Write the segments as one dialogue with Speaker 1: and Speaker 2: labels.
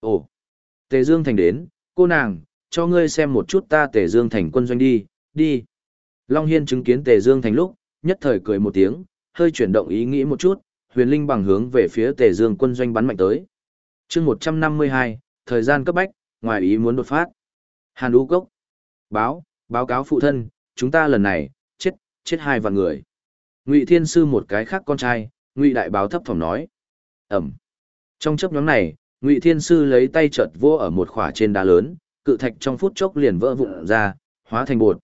Speaker 1: Ồ, Tề Dương Thành đến, cô nàng, cho ngươi xem một chút ta Tề Dương Thành quân doanh đi, đi. Long Hiên chứng kiến Tề Dương Thành lúc, nhất thời cười một tiếng, hơi chuyển động ý nghĩ một chút, huyền linh bằng hướng về phía Tề Dương quân doanh bắn mạnh tới. chương 152, thời gian cấp bách, ngoài ý muốn đột phát. Hàn Ú Cốc. Báo, báo cáo phụ thân, chúng ta lần này, chết, chết hai vạn người. Ngụy Thiên Sư một cái khác con trai, Ngụy Đại Báo thấp phòng nói. Ẩm. Trong chấp nhóm này, Ngụy Thiên Sư lấy tay chợt vô ở một khỏa trên đá lớn, cự thạch trong phút chốc liền vỡ vụn ra, hóa thành bột.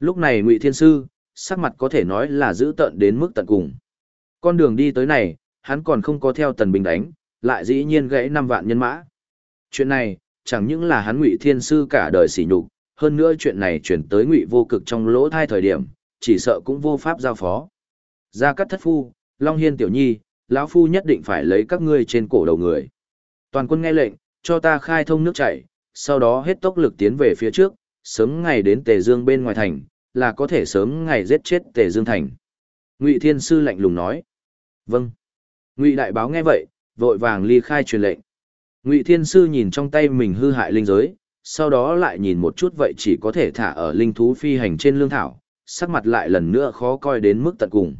Speaker 1: Lúc này Ngụy Thiên Sư, sắc mặt có thể nói là giữ tận đến mức tận cùng. Con đường đi tới này, hắn còn không có theo tần bình đánh, lại dĩ nhiên gãy năm vạn nhân mã. Chuyện này, chẳng những là hắn Ngụy Thiên Sư cả đời sỉ nhục, hơn nữa chuyện này chuyển tới Ngụy vô cực trong lỗ thai thời điểm, chỉ sợ cũng vô pháp giao phó. Gia Cát Thất Phu, Long Hiên Tiểu Nhi, lão Phu nhất định phải lấy các ngươi trên cổ đầu người. Toàn quân nghe lệnh, cho ta khai thông nước chảy, sau đó hết tốc lực tiến về phía trước, sớm ngày đến Tề Dương bên ngoài thành, là có thể sớm ngày giết chết Tề Dương thành. Ngụy Thiên Sư lạnh lùng nói. Vâng. Ngụy Đại Báo nghe vậy, vội vàng ly khai truyền lệnh. Ngụy Thiên Sư nhìn trong tay mình hư hại linh giới, sau đó lại nhìn một chút vậy chỉ có thể thả ở linh thú phi hành trên lương thảo, sắc mặt lại lần nữa khó coi đến mức tận cùng.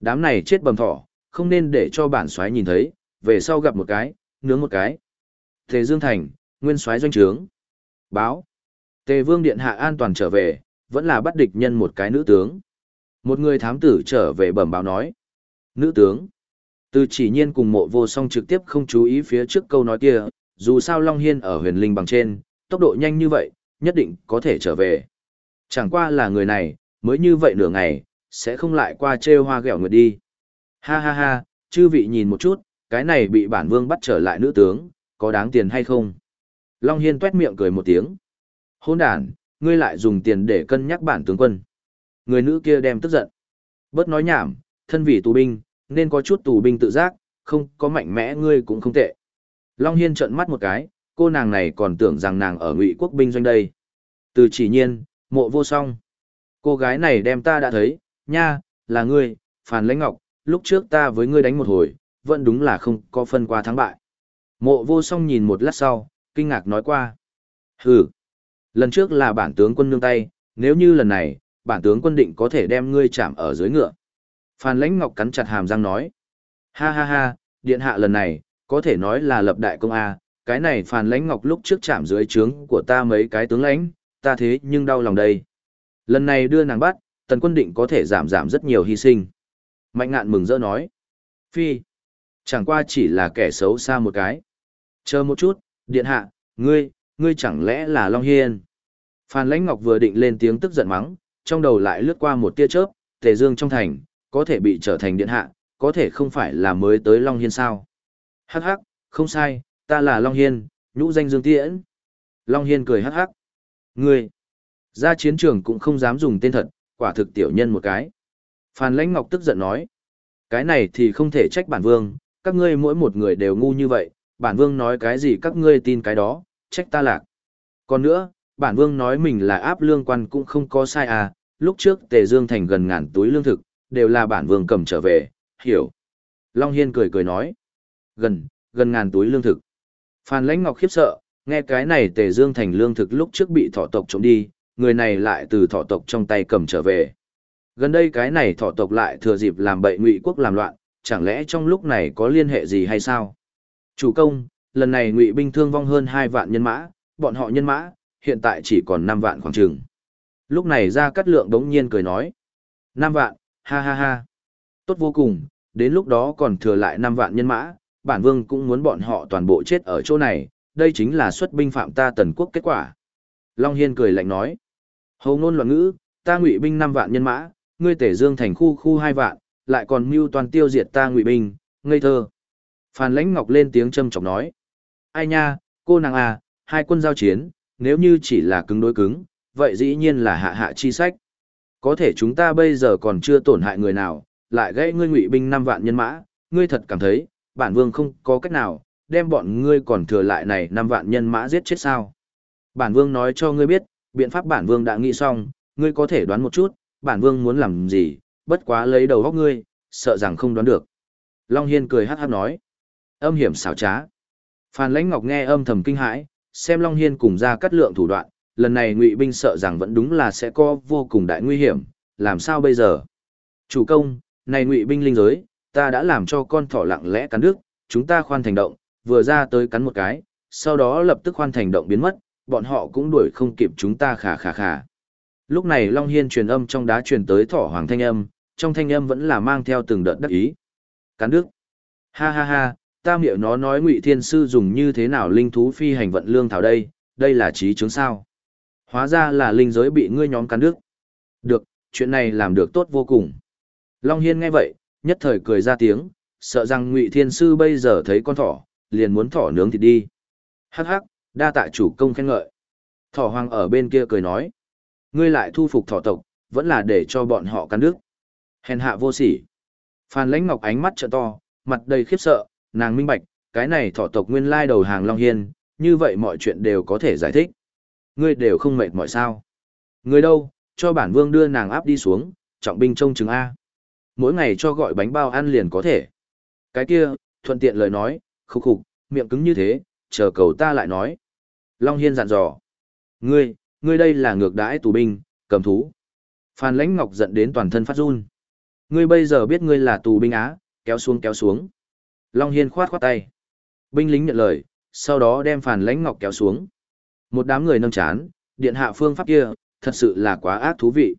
Speaker 1: Đám này chết bầm thỏ, không nên để cho bản soái nhìn thấy, về sau gặp một cái, nướng một cái. Tề Dương Thành, nguyên soái doanh trướng. Báo. Tề Vương Điện Hạ an toàn trở về, vẫn là bắt địch nhân một cái nữ tướng. Một người thám tử trở về bẩm báo nói. Nữ tướng. Từ chỉ nhiên cùng mộ vô song trực tiếp không chú ý phía trước câu nói kia, dù sao Long Hiên ở huyền linh bằng trên, tốc độ nhanh như vậy, nhất định có thể trở về. Chẳng qua là người này, mới như vậy nửa ngày, sẽ không lại qua trêu hoa ghẹo người đi. Ha ha ha, chư vị nhìn một chút, cái này bị bản vương bắt trở lại nữ tướng, có đáng tiền hay không? Long Hiên tuét miệng cười một tiếng. Hôn đàn, ngươi lại dùng tiền để cân nhắc bản tướng quân. Người nữ kia đem tức giận. Bớt nói nhảm, thân vị tù binh, nên có chút tù binh tự giác, không có mạnh mẽ ngươi cũng không tệ. Long Hiên trợn mắt một cái, cô nàng này còn tưởng rằng nàng ở ngụy quốc binh doanh đây. Từ chỉ nhiên, mộ vô song. Cô gái này đem ta đã thấy, nha, là ngươi, Phàn Lãnh Ngọc, lúc trước ta với ngươi đánh một hồi, vẫn đúng là không có phân qua thắng bại. Mộ vô song nhìn một lát sau, kinh ngạc nói qua. Hừ, lần trước là bản tướng quân nương tay, nếu như lần này, bản tướng quân định có thể đem ngươi chạm ở dưới ngựa. Phan Lãnh Ngọc cắn chặt hàm răng nói. Ha ha ha, điện hạ lần này, có thể nói là lập đại công A, cái này Phan Lãnh Ngọc lúc trước chạm dưới trướng của ta mấy cái tướng lãnh, ta thế nhưng đau lòng đây. Lần này đưa nàng bắt, tần quân định có thể giảm giảm rất nhiều hy sinh. Mạnh ngạn mừng rỡ nói. Phi. Chẳng qua chỉ là kẻ xấu xa một cái. Chờ một chút, điện hạ, ngươi, ngươi chẳng lẽ là Long Hiên. Phan Lãnh Ngọc vừa định lên tiếng tức giận mắng, trong đầu lại lướt qua một tia chớp, tề dương trong thành, có thể bị trở thành điện hạ, có thể không phải là mới tới Long Hiên sao. Hắc hắc, không sai, ta là Long Hiên, nhũ danh Dương Tiễn. Long Hiên cười hắc hắc. Ngươi, ra chiến trường cũng không dám dùng tên thật, quả thực tiểu nhân một cái. Phan Lãnh Ngọc tức giận nói, cái này thì không thể trách bản vương, các ngươi mỗi một người đều ngu như vậy, bản vương nói cái gì các ngươi tin cái đó, trách ta lạc. Còn nữa, bản vương nói mình là áp lương quan cũng không có sai à, lúc trước Tề Dương thành gần ngàn túi lương thực, đều là bản vương cầm trở về, hiểu. Long Hiên cười cười nói, gần, gần ngàn túi lương thực. Phan Lãnh Ngọc khiếp sợ, nghe cái này Tề Dương thành lương thực lúc trước bị thọ tộc trộm đi, người này lại từ thọ tộc trong tay cầm trở về. Gần đây cái này thọ tộc lại thừa dịp làm bậy ngụy quốc làm loạn, chẳng lẽ trong lúc này có liên hệ gì hay sao? Chủ công, lần này ngụy binh thương vong hơn 2 vạn nhân mã, bọn họ nhân mã, hiện tại chỉ còn 5 vạn khoảng trường. Lúc này ra cắt lượng đống nhiên cười nói. 5 vạn, ha ha ha. Tốt vô cùng, đến lúc đó còn thừa lại 5 vạn nhân mã, bản vương cũng muốn bọn họ toàn bộ chết ở chỗ này, đây chính là xuất binh phạm ta tần quốc kết quả. Long Hiên cười lạnh nói. Hầu ngôn loạn ngữ, ta ngụy binh 5 vạn nhân mã, ngươi tể dương thành khu khu 2 vạn, lại còn mưu toàn tiêu diệt ta ngụy binh, ngây thơ. Phan Lãnh Ngọc lên tiếng châm chọc nói. Ai nha, cô nàng à, hai quân giao chiến, nếu như chỉ là cứng đối cứng, vậy dĩ nhiên là hạ hạ chi sách. Có thể chúng ta bây giờ còn chưa tổn hại người nào, lại gãy ngươi ngụy binh 5 vạn nhân mã, ngươi thật cảm thấy, bản vương không có cách nào, đem bọn ngươi còn thừa lại này 5 vạn nhân mã giết chết sao. Bản vương nói cho ngươi biết, biện pháp bản vương đã nghĩ xong, ngươi có thể đoán một chút, bản vương muốn làm gì, bất quá lấy đầu góc ngươi, sợ rằng không đoán được. Long Hiên cười hát hát nói. Âm hiểm xảo trá. Phan Lãnh Ngọc nghe âm thầm kinh hãi, xem Long Hiên cùng ra cắt lượng thủ đoạn, lần này ngụy binh sợ rằng vẫn đúng là sẽ có vô cùng đại nguy hiểm, làm sao bây giờ? Chủ công, này ngụy binh linh giới, ta đã làm cho con thỏ lặng lẽ cắn nước chúng ta khoan thành động, vừa ra tới cắn một cái, sau đó lập tức khoan thành động biến mất, bọn họ cũng đuổi không kịp chúng ta khả khả khả Lúc này Long Hiên truyền âm trong đá truyền tới thỏ hoàng thanh âm, trong thanh âm vẫn là mang theo từng đợt đắc ý. Cắn đức Ha ha ha, ta miệng nó nói ngụy thiên sư dùng như thế nào linh thú phi hành vận lương thảo đây, đây là trí chứng sao. Hóa ra là linh giới bị ngươi nhóm cắn đức Được, chuyện này làm được tốt vô cùng. Long Hiên nghe vậy, nhất thời cười ra tiếng, sợ rằng Ngụy Thiên Sư bây giờ thấy con thỏ, liền muốn thỏ nướng thịt đi. Hắc hắc, đa tạ chủ công khen ngợi. Thỏ hoàng ở bên kia cười nói. Ngươi lại thu phục thỏ tộc, vẫn là để cho bọn họ cắn đức Hèn hạ vô sỉ. Phan lãnh ngọc ánh mắt trợ to, mặt đầy khiếp sợ, nàng minh bạch, cái này thọ tộc nguyên lai đầu hàng Long Hiên, như vậy mọi chuyện đều có thể giải thích. Ngươi đều không mệt mỏi sao. Ngươi đâu, cho bản vương đưa nàng áp đi xuống, trọng binh trông chứng A. Mỗi ngày cho gọi bánh bao ăn liền có thể. Cái kia, thuận tiện lời nói, khục khục, miệng cứng như thế, chờ cầu ta lại nói. Long Hiên dặn dò. Ngươi, ngươi đây là ngược đãi tù binh, cầm thú. Phan lãnh ngọc giận đến toàn thân phát run. Ngươi bây giờ biết ngươi là tù binh á, kéo xuống kéo xuống. Long Hiên khoát khoát tay. Binh lính nhận lời, sau đó đem phản lãnh ngọc kéo xuống. Một đám người nâng chán, điện hạ phương pháp kia, thật sự là quá ác thú vị.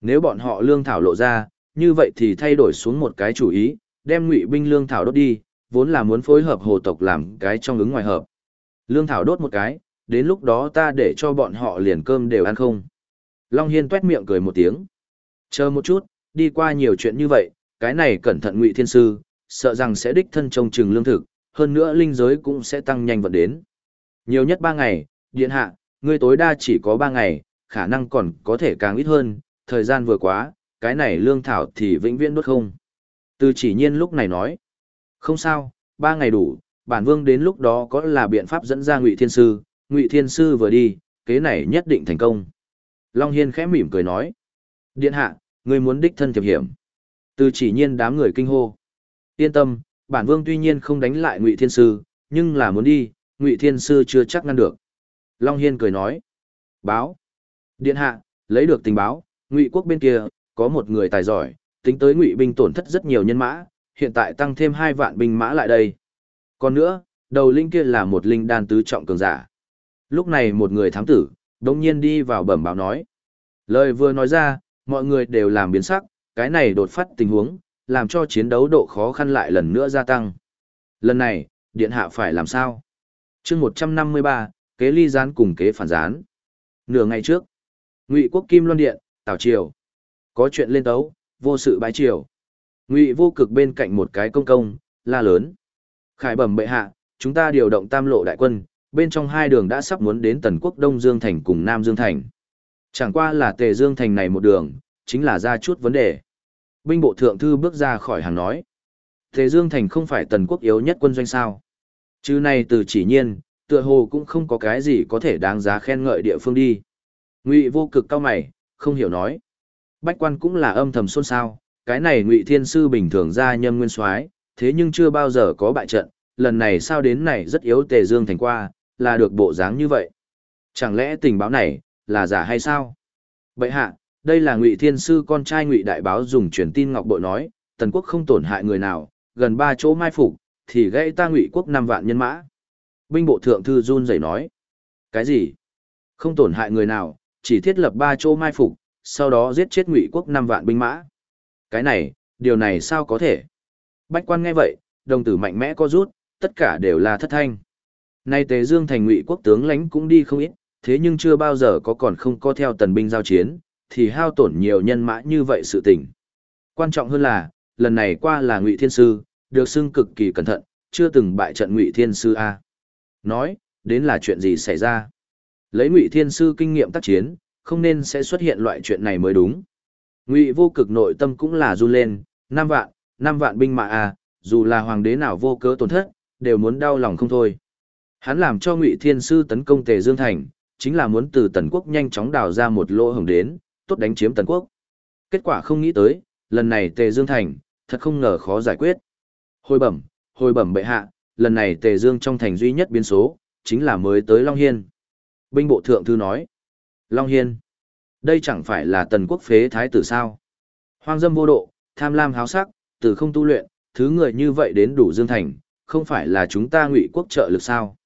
Speaker 1: Nếu bọn họ lương thảo lộ ra, như vậy thì thay đổi xuống một cái chủ ý, đem ngụy binh lương thảo đốt đi, vốn là muốn phối hợp hồ tộc làm cái trong ứng ngoài hợp. Lương thảo đốt một cái, đến lúc đó ta để cho bọn họ liền cơm đều ăn không. Long Hiên tuét miệng cười một tiếng. Chờ một chút, đi qua nhiều chuyện như vậy, cái này cẩn thận ngụy thiên sư, sợ rằng sẽ đích thân trông chừng lương thực, hơn nữa linh giới cũng sẽ tăng nhanh vận đến. Nhiều nhất 3 ngày, điện hạ, ngươi tối đa chỉ có 3 ngày, khả năng còn có thể càng ít hơn, thời gian vừa quá, cái này lương thảo thì vĩnh viễn đốt không. Từ chỉ nhiên lúc này nói, không sao, 3 ngày đủ, bản vương đến lúc đó có là biện pháp dẫn ra ngụy thiên sư, ngụy thiên sư vừa đi, kế này nhất định thành công. Long Hiên khẽ mỉm cười nói, điện hạ, ngươi muốn đích thân thiệp hiểm. Từ chỉ nhiên đám người kinh hô. Yên tâm, bản vương tuy nhiên không đánh lại ngụy thiên sư, nhưng là muốn đi, ngụy thiên sư chưa chắc ngăn được. Long Hiên cười nói, báo. Điện hạ, lấy được tình báo, Ngụy quốc bên kia có một người tài giỏi, tính tới Ngụy binh tổn thất rất nhiều nhân mã, hiện tại tăng thêm hai vạn binh mã lại đây. Còn nữa, đầu linh kia là một linh đan tứ trọng cường giả. Lúc này một người thám tử, đồng nhiên đi vào bẩm báo nói. Lời vừa nói ra, mọi người đều làm biến sắc, cái này đột phát tình huống, làm cho chiến đấu độ khó khăn lại lần nữa gia tăng. Lần này, điện hạ phải làm sao? chương 153, kế ly gián cùng kế phản gián. Nửa ngày trước, ngụy quốc kim loan điện tào triều có chuyện lên tấu vô sự bái triều ngụy vô cực bên cạnh một cái công công la lớn khải bẩm bệ hạ chúng ta điều động tam lộ đại quân bên trong hai đường đã sắp muốn đến tần quốc đông dương thành cùng nam dương thành chẳng qua là tề dương thành này một đường, chính là ra chút vấn đề. Binh bộ thượng thư bước ra khỏi hàng nói, tề dương thành không phải tần quốc yếu nhất quân doanh sao? Chứ này từ chỉ nhiên, tựa hồ cũng không có cái gì có thể đáng giá khen ngợi địa phương đi. Ngụy vô cực cao mày, không hiểu nói. Bách quan cũng là âm thầm xôn xao, cái này ngụy thiên sư bình thường ra nhâm nguyên soái, thế nhưng chưa bao giờ có bại trận, lần này sao đến này rất yếu tề dương thành qua, là được bộ dáng như vậy. Chẳng lẽ tình báo này là giả hay sao bệ hạ đây là ngụy thiên sư con trai ngụy đại báo dùng truyền tin ngọc bội nói tần quốc không tổn hại người nào gần ba chỗ mai phục thì gãy ta ngụy quốc năm vạn nhân mã binh bộ thượng thư run rẩy nói cái gì không tổn hại người nào chỉ thiết lập ba chỗ mai phục, sau đó giết chết ngụy quốc năm vạn binh mã. Cái này, điều này sao có thể? Bách quan nghe vậy, đồng tử mạnh mẽ co rút, tất cả đều là thất thanh. Nay Tề Dương thành ngụy quốc tướng lãnh cũng đi không ít, thế nhưng chưa bao giờ có còn không có theo tần binh giao chiến, thì hao tổn nhiều nhân mã như vậy sự tình. Quan trọng hơn là, lần này qua là ngụy thiên sư, được xưng cực kỳ cẩn thận, chưa từng bại trận ngụy thiên sư A. Nói, đến là chuyện gì xảy ra? Lấy Ngụy Thiên Sư kinh nghiệm tác chiến, không nên sẽ xuất hiện loại chuyện này mới đúng. Ngụy vô cực nội tâm cũng là run lên, năm vạn, năm vạn binh mã à, dù là hoàng đế nào vô cớ tổn thất, đều muốn đau lòng không thôi. Hắn làm cho Ngụy Thiên Sư tấn công Tề Dương Thành, chính là muốn từ Tần Quốc nhanh chóng đào ra một lỗ hồng đến, tốt đánh chiếm Tần Quốc. Kết quả không nghĩ tới, lần này Tề Dương Thành, thật không ngờ khó giải quyết. Hồi bẩm, hồi bẩm bệ hạ, lần này Tề Dương trong thành duy nhất biến số, chính là mới tới Long Hiên. Binh bộ thượng thư nói, Long Hiên, đây chẳng phải là tần quốc phế thái tử sao? Hoang dâm vô độ, tham lam háo sắc, từ không tu luyện, thứ người như vậy đến đủ Dương Thành, không phải là chúng ta ngụy quốc trợ lực sao?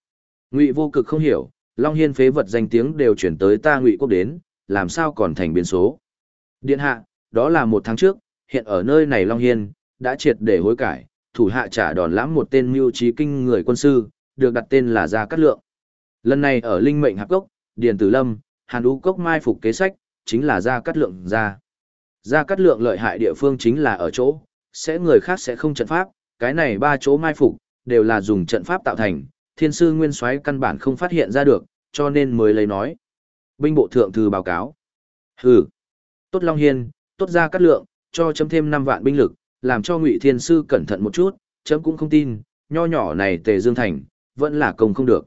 Speaker 1: Ngụy vô cực không hiểu, Long Hiên phế vật danh tiếng đều chuyển tới ta ngụy quốc đến, làm sao còn thành biến số? Điện hạ, đó là một tháng trước, hiện ở nơi này Long Hiên, đã triệt để hối cải, thủ hạ trả đòn lãm một tên mưu trí kinh người quân sư, được đặt tên là Gia Cát Lượng. Lần này ở Linh Mệnh Hạp Cốc, Điền Tử Lâm, Hàn Ú Cốc mai phục kế sách, chính là Gia Cát Lượng ra. Gia Cát Lượng lợi hại địa phương chính là ở chỗ, sẽ người khác sẽ không trận pháp, cái này ba chỗ mai phục, đều là dùng trận pháp tạo thành, thiên sư nguyên soái căn bản không phát hiện ra được, cho nên mới lấy nói. Binh bộ thượng thư báo cáo. Hừ. Tốt Long Hiên, tốt ra cắt Lượng, cho chấm thêm 5 vạn binh lực, làm cho Ngụy Thiên Sư cẩn thận một chút, chấm cũng không tin, nho nhỏ này Tề Dương Thành, vẫn là công không được.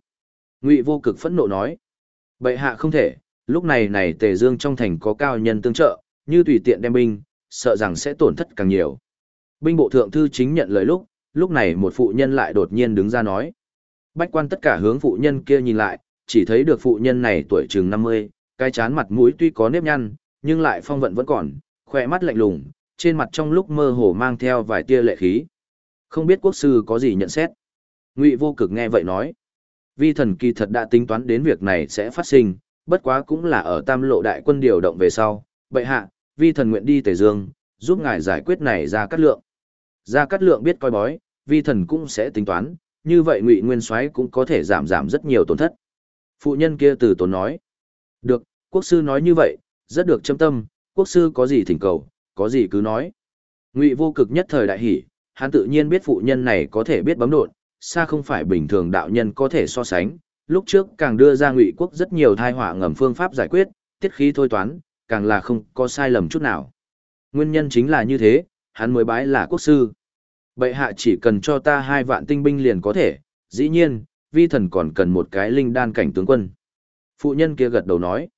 Speaker 1: Ngụy Vô Cực phẫn nộ nói, bệ hạ không thể, lúc này này Tề Dương trong thành có cao nhân tương trợ, như tùy tiện đem binh, sợ rằng sẽ tổn thất càng nhiều. Binh bộ thượng thư chính nhận lời lúc, lúc này một phụ nhân lại đột nhiên đứng ra nói. Bách quan tất cả hướng phụ nhân kia nhìn lại, chỉ thấy được phụ nhân này tuổi chừng 50, cái chán mặt mũi tuy có nếp nhăn, nhưng lại phong vận vẫn còn, khỏe mắt lạnh lùng, trên mặt trong lúc mơ hồ mang theo vài tia lệ khí. Không biết quốc sư có gì nhận xét. Ngụy vô cực nghe vậy nói. Vi thần kỳ thật đã tính toán đến việc này sẽ phát sinh, bất quá cũng là ở tam lộ đại quân điều động về sau. Bệ hạ, vi thần nguyện đi Tề Dương, giúp ngài giải quyết này ra cắt lượng. Ra cắt lượng biết coi bói, vi thần cũng sẽ tính toán, như vậy ngụy nguyên soái cũng có thể giảm giảm rất nhiều tổn thất. Phụ nhân kia từ tốn nói. Được, quốc sư nói như vậy, rất được châm tâm, quốc sư có gì thỉnh cầu, có gì cứ nói. Ngụy vô cực nhất thời đại hỉ, hắn tự nhiên biết phụ nhân này có thể biết bấm đột, xa không phải bình thường đạo nhân có thể so sánh. Lúc trước càng đưa ra ngụy quốc rất nhiều thai họa ngầm phương pháp giải quyết, tiết khí thôi toán, càng là không có sai lầm chút nào. Nguyên nhân chính là như thế, hắn mới bái là quốc sư. Bệ hạ chỉ cần cho ta hai vạn tinh binh liền có thể, dĩ nhiên, vi thần còn cần một cái linh đan cảnh tướng quân. Phụ nhân kia gật đầu nói.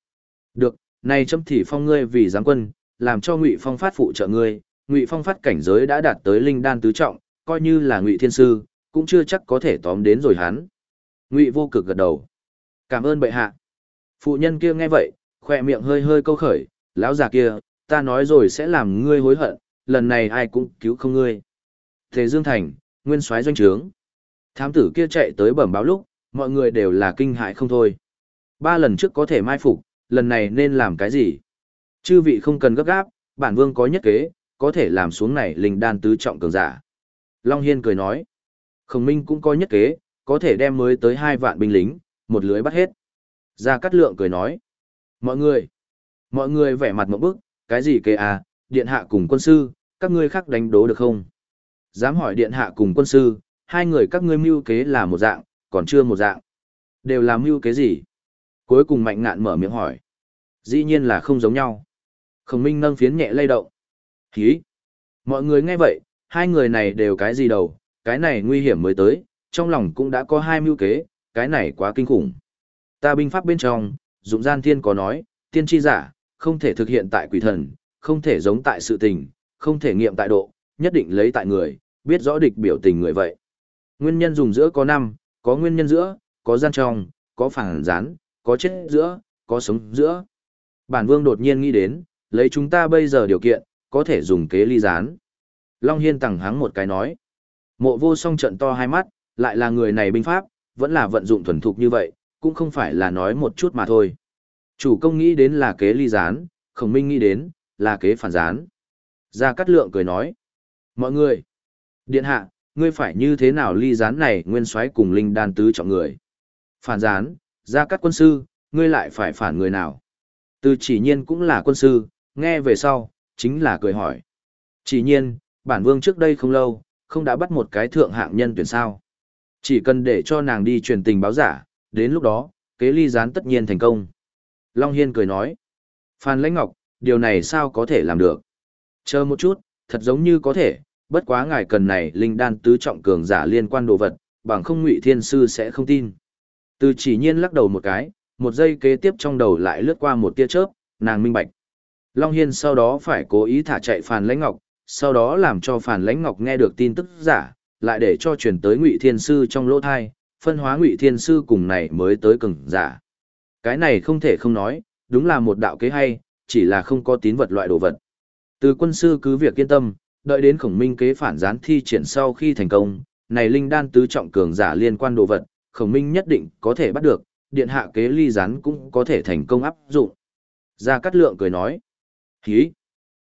Speaker 1: Được, nay chấm thì phong ngươi vì giáng quân, làm cho Ngụy Phong phát phụ trợ ngươi, Ngụy Phong phát cảnh giới đã đạt tới linh đan tứ trọng, coi như là Ngụy Thiên sư, cũng chưa chắc có thể tóm đến rồi hắn. Ngụy Vô Cực gật đầu. Cảm ơn bệ hạ. Phụ nhân kia nghe vậy, khoe miệng hơi hơi câu khởi, lão già kia, ta nói rồi sẽ làm ngươi hối hận, lần này ai cũng cứu không ngươi. Thế Dương Thành, nguyên soái doanh trướng. Thám tử kia chạy tới bẩm báo lúc, mọi người đều là kinh hại không thôi. Ba lần trước có thể mai phục, lần này nên làm cái gì? Chư vị không cần gấp gáp, bản vương có nhất kế, có thể làm xuống này linh đan tứ trọng cường giả. Long Hiên cười nói, Khổng Minh cũng có nhất kế, có thể đem mới tới hai vạn binh lính, một lưới bắt hết. Gia Cát Lượng cười nói, mọi người, mọi người vẻ mặt một bức, cái gì kê à, điện hạ cùng quân sư, các ngươi khác đánh đố được không? Dám hỏi điện hạ cùng quân sư, hai người các ngươi mưu kế là một dạng, còn chưa một dạng. Đều là mưu kế gì? Cuối cùng mạnh ngạn mở miệng hỏi. Dĩ nhiên là không giống nhau. Khổng minh nâng phiến nhẹ lay động. Hí! Mọi người nghe vậy, hai người này đều cái gì đầu, cái này nguy hiểm mới tới, trong lòng cũng đã có hai mưu kế, cái này quá kinh khủng. Ta binh pháp bên trong, dụng gian thiên có nói, tiên tri giả, không thể thực hiện tại quỷ thần, không thể giống tại sự tình, không thể nghiệm tại độ, nhất định lấy tại người, biết rõ địch biểu tình người vậy. Nguyên nhân dùng giữa có năm, có nguyên nhân giữa, có gian trong, có phản gián, có chết giữa, có sống giữa. Bản vương đột nhiên nghĩ đến, lấy chúng ta bây giờ điều kiện, có thể dùng kế ly gián. Long Hiên tẳng hắng một cái nói. Mộ vô song trận to hai mắt, lại là người này binh pháp, vẫn là vận dụng thuần thục như vậy, cũng không phải là nói một chút mà thôi. Chủ công nghĩ đến là kế ly gián, khổng minh nghĩ đến, là kế phản gián. Gia Cát Lượng cười nói. Mọi người, điện hạ, ngươi phải như thế nào ly gián này nguyên soái cùng linh đan tứ trọng người. Phản gián, ra các quân sư, ngươi lại phải phản người nào. Từ chỉ nhiên cũng là quân sư, nghe về sau, chính là cười hỏi. Chỉ nhiên, bản vương trước đây không lâu, không đã bắt một cái thượng hạng nhân tuyển sao. Chỉ cần để cho nàng đi truyền tình báo giả, đến lúc đó, kế ly gián tất nhiên thành công. Long Hiên cười nói. Phan Lãnh Ngọc, điều này sao có thể làm được? Chờ một chút, thật giống như có thể, bất quá ngài cần này linh đan tứ trọng cường giả liên quan đồ vật, bằng không ngụy thiên sư sẽ không tin. Từ chỉ nhiên lắc đầu một cái, một giây kế tiếp trong đầu lại lướt qua một tia chớp, nàng minh bạch. Long Hiên sau đó phải cố ý thả chạy Phàn Lãnh Ngọc, sau đó làm cho Phàn Lãnh Ngọc nghe được tin tức giả, lại để cho truyền tới Ngụy Thiên sư trong lỗ thai, phân hóa Ngụy Thiên sư cùng này mới tới cường giả. Cái này không thể không nói, đúng là một đạo kế hay, chỉ là không có tín vật loại đồ vật. Từ quân sư cứ việc yên tâm, đợi đến khổng minh kế phản gián thi triển sau khi thành công, này linh đan tứ trọng cường giả liên quan đồ vật, khổng minh nhất định có thể bắt được, điện hạ kế ly gián cũng có thể thành công áp dụng. Gia Cát Lượng cười nói, khí.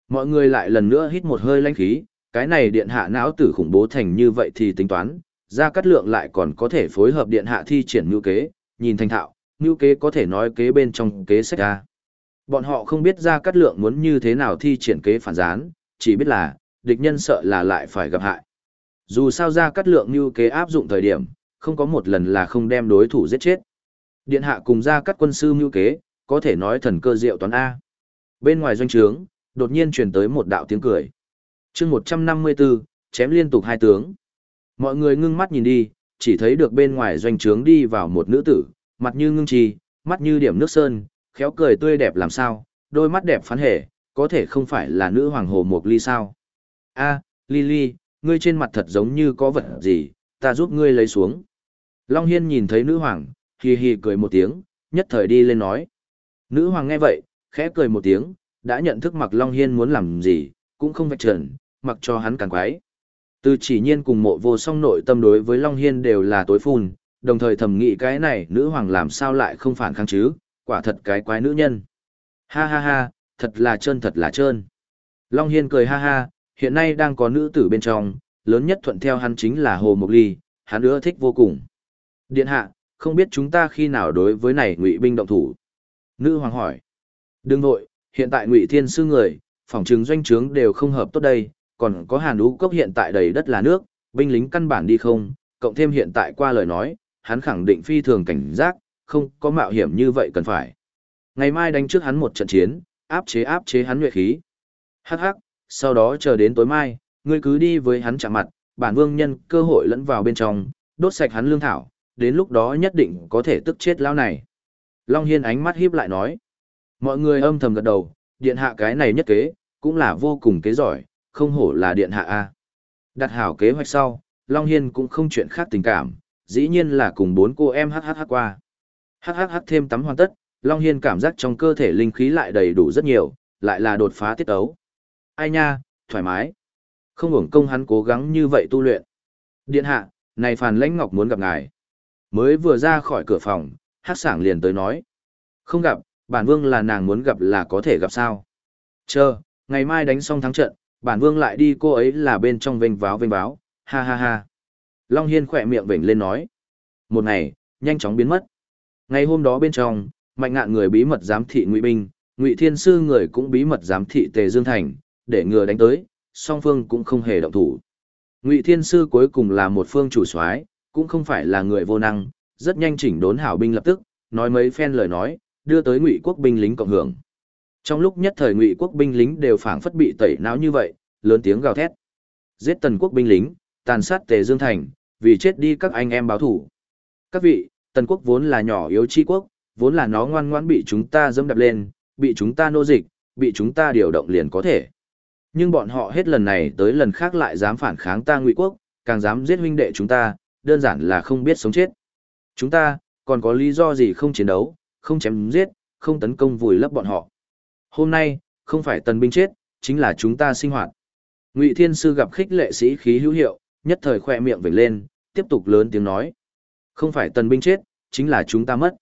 Speaker 1: Mọi người lại lần nữa hít một hơi lãnh khí, cái này điện hạ não tử khủng bố thành như vậy thì tính toán, Gia Cát Lượng lại còn có thể phối hợp điện hạ thi triển mưu kế, nhìn thành thạo, mưu kế có thể nói kế bên trong kế sách ra. Bọn họ không biết Gia Cát Lượng muốn như thế nào thi triển kế phản gián, chỉ biết là, địch nhân sợ là lại phải gặp hại. Dù sao Gia Cát Lượng như kế áp dụng thời điểm, không có một lần là không đem đối thủ giết chết. Điện hạ cùng Gia Cát quân sư mưu kế, có thể nói thần cơ diệu toán A. Bên ngoài doanh trướng, đột nhiên truyền tới một đạo tiếng cười. chương 154, chém liên tục hai tướng. Mọi người ngưng mắt nhìn đi, chỉ thấy được bên ngoài doanh trướng đi vào một nữ tử, mặt như ngưng trì, mắt như điểm nước sơn, khéo cười tươi đẹp làm sao, đôi mắt đẹp phán hệ, có thể không phải là nữ hoàng hồ mục ly sao a Lily, ngươi trên mặt thật giống như có vật gì, ta giúp ngươi lấy xuống. Long Hiên nhìn thấy nữ hoàng, hì hì cười một tiếng, nhất thời đi lên nói. Nữ hoàng nghe vậy, khẽ cười một tiếng, đã nhận thức mặc Long Hiên muốn làm gì, cũng không vạch trần, mặc cho hắn càng quái. Từ chỉ nhiên cùng mộ vô song nội tâm đối với Long Hiên đều là tối phun, đồng thời thầm nghĩ cái này nữ hoàng làm sao lại không phản kháng chứ, quả thật cái quái nữ nhân. Ha ha ha, thật là trơn thật là trơn. Long Hiên cười ha ha, hiện nay đang có nữ tử bên trong, lớn nhất thuận theo hắn chính là Hồ Mộc Ly, hắn ưa thích vô cùng. Điện hạ, không biết chúng ta khi nào đối với này ngụy binh động thủ. Nữ hoàng hỏi. Đừng vội, hiện tại ngụy thiên sư người, phòng trừng doanh trướng đều không hợp tốt đây, còn có hàn ú cốc hiện tại đầy đất là nước, binh lính căn bản đi không, cộng thêm hiện tại qua lời nói, hắn khẳng định phi thường cảnh giác, không có mạo hiểm như vậy cần phải. Ngày mai đánh trước hắn một trận chiến, áp chế áp chế hắn nhuệ khí. Hắc hắc, sau đó chờ đến tối mai, ngươi cứ đi với hắn chạm mặt, bản vương nhân cơ hội lẫn vào bên trong, đốt sạch hắn lương thảo, đến lúc đó nhất định có thể tức chết lão này. Long Hiên ánh mắt híp lại nói. Mọi người âm thầm gật đầu, điện hạ cái này nhất kế, cũng là vô cùng kế giỏi, không hổ là điện hạ A. Đặt hảo kế hoạch sau, Long Hiên cũng không chuyện khác tình cảm, dĩ nhiên là cùng bốn cô em hhh qua. Hhh thêm tắm hoàn tất, Long Hiên cảm giác trong cơ thể linh khí lại đầy đủ rất nhiều, lại là đột phá tiết ấu. Ai nha, thoải mái. Không hưởng công hắn cố gắng như vậy tu luyện. Điện hạ, này Phàn Lãnh Ngọc muốn gặp ngài. Mới vừa ra khỏi cửa phòng, hát sảng liền tới nói. Không gặp, bản vương là nàng muốn gặp là có thể gặp sao. Chờ, ngày mai đánh xong thắng trận, bản vương lại đi cô ấy là bên trong vênh váo vênh váo, ha ha ha. Long Hiên khỏe miệng vểnh lên nói. Một ngày, nhanh chóng biến mất. Ngày hôm đó bên trong, mạnh ngạn người bí mật giám thị ngụy binh, ngụy thiên sư người cũng bí mật giám thị tề dương thành, để ngừa đánh tới, song phương cũng không hề động thủ. Ngụy thiên sư cuối cùng là một phương chủ soái, cũng không phải là người vô năng, rất nhanh chỉnh đốn hảo binh lập tức, nói mấy phen lời nói, đưa tới ngụy quốc binh lính cộng hưởng. Trong lúc nhất thời ngụy quốc binh lính đều phảng phất bị tẩy não như vậy, lớn tiếng gào thét. Giết tần quốc binh lính, tàn sát Tề Dương thành, vì chết đi các anh em báo thủ. Các vị, tần quốc vốn là nhỏ yếu chi quốc, vốn là nó ngoan ngoãn bị chúng ta dẫm đạp lên, bị chúng ta nô dịch, bị chúng ta điều động liền có thể. Nhưng bọn họ hết lần này tới lần khác lại dám phản kháng ta ngụy quốc, càng dám giết huynh đệ chúng ta, đơn giản là không biết sống chết. Chúng ta, còn có lý do gì không chiến đấu, không chém giết, không tấn công vùi lấp bọn họ. Hôm nay, không phải tần binh chết, chính là chúng ta sinh hoạt. Ngụy Thiên Sư gặp khích lệ sĩ khí hữu hiệu, nhất thời khoe miệng vểnh lên, tiếp tục lớn tiếng nói. Không phải tần binh chết, chính là chúng ta mất.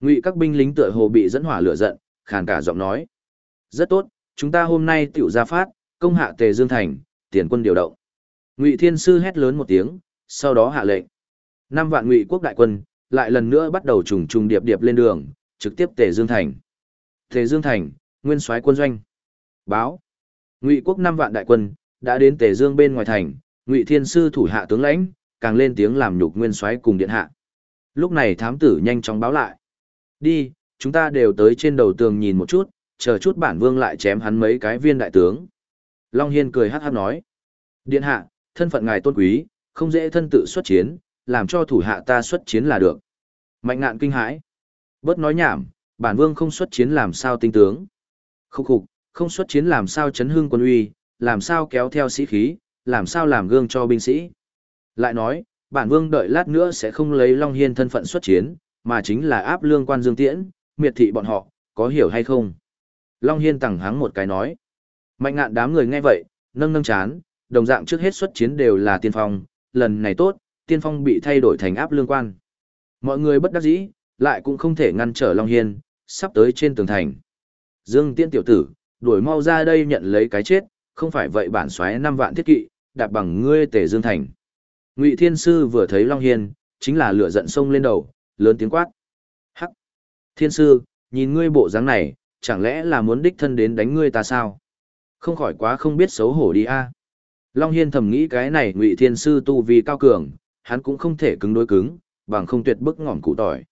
Speaker 1: Ngụy các binh lính tựa hồ bị dẫn hỏa lửa giận, khàn cả giọng nói. Rất tốt, chúng ta hôm nay tiểu ra phát, công hạ Tề Dương Thành, tiền quân điều động. Ngụy Thiên Sư hét lớn một tiếng, sau đó hạ lệnh. Năm vạn Ngụy quốc đại quân, lại lần nữa bắt đầu trùng trùng điệp điệp lên đường, trực tiếp Tề Dương Thành. Tề Dương Thành, nguyên soái quân doanh. Báo. Ngụy quốc năm vạn đại quân, đã đến Tề Dương bên ngoài thành, Ngụy Thiên Sư thủ hạ tướng lãnh, càng lên tiếng làm nhục nguyên soái cùng điện hạ. Lúc này thám tử nhanh chóng báo lại. Đi, chúng ta đều tới trên đầu tường nhìn một chút, chờ chút bản vương lại chém hắn mấy cái viên đại tướng. Long Hiên cười hát hát nói. Điện hạ, thân phận ngài tôn quý, không dễ thân tự xuất chiến, làm cho thủ hạ ta xuất chiến là được. Mạnh ngạn kinh hãi. Bớt nói nhảm, bản vương không xuất chiến làm sao tinh tướng. Khúc khục, không xuất chiến làm sao chấn hương quân uy, làm sao kéo theo sĩ khí, làm sao làm gương cho binh sĩ. Lại nói, bản vương đợi lát nữa sẽ không lấy Long Hiên thân phận xuất chiến, mà chính là áp lương quan dương tiễn, miệt thị bọn họ, có hiểu hay không? Long Hiên tẳng hắng một cái nói. Mạnh ngạn đám người nghe vậy, nâng nâng chán, đồng dạng trước hết xuất chiến đều là tiên phong, lần này tốt, tiên phong bị thay đổi thành áp lương quan. Mọi người bất đắc dĩ, lại cũng không thể ngăn trở Long Hiên, sắp tới trên tường thành. Dương tiên tiểu tử, đuổi mau ra đây nhận lấy cái chết, không phải vậy bản xoáy năm vạn thiết kỵ, đạp bằng ngươi tể Dương Thành. Ngụy Thiên Sư vừa thấy Long Hiên, chính là lửa giận sông lên đầu, lớn tiếng quát. Hắc! Thiên Sư, nhìn ngươi bộ dáng này, chẳng lẽ là muốn đích thân đến đánh ngươi ta sao? Không khỏi quá không biết xấu hổ đi a. Long Hiên thầm nghĩ cái này Ngụy Thiên Sư tu vi cao cường, hắn cũng không thể cứng đối cứng, bằng không tuyệt bức ngỏm cụ tỏi.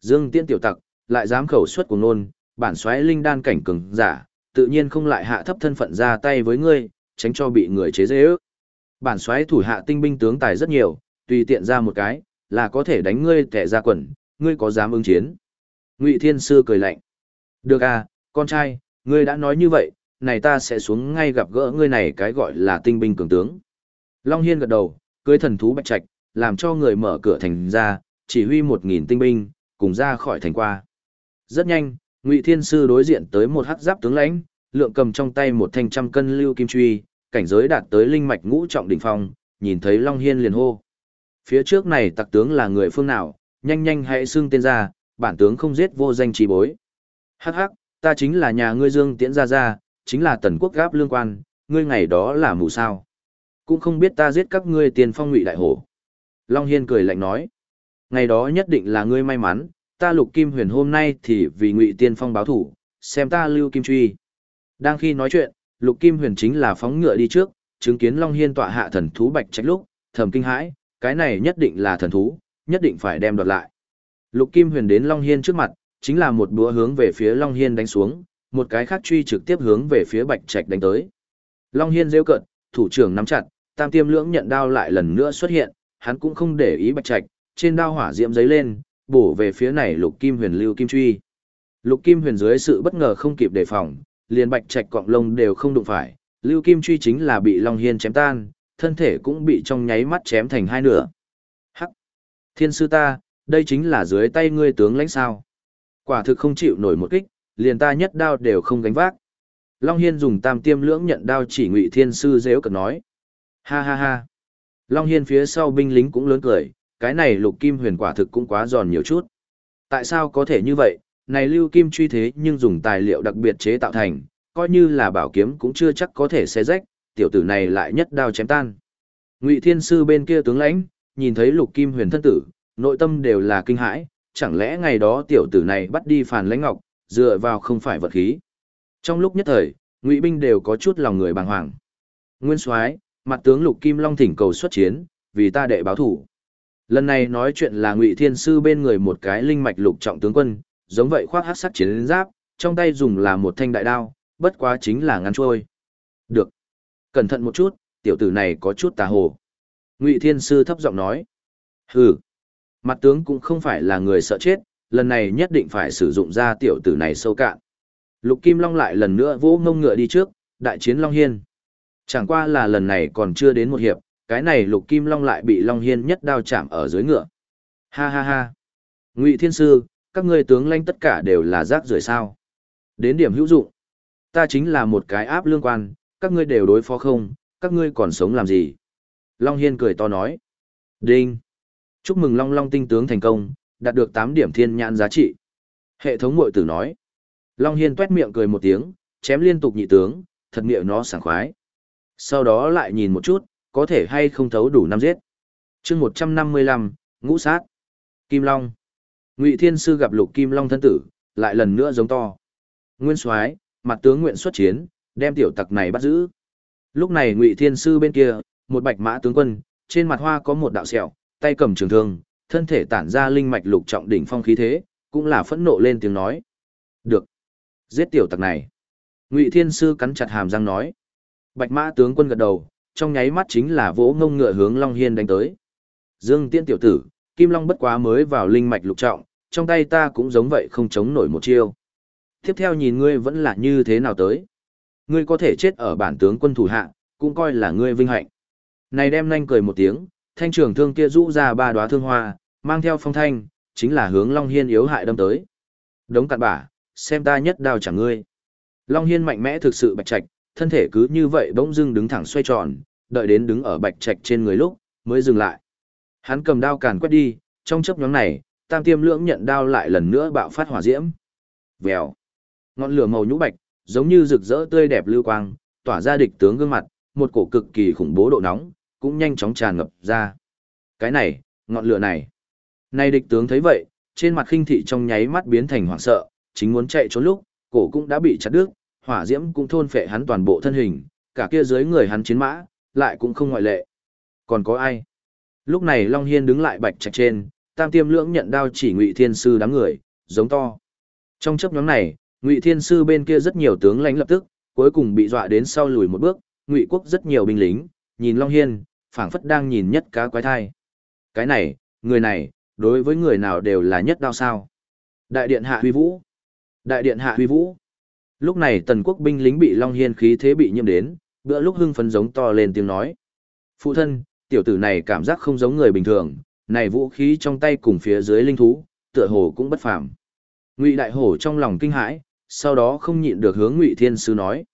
Speaker 1: Dương Tiễn tiểu tặc, lại dám khẩu xuất của nôn, bản xoáy linh đan cảnh cường giả, tự nhiên không lại hạ thấp thân phận ra tay với ngươi, tránh cho bị người chế dễ ước. Bản xoáy thủ hạ tinh binh tướng tài rất nhiều, tùy tiện ra một cái, là có thể đánh ngươi kẻ ra quần, ngươi có dám ứng chiến. Ngụy Thiên Sư cười lạnh. Được à, con trai, ngươi đã nói như vậy, này ta sẽ xuống ngay gặp gỡ ngươi này cái gọi là tinh binh cường tướng. Long Hiên gật đầu, cưới thần thú bạch trạch, làm cho người mở cửa thành ra, chỉ huy một nghìn tinh binh, cùng ra khỏi thành qua. Rất nhanh, Ngụy Thiên Sư đối diện tới một hắc giáp tướng lãnh, lượng cầm trong tay một thanh trăm cân lưu kim truy, cảnh giới đạt tới linh mạch ngũ trọng đỉnh phong, nhìn thấy Long Hiên liền hô. Phía trước này tặc tướng là người phương nào, nhanh nhanh hãy xưng tên ra, bản tướng không giết vô danh trí bối. Hắc hắc, ta chính là nhà ngươi Dương Tiễn Gia Gia, chính là tần quốc gáp lương quan, ngươi ngày đó là mù sao. Cũng không biết ta giết các ngươi tiền phong ngụy đại hổ. Long Hiên cười lạnh nói. Ngày đó nhất định là ngươi may mắn, ta lục kim huyền hôm nay thì vì ngụy tiên phong báo thủ, xem ta lưu kim truy. Đang khi nói chuyện, lục kim huyền chính là phóng ngựa đi trước, chứng kiến Long Hiên tọa hạ thần thú bạch trách lúc, thầm kinh hãi, cái này nhất định là thần thú, nhất định phải đem đoạt lại. Lục kim huyền đến Long Hiên trước mặt, chính là một búa hướng về phía Long Hiên đánh xuống, một cái khác truy trực tiếp hướng về phía bạch trạch đánh tới. Long Hiên rêu cợt thủ trưởng nắm chặt, tam tiêm lưỡng nhận đao lại lần nữa xuất hiện, hắn cũng không để ý bạch trạch, trên đao hỏa diễm giấy lên, bổ về phía này lục kim huyền lưu kim truy. Lục kim huyền dưới sự bất ngờ không kịp đề phòng, liền bạch trạch cọng lông đều không đụng phải, lưu kim truy chính là bị Long Hiên chém tan, thân thể cũng bị trong nháy mắt chém thành hai nửa. Hắc! Thiên sư ta, đây chính là dưới tay ngươi tướng lãnh sao. Quả thực không chịu nổi một kích, liền ta nhất đao đều không gánh vác. Long Hiên dùng tam tiêm lưỡng nhận đao chỉ ngụy thiên sư dễ cực nói. Ha ha ha! Long Hiên phía sau binh lính cũng lớn cười, cái này lục kim huyền quả thực cũng quá giòn nhiều chút. Tại sao có thể như vậy, này lưu kim truy thế nhưng dùng tài liệu đặc biệt chế tạo thành, coi như là bảo kiếm cũng chưa chắc có thể xé rách, tiểu tử này lại nhất đao chém tan. Ngụy Thiên Sư bên kia tướng lãnh, nhìn thấy lục kim huyền thân tử, nội tâm đều là kinh hãi, chẳng lẽ ngày đó tiểu tử này bắt đi phàn lãnh ngọc, dựa vào không phải vật khí. Trong lúc nhất thời, Ngụy binh đều có chút lòng người bàng hoàng. Nguyên Soái, mặt tướng Lục Kim Long thỉnh cầu xuất chiến, vì ta đệ báo thủ. Lần này nói chuyện là Ngụy Thiên Sư bên người một cái linh mạch lục trọng tướng quân, giống vậy khoác hắc sắc chiến giáp, trong tay dùng là một thanh đại đao, bất quá chính là ngăn trôi. Được. Cẩn thận một chút, tiểu tử này có chút tà hồ. Ngụy Thiên Sư thấp giọng nói. Hừ. Mặt tướng cũng không phải là người sợ chết, lần này nhất định phải sử dụng ra tiểu tử này sâu cạn. Lục Kim Long lại lần nữa vỗ ngông ngựa đi trước, đại chiến Long Hiên. Chẳng qua là lần này còn chưa đến một hiệp, cái này Lục Kim Long lại bị Long Hiên nhất đao chạm ở dưới ngựa. Ha ha ha. Ngụy Thiên Sư, các ngươi tướng lãnh tất cả đều là rác rưởi sao. Đến điểm hữu dụng. Ta chính là một cái áp lương quan, các ngươi đều đối phó không, các ngươi còn sống làm gì? Long Hiên cười to nói. Đinh. Chúc mừng Long Long tinh tướng thành công, đạt được 8 điểm thiên nhãn giá trị. Hệ thống mội tử nói. Long Hiên tuét miệng cười một tiếng, chém liên tục nhị tướng, thật miệng nó sảng khoái. Sau đó lại nhìn một chút, có thể hay không thấu đủ năm giết. chương 155, ngũ sát. Kim Long. Ngụy Thiên Sư gặp lục Kim Long thân tử, lại lần nữa giống to. Nguyên soái mặt tướng nguyện xuất chiến, đem tiểu tặc này bắt giữ. Lúc này Ngụy Thiên Sư bên kia, một bạch mã tướng quân, trên mặt hoa có một đạo sẹo, tay cầm trường thương, thân thể tản ra linh mạch lục trọng đỉnh phong khí thế, cũng là phẫn nộ lên tiếng nói. Được. Giết tiểu tặc này. Ngụy Thiên Sư cắn chặt hàm răng nói. Bạch mã tướng quân gật đầu, trong nháy mắt chính là vỗ ngông ngựa hướng Long Hiên đánh tới. Dương Tiên tiểu tử, Kim Long bất quá mới vào linh mạch lục trọng, trong tay ta cũng giống vậy không chống nổi một chiêu. Tiếp theo nhìn ngươi vẫn là như thế nào tới. Ngươi có thể chết ở bản tướng quân thủ hạ, cũng coi là ngươi vinh hạnh. Này đem nhanh cười một tiếng, thanh trường thương kia rũ ra ba đóa thương hoa, mang theo phong thanh, chính là hướng Long Hiên yếu hại đâm tới. Đống cặn bả, xem ta nhất đao chẳng ngươi. Long Hiên mạnh mẽ thực sự bạch trạch, thân thể cứ như vậy bỗng dưng đứng thẳng xoay tròn, đợi đến đứng ở bạch trạch trên người lúc, mới dừng lại. Hắn cầm đao càn quét đi, trong chấp nhóm này, tam tiêm lưỡng nhận đao lại lần nữa bạo phát hỏa diễm. Vèo. Ngọn lửa màu nhũ bạch, giống như rực rỡ tươi đẹp lưu quang, tỏa ra địch tướng gương mặt, một cổ cực kỳ khủng bố độ nóng, cũng nhanh chóng tràn ngập ra. Cái này, ngọn lửa này nay địch tướng thấy vậy, trên mặt khinh thị trong nháy mắt biến thành hoảng sợ, chính muốn chạy trốn lúc, cổ cũng đã bị chặt đứt, hỏa diễm cũng thôn phệ hắn toàn bộ thân hình, cả kia dưới người hắn chiến mã, lại cũng không ngoại lệ. Còn có ai? Lúc này Long Hiên đứng lại bạch trạch trên, tam tiêm lưỡng nhận đao chỉ ngụy thiên sư đám người, giống to. Trong chấp nhóm này, ngụy thiên sư bên kia rất nhiều tướng lãnh lập tức, cuối cùng bị dọa đến sau lùi một bước, ngụy quốc rất nhiều binh lính, nhìn Long Hiên, phảng phất đang nhìn nhất cá quái thai. Cái này, người này, đối với người nào đều là nhất đao sao. Đại điện hạ huy vũ. Đại điện hạ huy vũ. Lúc này tần quốc binh lính bị Long Hiên khí thế bị nhiễm đến, bữa lúc hưng phấn giống to lên tiếng nói. Phụ thân, tiểu tử này cảm giác không giống người bình thường, này vũ khí trong tay cùng phía dưới linh thú, tựa hồ cũng bất phàm. Ngụy đại hổ trong lòng kinh hãi, sau đó không nhịn được hướng Ngụy Thiên sư nói: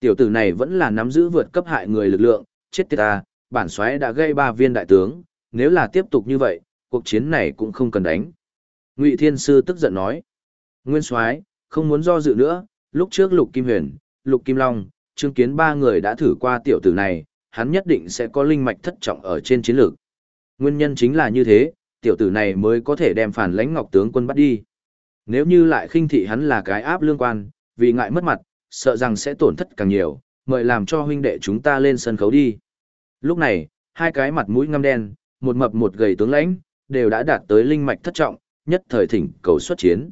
Speaker 1: "Tiểu tử này vẫn là nắm giữ vượt cấp hại người lực lượng, chết tiệt ta, bản soái đã gây ba viên đại tướng, nếu là tiếp tục như vậy, cuộc chiến này cũng không cần đánh." Ngụy Thiên sư tức giận nói: "Nguyên soái, không muốn do dự nữa, lúc trước Lục Kim Huyền, Lục Kim Long, Trương Kiến ba người đã thử qua tiểu tử này, hắn nhất định sẽ có linh mạch thất trọng ở trên chiến lược. Nguyên nhân chính là như thế, tiểu tử này mới có thể đem phản lãnh ngọc tướng quân bắt đi. Nếu như lại khinh thị hắn là cái áp lương quan, vì ngại mất mặt, sợ rằng sẽ tổn thất càng nhiều, mời làm cho huynh đệ chúng ta lên sân khấu đi. Lúc này, hai cái mặt mũi ngăm đen, một mập một gầy tướng lãnh, đều đã đạt tới linh mạch thất trọng, nhất thời thỉnh cầu xuất chiến.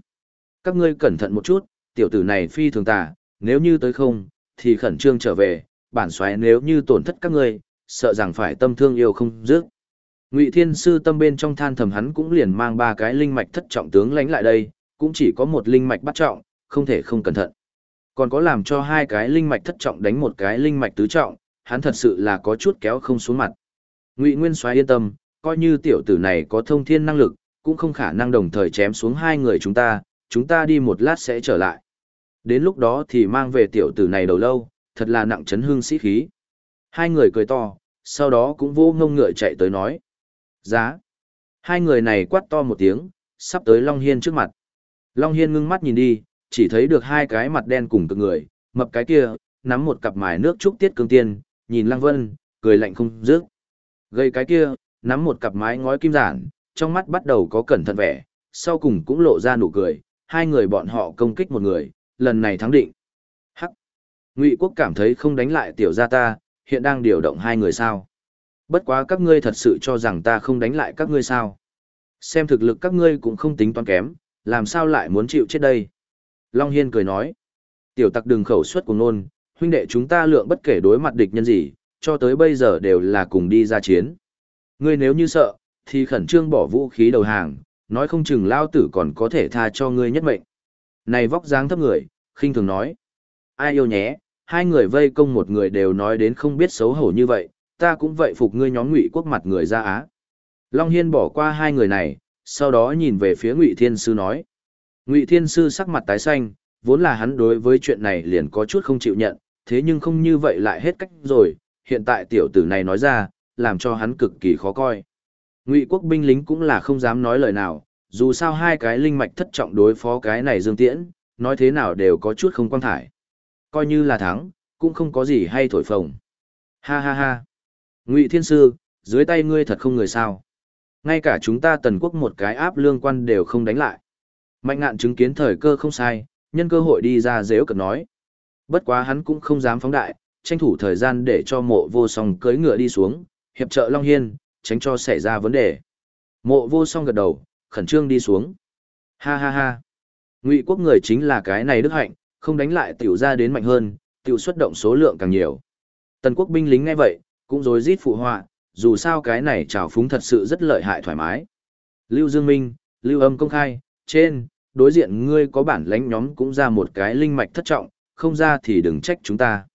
Speaker 1: Các ngươi cẩn thận một chút, tiểu tử này phi thường tà, nếu như tới không, thì khẩn trương trở về, bản xoáy nếu như tổn thất các ngươi, sợ rằng phải tâm thương yêu không dứt. Ngụy Thiên sư tâm bên trong than thầm hắn cũng liền mang ba cái linh mạch thất trọng tướng lánh lại đây, cũng chỉ có một linh mạch bắt trọng, không thể không cẩn thận. Còn có làm cho hai cái linh mạch thất trọng đánh một cái linh mạch tứ trọng, hắn thật sự là có chút kéo không xuống mặt. Ngụy Nguyên Soái yên tâm, coi như tiểu tử này có thông thiên năng lực, cũng không khả năng đồng thời chém xuống hai người chúng ta, chúng ta đi một lát sẽ trở lại. Đến lúc đó thì mang về tiểu tử này đầu lâu, thật là nặng chấn hương sĩ khí. Hai người cười to, sau đó cũng vô ngông ngựa chạy tới nói. Giá. Hai người này quát to một tiếng, sắp tới Long Hiên trước mặt. Long Hiên ngưng mắt nhìn đi, chỉ thấy được hai cái mặt đen cùng cực người, mập cái kia, nắm một cặp mài nước trúc tiết cương tiên, nhìn Lăng Vân, cười lạnh không dứt. Gây cái kia, nắm một cặp mái ngói kim giản, trong mắt bắt đầu có cẩn thận vẻ, sau cùng cũng lộ ra nụ cười, hai người bọn họ công kích một người, lần này thắng định. Hắc. Ngụy Quốc cảm thấy không đánh lại tiểu gia ta, hiện đang điều động hai người sao? Bất quá các ngươi thật sự cho rằng ta không đánh lại các ngươi sao? Xem thực lực các ngươi cũng không tính toán kém, làm sao lại muốn chịu chết đây? Long Hiên cười nói. Tiểu tặc đừng khẩu suất của nôn, huynh đệ chúng ta lượng bất kể đối mặt địch nhân gì, cho tới bây giờ đều là cùng đi ra chiến. Ngươi nếu như sợ, thì khẩn trương bỏ vũ khí đầu hàng, nói không chừng lao tử còn có thể tha cho ngươi nhất mệnh. Này vóc dáng thấp người, khinh thường nói. Ai yêu nhé, hai người vây công một người đều nói đến không biết xấu hổ như vậy, ta cũng vậy phục ngươi nhóm ngụy quốc mặt người ra á. Long Hiên bỏ qua hai người này, sau đó nhìn về phía ngụy thiên sư nói. Ngụy thiên sư sắc mặt tái xanh, vốn là hắn đối với chuyện này liền có chút không chịu nhận, thế nhưng không như vậy lại hết cách rồi, hiện tại tiểu tử này nói ra, làm cho hắn cực kỳ khó coi. Ngụy quốc binh lính cũng là không dám nói lời nào, dù sao hai cái linh mạch thất trọng đối phó cái này dương tiễn, nói thế nào đều có chút không quan thải. Coi như là thắng, cũng không có gì hay thổi phồng. Ha ha ha. Ngụy Thiên Sư, dưới tay ngươi thật không người sao. Ngay cả chúng ta tần quốc một cái áp lương quan đều không đánh lại. Mạnh ngạn chứng kiến thời cơ không sai, nhân cơ hội đi ra dễ cật nói. Bất quá hắn cũng không dám phóng đại, tranh thủ thời gian để cho mộ vô song cưới ngựa đi xuống, hiệp trợ Long Hiên, tránh cho xảy ra vấn đề. Mộ vô song gật đầu, khẩn trương đi xuống. Ha ha ha. Ngụy quốc người chính là cái này đức hạnh, không đánh lại tiểu ra đến mạnh hơn, tiểu xuất động số lượng càng nhiều. Tần quốc binh lính ngay vậy, cũng rối rít phụ họa, dù sao cái này trào phúng thật sự rất lợi hại thoải mái. Lưu Dương Minh, Lưu Âm công khai, trên, đối diện ngươi có bản lãnh nhóm cũng ra một cái linh mạch thất trọng, không ra thì đừng trách chúng ta.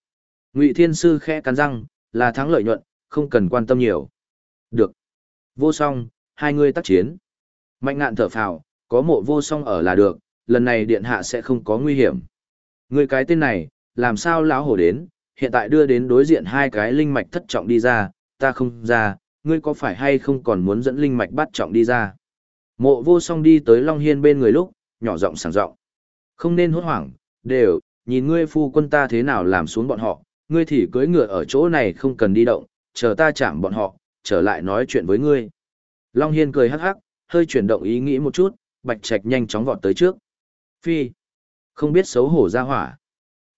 Speaker 1: Ngụy Thiên Sư khẽ cắn răng, là thắng lợi nhuận, không cần quan tâm nhiều. Được. Vô song, hai người tác chiến. Mạnh ngạn thở phào, có mộ vô song ở là được, lần này điện hạ sẽ không có nguy hiểm. Người cái tên này, làm sao lão hổ đến, hiện tại đưa đến đối diện hai cái linh mạch thất trọng đi ra, ta không ra, ngươi có phải hay không còn muốn dẫn linh mạch bắt trọng đi ra. Mộ vô song đi tới Long Hiên bên người lúc, nhỏ giọng sảng giọng Không nên hốt hoảng, đều, nhìn ngươi phu quân ta thế nào làm xuống bọn họ, ngươi thì cưỡi ngựa ở chỗ này không cần đi động, chờ ta chạm bọn họ, trở lại nói chuyện với ngươi. Long Hiên cười hắc hắc, hơi chuyển động ý nghĩ một chút, bạch trạch nhanh chóng vọt tới trước. Phi, không biết xấu hổ ra hỏa.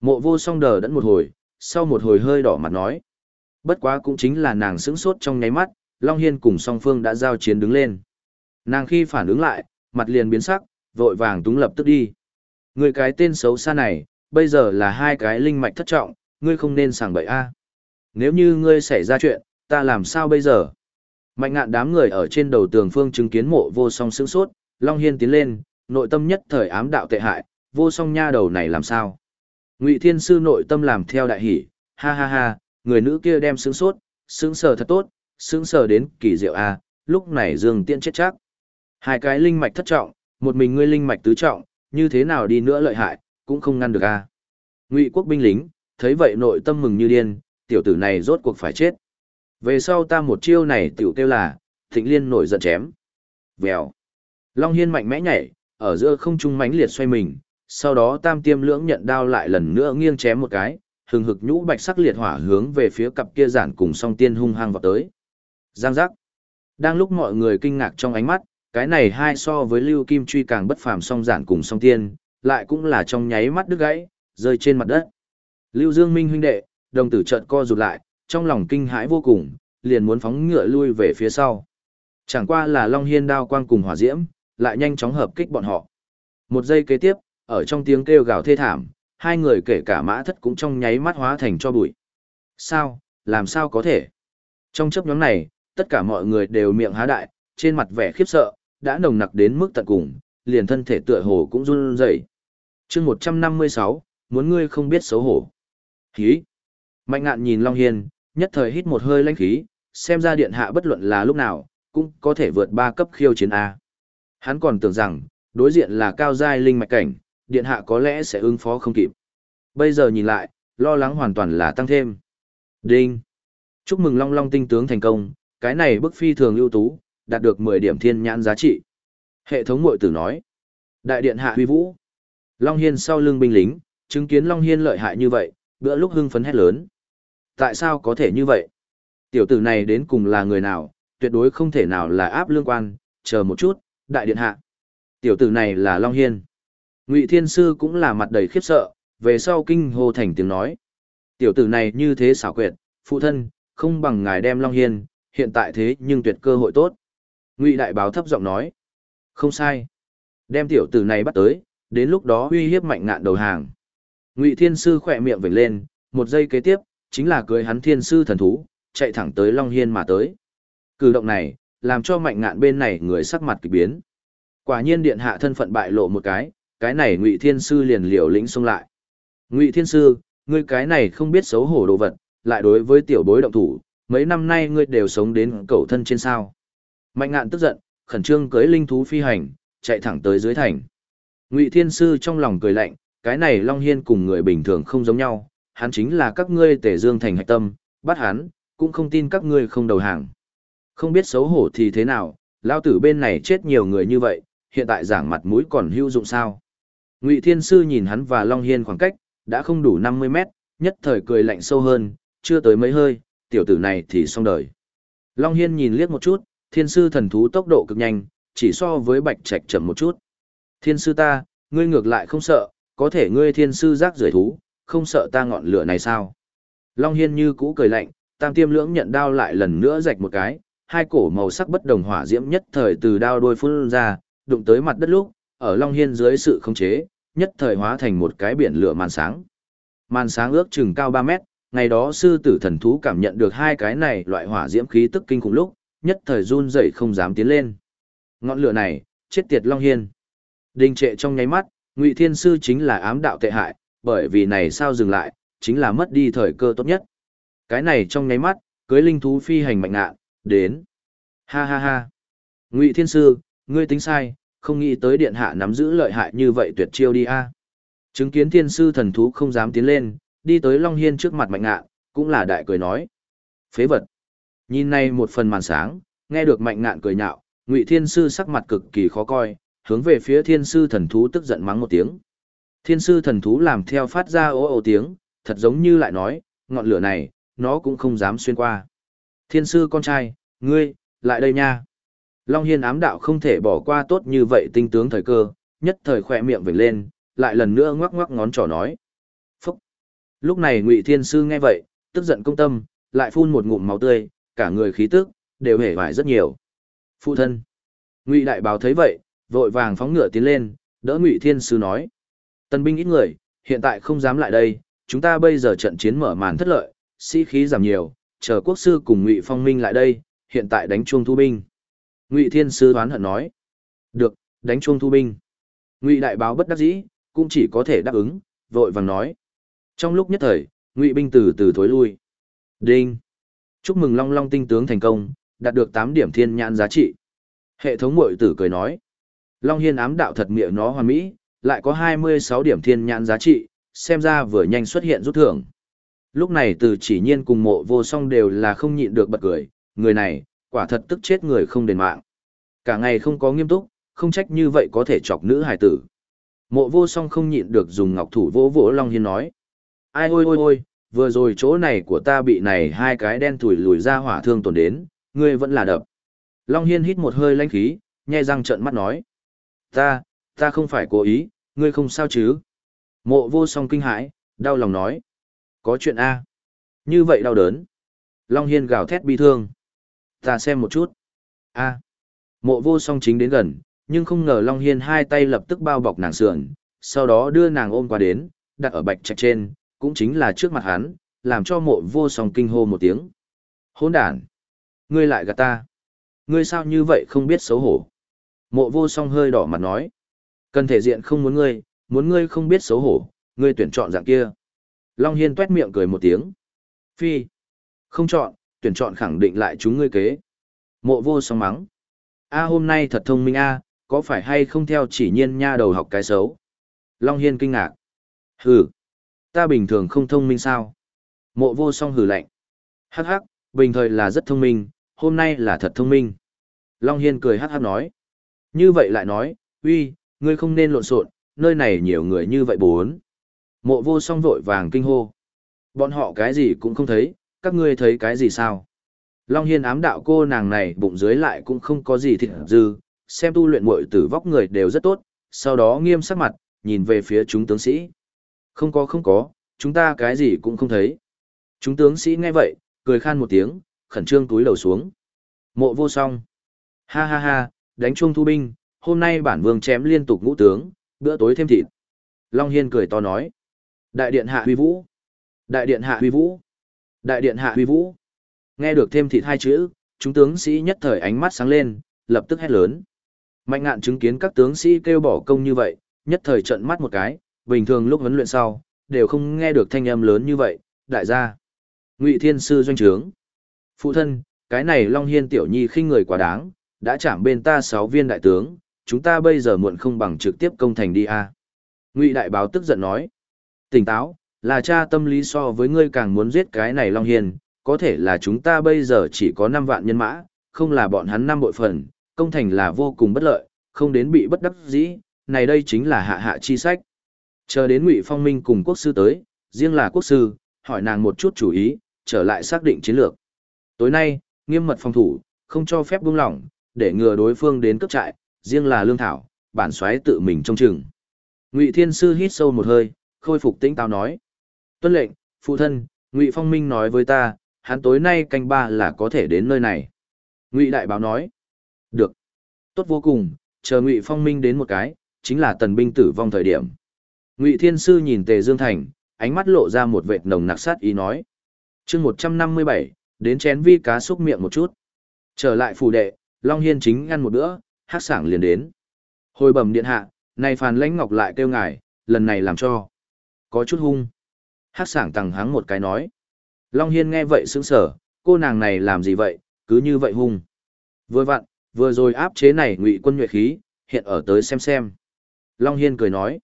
Speaker 1: Mộ vô song đờ đẫn một hồi, sau một hồi hơi đỏ mặt nói. Bất quá cũng chính là nàng sững sốt trong nháy mắt, Long Hiên cùng song phương đã giao chiến đứng lên. Nàng khi phản ứng lại, mặt liền biến sắc, vội vàng túng lập tức đi. Người cái tên xấu xa này, bây giờ là hai cái linh mạch thất trọng, ngươi không nên sảng bậy a. Nếu như ngươi xảy ra chuyện, ta làm sao bây giờ? Mạnh ngạn đám người ở trên đầu tường phương chứng kiến mộ vô song sững sốt, Long Hiên tiến lên, nội tâm nhất thời ám đạo tệ hại, vô song nha đầu này làm sao? Ngụy Thiên Sư nội tâm làm theo đại hỷ, ha ha ha, người nữ kia đem sững sốt, sững sờ thật tốt, sững sờ đến kỳ diệu a, lúc này Dương Tiên chết chắc. Hai cái linh mạch thất trọng, một mình ngươi linh mạch tứ trọng, như thế nào đi nữa lợi hại, cũng không ngăn được a. Ngụy quốc binh lính, thấy vậy nội tâm mừng như điên, tiểu tử này rốt cuộc phải chết. Về sau ta một chiêu này tiểu kêu là, thịnh liên nổi giận chém. Vèo. Long Hiên mạnh mẽ nhảy, ở giữa không trung mãnh liệt xoay mình, sau đó tam tiêm lưỡng nhận đao lại lần nữa nghiêng chém một cái, hừng hực nhũ bạch sắc liệt hỏa hướng về phía cặp kia giản cùng song tiên hung hăng vào tới. Giang giác. Đang lúc mọi người kinh ngạc trong ánh mắt, cái này hai so với lưu kim truy càng bất phàm song giản cùng song tiên, lại cũng là trong nháy mắt đứt gãy, rơi trên mặt đất. Lưu Dương Minh huynh đệ, đồng tử trận co rụt lại, trong lòng kinh hãi vô cùng, liền muốn phóng ngựa lui về phía sau. Chẳng qua là Long Hiên đao quang cùng hỏa diễm, lại nhanh chóng hợp kích bọn họ. Một giây kế tiếp, ở trong tiếng kêu gào thê thảm, hai người kể cả mã thất cũng trong nháy mắt hóa thành cho bụi. Sao, làm sao có thể? Trong chấp nhóm này, tất cả mọi người đều miệng há đại, trên mặt vẻ khiếp sợ, đã nồng nặc đến mức tận cùng, liền thân thể tựa hồ cũng run rẩy. chương 156, muốn ngươi không biết xấu hổ. Hí! Mạnh ngạn nhìn Long Hiên, nhất thời hít một hơi lãnh khí, xem ra điện hạ bất luận là lúc nào, cũng có thể vượt ba cấp khiêu chiến A. Hắn còn tưởng rằng, đối diện là cao giai linh mạch cảnh, điện hạ có lẽ sẽ ứng phó không kịp. Bây giờ nhìn lại, lo lắng hoàn toàn là tăng thêm. Đinh! Chúc mừng Long Long tinh tướng thành công, cái này bức phi thường ưu tú, đạt được 10 điểm thiên nhãn giá trị. Hệ thống mội tử nói. Đại điện hạ huy vũ. Long Hiên sau lưng binh lính, chứng kiến Long Hiên lợi hại như vậy, bữa lúc hưng phấn hét lớn. Tại sao có thể như vậy? Tiểu tử này đến cùng là người nào, tuyệt đối không thể nào là áp lương quan, chờ một chút, đại điện hạ. Tiểu tử này là Long Hiên. Ngụy Thiên Sư cũng là mặt đầy khiếp sợ, về sau kinh hô thành tiếng nói. Tiểu tử này như thế xảo quyệt, phụ thân, không bằng ngài đem Long Hiên, hiện tại thế nhưng tuyệt cơ hội tốt. Ngụy Đại Báo thấp giọng nói. Không sai. Đem tiểu tử này bắt tới, đến lúc đó uy hiếp mạnh ngạn đầu hàng. Ngụy Thiên Sư khỏe miệng vểnh lên, một giây kế tiếp, chính là cưới hắn Thiên Sư thần thú, chạy thẳng tới Long Hiên mà tới. Cử động này, làm cho mạnh ngạn bên này người sắc mặt kỳ biến. Quả nhiên điện hạ thân phận bại lộ một cái, cái này Ngụy Thiên Sư liền liều lĩnh xông lại. Ngụy Thiên Sư, ngươi cái này không biết xấu hổ đồ vật, lại đối với tiểu bối động thủ, mấy năm nay ngươi đều sống đến cầu thân trên sao. Mạnh ngạn tức giận, khẩn trương cưới linh thú phi hành, chạy thẳng tới dưới thành. Ngụy Thiên Sư trong lòng cười lạnh, cái này Long Hiên cùng người bình thường không giống nhau, hắn chính là các ngươi tể dương thành hạch tâm, bắt hắn, cũng không tin các ngươi không đầu hàng. Không biết xấu hổ thì thế nào, lao tử bên này chết nhiều người như vậy, hiện tại giảng mặt mũi còn hữu dụng sao. Ngụy Thiên Sư nhìn hắn và Long Hiên khoảng cách, đã không đủ 50 mét, nhất thời cười lạnh sâu hơn, chưa tới mấy hơi, tiểu tử này thì xong đời. Long Hiên nhìn liếc một chút, thiên sư thần thú tốc độ cực nhanh, chỉ so với bạch trạch chậm một chút. Thiên sư ta, ngươi ngược lại không sợ, có thể ngươi thiên sư rác rưởi thú, không sợ ta ngọn lửa này sao? Long Hiên như cũ cười lạnh, tam tiêm lưỡng nhận đao lại lần nữa rạch một cái, hai cổ màu sắc bất đồng hỏa diễm nhất thời từ đao đôi phun ra, đụng tới mặt đất lúc, ở Long Hiên dưới sự khống chế, nhất thời hóa thành một cái biển lửa màn sáng. Màn sáng ước chừng cao 3 mét, ngày đó sư tử thần thú cảm nhận được hai cái này loại hỏa diễm khí tức kinh khủng lúc, nhất thời run rẩy không dám tiến lên. Ngọn lửa này, chết tiệt Long Hiên. Đình trệ trong nháy mắt, Ngụy Thiên Sư chính là ám đạo tệ hại, bởi vì này sao dừng lại, chính là mất đi thời cơ tốt nhất. Cái này trong nháy mắt, cưới linh thú phi hành mạnh ngạn, đến. Ha ha ha. Ngụy Thiên Sư, ngươi tính sai, không nghĩ tới điện hạ nắm giữ lợi hại như vậy tuyệt chiêu đi a. Chứng kiến Thiên Sư thần thú không dám tiến lên, đi tới Long Hiên trước mặt Mạnh Ngạn, cũng là đại cười nói. Phế vật. Nhìn này một phần màn sáng, nghe được Mạnh Ngạn cười nhạo, Ngụy Thiên Sư sắc mặt cực kỳ khó coi, hướng về phía Thiên Sư thần thú tức giận mắng một tiếng. Thiên Sư thần thú làm theo phát ra ố ồ tiếng, thật giống như lại nói, ngọn lửa này, nó cũng không dám xuyên qua. Thiên Sư con trai, ngươi, lại đây nha. Long Hiên ám đạo không thể bỏ qua tốt như vậy tinh tướng thời cơ, nhất thời khỏe miệng vểnh lên, lại lần nữa ngoắc ngoắc ngón trỏ nói. Phúc! Lúc này Ngụy Thiên Sư nghe vậy, tức giận công tâm, lại phun một ngụm máu tươi, cả người khí tức, đều hề vải rất nhiều. Phụ thân! Ngụy Đại Báo thấy vậy, vội vàng phóng ngựa tiến lên, đỡ Ngụy Thiên Sư nói. Tân binh ít người, hiện tại không dám lại đây, chúng ta bây giờ trận chiến mở màn thất lợi, sĩ khí giảm nhiều, chờ quốc sư cùng Ngụy Phong Minh lại đây, hiện tại đánh chuông thu binh. Ngụy Thiên Sư đoán hận nói. Được, đánh chuông thu binh. Ngụy Đại Báo bất đắc dĩ, cũng chỉ có thể đáp ứng, vội vàng nói. Trong lúc nhất thời, Ngụy binh từ từ thối lui. Đinh. Chúc mừng Long Long tinh tướng thành công, đạt được 8 điểm thiên nhãn giá trị. Hệ thống mội tử cười nói. Long Hiên ám đạo thật miệng nó hoàn mỹ, lại có 26 điểm thiên nhãn giá trị, xem ra vừa nhanh xuất hiện rút thưởng. Lúc này từ chỉ nhiên cùng mộ vô song đều là không nhịn được bật cười, người này, quả thật tức chết người không đền mạng. Cả ngày không có nghiêm túc, không trách như vậy có thể chọc nữ hài tử. Mộ vô song không nhịn được dùng ngọc thủ vỗ vỗ Long Hiên nói. Ai ôi ôi ôi, vừa rồi chỗ này của ta bị này hai cái đen thủi lùi ra hỏa thương tổn đến, ngươi vẫn là đập. Long Hiên hít một hơi lãnh khí, nhe răng trợn mắt nói. Ta, ta không phải cố ý, ngươi không sao chứ. Mộ vô song kinh hãi, đau lòng nói. Có chuyện A. Như vậy đau đớn. Long Hiên gào thét bi thương. Ta xem một chút. A. Mộ vô song chính đến gần, nhưng không ngờ Long Hiên hai tay lập tức bao bọc nàng sườn, sau đó đưa nàng ôm qua đến, đặt ở bạch trạch trên, cũng chính là trước mặt hắn, làm cho mộ vô song kinh hô một tiếng. Hôn đàn! Ngươi lại gạt ta! Ngươi sao như vậy không biết xấu hổ? Mộ vô song hơi đỏ mặt nói. Cần thể diện không muốn ngươi, muốn ngươi không biết xấu hổ, ngươi tuyển chọn dạng kia. Long Hiên tuét miệng cười một tiếng. Phi! Không chọn, tuyển chọn khẳng định lại chúng ngươi kế. Mộ vô song mắng. A hôm nay thật thông minh a, có phải hay không theo chỉ nhiên nha đầu học cái xấu? Long Hiên kinh ngạc. Hừ, ta bình thường không thông minh sao? Mộ vô song hừ lạnh. Hắc hắc, bình thời là rất thông minh, hôm nay là thật thông minh. Long Hiên cười hắc hắc nói. Như vậy lại nói, uy, ngươi không nên lộn xộn, nơi này nhiều người như vậy bốn. Mộ vô song vội vàng kinh hô. Bọn họ cái gì cũng không thấy, các ngươi thấy cái gì sao? Long Hiên ám đạo cô nàng này bụng dưới lại cũng không có gì thịt dư, xem tu luyện muội tử vóc người đều rất tốt, sau đó nghiêm sắc mặt, nhìn về phía chúng tướng sĩ. Không có không có, chúng ta cái gì cũng không thấy. Chúng tướng sĩ nghe vậy, cười khan một tiếng, khẩn trương túi đầu xuống. Mộ vô song. Ha ha ha, đánh chuông thu binh, hôm nay bản vương chém liên tục ngũ tướng, bữa tối thêm thịt. Long Hiên cười to nói. Đại điện hạ huy vũ. Đại điện hạ huy vũ. Đại điện hạ huy vũ. Nghe được thêm thịt hai chữ, chúng tướng sĩ nhất thời ánh mắt sáng lên, lập tức hét lớn. Mạnh ngạn chứng kiến các tướng sĩ kêu bỏ công như vậy, nhất thời trận mắt một cái, bình thường lúc huấn luyện sau, đều không nghe được thanh âm lớn như vậy, đại gia. Ngụy Thiên Sư doanh trướng. Phụ thân, cái này Long Hiên tiểu nhi khinh người quá đáng, đã chạm bên ta sáu viên đại tướng, chúng ta bây giờ muộn không bằng trực tiếp công thành đi a. Ngụy Đại Báo tức giận nói. Tỉnh táo, là cha tâm lý so với ngươi càng muốn giết cái này Long Hiền, có thể là chúng ta bây giờ chỉ có 5 vạn nhân mã, không là bọn hắn năm bội phần, công thành là vô cùng bất lợi, không đến bị bất đắc dĩ, này đây chính là hạ hạ chi sách. Chờ đến Ngụy Phong Minh cùng quốc sư tới, riêng là quốc sư, hỏi nàng một chút chủ ý, trở lại xác định chiến lược. Tối nay, nghiêm mật phòng thủ, không cho phép buông lỏng, để ngừa đối phương đến cướp trại, riêng là lương thảo, bản xoáy tự mình trông chừng. Ngụy Thiên sư hít sâu một hơi, khôi phục tĩnh táo nói: "Tuân lệnh, phụ thân, Ngụy Phong Minh nói với ta, hắn tối nay canh ba là có thể đến nơi này." Ngụy Đại Báo nói: "Được, tốt vô cùng, chờ Ngụy Phong Minh đến một cái, chính là tần binh tử vong thời điểm." Ngụy Thiên sư nhìn Tề Dương Thành, ánh mắt lộ ra một vệt nồng nặc sát ý nói: "Chương một trăm năm mươi bảy, đến chén vi cá xúc miệng một chút." Trở lại phủ đệ, Long Hiên chính ăn một bữa, hát sảng liền đến. Hồi bẩm điện hạ, này phàn lãnh ngọc lại kêu ngài, lần này làm cho. Có chút hung. Hát sảng tằng hắng một cái nói. Long Hiên nghe vậy sững sở, cô nàng này làm gì vậy, cứ như vậy hung. Vừa vặn, vừa rồi áp chế này ngụy quân nhuệ khí, hiện ở tới xem xem. Long Hiên cười nói.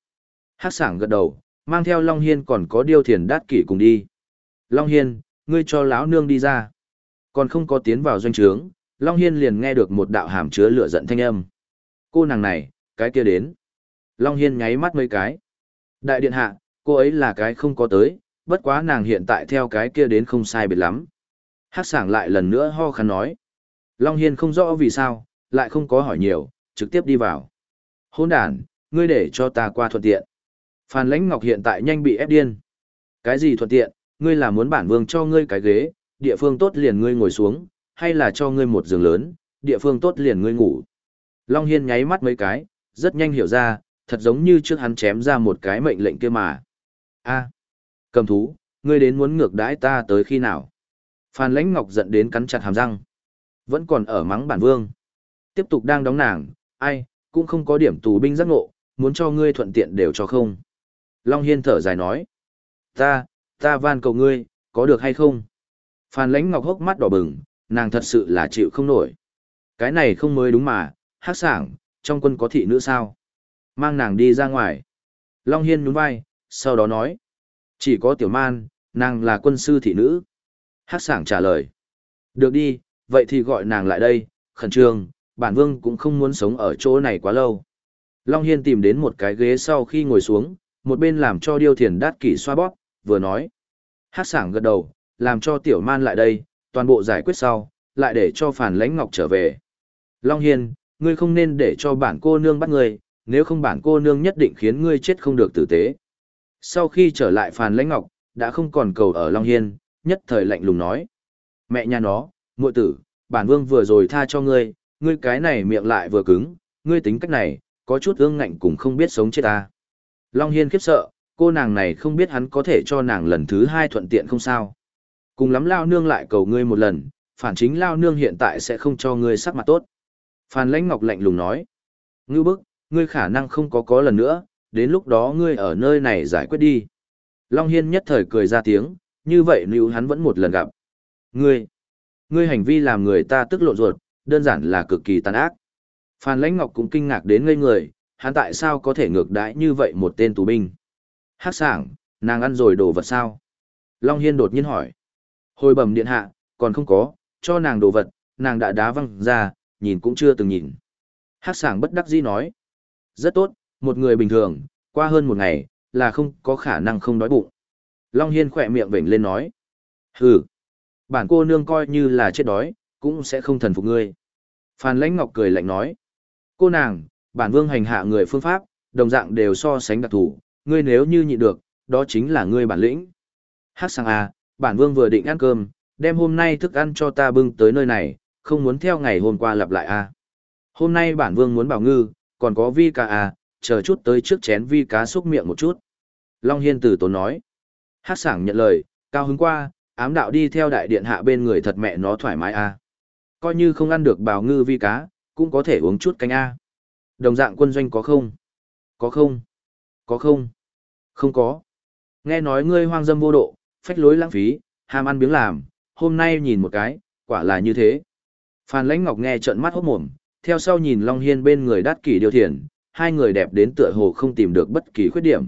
Speaker 1: Hắc sảng gật đầu, mang theo Long Hiên còn có điều thiền đát kỷ cùng đi. Long Hiên, ngươi cho lão nương đi ra. Còn không có tiến vào doanh trướng, Long Hiên liền nghe được một đạo hàm chứa lửa giận thanh âm. Cô nàng này, cái kia đến. Long Hiên nháy mắt mấy cái. Đại điện hạ, cô ấy là cái không có tới, bất quá nàng hiện tại theo cái kia đến không sai biệt lắm. Hắc sảng lại lần nữa ho khăn nói. Long Hiên không rõ vì sao, lại không có hỏi nhiều, trực tiếp đi vào. Hôn đàn, ngươi để cho ta qua thuận tiện. Phan Lãnh Ngọc hiện tại nhanh bị ép điên. Cái gì thuận tiện, ngươi là muốn bản vương cho ngươi cái ghế, địa phương tốt liền ngươi ngồi xuống, hay là cho ngươi một giường lớn, địa phương tốt liền ngươi ngủ. Long Hiên nháy mắt mấy cái, rất nhanh hiểu ra, thật giống như trước hắn chém ra một cái mệnh lệnh kia mà. a cầm thú, ngươi đến muốn ngược đãi ta tới khi nào? Phan Lãnh Ngọc giận đến cắn chặt hàm răng. Vẫn còn ở mắng bản vương. Tiếp tục đang đóng nàng, ai, cũng không có điểm tù binh giác ngộ, muốn cho ngươi thuận tiện đều cho không. Long Hiên thở dài nói. Ta, ta van cầu ngươi, có được hay không? Phan Lãnh Ngọc hốc mắt đỏ bừng, nàng thật sự là chịu không nổi. Cái này không mới đúng mà, hát sảng, trong quân có thị nữ sao? Mang nàng đi ra ngoài. Long Hiên nhún vai, sau đó nói. Chỉ có tiểu man, nàng là quân sư thị nữ. Hát sảng trả lời. Được đi, vậy thì gọi nàng lại đây, khẩn trương, bản vương cũng không muốn sống ở chỗ này quá lâu. Long Hiên tìm đến một cái ghế sau khi ngồi xuống, một bên làm cho điêu thiền đát kỷ xoa bóp, vừa nói. Hát sảng gật đầu, làm cho tiểu man lại đây, toàn bộ giải quyết sau, lại để cho phản lãnh ngọc trở về. Long Hiên, ngươi không nên để cho bản cô nương bắt ngươi, nếu không bản cô nương nhất định khiến ngươi chết không được tử tế. Sau khi trở lại phản lãnh ngọc, đã không còn cầu ở Long Hiên, nhất thời lạnh lùng nói. Mẹ nhà nó, muội tử, bản vương vừa rồi tha cho ngươi, ngươi cái này miệng lại vừa cứng, ngươi tính cách này, có chút ương ngạnh cũng không biết sống chết ta. Long Hiên khiếp sợ, cô nàng này không biết hắn có thể cho nàng lần thứ hai thuận tiện không sao. Cùng lắm lao nương lại cầu ngươi một lần, phản chính lao nương hiện tại sẽ không cho ngươi sắc mặt tốt. Phan lãnh ngọc lạnh lùng nói. Ngưu bức, ngươi khả năng không có có lần nữa, đến lúc đó ngươi ở nơi này giải quyết đi. Long Hiên nhất thời cười ra tiếng, như vậy nếu hắn vẫn một lần gặp. Ngươi, ngươi hành vi làm người ta tức lộn ruột, đơn giản là cực kỳ tàn ác. Phan Lãnh Ngọc cũng kinh ngạc đến ngây người, hắn tại sao có thể ngược đãi như vậy một tên tù binh. Hắc sảng, nàng ăn rồi đồ vật sao? Long Hiên đột nhiên hỏi. Hồi bẩm điện hạ, còn không có, cho nàng đồ vật, nàng đã đá văng ra, nhìn cũng chưa từng nhìn. Hắc sảng bất đắc dĩ nói. Rất tốt, một người bình thường, qua hơn một ngày, là không có khả năng không đói bụng. Long Hiên khỏe miệng vểnh lên nói. Hừ, bản cô nương coi như là chết đói, cũng sẽ không thần phục ngươi. Phan Lãnh Ngọc cười lạnh nói. Cô nàng, bản vương hành hạ người phương pháp, đồng dạng đều so sánh đặc thủ, ngươi nếu như nhịn được, đó chính là ngươi bản lĩnh. Hát sang à, bản vương vừa định ăn cơm, đem hôm nay thức ăn cho ta bưng tới nơi này, không muốn theo ngày hôm qua lặp lại à. Hôm nay bản vương muốn bảo ngư, còn có vi cá à, chờ chút tới trước chén vi cá xúc miệng một chút. Long Hiên tử tốn nói. Hát sảng nhận lời, cao hứng qua, ám đạo đi theo đại điện hạ bên người thật mẹ nó thoải mái à. Coi như không ăn được bào ngư vi cá, cũng có thể uống chút canh A. Đồng dạng quân doanh có không? Có không? Có không? Không có. Nghe nói ngươi hoang dâm vô độ, phách lối lãng phí, ham ăn biếng làm, hôm nay nhìn một cái, quả là như thế. Phan Lãnh Ngọc nghe trợn mắt hốt mồm, theo sau nhìn Long Hiên bên người đát kỷ điều thiền, hai người đẹp đến tựa hồ không tìm được bất kỳ khuyết điểm.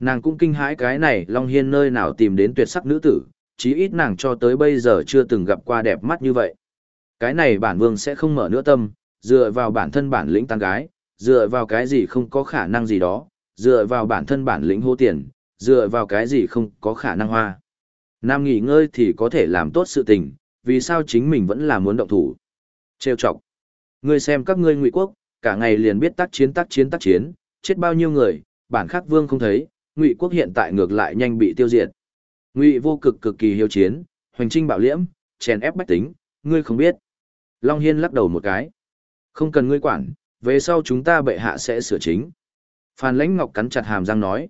Speaker 1: Nàng cũng kinh hãi cái này Long Hiên nơi nào tìm đến tuyệt sắc nữ tử, chí ít nàng cho tới bây giờ chưa từng gặp qua đẹp mắt như vậy. Cái này bản vương sẽ không mở nữa tâm, dựa vào bản thân bản lĩnh tăng gái, dựa vào cái gì không có khả năng gì đó, dựa vào bản thân bản lĩnh hô tiền, dựa vào cái gì không có khả năng hoa. Nam nghỉ ngơi thì có thể làm tốt sự tình, vì sao chính mình vẫn là muốn động thủ. Trêu chọc. Ngươi xem các ngươi ngụy quốc, cả ngày liền biết tác chiến tác chiến tác chiến, chết bao nhiêu người, bản khắc vương không thấy, ngụy quốc hiện tại ngược lại nhanh bị tiêu diệt. Ngụy vô cực cực kỳ hiếu chiến, hoành trinh bạo liễm, chèn ép bách tính, ngươi không biết. Long Hiên lắc đầu một cái. Không cần ngươi quản, về sau chúng ta bệ hạ sẽ sửa chính. Phan Lãnh Ngọc cắn chặt hàm răng nói.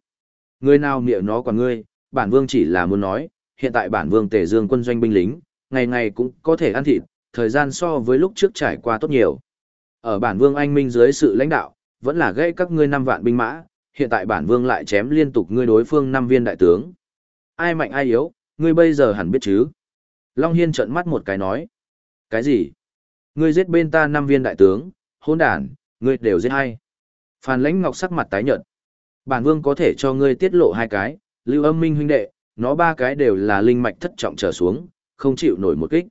Speaker 1: Ngươi nào miệng nó quản ngươi, bản vương chỉ là muốn nói, hiện tại bản vương tề dương quân doanh binh lính, ngày ngày cũng có thể ăn thịt, thời gian so với lúc trước trải qua tốt nhiều. Ở bản vương anh minh dưới sự lãnh đạo, vẫn là gây các ngươi năm vạn binh mã, hiện tại bản vương lại chém liên tục ngươi đối phương năm viên đại tướng. Ai mạnh ai yếu, ngươi bây giờ hẳn biết chứ. Long Hiên trợn mắt một cái nói. Cái gì? Ngươi giết bên ta năm viên đại tướng, hỗn đản, ngươi đều giết hay. Phan Lãnh Ngọc sắc mặt tái nhợt. Bản vương có thể cho ngươi tiết lộ hai cái, Lưu Âm Minh huynh đệ, nó ba cái đều là linh mạch thất trọng trở xuống, không chịu nổi một kích.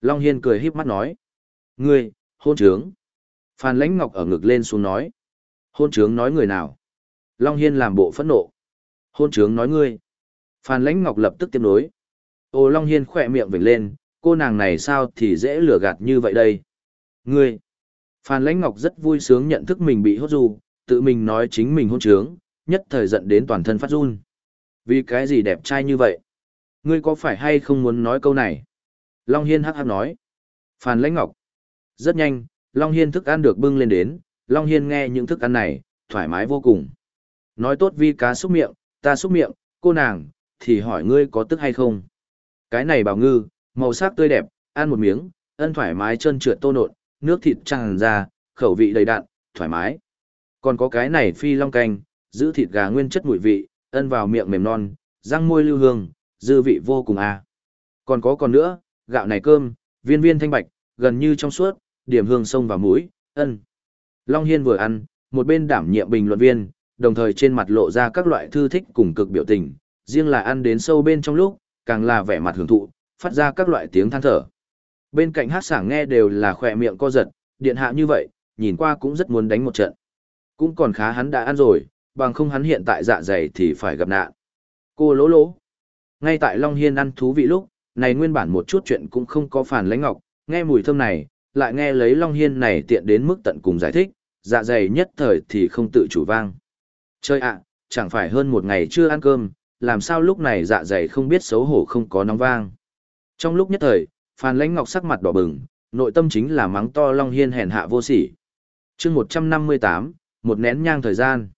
Speaker 1: Long Hiên cười híp mắt nói: "Ngươi, hôn trướng." Phan Lãnh Ngọc ở ngực lên xuống nói: "Hôn trướng nói người nào?" Long Hiên làm bộ phẫn nộ. "Hôn trướng nói ngươi." Phan Lãnh Ngọc lập tức tiếp nối. Ô Long Hiên khỏe miệng vểnh lên, cô nàng này sao thì dễ lừa gạt như vậy đây? Ngươi! Phan Lãnh Ngọc rất vui sướng nhận thức mình bị hốt dù tự mình nói chính mình hôn trướng, nhất thời giận đến toàn thân phát run. Vì cái gì đẹp trai như vậy? Ngươi có phải hay không muốn nói câu này? Long Hiên hắc hắc nói. Phan Lãnh Ngọc. Rất nhanh, Long Hiên thức ăn được bưng lên đến, Long Hiên nghe những thức ăn này, thoải mái vô cùng. Nói tốt vi cá xúc miệng, ta xúc miệng, cô nàng, thì hỏi ngươi có tức hay không? Cái này bảo ngư, màu sắc tươi đẹp, ăn một miếng, ân thoải mái chân trượt tô nộn, nước thịt tràn ra, khẩu vị đầy đặn, thoải mái. Còn có cái này phi long canh, giữ thịt gà nguyên chất mùi vị, ân vào miệng mềm non, răng môi lưu hương, dư vị vô cùng à. Còn có còn nữa, gạo này cơm, viên viên thanh bạch, gần như trong suốt, điểm hương sông vào mũi, ân. Long Hiên vừa ăn, một bên đảm nhiệm bình luận viên, đồng thời trên mặt lộ ra các loại thư thích cùng cực biểu tình, riêng là ăn đến sâu bên trong lúc, càng là vẻ mặt hưởng thụ, phát ra các loại tiếng than thở. Bên cạnh hát sảng nghe đều là khỏe miệng co giật, điện hạ như vậy, nhìn qua cũng rất muốn đánh một trận. Cũng còn khá hắn đã ăn rồi, bằng không hắn hiện tại dạ dày thì phải gặp nạn. Cô lỗ lỗ. Ngay tại Long Hiên ăn thú vị lúc, này nguyên bản một chút chuyện cũng không có phản lãnh ngọc, nghe mùi thơm này, lại nghe lấy Long Hiên này tiện đến mức tận cùng giải thích, dạ dày nhất thời thì không tự chủ vang. Chơi ạ, chẳng phải hơn một ngày chưa ăn cơm, làm sao lúc này dạ dày không biết xấu hổ không có nóng vang. Trong lúc nhất thời, Phan Lãnh Ngọc sắc mặt đỏ bừng, nội tâm chính là mắng to Long Hiên hèn hạ vô sỉ. chương 158, một nén nhang thời gian.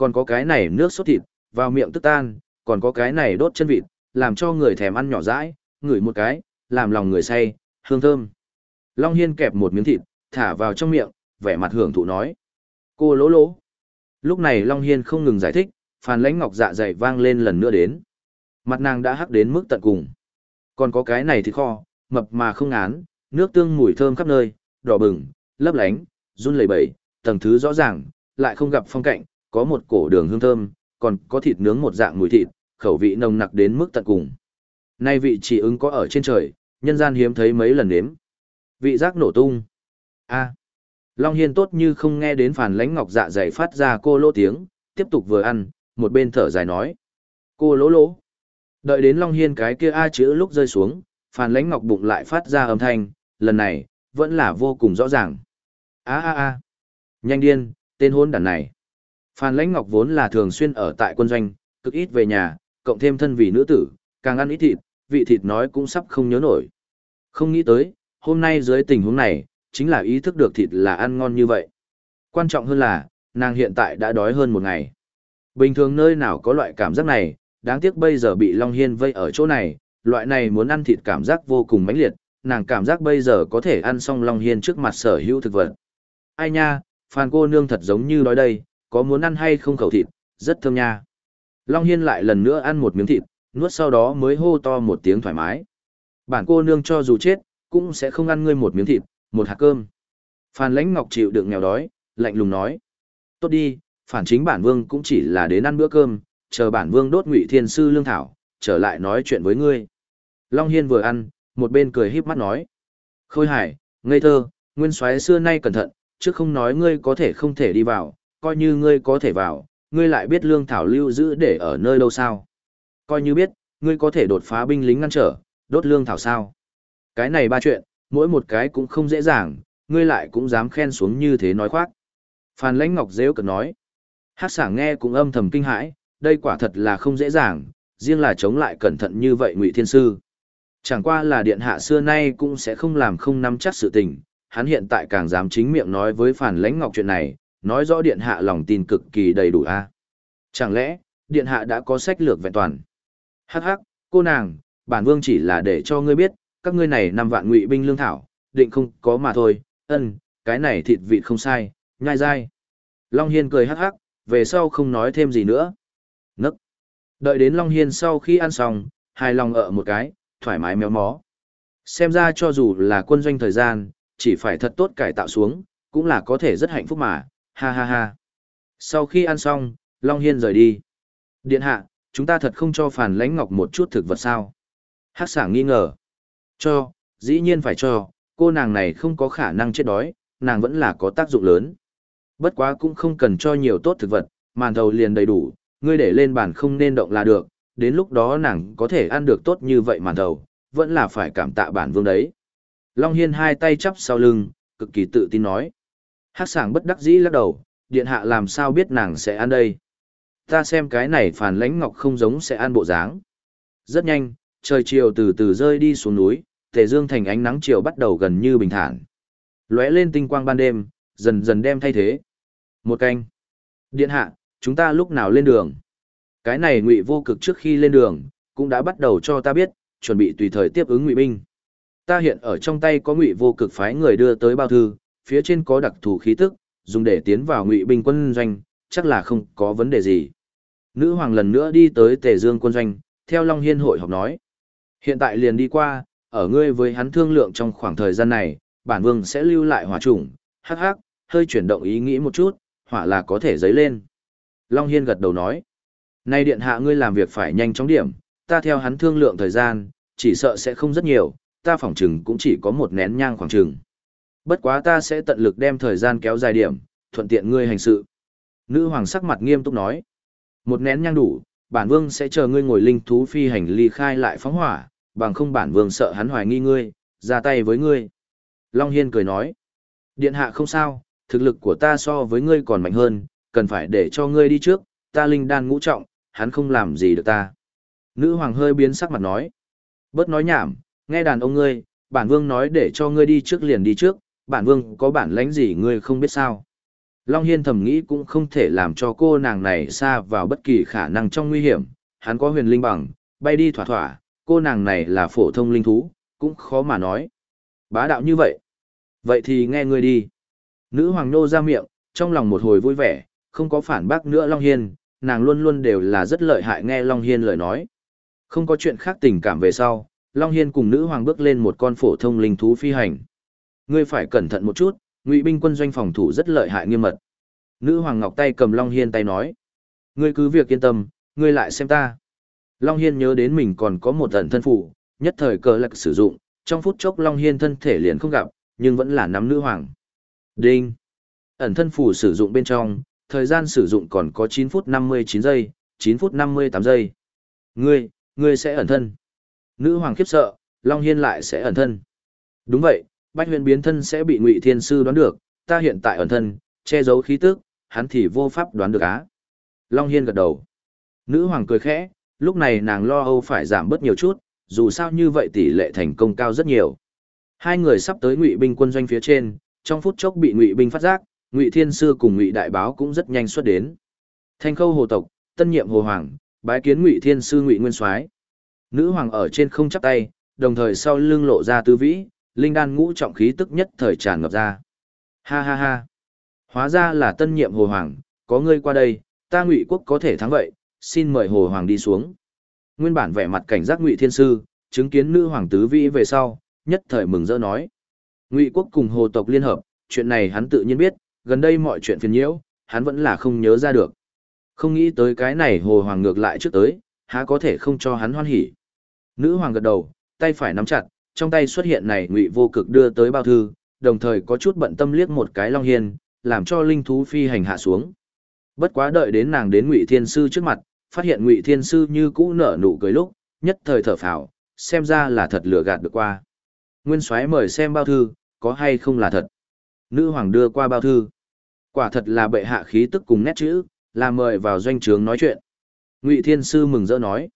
Speaker 1: Còn có cái này nước sốt thịt, vào miệng tức tan, còn có cái này đốt chân vịt, làm cho người thèm ăn nhỏ dãi, ngửi một cái, làm lòng người say, hương thơm. Long Hiên kẹp một miếng thịt, thả vào trong miệng, vẻ mặt hưởng thụ nói. Cô lỗ lỗ. Lúc này Long Hiên không ngừng giải thích, phàn Lãnh Ngọc dạ dày vang lên lần nữa đến. Mặt nàng đã hắc đến mức tận cùng. Còn có cái này thì kho, mập mà không ngán, nước tương mùi thơm khắp nơi, đỏ bừng, lấp lánh, run lẩy bẩy, tầng thứ rõ ràng, lại không gặp phong cảnh có một cổ đường hương thơm, còn có thịt nướng một dạng mùi thịt, khẩu vị nồng nặc đến mức tận cùng. Nay vị chỉ ứng có ở trên trời, nhân gian hiếm thấy mấy lần nếm. Vị giác nổ tung. A. Long Hiên tốt như không nghe đến phản lãnh ngọc dạ dày phát ra cô lỗ tiếng, tiếp tục vừa ăn, một bên thở dài nói. Cô lỗ lỗ. Đợi đến Long Hiên cái kia A chữ lúc rơi xuống, phản Lãnh Ngọc bụng lại phát ra âm thanh, lần này, vẫn là vô cùng rõ ràng. A a a. Nhanh điên, tên hôn đàn này. Phan Lãnh Ngọc vốn là thường xuyên ở tại quân doanh, cực ít về nhà, cộng thêm thân vì nữ tử, càng ăn ít thịt, vị thịt nói cũng sắp không nhớ nổi. Không nghĩ tới, hôm nay dưới tình huống này, chính là ý thức được thịt là ăn ngon như vậy. Quan trọng hơn là, nàng hiện tại đã đói hơn một ngày. Bình thường nơi nào có loại cảm giác này, đáng tiếc bây giờ bị Long Hiên vây ở chỗ này, loại này muốn ăn thịt cảm giác vô cùng mãnh liệt, nàng cảm giác bây giờ có thể ăn xong Long Hiên trước mặt sở hữu thực vật. Ai nha, Phan cô nương thật giống như nói đây, có muốn ăn hay không khẩu thịt, rất thơm nha. Long Hiên lại lần nữa ăn một miếng thịt, nuốt sau đó mới hô to một tiếng thoải mái. Bản cô nương cho dù chết, cũng sẽ không ăn ngươi một miếng thịt, một hạt cơm. Phan lãnh ngọc chịu đựng nghèo đói, lạnh lùng nói. Tốt đi, phản chính bản vương cũng chỉ là đến ăn bữa cơm, chờ bản vương đốt ngụy thiên sư lương thảo, trở lại nói chuyện với ngươi. Long Hiên vừa ăn, một bên cười híp mắt nói. Khôi hải, ngây thơ, nguyên soái xưa nay cẩn thận, trước không nói ngươi có thể không thể đi vào, coi như ngươi có thể vào, ngươi lại biết lương thảo lưu giữ để ở nơi đâu sao. Coi như biết, ngươi có thể đột phá binh lính ngăn trở, đốt lương thảo sao. Cái này ba chuyện, mỗi một cái cũng không dễ dàng, ngươi lại cũng dám khen xuống như thế nói khoác. Phan Lãnh Ngọc dễ cợt nói. Hát sảng nghe cũng âm thầm kinh hãi, đây quả thật là không dễ dàng, riêng là chống lại cẩn thận như vậy ngụy thiên sư. Chẳng qua là điện hạ xưa nay cũng sẽ không làm không nắm chắc sự tình, hắn hiện tại càng dám chính miệng nói với phản lãnh ngọc chuyện này, nói rõ điện hạ lòng tin cực kỳ đầy đủ a. Chẳng lẽ, điện hạ đã có sách lược vẹn toàn? Hắc hắc, cô nàng, bản vương chỉ là để cho ngươi biết, các ngươi này năm vạn ngụy binh lương thảo, định không có mà thôi, ân, cái này thịt vị không sai, nhai dai. Long Hiên cười hắc hắc, về sau không nói thêm gì nữa. Nấc. Đợi đến Long Hiên sau khi ăn xong, hài lòng ở một cái, thoải mái méo mó. Xem ra cho dù là quân doanh thời gian, chỉ phải thật tốt cải tạo xuống, cũng là có thể rất hạnh phúc mà, ha ha ha. Sau khi ăn xong, Long Hiên rời đi. Điện hạ, chúng ta thật không cho phản Lãnh Ngọc một chút thực vật sao? Hắc sảng nghi ngờ. Cho, dĩ nhiên phải cho, cô nàng này không có khả năng chết đói, nàng vẫn là có tác dụng lớn. Bất quá cũng không cần cho nhiều tốt thực vật, màn thầu liền đầy đủ, ngươi để lên bàn không nên động là được, đến lúc đó nàng có thể ăn được tốt như vậy màn thầu, vẫn là phải cảm tạ bản vương đấy. Long Hiên hai tay chắp sau lưng, cực kỳ tự tin nói. Hắc sảng bất đắc dĩ lắc đầu, điện hạ làm sao biết nàng sẽ ăn đây. Ta xem cái này phản lãnh ngọc không giống sẽ ăn bộ dáng. Rất nhanh, trời chiều từ từ rơi đi xuống núi, tề dương thành ánh nắng chiều bắt đầu gần như bình thản. lóe lên tinh quang ban đêm, dần dần đem thay thế. Một canh. Điện hạ, chúng ta lúc nào lên đường? Cái này ngụy vô cực trước khi lên đường, cũng đã bắt đầu cho ta biết, chuẩn bị tùy thời tiếp ứng ngụy binh. Ta hiện ở trong tay có ngụy vô cực phái người đưa tới bao thư, phía trên có đặc thù khí tức, dùng để tiến vào ngụy binh quân doanh, chắc là không có vấn đề gì. Nữ hoàng lần nữa đi tới Tề Dương quân doanh, theo Long Hiên hội họp nói. Hiện tại liền đi qua, ở ngươi với hắn thương lượng trong khoảng thời gian này, bản vương sẽ lưu lại hỏa chủng, hắc hắc, hơi chuyển động ý nghĩ một chút, hỏa là có thể dấy lên. Long Hiên gật đầu nói. Nay điện hạ ngươi làm việc phải nhanh chóng điểm, ta theo hắn thương lượng thời gian, chỉ sợ sẽ không rất nhiều, ta phỏng chừng cũng chỉ có một nén nhang khoảng chừng. Bất quá ta sẽ tận lực đem thời gian kéo dài điểm, thuận tiện ngươi hành sự. Nữ hoàng sắc mặt nghiêm túc nói. Một nén nhang đủ, bản vương sẽ chờ ngươi ngồi linh thú phi hành ly khai lại phóng hỏa, bằng không bản vương sợ hắn hoài nghi ngươi, ra tay với ngươi. Long Hiên cười nói. Điện hạ không sao, thực lực của ta so với ngươi còn mạnh hơn, cần phải để cho ngươi đi trước, ta linh đan ngũ trọng, hắn không làm gì được ta. Nữ hoàng hơi biến sắc mặt nói. Bớt nói nhảm, nghe đàn ông ngươi, bản vương nói để cho ngươi đi trước liền đi trước, bản vương có bản lãnh gì ngươi không biết sao. Long Hiên thầm nghĩ cũng không thể làm cho cô nàng này xa vào bất kỳ khả năng trong nguy hiểm, hắn có huyền linh bằng, bay đi thỏa thỏa, cô nàng này là phổ thông linh thú, cũng khó mà nói. Bá đạo như vậy. Vậy thì nghe ngươi đi. Nữ hoàng nô ra miệng, trong lòng một hồi vui vẻ, không có phản bác nữa Long Hiên, nàng luôn luôn đều là rất lợi hại nghe Long Hiên lời nói. Không có chuyện khác tình cảm về sau, Long Hiên cùng nữ hoàng bước lên một con phổ thông linh thú phi hành. Ngươi phải cẩn thận một chút, ngụy binh quân doanh phòng thủ rất lợi hại nghiêm mật. Nữ hoàng ngọc tay cầm Long Hiên tay nói. Ngươi cứ việc yên tâm, ngươi lại xem ta. Long Hiên nhớ đến mình còn có một ẩn thân phủ, nhất thời cờ lạc sử dụng, trong phút chốc Long Hiên thân thể liền không gặp, nhưng vẫn là nắm nữ hoàng. Đinh! Ẩn thân phủ sử dụng bên trong, thời gian sử dụng còn có chín phút 59 giây, chín phút 58 giây. Ngươi, ngươi sẽ ẩn thân. Nữ hoàng khiếp sợ, Long Hiên lại sẽ ẩn thân. Đúng vậy, Bách huyền biến thân sẽ bị Ngụy Thiên Sư đoán được, ta hiện tại ẩn thân, che giấu khí tức, hắn thì vô pháp đoán được á. Long Hiên gật đầu. Nữ hoàng cười khẽ, lúc này nàng lo âu phải giảm bớt nhiều chút, dù sao như vậy tỷ lệ thành công cao rất nhiều. Hai người sắp tới Ngụy binh quân doanh phía trên, trong phút chốc bị Ngụy binh phát giác, Ngụy Thiên Sư cùng Ngụy Đại Báo cũng rất nhanh xuất đến. Thanh Khâu Hồ tộc, tân nhiệm Hồ Hoàng, bái kiến Ngụy Thiên Sư Ngụy Nguyên Soái. Nữ hoàng ở trên không chắp tay, đồng thời sau lưng lộ ra tư vĩ, linh đan ngũ trọng khí tức nhất thời tràn ngập ra. Ha ha ha. Hóa ra là tân nhiệm Hồ Hoàng, có ngươi qua đây, ta Ngụy quốc có thể thắng vậy, xin mời Hồ Hoàng đi xuống. Nguyên bản vẻ mặt cảnh giác Ngụy Thiên Sư, chứng kiến nữ hoàng tứ vĩ về sau, nhất thời mừng rỡ nói. Ngụy quốc cùng Hồ tộc liên hợp, chuyện này hắn tự nhiên biết, gần đây mọi chuyện phiền nhiễu, hắn vẫn là không nhớ ra được. Không nghĩ tới cái này Hồ Hoàng ngược lại trước tới, há có thể không cho hắn hoan hỉ. Nữ hoàng gật đầu, tay phải nắm chặt, trong tay xuất hiện này ngụy vô cực đưa tới bao thư, đồng thời có chút bận tâm liếc một cái long hiên, làm cho linh thú phi hành hạ xuống. Bất quá đợi đến nàng đến ngụy thiên sư trước mặt, phát hiện ngụy thiên sư như cũ nở nụ cười lúc, nhất thời thở phào, xem ra là thật lừa gạt được qua. Nguyên soái mời xem bao thư, có hay không là thật. Nữ hoàng đưa qua bao thư. Quả thật là bệ hạ khí tức cùng nét chữ, là mời vào doanh trướng nói chuyện. Ngụy Thiên Sư mừng rỡ nói.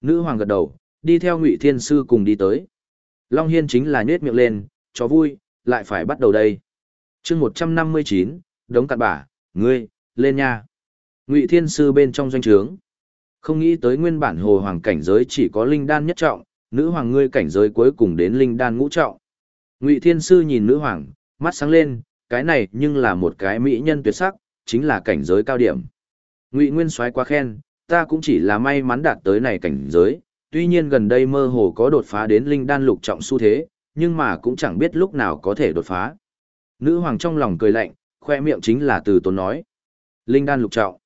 Speaker 1: Nữ hoàng gật đầu, đi theo Ngụy Thiên Sư cùng đi tới. Long Hiên chính là nhết miệng lên, cho vui, lại phải bắt đầu đây. chương 159, đống cặn bả, ngươi, lên nha. Ngụy Thiên Sư bên trong doanh trướng. Không nghĩ tới nguyên bản hồ hoàng cảnh giới chỉ có linh đan nhất trọng, nữ hoàng ngươi cảnh giới cuối cùng đến linh đan ngũ trọng. Ngụy Thiên Sư nhìn nữ hoàng, mắt sáng lên, cái này nhưng là một cái mỹ nhân tuyệt sắc, chính là cảnh giới cao điểm. Ngụy Nguyên soái quá khen, ta cũng chỉ là may mắn đạt tới này cảnh giới, tuy nhiên gần đây mơ hồ có đột phá đến linh đan lục trọng xu thế, nhưng mà cũng chẳng biết lúc nào có thể đột phá. Nữ hoàng trong lòng cười lạnh, khoe miệng chính là từ tốn nói. Linh đan lục trọng.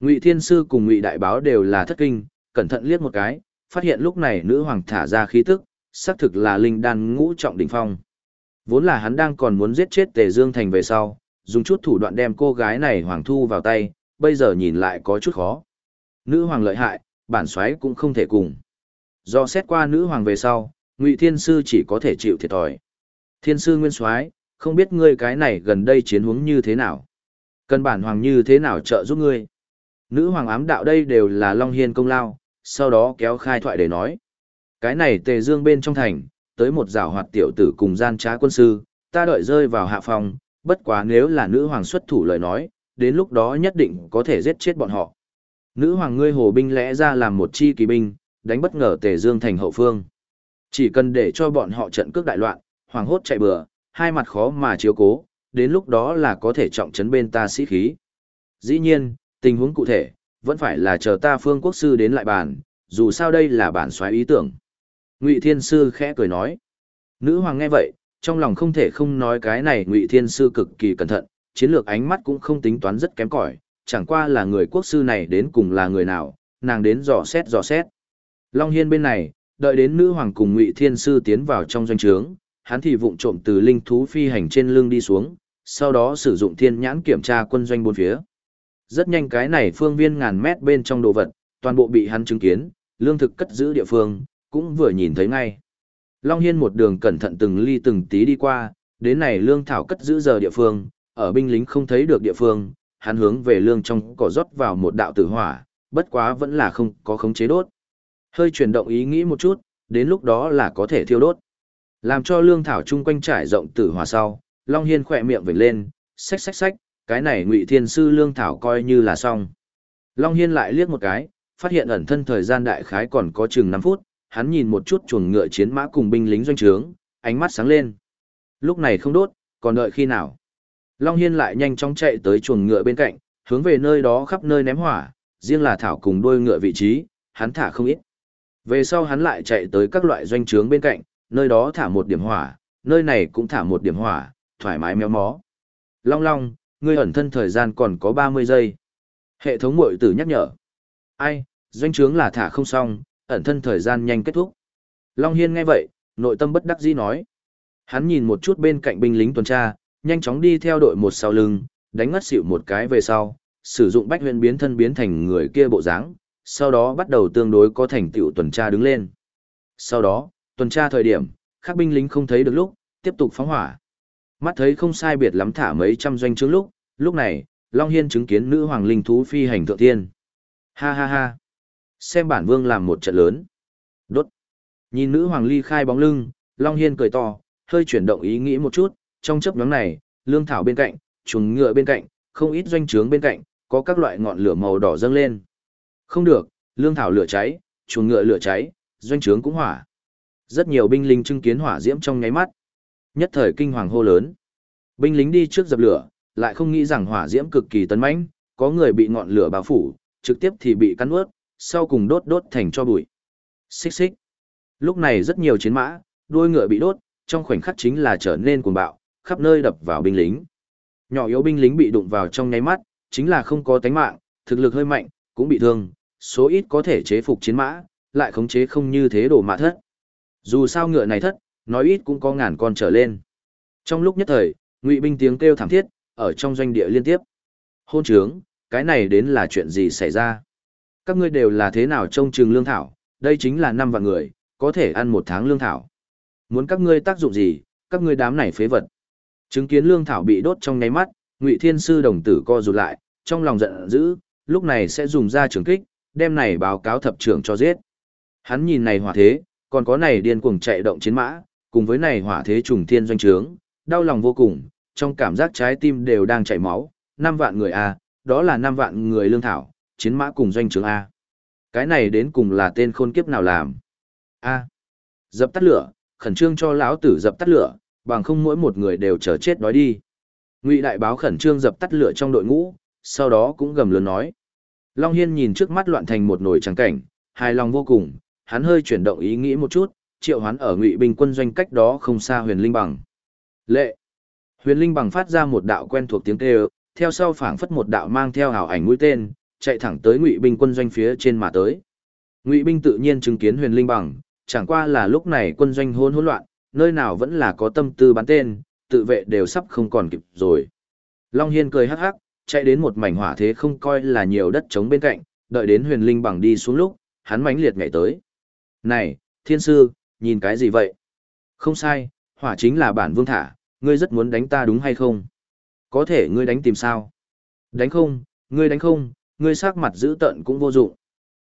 Speaker 1: Ngụy Thiên Sư cùng Ngụy Đại Báo đều là thất kinh, cẩn thận liếc một cái, phát hiện lúc này nữ hoàng thả ra khí tức, xác thực là linh đan ngũ trọng đỉnh phong. Vốn là hắn đang còn muốn giết chết Tề Dương Thành về sau, dùng chút thủ đoạn đem cô gái này hoàng thu vào tay, bây giờ nhìn lại có chút khó. Nữ hoàng lợi hại, bản soái cũng không thể cùng. Do xét qua nữ hoàng về sau, Ngụy Thiên Sư chỉ có thể chịu thiệt thòi. Thiên Sư Nguyên soái, không biết ngươi cái này gần đây chiến hướng như thế nào? Cần bản hoàng như thế nào trợ giúp ngươi? Nữ hoàng ám đạo đây đều là Long Hiên công lao, sau đó kéo khai thoại để nói. Cái này tề dương bên trong thành, tới một rào hoạt tiểu tử cùng gian trá quân sư, ta đợi rơi vào hạ phòng, bất quá nếu là nữ hoàng xuất thủ lời nói, đến lúc đó nhất định có thể giết chết bọn họ. Nữ hoàng ngươi hồ binh lẽ ra làm một chi kỳ binh, đánh bất ngờ tề dương thành hậu phương. Chỉ cần để cho bọn họ trận cước đại loạn, hoàng hốt chạy bừa, hai mặt khó mà chiếu cố, đến lúc đó là có thể trọng trấn bên ta sĩ khí. Dĩ nhiên, tình huống cụ thể, vẫn phải là chờ ta phương quốc sư đến lại bàn, dù sao đây là bản xoáy ý tưởng. Ngụy Thiên Sư khẽ cười nói. Nữ hoàng nghe vậy, trong lòng không thể không nói cái này Ngụy Thiên Sư cực kỳ cẩn thận, chiến lược ánh mắt cũng không tính toán rất kém cỏi, chẳng qua là người quốc sư này đến cùng là người nào, nàng đến dò xét dò xét. Long Hiên bên này, đợi đến nữ hoàng cùng Ngụy Thiên Sư tiến vào trong doanh trướng, hắn thì vụng trộm từ linh thú phi hành trên lưng đi xuống, sau đó sử dụng thiên nhãn kiểm tra quân doanh bốn phía. Rất nhanh cái này phương viên ngàn mét bên trong đồ vật, toàn bộ bị hắn chứng kiến, lương thực cất giữ địa phương, cũng vừa nhìn thấy ngay. Long Hiên một đường cẩn thận từng ly từng tí đi qua, đến này lương thảo cất giữ giờ địa phương, ở binh lính không thấy được địa phương, hắn hướng về lương trong cỏ rót vào một đạo tử hỏa, bất quá vẫn là không có khống chế đốt. Hơi chuyển động ý nghĩ một chút, đến lúc đó là có thể thiêu đốt. Làm cho lương thảo chung quanh trải rộng tử hỏa sau, Long Hiên khỏe miệng vểnh lên, xách xách xách, cái này ngụy thiên sư lương thảo coi như là xong. Long Hiên lại liếc một cái, phát hiện ẩn thân thời gian đại khái còn có chừng 5 phút, hắn nhìn một chút chuồng ngựa chiến mã cùng binh lính doanh trướng, ánh mắt sáng lên. Lúc này không đốt, còn đợi khi nào? Long Hiên lại nhanh chóng chạy tới chuồng ngựa bên cạnh, hướng về nơi đó khắp nơi ném hỏa, riêng là thảo cùng đuôi ngựa vị trí, hắn thả không ít. Về sau hắn lại chạy tới các loại doanh trướng bên cạnh, nơi đó thả một điểm hỏa, nơi này cũng thả một điểm hỏa, thoải mái méo mó. Long Long, ngươi ẩn thân thời gian còn có 30 giây. Hệ thống mội tử nhắc nhở. Ai, doanh trướng là thả không xong, ẩn thân thời gian nhanh kết thúc. Long Hiên nghe vậy, nội tâm bất đắc dĩ nói. Hắn nhìn một chút bên cạnh binh lính tuần tra, nhanh chóng đi theo đội một sau lưng, đánh ngất xỉu một cái về sau, sử dụng bách huyền biến thân biến thành người kia bộ dáng, sau đó bắt đầu tương đối có thành tựu tuần tra đứng lên. Sau đó, tuần tra thời điểm, các binh lính không thấy được lúc, tiếp tục phóng hỏa. Mắt thấy không sai biệt lắm thả mấy trăm doanh trướng lúc, lúc này, Long Hiên chứng kiến nữ hoàng linh thú phi hành thượng tiên, Ha ha ha. Xem bản vương làm một trận lớn. Đốt. Nhìn nữ hoàng ly khai bóng lưng, Long Hiên cười to, hơi chuyển động ý nghĩ một chút, trong chấp nhóm này, lương thảo bên cạnh, chuồng ngựa bên cạnh, không ít doanh trướng bên cạnh, có các loại ngọn lửa màu đỏ dâng lên. Không được, lương thảo lửa cháy, chuồng ngựa lửa cháy, doanh trướng cũng hỏa. Rất nhiều binh lính chứng kiến hỏa diễm trong nháy mắt. Nhất thời kinh hoàng hô lớn. Binh lính đi trước dập lửa, lại không nghĩ rằng hỏa diễm cực kỳ tấn mãnh, có người bị ngọn lửa bao phủ, trực tiếp thì bị cắn ướt, sau cùng đốt đốt thành cho bụi. Xích xích. Lúc này rất nhiều chiến mã, đuôi ngựa bị đốt, trong khoảnh khắc chính là trở nên cuồng bạo, khắp nơi đập vào binh lính. Nhỏ yếu binh lính bị đụng vào trong nháy mắt, chính là không có tánh mạng, thực lực hơi mạnh, cũng bị thương, số ít có thể chế phục chiến mã, lại khống chế không như thế đồ mã thất. Dù sao ngựa này thất, nói ít cũng có ngàn con trở lên. Trong lúc nhất thời, ngụy binh tiếng kêu thảm thiết, ở trong doanh địa liên tiếp. Hôn trướng, cái này đến là chuyện gì xảy ra? Các ngươi đều là thế nào trông chừng lương thảo, đây chính là năm vạn người, có thể ăn một tháng lương thảo. Muốn các ngươi tác dụng gì, các ngươi đám này phế vật. Chứng kiến lương thảo bị đốt trong nháy mắt, Ngụy Thiên sư đồng tử co rụt lại, trong lòng giận dữ, lúc này sẽ dùng ra trường kích, đem này báo cáo thập trưởng cho giết. Hắn nhìn này hỏa thế, còn có này điên cuồng chạy động chiến mã, cùng với này hỏa thế trùng thiên doanh trướng, đau lòng vô cùng, trong cảm giác trái tim đều đang chảy máu, năm vạn người a, đó là năm vạn người lương thảo, chiến mã cùng doanh trướng a. Cái này đến cùng là tên khôn kiếp nào làm? A. Dập tắt lửa, khẩn trương cho lão tử dập tắt lửa, bằng không mỗi một người đều chờ chết đói đi. Ngụy đại báo khẩn trương dập tắt lửa trong đội ngũ, sau đó cũng gầm lớn nói. Long Hiên nhìn trước mắt loạn thành một nồi trắng cảnh, hài lòng vô cùng, hắn hơi chuyển động ý nghĩ một chút, triệu hoán ở ngụy binh quân doanh cách đó không xa huyền linh bằng. Lệ! Huyền linh bằng phát ra một đạo quen thuộc tiếng kêu, theo sau phảng phất một đạo mang theo hào ảnh mũi tên, chạy thẳng tới ngụy binh quân doanh phía trên mà tới. Ngụy binh tự nhiên chứng kiến huyền linh bằng, chẳng qua là lúc này quân doanh hỗn hỗn loạn, nơi nào vẫn là có tâm tư bắn tên, tự vệ đều sắp không còn kịp rồi. Long Hiên cười hắc hắc, chạy đến một mảnh hỏa thế không coi là nhiều đất trống bên cạnh, đợi đến huyền linh bằng đi xuống lúc, hắn mãnh liệt nhảy tới. Này, thiên sư, nhìn cái gì vậy? Không sai, hỏa chính là bản vương thả, ngươi rất muốn đánh ta đúng hay không? Có thể ngươi đánh tìm sao? Đánh không, ngươi đánh không, ngươi sắc mặt giữ tận cũng vô dụng.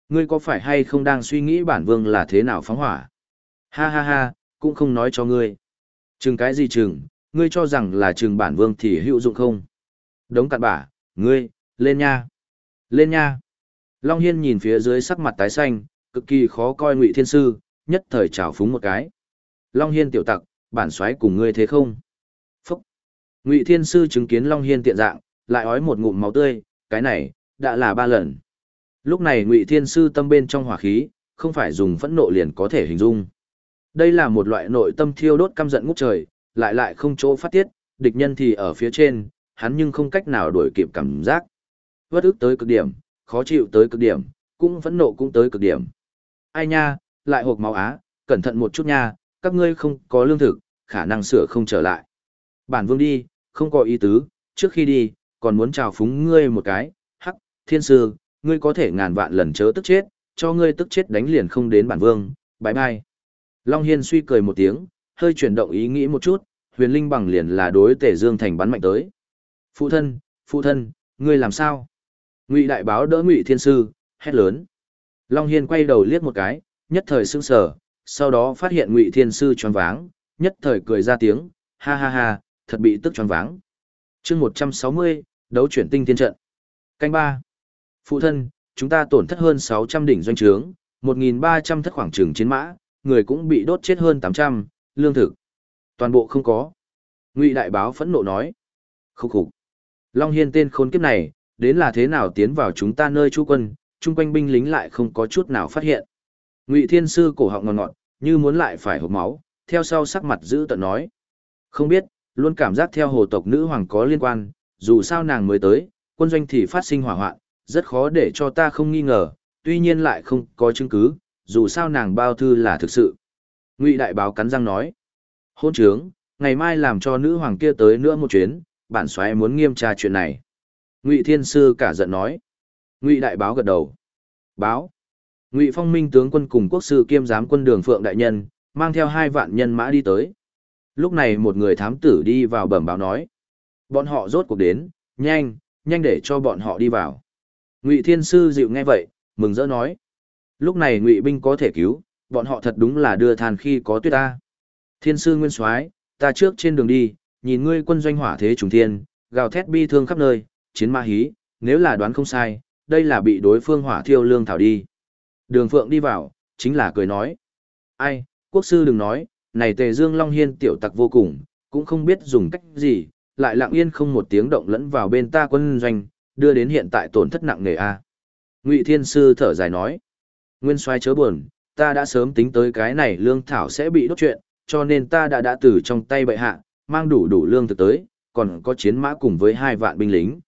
Speaker 1: Ngươi có phải hay không đang suy nghĩ bản vương là thế nào phóng hỏa? Ha ha ha, cũng không nói cho ngươi. Chừng cái gì chừng, ngươi cho rằng là chừng bản vương thì hữu dụng không? Đống cặn bả, ngươi, lên nha. Lên nha. Long Hiên nhìn phía dưới sắc mặt tái xanh, cực kỳ khó coi Ngụy Thiên Sư, nhất thời trào phúng một cái. Long Hiên tiểu tặc, bản xoáy cùng ngươi thế không? Phúc. Ngụy Thiên Sư chứng kiến Long Hiên tiện dạng, lại ói một ngụm máu tươi, cái này, đã là ba lần. Lúc này Ngụy Thiên Sư tâm bên trong hỏa khí, không phải dùng phẫn nộ liền có thể hình dung. Đây là một loại nội tâm thiêu đốt căm giận ngút trời, lại lại không chỗ phát tiết, địch nhân thì ở phía trên, hắn nhưng không cách nào đuổi kịp cảm giác. Vất ức tới cực điểm, khó chịu tới cực điểm, cũng phẫn nộ cũng tới cực điểm. Ai nha, lại hộp máu á, cẩn thận một chút nha, các ngươi không có lương thực, khả năng sửa không trở lại. Bản vương đi, không có ý tứ, trước khi đi, còn muốn chào phúng ngươi một cái, hắc, thiên sư, ngươi có thể ngàn vạn lần chớ tức chết, cho ngươi tức chết đánh liền không đến bản vương, bye bye. Long Hiên suy cười một tiếng, hơi chuyển động ý nghĩ một chút, huyền linh bằng liền là đối tể dương thành bắn mạnh tới. Phụ thân, phụ thân, ngươi làm sao? Ngụy đại báo đỡ Ngụy Thiên sư, hét lớn. Long Hiên quay đầu liếc một cái, nhất thời sững sờ, sau đó phát hiện Ngụy Thiên sư choáng váng, nhất thời cười ra tiếng, ha ha ha, thật bị tức choáng váng. Chương 160, đấu chuyển tinh thiên trận. Canh ba. Phụ thân, chúng ta tổn thất hơn 600 đỉnh doanh trướng, 1300 thất khoảng trường chiến mã, người cũng bị đốt chết hơn 800, lương thực. Toàn bộ không có. Ngụy đại báo phẫn nộ nói. Khúc khục. Long Hiên tên khốn kiếp này, đến là thế nào tiến vào chúng ta nơi chú quân, chung quanh binh lính lại không có chút nào phát hiện. Ngụy Thiên Sư cổ họng ngọt ngọt, như muốn lại phải hộp máu, theo sau sắc mặt giữ tận nói. Không biết, luôn cảm giác theo hồ tộc nữ hoàng có liên quan, dù sao nàng mới tới, quân doanh thì phát sinh hỏa hoạn, rất khó để cho ta không nghi ngờ, tuy nhiên lại không có chứng cứ, dù sao nàng bao thư là thực sự. Ngụy Đại Báo cắn răng nói. Hôn trướng, ngày mai làm cho nữ hoàng kia tới nữa một chuyến, bản xoáy muốn nghiêm tra chuyện này. Ngụy Thiên Sư cả giận nói. Ngụy Đại Báo gật đầu. Báo. Ngụy Phong Minh tướng quân cùng quốc sư kiêm giám quân đường Phượng Đại Nhân, mang theo hai vạn nhân mã đi tới. Lúc này một người thám tử đi vào bẩm báo nói. Bọn họ rốt cuộc đến, nhanh, nhanh để cho bọn họ đi vào. Ngụy Thiên Sư dịu nghe vậy, mừng rỡ nói. Lúc này Ngụy binh có thể cứu, bọn họ thật đúng là đưa than khi có tuyết ta. Thiên Sư Nguyên Soái, ta trước trên đường đi, nhìn ngươi quân doanh hỏa thế trùng thiên, gào thét bi thương khắp nơi, chiến ma hí, nếu là đoán không sai, đây là bị đối phương hỏa thiêu lương thảo đi. Đường Phượng đi vào, chính là cười nói. Ai, quốc sư đừng nói, này tề dương long hiên tiểu tặc vô cùng, cũng không biết dùng cách gì, lại lặng yên không một tiếng động lẫn vào bên ta quân doanh, đưa đến hiện tại tổn thất nặng nề a. Ngụy Thiên sư thở dài nói, Nguyên Soái chớ buồn, ta đã sớm tính tới cái này lương thảo sẽ bị đốt chuyện, cho nên ta đã đã từ trong tay bệ hạ, mang đủ đủ lương thực tới, còn có chiến mã cùng với hai vạn binh lính.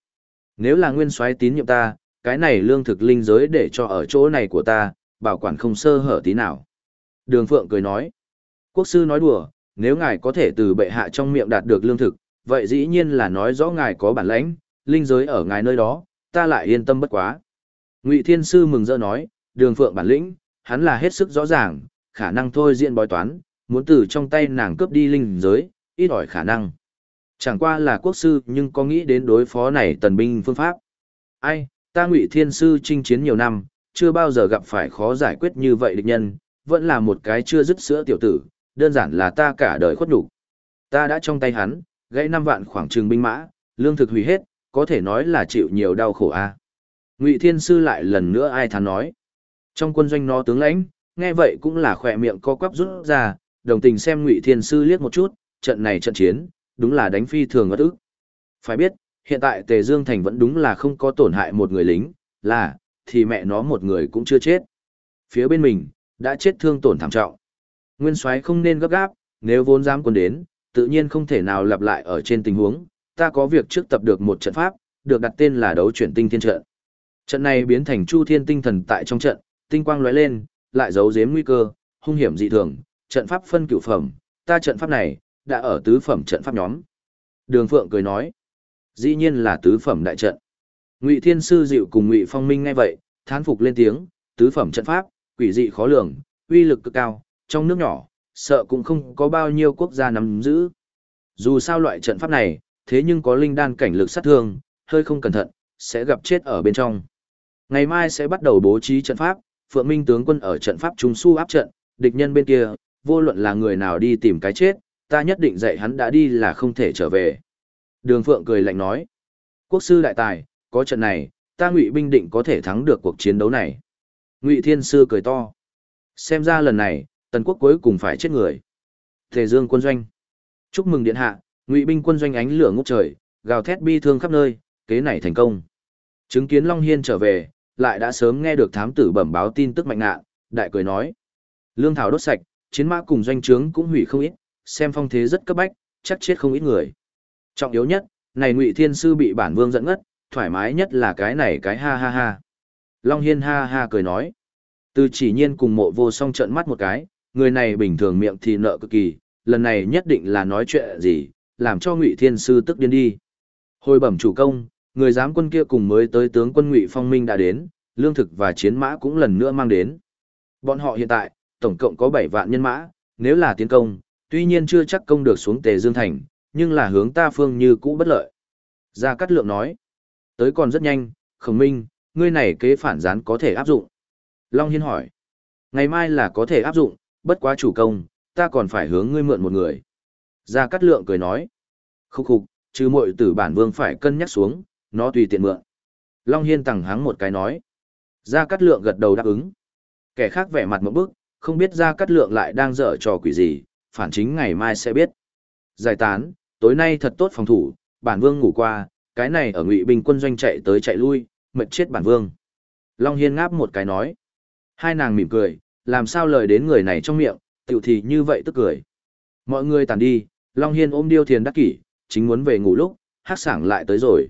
Speaker 1: Nếu là nguyên soái tín nhiệm ta, cái này lương thực linh giới để cho ở chỗ này của ta, bảo quản không sơ hở tí nào. Đường Phượng cười nói, quốc sư nói đùa, nếu ngài có thể từ bệ hạ trong miệng đạt được lương thực, vậy dĩ nhiên là nói rõ ngài có bản lãnh, linh giới ở ngài nơi đó, ta lại yên tâm bất quá. Ngụy Thiên Sư mừng rỡ nói, đường Phượng bản lĩnh, hắn là hết sức rõ ràng, khả năng thôi diện bói toán, muốn từ trong tay nàng cướp đi linh giới, ít ỏi khả năng. Chẳng qua là quốc sư nhưng có nghĩ đến đối phó này tần binh phương pháp. Ai, ta ngụy thiên sư chinh chiến nhiều năm, chưa bao giờ gặp phải khó giải quyết như vậy địch nhân, vẫn là một cái chưa dứt sữa tiểu tử, đơn giản là ta cả đời khuất đủ. Ta đã trong tay hắn, gãy năm vạn khoảng trường binh mã, lương thực hủy hết, có thể nói là chịu nhiều đau khổ a. Ngụy Thiên Sư lại lần nữa ai thán nói. Trong quân doanh nó tướng lãnh, nghe vậy cũng là khỏe miệng co quắp rút ra, đồng tình xem Ngụy Thiên Sư liếc một chút, trận này trận chiến, đúng là đánh phi thường ngất ức. Phải biết, hiện tại Tề Dương Thành vẫn đúng là không có tổn hại một người lính, là, thì mẹ nó một người cũng chưa chết. Phía bên mình, đã chết thương tổn thảm trọng. Nguyên soái không nên gấp gáp, nếu vốn dám quân đến, tự nhiên không thể nào lặp lại ở trên tình huống, ta có việc trước tập được một trận pháp, được đặt tên là đấu chuyển tinh thiên trận. Trận này biến thành chu thiên tinh thần tại trong trận, tinh quang lóe lên, lại giấu giếm nguy cơ, hung hiểm dị thường, trận pháp phân cửu phẩm, ta trận pháp này, đã ở tứ phẩm trận pháp nhóm. Đường Phượng cười nói, dĩ nhiên là tứ phẩm đại trận. Ngụy Thiên Sư dịu cùng Ngụy Phong Minh nghe vậy, thán phục lên tiếng, tứ phẩm trận pháp, quỷ dị khó lường, uy lực cực cao, trong nước nhỏ, sợ cũng không có bao nhiêu quốc gia nắm giữ. Dù sao loại trận pháp này, thế nhưng có linh đan cảnh lực sát thương, hơi không cẩn thận, sẽ gặp chết ở bên trong. Ngày mai sẽ bắt đầu bố trí trận pháp, Phượng Minh tướng quân ở trận pháp trung su áp trận, địch nhân bên kia, vô luận là người nào đi tìm cái chết, ta nhất định dạy hắn đã đi là không thể trở về. Đường Phượng cười lạnh nói, quốc sư đại tài, có trận này, ta ngụy binh định có thể thắng được cuộc chiến đấu này. Ngụy Thiên Sư cười to. Xem ra lần này, tần quốc cuối cùng phải chết người. Thề Dương quân doanh. Chúc mừng điện hạ, ngụy binh quân doanh ánh lửa ngút trời, gào thét bi thương khắp nơi, kế này thành công. Chứng kiến Long Hiên trở về, lại đã sớm nghe được thám tử bẩm báo tin tức mạnh nạn, đại cười nói. Lương thảo đốt sạch, chiến mã cùng doanh trướng cũng hủy không ít, xem phong thế rất cấp bách, chắc chết không ít người. Trọng yếu nhất, này Ngụy Thiên sư bị bản vương dẫn ngất, thoải mái nhất là cái này cái ha ha ha. Long Hiên ha ha cười nói. Từ chỉ nhiên cùng mộ vô song trận mắt một cái, người này bình thường miệng thì nợ cực kỳ, lần này nhất định là nói chuyện gì, làm cho Ngụy Thiên sư tức điên đi. Hồi bẩm chủ công, người giám quân kia cùng mới tới tướng quân Ngụy Phong Minh đã đến, lương thực và chiến mã cũng lần nữa mang đến. Bọn họ hiện tại, tổng cộng có 7 vạn nhân mã, nếu là tiến công, tuy nhiên chưa chắc công được xuống Tề Dương Thành, nhưng là hướng ta phương như cũ bất lợi. Gia Cát Lượng nói, tới còn rất nhanh, khổng minh, ngươi này kế phản gián có thể áp dụng. Long Hiên hỏi, ngày mai là có thể áp dụng, bất quá chủ công, ta còn phải hướng ngươi mượn một người. Gia Cát Lượng cười nói, khúc khục, chứ mội tử bản vương phải cân nhắc xuống, nó tùy tiện mượn. Long Hiên tẳng hắng một cái nói. Gia Cát Lượng gật đầu đáp ứng. Kẻ khác vẻ mặt một bức, không biết Gia Cát Lượng lại đang dở trò quỷ gì, phản chính ngày mai sẽ biết. Giải tán, tối nay thật tốt phòng thủ, bản vương ngủ qua, cái này ở ngụy binh quân doanh chạy tới chạy lui, mệt chết bản vương. Long Hiên ngáp một cái nói. Hai nàng mỉm cười, làm sao lời đến người này trong miệng, tiểu thì như vậy tức cười. Mọi người tàn đi, Long Hiên ôm điêu thiền đắc kỷ, chính muốn về ngủ lúc, hát sảng lại tới rồi.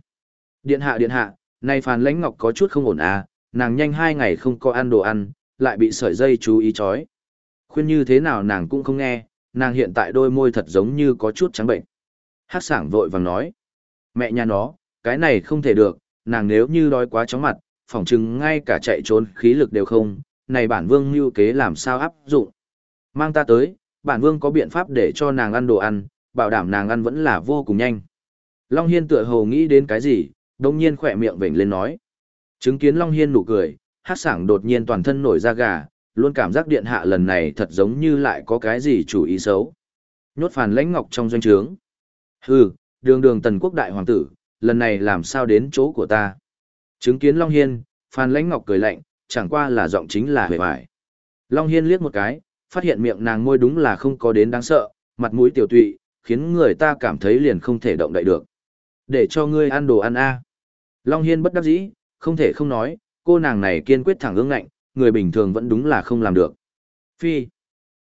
Speaker 1: Điện hạ điện hạ, nay phàn lãnh ngọc có chút không ổn à, nàng nhanh hai ngày không có ăn đồ ăn, lại bị sợi dây chú ý chói. Khuyên như thế nào nàng cũng không nghe, nàng hiện tại đôi môi thật giống như có chút trắng bệnh. Hát sảng vội vàng nói. Mẹ nhà nó, cái này không thể được, nàng nếu như đói quá chóng mặt, phỏng chừng ngay cả chạy trốn khí lực đều không, này bản vương mưu kế làm sao áp dụng. Mang ta tới, bản vương có biện pháp để cho nàng ăn đồ ăn, bảo đảm nàng ăn vẫn là vô cùng nhanh. Long Hiên tựa hồ nghĩ đến cái gì, đồng nhiên khỏe miệng vểnh lên nói. Chứng kiến Long Hiên nụ cười, hát sảng đột nhiên toàn thân nổi da gà, luôn cảm giác điện hạ lần này thật giống như lại có cái gì chủ ý xấu. Nhốt phàn lãnh ngọc trong doanh trướng. Hừ, đường đường tần quốc đại hoàng tử, lần này làm sao đến chỗ của ta. Chứng kiến Long Hiên, phàn lãnh ngọc cười lạnh, chẳng qua là giọng chính là hề bại. Long Hiên liếc một cái, phát hiện miệng nàng môi đúng là không có đến đáng sợ, mặt mũi tiểu tụy, khiến người ta cảm thấy liền không thể động đậy được. Để cho ngươi ăn đồ ăn a Long Hiên bất đắc dĩ, không thể không nói, cô nàng này kiên quyết thẳng ương ngạnh, người bình thường vẫn đúng là không làm được. Phi,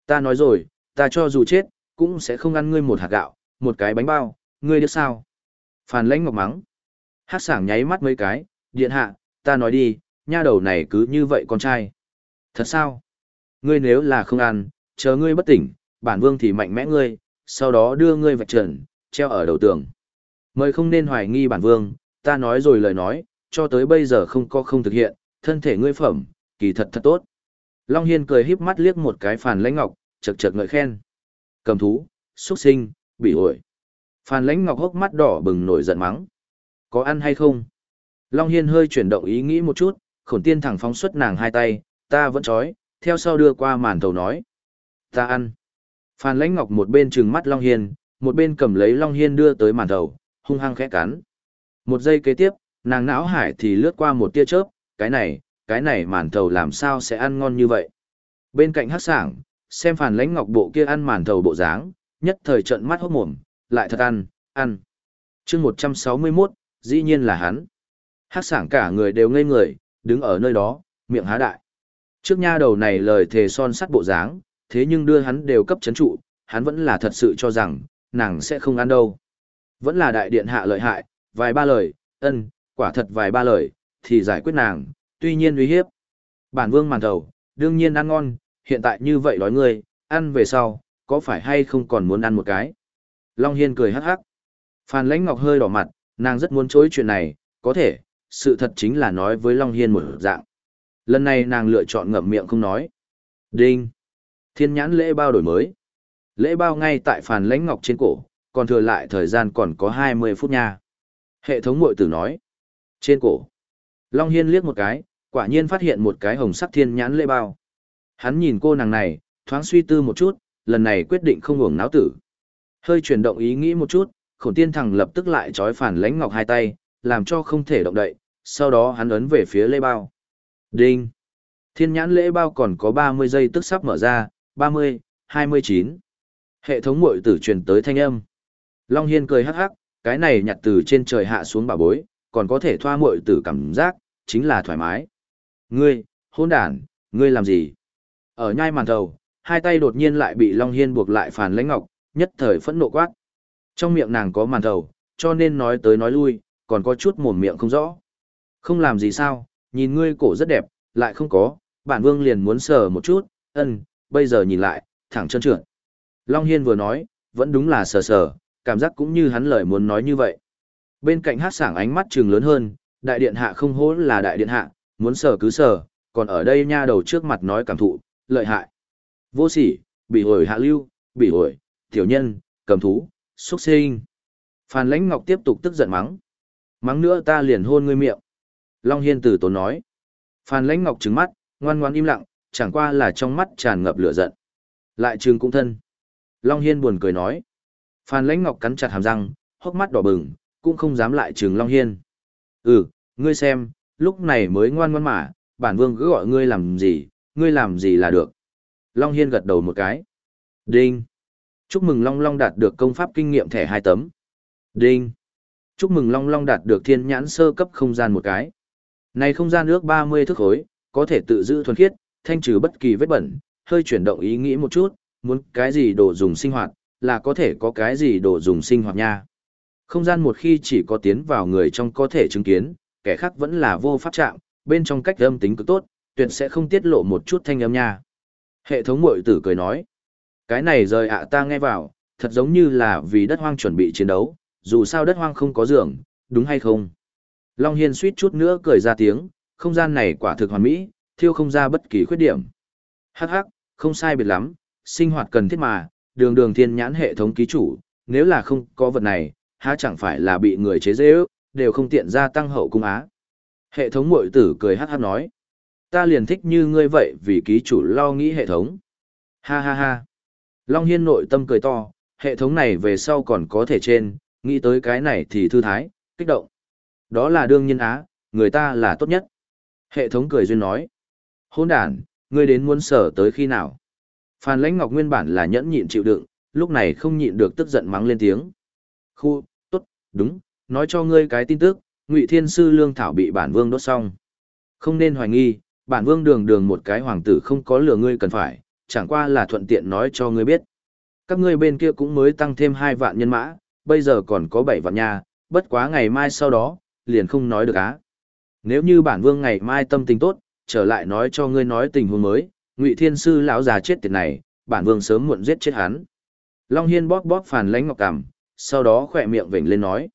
Speaker 1: ta nói rồi, ta cho dù chết, cũng sẽ không ăn ngươi một hạt gạo, một cái bánh bao, ngươi được sao? Phàn lãnh ngọc mắng. Hát sảng nháy mắt mấy cái, điện hạ, ta nói đi, nha đầu này cứ như vậy con trai. Thật sao? Ngươi nếu là không ăn, chờ ngươi bất tỉnh, bản vương thì mạnh mẽ ngươi, sau đó đưa ngươi vạch trần, treo ở đầu tường. Mời không nên hoài nghi bản vương, ta nói rồi lời nói, cho tới bây giờ không có không thực hiện, thân thể ngươi phẩm, kỳ thật thật tốt. Long Hiên cười híp mắt liếc một cái phàn lãnh ngọc, chật chật ngợi khen. Cầm thú, xuất sinh, bị ổi. Phàn lãnh ngọc hốc mắt đỏ bừng nổi giận mắng. Có ăn hay không? Long Hiên hơi chuyển động ý nghĩ một chút, khổn tiên thẳng phóng xuất nàng hai tay, ta vẫn chói, theo sau đưa qua màn thầu nói. Ta ăn. Phan Lãnh Ngọc một bên trừng mắt Long Hiên, một bên cầm lấy Long Hiên đưa tới màn thầu, hung hăng khẽ cắn. Một giây kế tiếp, nàng não hải thì lướt qua một tia chớp, cái này, cái này màn thầu làm sao sẽ ăn ngon như vậy. Bên cạnh hát sảng, xem phản Lãnh Ngọc bộ kia ăn màn thầu bộ dáng, nhất thời trận mắt hốt mồm, lại thật ăn, ăn. chương 161, dĩ nhiên là hắn. Hát sảng cả người đều ngây người, đứng ở nơi đó, miệng há đại. Trước nha đầu này lời thề son sắt bộ dáng, thế nhưng đưa hắn đều cấp chấn trụ, hắn vẫn là thật sự cho rằng, nàng sẽ không ăn đâu. Vẫn là đại điện hạ lợi hại, vài ba lời, ân, quả thật vài ba lời, thì giải quyết nàng, tuy nhiên uy hiếp. Bản vương màn thầu, đương nhiên ăn ngon, hiện tại như vậy nói ngươi, ăn về sau, có phải hay không còn muốn ăn một cái? Long Hiên cười hắc hắc. Phan Lãnh Ngọc hơi đỏ mặt, nàng rất muốn chối chuyện này, có thể, sự thật chính là nói với Long Hiên một dạng. Lần này nàng lựa chọn ngậm miệng không nói. Đinh. Thiên nhãn lễ bao đổi mới. Lễ bao ngay tại Phan Lãnh Ngọc trên cổ, còn thừa lại thời gian còn có 20 phút nha. Hệ thống mội tử nói. Trên cổ. Long Hiên liếc một cái, quả nhiên phát hiện một cái hồng sắc thiên nhãn lễ bao. Hắn nhìn cô nàng này, thoáng suy tư một chút, lần này quyết định không uổng náo tử. Hơi chuyển động ý nghĩ một chút, khổng tiên thẳng lập tức lại trói phản lãnh ngọc hai tay, làm cho không thể động đậy, sau đó hắn ấn về phía lễ bao. Đinh! Thiên nhãn lễ bao còn có 30 giây tức sắp mở ra, 30, 29. Hệ thống mội tử truyền tới thanh âm. Long Hiên cười hắc hắc, cái này nhặt từ trên trời hạ xuống bà bối, còn có thể thoa mội tử cảm giác, chính là thoải mái. Ngươi, hôn đàn, ngươi làm gì? Ở nhai màn thầu, hai tay đột nhiên lại bị Long Hiên buộc lại phản lãnh ngọc, nhất thời phẫn nộ quát. Trong miệng nàng có màn thầu, cho nên nói tới nói lui, còn có chút mồm miệng không rõ. Không làm gì sao, nhìn ngươi cổ rất đẹp, lại không có, bản vương liền muốn sờ một chút, ân, bây giờ nhìn lại, thẳng chân trượt. Long Hiên vừa nói, vẫn đúng là sờ sờ, cảm giác cũng như hắn lời muốn nói như vậy. Bên cạnh hát sảng ánh mắt trừng lớn hơn, đại điện hạ không hố là đại điện hạ, muốn sờ cứ sờ, còn ở đây nha đầu trước mặt nói cảm thụ, lợi hại. Vô sỉ, bị hồi hạ lưu, bị hồi, tiểu nhân, cầm thú, xuất sinh. Phan Lãnh Ngọc tiếp tục tức giận mắng. Mắng nữa ta liền hôn ngươi miệng. Long Hiên tử tốn nói. Phan Lãnh Ngọc trứng mắt, ngoan ngoan im lặng, chẳng qua là trong mắt tràn ngập lửa giận. Lại trường cũng thân. Long Hiên buồn cười nói. Phan Lãnh Ngọc cắn chặt hàm răng, hốc mắt đỏ bừng, cũng không dám lại trường Long Hiên. Ừ, ngươi xem, lúc này mới ngoan ngoan mà, bản vương cứ gọi ngươi làm gì, ngươi làm gì là được. Long Hiên gật đầu một cái. Đinh. Chúc mừng Long Long đạt được công pháp kinh nghiệm thẻ hai tấm. Đinh. Chúc mừng Long Long đạt được thiên nhãn sơ cấp không gian một cái. Này không gian ước 30 thước khối, có thể tự giữ thuần khiết, thanh trừ bất kỳ vết bẩn, hơi chuyển động ý nghĩ một chút, muốn cái gì đồ dùng sinh hoạt, là có thể có cái gì đồ dùng sinh hoạt nha. Không gian một khi chỉ có tiến vào người trong có thể chứng kiến, kẻ khác vẫn là vô pháp trạng, bên trong cách âm tính cực tốt, tuyệt sẽ không tiết lộ một chút thanh âm nha. Hệ thống mội tử cười nói, cái này rời ạ ta nghe vào, thật giống như là vì đất hoang chuẩn bị chiến đấu, dù sao đất hoang không có giường, đúng hay không? Long Hiên suýt chút nữa cười ra tiếng, không gian này quả thực hoàn mỹ, thiêu không ra bất kỳ khuyết điểm. Hắc hắc, không sai biệt lắm, sinh hoạt cần thiết mà, đường đường thiên nhãn hệ thống ký chủ, nếu là không có vật này, há chẳng phải là bị người chế dễ ước, đều không tiện gia tăng hậu cung á. Hệ thống mội tử cười hát hát nói. Ta liền thích như ngươi vậy vì ký chủ lo nghĩ hệ thống. Ha ha ha. Long Hiên nội tâm cười to, hệ thống này về sau còn có thể trên, nghĩ tới cái này thì thư thái, kích động. Đó là đương nhiên á, người ta là tốt nhất. Hệ thống cười duyên nói. Hôn đàn, ngươi đến muốn sở tới khi nào? Phan Lãnh Ngọc nguyên bản là nhẫn nhịn chịu đựng, lúc này không nhịn được tức giận mắng lên tiếng. Khu, tốt, đúng, nói cho ngươi cái tin tức, Ngụy Thiên Sư Lương Thảo bị bản vương đốt xong. Không nên hoài nghi, bản vương đường đường một cái hoàng tử không có lừa ngươi cần phải, chẳng qua là thuận tiện nói cho ngươi biết. Các ngươi bên kia cũng mới tăng thêm hai vạn nhân mã, bây giờ còn có bảy vạn nha, bất quá ngày mai sau đó, liền không nói được á. Nếu như bản vương ngày mai tâm tình tốt, trở lại nói cho ngươi nói tình huống mới, Ngụy Thiên sư lão già chết tiệt này, bản vương sớm muộn giết chết hắn. Long Hiên bóp bóp Phàn lánh Ngọc cằm, sau đó khỏe miệng vểnh lên nói.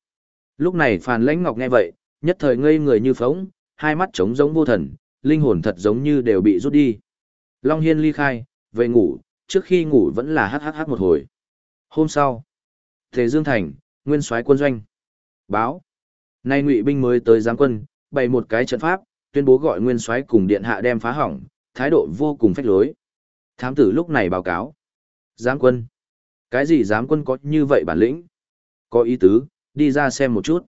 Speaker 1: Lúc này Phàn Lãnh Ngọc nghe vậy, nhất thời ngây người như phóng, hai mắt trống giống vô thần, linh hồn thật giống như đều bị rút đi. Long Hiên ly khai, về ngủ, trước khi ngủ vẫn là hát hát hát một hồi. Hôm sau, Thế Dương Thành, nguyên soái quân doanh. Báo. Nay ngụy binh mới tới giáng quân, bày một cái trận pháp, tuyên bố gọi nguyên soái cùng điện hạ đem phá hỏng, thái độ vô cùng phách lối. Thám tử lúc này báo cáo. Giáng quân. Cái gì giáng quân có như vậy bản lĩnh? Có ý tứ, đi ra xem một chút.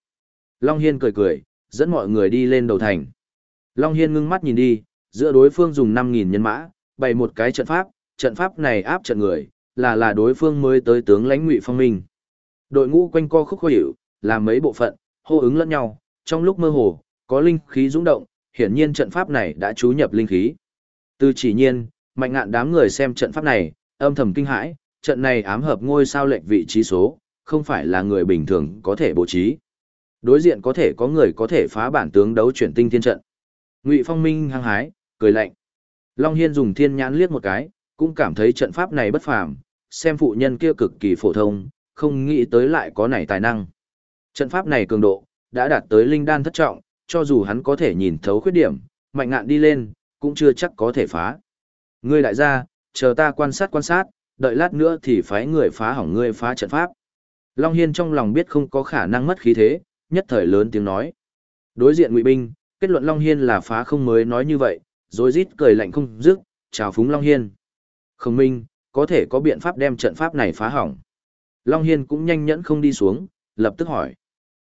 Speaker 1: Long Hiên cười cười, dẫn mọi người đi lên đầu thành. Long Hiên ngưng mắt nhìn đi, giữa đối phương dùng 5.000 nhân mã, bày một cái trận pháp, trận pháp này áp trận người, là là đối phương mới tới tướng lãnh ngụy phong minh. Đội ngũ quanh co khúc khó hiểu, là mấy bộ phận, hô ứng lẫn nhau, trong lúc mơ hồ, có linh khí rung động, hiển nhiên trận pháp này đã chú nhập linh khí. Từ chỉ nhiên, mạnh ngạn đám người xem trận pháp này, âm thầm kinh hãi, trận này ám hợp ngôi sao lệnh vị trí số, không phải là người bình thường có thể bố trí. Đối diện có thể có người có thể phá bản tướng đấu chuyển tinh thiên trận. Ngụy Phong Minh hăng hái, cười lạnh. Long Hiên dùng thiên nhãn liếc một cái, cũng cảm thấy trận pháp này bất phàm, xem phụ nhân kia cực kỳ phổ thông, không nghĩ tới lại có này tài năng. Trận pháp này cường độ, đã đạt tới linh đan thất trọng, cho dù hắn có thể nhìn thấu khuyết điểm, mạnh ngạn đi lên, cũng chưa chắc có thể phá. Ngươi đại gia, chờ ta quan sát quan sát, đợi lát nữa thì phái người phá hỏng ngươi phá trận pháp. Long Hiên trong lòng biết không có khả năng mất khí thế, nhất thời lớn tiếng nói. Đối diện ngụy binh, kết luận Long Hiên là phá không mới nói như vậy, rồi rít cười lạnh không dứt, chào phúng Long Hiên. Không minh, có thể có biện pháp đem trận pháp này phá hỏng. Long Hiên cũng nhanh nhẫn không đi xuống, lập tức hỏi.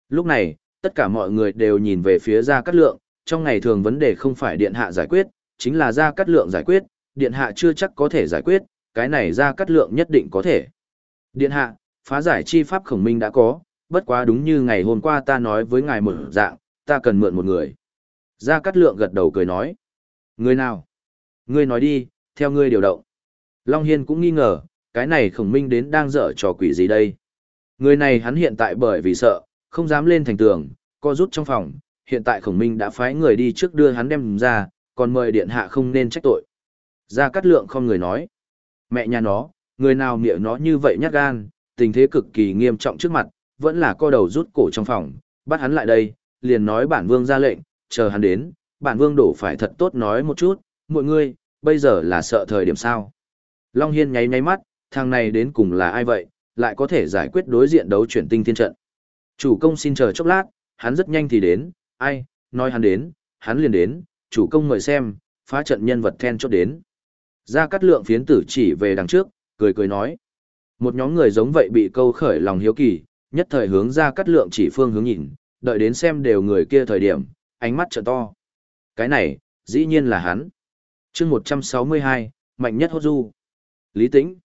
Speaker 1: Lúc này, tất cả mọi người đều nhìn về phía Gia Cát Lượng, trong ngày thường vấn đề không phải Điện Hạ giải quyết, chính là Gia Cát Lượng giải quyết, Điện Hạ chưa chắc có thể giải quyết, cái này Gia Cát Lượng nhất định có thể. Điện Hạ, phá giải chi pháp khổng minh đã có, bất quá đúng như ngày hôm qua ta nói với ngài một dạng, ta cần mượn một người. Gia Cát Lượng gật đầu cười nói. Người nào? Ngươi nói đi, theo ngươi điều động. Long Hiên cũng nghi ngờ, cái này khổng minh đến đang dở trò quỷ gì đây? Người này hắn hiện tại bởi vì sợ, không dám lên thành tường, co rút trong phòng, hiện tại khổng minh đã phái người đi trước đưa hắn đem ra, còn mời điện hạ không nên trách tội. Gia Cát Lượng không người nói. Mẹ nhà nó, người nào miệng nó như vậy nhát gan, tình thế cực kỳ nghiêm trọng trước mặt, vẫn là co đầu rút cổ trong phòng, bắt hắn lại đây, liền nói bản vương ra lệnh, chờ hắn đến, bản vương đổ phải thật tốt nói một chút, mọi người, bây giờ là sợ thời điểm sao. Long Hiên nháy nháy mắt, thằng này đến cùng là ai vậy, lại có thể giải quyết đối diện đấu chuyển tinh thiên trận. Chủ công xin chờ chốc lát, hắn rất nhanh thì đến, ai, nói hắn đến, hắn liền đến, chủ công ngồi xem, phá trận nhân vật then chốt đến. Ra cắt lượng phiến tử chỉ về đằng trước, cười cười nói. Một nhóm người giống vậy bị câu khởi lòng hiếu kỳ, nhất thời hướng ra cắt lượng chỉ phương hướng nhìn, đợi đến xem đều người kia thời điểm, ánh mắt trợ to. Cái này, dĩ nhiên là hắn. chương 162, mạnh nhất hốt du. Lý tĩnh.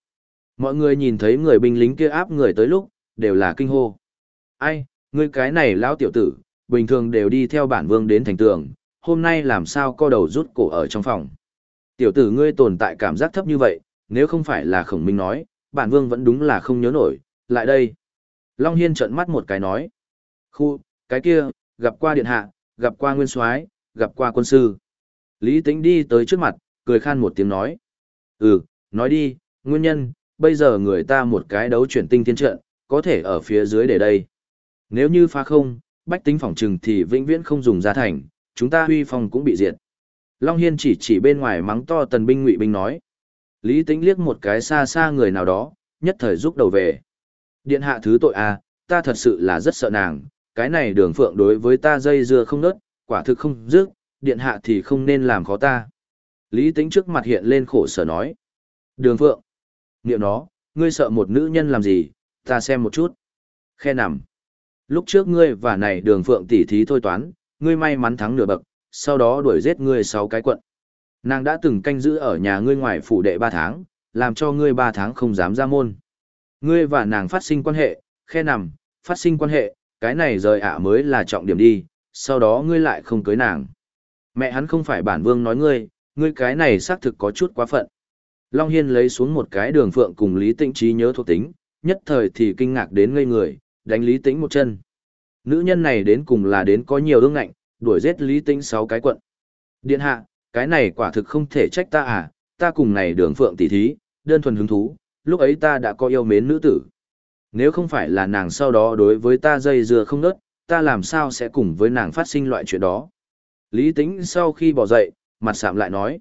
Speaker 1: Mọi người nhìn thấy người binh lính kia áp người tới lúc, đều là kinh hô. Ai, ngươi cái này lão tiểu tử, bình thường đều đi theo bản vương đến thành tường, hôm nay làm sao co đầu rút cổ ở trong phòng. Tiểu tử ngươi tồn tại cảm giác thấp như vậy, nếu không phải là khổng minh nói, bản vương vẫn đúng là không nhớ nổi, lại đây. Long Hiên trợn mắt một cái nói. Khu, cái kia, gặp qua điện hạ, gặp qua nguyên soái gặp qua quân sư. Lý Tĩnh đi tới trước mặt, cười khan một tiếng nói. Ừ, nói đi, nguyên nhân, bây giờ người ta một cái đấu chuyển tinh thiên trận, có thể ở phía dưới để đây. Nếu như phá không, bách tính phòng trừng thì vĩnh viễn không dùng ra thành, chúng ta huy phòng cũng bị diệt. Long Hiên chỉ chỉ bên ngoài mắng to tần binh ngụy binh nói. Lý Tĩnh liếc một cái xa xa người nào đó, nhất thời rút đầu về. Điện hạ thứ tội à, ta thật sự là rất sợ nàng, cái này đường phượng đối với ta dây dưa không nớt, quả thực không dứt, điện hạ thì không nên làm khó ta. Lý Tĩnh trước mặt hiện lên khổ sở nói. Đường phượng. Niệm nó, ngươi sợ một nữ nhân làm gì, ta xem một chút. Khe nằm. Lúc trước ngươi và này đường phượng tỉ thí thôi toán, ngươi may mắn thắng nửa bậc, sau đó đuổi giết ngươi sáu cái quận. Nàng đã từng canh giữ ở nhà ngươi ngoài phủ đệ ba tháng, làm cho ngươi ba tháng không dám ra môn. Ngươi và nàng phát sinh quan hệ, khe nằm, phát sinh quan hệ, cái này rời ạ mới là trọng điểm đi, sau đó ngươi lại không cưới nàng. Mẹ hắn không phải bản vương nói ngươi, ngươi cái này xác thực có chút quá phận. Long Hiên lấy xuống một cái đường phượng cùng Lý Tĩnh trí nhớ thuộc tính, nhất thời thì kinh ngạc đến ngây người, đánh Lý Tĩnh một chân. Nữ nhân này đến cùng là đến có nhiều ương ngạnh, đuổi giết Lý Tĩnh sáu cái quận. Điện hạ, cái này quả thực không thể trách ta à, ta cùng này đường phượng tỷ thí, đơn thuần hứng thú, lúc ấy ta đã có yêu mến nữ tử. Nếu không phải là nàng sau đó đối với ta dây dưa không nớt, ta làm sao sẽ cùng với nàng phát sinh loại chuyện đó. Lý Tĩnh sau khi bỏ dậy, mặt sạm lại nói.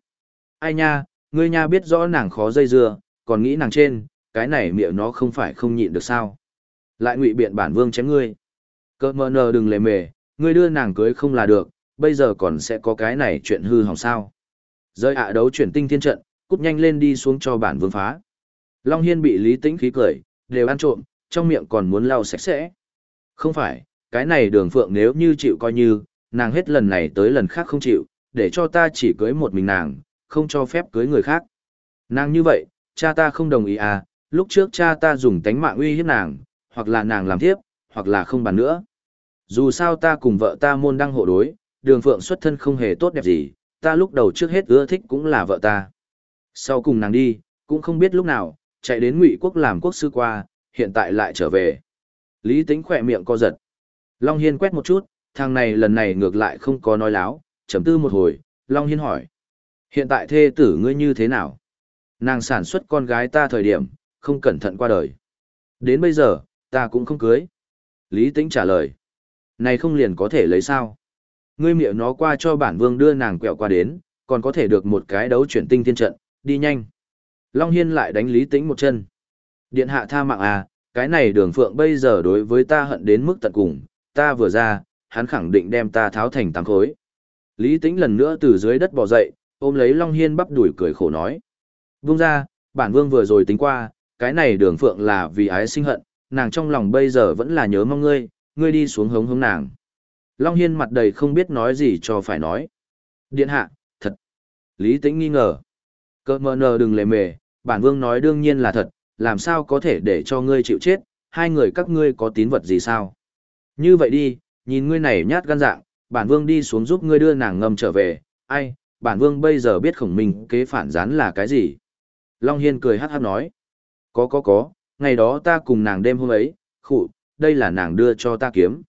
Speaker 1: Ai nha, ngươi nha biết rõ nàng khó dây dưa, còn nghĩ nàng trên, cái này miệng nó không phải không nhịn được sao. Lại ngụy biện bản vương chém ngươi. Cơ mơ nờ đừng lề mề, ngươi đưa nàng cưới không là được, bây giờ còn sẽ có cái này chuyện hư hỏng sao. Rơi ạ đấu chuyển tinh thiên trận, cút nhanh lên đi xuống cho bản vương phá. Long Hiên bị Lý Tĩnh khí cười, đều ăn trộm, trong miệng còn muốn lau sạch sẽ. Không phải, cái này đường phượng nếu như chịu coi như, nàng hết lần này tới lần khác không chịu, để cho ta chỉ cưới một mình nàng, không cho phép cưới người khác. Nàng như vậy, cha ta không đồng ý à, lúc trước cha ta dùng tánh mạng uy hiếp nàng, hoặc là nàng làm tiếp, hoặc là không bàn nữa. Dù sao ta cùng vợ ta môn đăng hộ đối, đường phượng xuất thân không hề tốt đẹp gì, ta lúc đầu trước hết ưa thích cũng là vợ ta. Sau cùng nàng đi, cũng không biết lúc nào, chạy đến ngụy quốc làm quốc sư qua, hiện tại lại trở về. Lý tính khỏe miệng co giật. Long Hiên quét một chút, thằng này lần này ngược lại không có nói láo, chấm tư một hồi, Long Hiên hỏi. Hiện tại thê tử ngươi như thế nào? Nàng sản xuất con gái ta thời điểm, không cẩn thận qua đời. Đến bây giờ, ta cũng không cưới. Lý Tĩnh trả lời. Này không liền có thể lấy sao? Ngươi miệng nó qua cho bản vương đưa nàng quẹo qua đến, còn có thể được một cái đấu chuyển tinh thiên trận, đi nhanh. Long Hiên lại đánh Lý Tĩnh một chân. Điện hạ tha mạng à, cái này đường phượng bây giờ đối với ta hận đến mức tận cùng, ta vừa ra, hắn khẳng định đem ta tháo thành tám khối. Lý Tĩnh lần nữa từ dưới đất bò dậy, ôm lấy Long Hiên bắp đuổi cười khổ nói. Vương ra, bản vương vừa rồi tính qua, cái này đường phượng là vì ái sinh hận, nàng trong lòng bây giờ vẫn là nhớ mong ngươi, ngươi đi xuống hống hống nàng. Long Hiên mặt đầy không biết nói gì cho phải nói. Điện hạ, thật. Lý Tĩnh nghi ngờ. Cơ mờ nờ đừng lề mề, bản vương nói đương nhiên là thật, làm sao có thể để cho ngươi chịu chết, hai người các ngươi có tín vật gì sao? Như vậy đi, nhìn ngươi này nhát gan dạng, bản vương đi xuống giúp ngươi đưa nàng ngâm trở về, ai, bản vương bây giờ biết khổng minh kế phản gián là cái gì. Long Hiên cười hát hát nói, có có có, ngày đó ta cùng nàng đêm hôm ấy, khụ, đây là nàng đưa cho ta kiếm.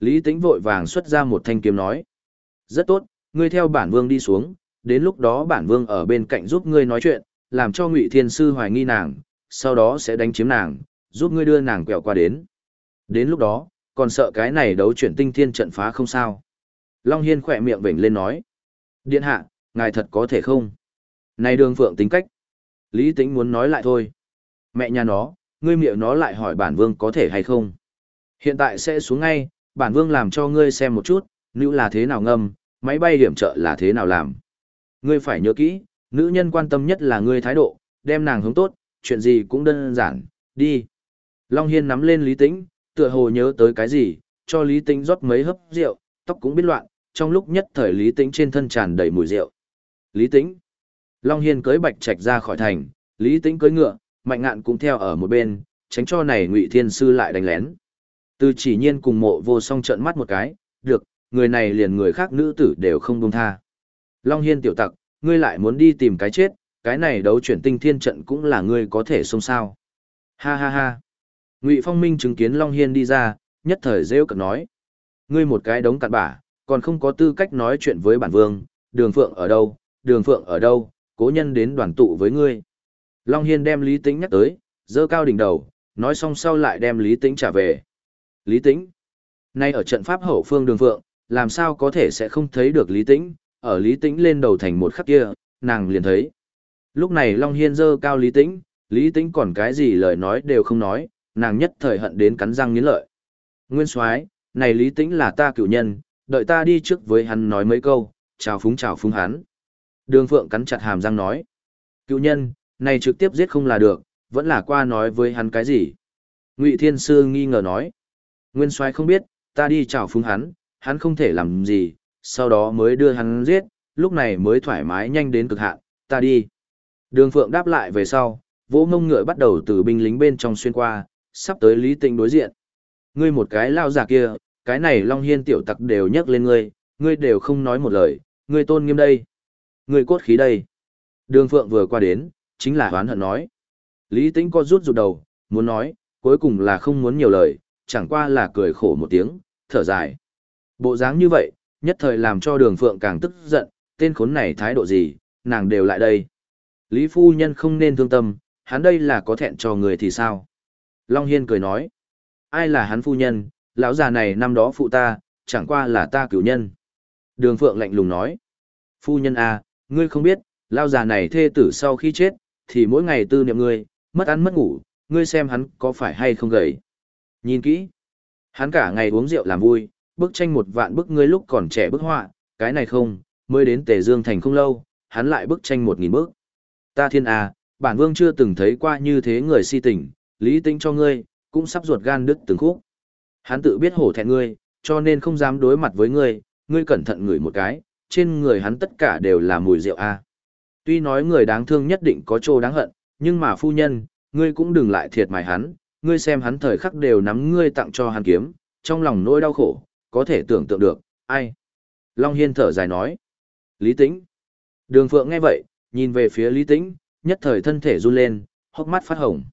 Speaker 1: Lý Tĩnh vội vàng xuất ra một thanh kiếm nói, rất tốt, ngươi theo bản vương đi xuống, đến lúc đó bản vương ở bên cạnh giúp ngươi nói chuyện, làm cho Ngụy Thiên Sư hoài nghi nàng, sau đó sẽ đánh chiếm nàng, giúp ngươi đưa nàng quẹo qua đến. Đến lúc đó, còn sợ cái này đấu chuyển tinh thiên trận phá không sao. Long Hiên khỏe miệng vểnh lên nói. Điện hạ, ngài thật có thể không? Này đường phượng tính cách. Lý Tĩnh muốn nói lại thôi. Mẹ nhà nó, ngươi miệng nó lại hỏi bản vương có thể hay không? Hiện tại sẽ xuống ngay, bản vương làm cho ngươi xem một chút, nữ là thế nào ngâm, máy bay điểm trợ là thế nào làm. Ngươi phải nhớ kỹ, nữ nhân quan tâm nhất là ngươi thái độ, đem nàng hướng tốt, chuyện gì cũng đơn giản, đi. Long Hiên nắm lên Lý Tĩnh, tựa hồ nhớ tới cái gì, cho Lý Tĩnh rót mấy hớp rượu, tóc cũng biết loạn, trong lúc nhất thời Lý Tĩnh trên thân tràn đầy mùi rượu. Lý Tĩnh. Long Hiên cưới bạch trạch ra khỏi thành, Lý Tĩnh cưới ngựa, mạnh ngạn cũng theo ở một bên, tránh cho này Ngụy Thiên Sư lại đánh lén. Từ chỉ nhiên cùng mộ vô song trợn mắt một cái, được, người này liền người khác nữ tử đều không buông tha. Long Hiên tiểu tặc, ngươi lại muốn đi tìm cái chết, cái này đấu chuyển tinh thiên trận cũng là ngươi có thể xông sao. Ha ha ha. Ngụy Phong Minh chứng kiến Long Hiên đi ra, nhất thời rêu cực nói. Ngươi một cái đống cặn bả, còn không có tư cách nói chuyện với bản vương, đường phượng ở đâu, đường phượng ở đâu, cố nhân đến đoàn tụ với ngươi. Long Hiên đem Lý Tĩnh nhắc tới, dơ cao đỉnh đầu, nói xong sau lại đem Lý Tĩnh trả về. Lý Tĩnh. Nay ở trận pháp hậu phương đường Vượng, làm sao có thể sẽ không thấy được Lý Tĩnh, ở Lý Tĩnh lên đầu thành một khắc kia, nàng liền thấy. Lúc này Long Hiên dơ cao Lý Tĩnh, Lý Tĩnh còn cái gì lời nói đều không nói, nàng nhất thời hận đến cắn răng nghiến lợi. Nguyên soái này Lý Tĩnh là ta cựu nhân, đợi ta đi trước với hắn nói mấy câu, chào phúng chào phúng hắn. Đường Phượng cắn chặt hàm răng nói. Cựu nhân, này trực tiếp giết không là được, vẫn là qua nói với hắn cái gì. Ngụy Thiên Sư nghi ngờ nói. Nguyên soái không biết, ta đi chào phúng hắn, hắn không thể làm gì, sau đó mới đưa hắn giết, lúc này mới thoải mái nhanh đến cực hạn, ta đi. Đường Phượng đáp lại về sau, vỗ mông ngựa bắt đầu từ binh lính bên trong xuyên qua, sắp tới Lý Tĩnh đối diện. Ngươi một cái lao giả kia, cái này Long Hiên tiểu tặc đều nhắc lên ngươi, ngươi đều không nói một lời, ngươi tôn nghiêm đây. Ngươi cốt khí đây. Đường Phượng vừa qua đến, chính là hoán hận nói. Lý Tĩnh có rút rụt đầu, muốn nói, cuối cùng là không muốn nhiều lời, chẳng qua là cười khổ một tiếng, thở dài. Bộ dáng như vậy, nhất thời làm cho đường Phượng càng tức giận, tên khốn này thái độ gì, nàng đều lại đây. Lý phu nhân không nên thương tâm, hắn đây là có thẹn cho người thì sao? Long Hiên cười nói, ai là hắn phu nhân, lão già này năm đó phụ ta, chẳng qua là ta cửu nhân. Đường Phượng lạnh lùng nói, phu nhân à, ngươi không biết, lão già này thê tử sau khi chết, thì mỗi ngày tư niệm ngươi, mất ăn mất ngủ, ngươi xem hắn có phải hay không gầy. Nhìn kỹ, hắn cả ngày uống rượu làm vui, bức tranh một vạn bức ngươi lúc còn trẻ bức họa, cái này không, mới đến Tề Dương Thành không lâu, hắn lại bức tranh một nghìn bức. Ta thiên à, bản vương chưa từng thấy qua như thế người si tình, lý tính cho ngươi, cũng sắp ruột gan đứt từng khúc. Hắn tự biết hổ thẹn ngươi, cho nên không dám đối mặt với ngươi, ngươi cẩn thận ngửi một cái, trên người hắn tất cả đều là mùi rượu a. Tuy nói người đáng thương nhất định có chỗ đáng hận, nhưng mà phu nhân, ngươi cũng đừng lại thiệt mài hắn, ngươi xem hắn thời khắc đều nắm ngươi tặng cho hắn kiếm, trong lòng nỗi đau khổ, có thể tưởng tượng được, ai. Long Hiên thở dài nói. Lý Tĩnh. Đường Phượng nghe vậy, nhìn về phía Lý Tĩnh, nhất thời thân thể run lên, hốc mắt phát hồng.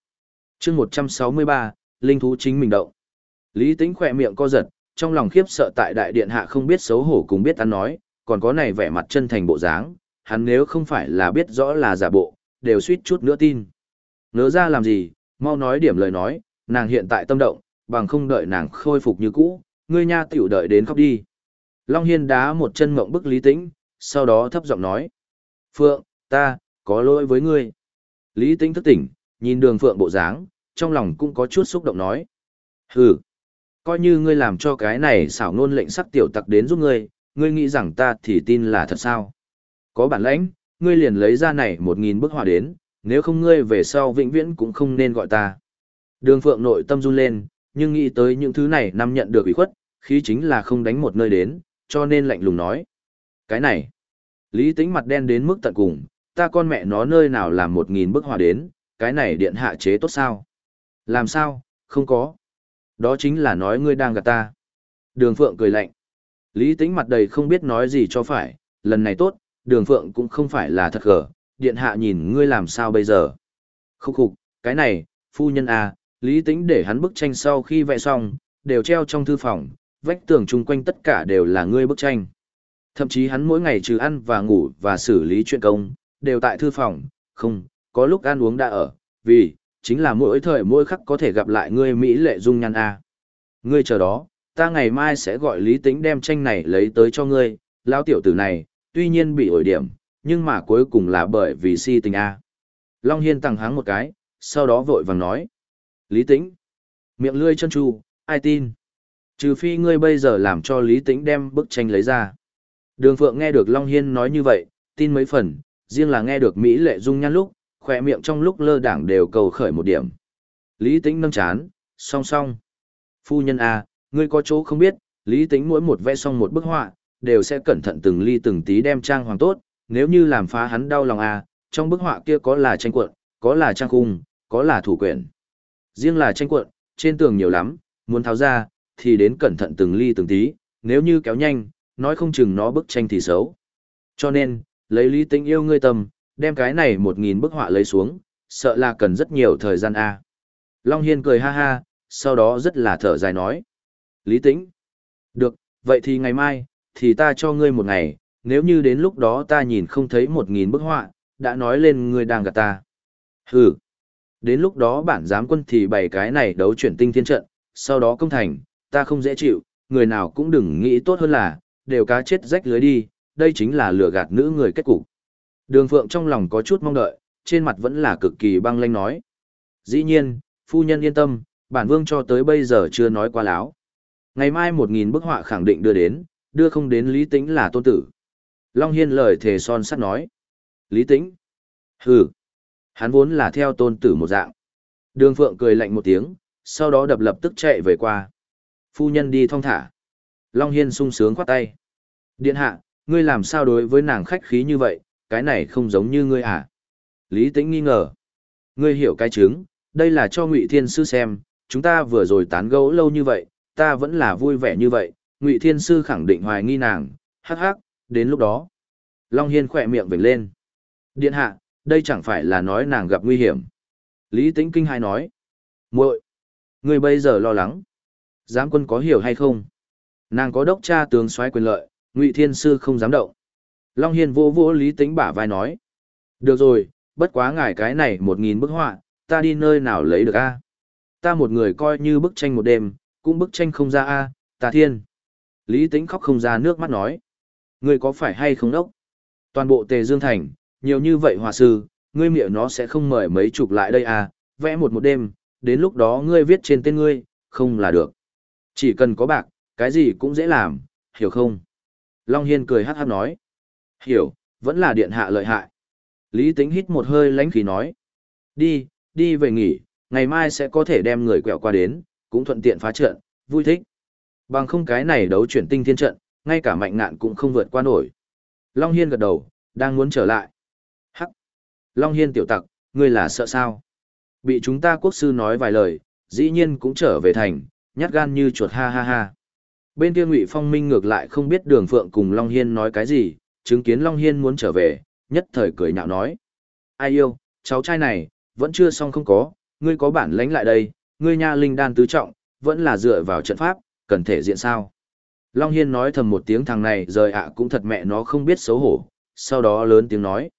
Speaker 1: chương 163, Linh thú chính mình động. Lý Tĩnh khỏe miệng co giật, trong lòng khiếp sợ tại đại điện hạ không biết xấu hổ cùng biết ăn nói, còn có này vẻ mặt chân thành bộ dáng, hắn nếu không phải là biết rõ là giả bộ, đều suýt chút nữa tin. Nỡ ra làm gì, mau nói điểm lời nói, nàng hiện tại tâm động, bằng không đợi nàng khôi phục như cũ, ngươi nha tiểu đợi đến khóc đi. Long Hiên đá một chân mộng bức Lý Tĩnh, sau đó thấp giọng nói. Phượng, ta, có lỗi với ngươi. Lý Tĩnh thức tỉnh, nhìn đường Phượng bộ dáng, trong lòng cũng có chút xúc động nói. Hừ, coi như ngươi làm cho cái này xảo ngôn lệnh sắc tiểu tặc đến giúp ngươi, ngươi nghĩ rằng ta thì tin là thật sao. Có bản lãnh, ngươi liền lấy ra này một nghìn bức họa đến, nếu không ngươi về sau vĩnh viễn cũng không nên gọi ta. Đường Phượng nội tâm run lên, nhưng nghĩ tới những thứ này năm nhận được ủy khuất, khí chính là không đánh một nơi đến, cho nên lạnh lùng nói. Cái này, lý tính mặt đen đến mức tận cùng, ta con mẹ nó nơi nào làm một nghìn bức họa đến, cái này điện hạ chế tốt sao? Làm sao, không có. Đó chính là nói ngươi đang gạt ta. Đường Phượng cười lạnh. Lý tính mặt đầy không biết nói gì cho phải, lần này tốt, đường Phượng cũng không phải là thật gở, điện hạ nhìn ngươi làm sao bây giờ. Khúc khục, cái này, phu nhân à, lý tính để hắn bức tranh sau khi vẽ xong, đều treo trong thư phòng, vách tường chung quanh tất cả đều là ngươi bức tranh. Thậm chí hắn mỗi ngày trừ ăn và ngủ và xử lý chuyện công, đều tại thư phòng, không, có lúc ăn uống đã ở, vì, chính là mỗi thời mỗi khắc có thể gặp lại ngươi Mỹ lệ dung nhan A. Ngươi chờ đó, ta ngày mai sẽ gọi Lý Tĩnh đem tranh này lấy tới cho ngươi, lão tiểu tử này, tuy nhiên bị ổi điểm, nhưng mà cuối cùng là bởi vì si tình A. Long Hiên tằng háng một cái, sau đó vội vàng nói. Lý Tĩnh, miệng lươi chân tru, ai tin? Trừ phi ngươi bây giờ làm cho Lý Tĩnh đem bức tranh lấy ra. Đường Phượng nghe được Long Hiên nói như vậy, tin mấy phần, riêng là nghe được Mỹ lệ dung nhan lúc, khỏe miệng trong lúc lơ đảng đều cầu khởi một điểm. Lý Tĩnh nâng chán, song song. Phu nhân A, ngươi có chỗ không biết, Lý Tĩnh mỗi một vẽ xong một bức họa, đều sẽ cẩn thận từng ly từng tí đem trang hoàng tốt, nếu như làm phá hắn đau lòng A, trong bức họa kia có là tranh cuộn, có là trang khung, có là thủ quyển. Riêng là tranh cuộn, trên tường nhiều lắm, muốn tháo ra, thì đến cẩn thận từng ly từng tí, nếu như kéo nhanh, nói không chừng nó bức tranh thì xấu. Cho nên, lấy lý tính yêu ngươi tâm, đem cái này một nghìn bức họa lấy xuống, sợ là cần rất nhiều thời gian a. Long Hiên cười ha ha, sau đó rất là thở dài nói. Lý tĩnh. Được, vậy thì ngày mai, thì ta cho ngươi một ngày, nếu như đến lúc đó ta nhìn không thấy một nghìn bức họa, đã nói lên ngươi đang gạt ta. Hừ. Đến lúc đó bản giám quân thì bày cái này đấu chuyển tinh thiên trận, sau đó công thành, ta không dễ chịu, người nào cũng đừng nghĩ tốt hơn là, đều cá chết rách lưới đi, đây chính là lừa gạt nữ người kết cục. Đường Phượng trong lòng có chút mong đợi, trên mặt vẫn là cực kỳ băng lanh nói. Dĩ nhiên, phu nhân yên tâm, bản vương cho tới bây giờ chưa nói qua láo. Ngày mai một nghìn bức họa khẳng định đưa đến, đưa không đến Lý Tĩnh là tôn tử. Long Hiên lời thề son sắt nói. Lý Tĩnh? Hừ. Hắn vốn là theo tôn tử một dạng. Đường Phượng cười lạnh một tiếng, sau đó đập lập tức chạy về qua. Phu nhân đi thong thả. Long Hiên sung sướng khoát tay. Điện hạ, ngươi làm sao đối với nàng khách khí như vậy, cái này không giống như ngươi à? Lý Tĩnh nghi ngờ. Ngươi hiểu cái chứng, đây là cho Ngụy Thiên Sư xem, chúng ta vừa rồi tán gẫu lâu như vậy, ta vẫn là vui vẻ như vậy, Ngụy Thiên Sư khẳng định hoài nghi nàng, hắc hắc, đến lúc đó. Long Hiên khỏe miệng vểnh lên. Điện hạ, đây chẳng phải là nói nàng gặp nguy hiểm. Lý Tĩnh kinh hai nói. muội người bây giờ lo lắng. Giám quân có hiểu hay không? Nàng có đốc cha tướng xoáy quyền lợi, Ngụy Thiên Sư không dám động. Long Hiên vô vô Lý Tĩnh bả vai nói. Được rồi, bất quá ngài cái này một nghìn bức họa, ta đi nơi nào lấy được a Ta một người coi như bức tranh một đêm, cũng bức tranh không ra a ta thiên. Lý Tĩnh khóc không ra nước mắt nói. Ngươi có phải hay không đốc? Toàn bộ tề dương thành, nhiều như vậy hòa sư, ngươi miệng nó sẽ không mời mấy chục lại đây à, vẽ một một đêm, đến lúc đó ngươi viết trên tên ngươi, không là được. Chỉ cần có bạc, cái gì cũng dễ làm, hiểu không? Long Hiên cười hát hát nói. Hiểu, vẫn là điện hạ lợi hại. Lý tính hít một hơi lánh khí nói. Đi, đi về nghỉ, ngày mai sẽ có thể đem người quẹo qua đến, cũng thuận tiện phá trận, vui thích. Bằng không cái này đấu chuyển tinh thiên trận, ngay cả mạnh ngạn cũng không vượt qua nổi. Long Hiên gật đầu, đang muốn trở lại. Hắc! Long Hiên tiểu tặc, ngươi là sợ sao? Bị chúng ta quốc sư nói vài lời, dĩ nhiên cũng trở về thành, nhát gan như chuột ha ha ha. Bên kia Ngụy Phong Minh ngược lại không biết Đường Phượng cùng Long Hiên nói cái gì, chứng kiến Long Hiên muốn trở về, nhất thời cười nhạo nói. Ai yêu, Cháu trai này, vẫn chưa xong không có, ngươi có bản lánh lại đây, ngươi nha linh đan tứ trọng, vẫn là dựa vào trận pháp, cần thể diện sao. Long Hiên nói thầm một tiếng thằng này rời ạ cũng thật mẹ nó không biết xấu hổ, sau đó lớn tiếng nói.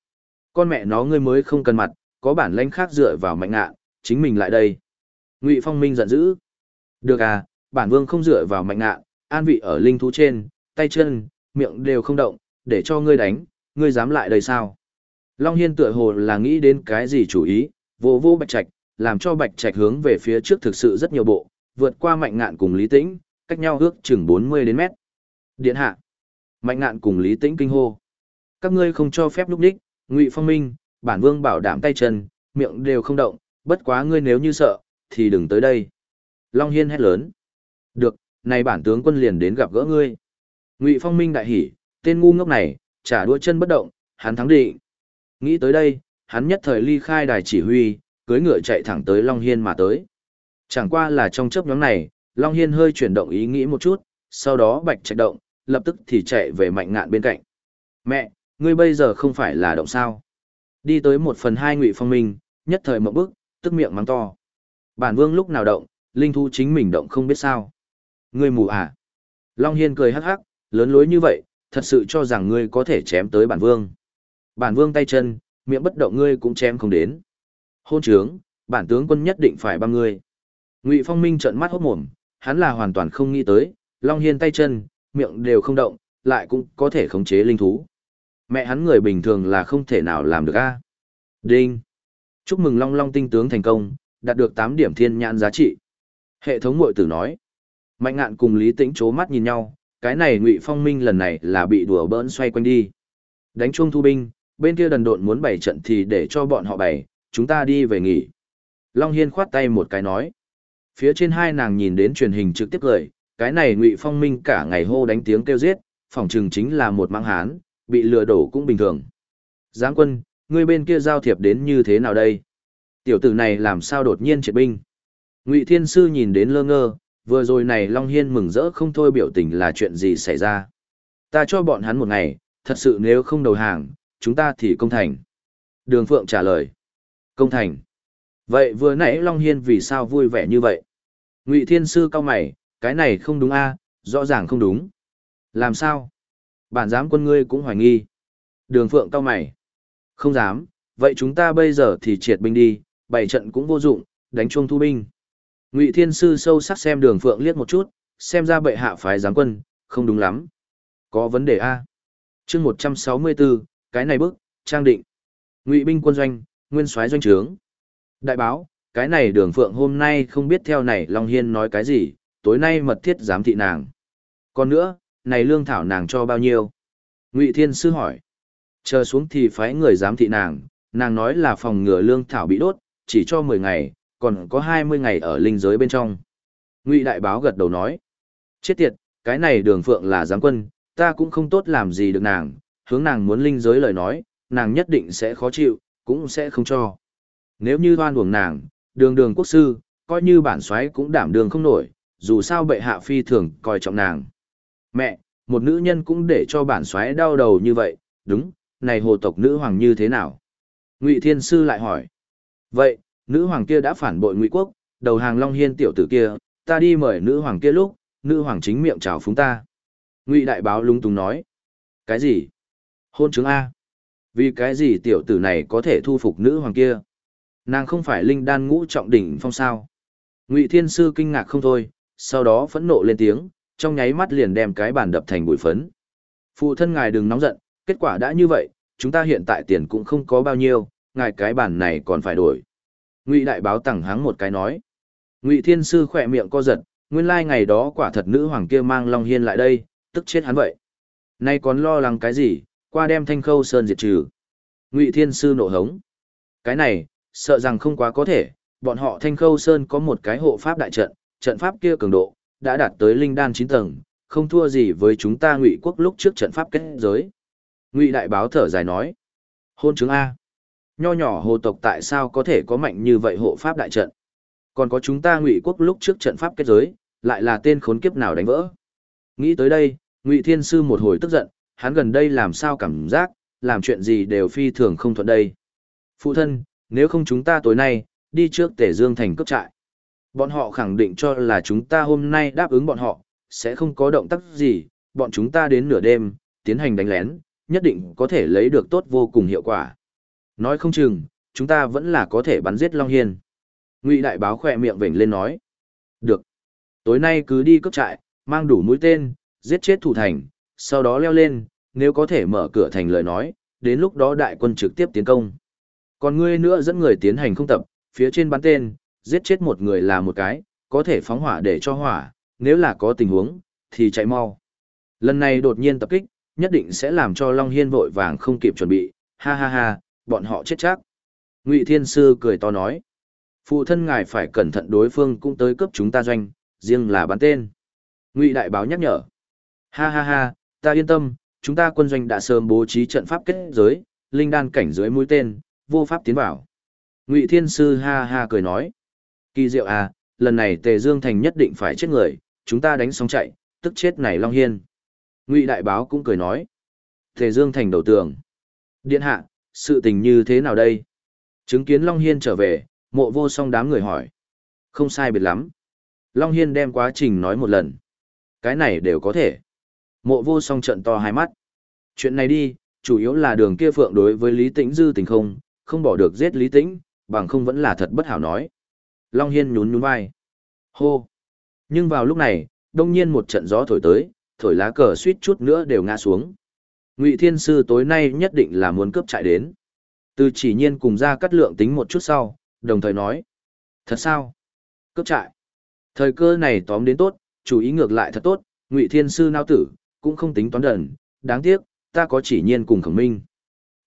Speaker 1: Con mẹ nó ngươi mới không cần mặt, có bản lãnh khác dựa vào mạnh ngạ, chính mình lại đây. Ngụy Phong Minh giận dữ. Được à, bản vương không dựa vào mạnh ngạ, an vị ở linh thú trên, tay chân, miệng đều không động, để cho ngươi đánh, ngươi dám lại đây sao? Long Hiên tựa hồ là nghĩ đến cái gì chủ ý, vô vô bạch trạch, làm cho bạch trạch hướng về phía trước thực sự rất nhiều bộ, vượt qua mạnh ngạn cùng lý tĩnh, cách nhau ước chừng 40 đến mét. Điện hạ. Mạnh ngạn cùng lý tĩnh kinh hô. Các ngươi không cho phép lúc đích, ngụy phong minh, bản vương bảo đảm tay chân, miệng đều không động, bất quá ngươi nếu như sợ, thì đừng tới đây. Long Hiên hét lớn. Được, này bản tướng quân liền đến gặp gỡ ngươi. Ngụy Phong Minh đại hỉ, tên ngu ngốc này, trả đua chân bất động, hắn thắng định. Nghĩ tới đây, hắn nhất thời ly khai đài chỉ huy, cưới ngựa chạy thẳng tới Long Hiên mà tới. Chẳng qua là trong chớp nhóm này, Long Hiên hơi chuyển động ý nghĩ một chút, sau đó bạch chạy động, lập tức thì chạy về mạnh ngạn bên cạnh. Mẹ, ngươi bây giờ không phải là động sao. Đi tới một phần hai ngụy phong minh, nhất thời mộng bức, tức miệng mắng to. Bản vương lúc nào động, linh thu chính mình động không biết sao. Ngươi mù à? Long Hiên cười hắc hắc, lớn lối như vậy, thật sự cho rằng ngươi có thể chém tới bản vương. Bản vương tay chân, miệng bất động ngươi cũng chém không đến. Hôn trướng, bản tướng quân nhất định phải băm ngươi. Ngụy Phong Minh trợn mắt hốt mồm, hắn là hoàn toàn không nghĩ tới, Long Hiên tay chân, miệng đều không động, lại cũng có thể khống chế linh thú. Mẹ hắn người bình thường là không thể nào làm được a. Đinh. Chúc mừng Long Long tinh tướng thành công, đạt được 8 điểm thiên nhãn giá trị. Hệ thống mội tử nói. Mạnh ngạn cùng Lý Tĩnh chố mắt nhìn nhau, cái này Ngụy Phong Minh lần này là bị đùa bỡn xoay quanh đi. Đánh chuông thu binh, bên kia đần độn muốn bày trận thì để cho bọn họ bày, chúng ta đi về nghỉ. Long Hiên khoát tay một cái nói. Phía trên hai nàng nhìn đến truyền hình trực tiếp cười, cái này Ngụy Phong Minh cả ngày hô đánh tiếng kêu giết, phỏng chừng chính là một mang hán, bị lừa đổ cũng bình thường. Giáng quân, người bên kia giao thiệp đến như thế nào đây? Tiểu tử này làm sao đột nhiên triệt binh? Ngụy Thiên Sư nhìn đến lơ ngơ, vừa rồi này Long Hiên mừng rỡ không thôi biểu tình là chuyện gì xảy ra. Ta cho bọn hắn một ngày, thật sự nếu không đầu hàng, chúng ta thì công thành. Đường Phượng trả lời. Công thành. Vậy vừa nãy Long Hiên vì sao vui vẻ như vậy? Ngụy Thiên Sư cao mày, cái này không đúng a rõ ràng không đúng. Làm sao? Bản giám quân ngươi cũng hoài nghi. Đường Phượng cao mày. Không dám, vậy chúng ta bây giờ thì triệt binh đi, bảy trận cũng vô dụng, đánh chuông thu binh. Ngụy Thiên Sư sâu sắc xem đường Phượng liếc một chút, xem ra bệ hạ phái giám quân, không đúng lắm. Có vấn đề A. chương 164, cái này bức, trang định. Ngụy binh quân doanh, nguyên soái doanh trướng. Đại báo, cái này đường Phượng hôm nay không biết theo này Long Hiên nói cái gì, tối nay mật thiết giám thị nàng. Còn nữa, này lương thảo nàng cho bao nhiêu? Ngụy Thiên Sư hỏi. Chờ xuống thì phái người giám thị nàng, nàng nói là phòng ngừa lương thảo bị đốt, chỉ cho 10 ngày, còn có 20 ngày ở linh giới bên trong. Ngụy Đại Báo gật đầu nói. Chết tiệt, cái này đường phượng là giám quân, ta cũng không tốt làm gì được nàng, hướng nàng muốn linh giới lời nói, nàng nhất định sẽ khó chịu, cũng sẽ không cho. Nếu như hoan uổng nàng, đường đường quốc sư, coi như bản xoáy cũng đảm đường không nổi, dù sao bệ hạ phi thường coi trọng nàng. Mẹ, một nữ nhân cũng để cho bản xoáy đau đầu như vậy, đúng, này hồ tộc nữ hoàng như thế nào? Ngụy Thiên Sư lại hỏi. Vậy, nữ hoàng kia đã phản bội ngụy quốc, đầu hàng Long Hiên tiểu tử kia, ta đi mời nữ hoàng kia lúc, nữ hoàng chính miệng chào phúng ta. Ngụy Đại Báo lung tung nói. Cái gì? Hôn chứng A. Vì cái gì tiểu tử này có thể thu phục nữ hoàng kia? Nàng không phải linh đan ngũ trọng đỉnh phong sao? Ngụy Thiên Sư kinh ngạc không thôi, sau đó phẫn nộ lên tiếng, trong nháy mắt liền đem cái bàn đập thành bụi phấn. Phụ thân ngài đừng nóng giận, kết quả đã như vậy, chúng ta hiện tại tiền cũng không có bao nhiêu, ngài cái bàn này còn phải đổi. Ngụy đại báo tẳng háng một cái nói. Ngụy Thiên Sư khỏe miệng co giật, nguyên lai ngày đó quả thật nữ hoàng kia mang Long Hiên lại đây, tức chết hắn vậy. Nay còn lo lắng cái gì, qua đem thanh khâu sơn diệt trừ. Ngụy Thiên Sư nộ hống. Cái này, sợ rằng không quá có thể, bọn họ thanh khâu sơn có một cái hộ pháp đại trận, trận pháp kia cường độ, đã đạt tới linh đan 9 tầng, không thua gì với chúng ta ngụy quốc lúc trước trận pháp kết giới. Ngụy đại báo thở dài nói. Hôn chứng A. Nho nhỏ hồ tộc tại sao có thể có mạnh như vậy hộ pháp đại trận? Còn có chúng ta ngụy quốc lúc trước trận pháp kết giới, lại là tên khốn kiếp nào đánh vỡ? Nghĩ tới đây, ngụy thiên sư một hồi tức giận, hắn gần đây làm sao cảm giác, làm chuyện gì đều phi thường không thuận đây. Phụ thân, nếu không chúng ta tối nay, đi trước Tề Dương thành cướp trại. Bọn họ khẳng định cho là chúng ta hôm nay đáp ứng bọn họ, sẽ không có động tác gì, bọn chúng ta đến nửa đêm, tiến hành đánh lén, nhất định có thể lấy được tốt vô cùng hiệu quả. Nói không chừng, chúng ta vẫn là có thể bắn giết Long Hiên. Ngụy Đại Báo khỏe miệng vểnh lên nói. Được. Tối nay cứ đi cướp trại, mang đủ mũi tên, giết chết thủ thành, sau đó leo lên, nếu có thể mở cửa thành lời nói, đến lúc đó đại quân trực tiếp tiến công. Còn ngươi nữa dẫn người tiến hành không tập, phía trên bắn tên, giết chết một người là một cái, có thể phóng hỏa để cho hỏa, nếu là có tình huống, thì chạy mau. Lần này đột nhiên tập kích, nhất định sẽ làm cho Long Hiên vội vàng không kịp chuẩn bị, ha ha ha, bọn họ chết chắc. Ngụy Thiên Sư cười to nói, phụ thân ngài phải cẩn thận đối phương cũng tới cướp chúng ta doanh, riêng là bắn tên. Ngụy Đại Báo nhắc nhở, ha ha ha, ta yên tâm, chúng ta quân doanh đã sớm bố trí trận pháp kết giới, linh đan cảnh dưới mũi tên, vô pháp tiến vào. Ngụy Thiên Sư ha ha cười nói, kỳ diệu à, lần này Tề Dương Thành nhất định phải chết người, chúng ta đánh xong chạy, tức chết này Long Hiên. Ngụy Đại Báo cũng cười nói, Tề Dương Thành đầu tường. Điện hạ, sự tình như thế nào đây? Chứng kiến Long Hiên trở về, mộ vô song đám người hỏi. Không sai biệt lắm. Long Hiên đem quá trình nói một lần. Cái này đều có thể. Mộ vô song trận to hai mắt. Chuyện này đi, chủ yếu là đường kia phượng đối với Lý Tĩnh dư tình không, không bỏ được giết Lý Tĩnh, bằng không vẫn là thật bất hảo nói. Long Hiên nhún nhún vai. Hô! Nhưng vào lúc này, đông nhiên một trận gió thổi tới, thổi lá cờ suýt chút nữa đều ngã xuống. Ngụy Thiên Sư tối nay nhất định là muốn cướp trại đến. Từ chỉ nhiên cùng ra cắt lượng tính một chút sau, đồng thời nói. Thật sao? Cướp trại. Thời cơ này tóm đến tốt, chủ ý ngược lại thật tốt, Ngụy Thiên Sư nao tử, cũng không tính toán đần, đáng tiếc, ta có chỉ nhiên cùng khổng minh.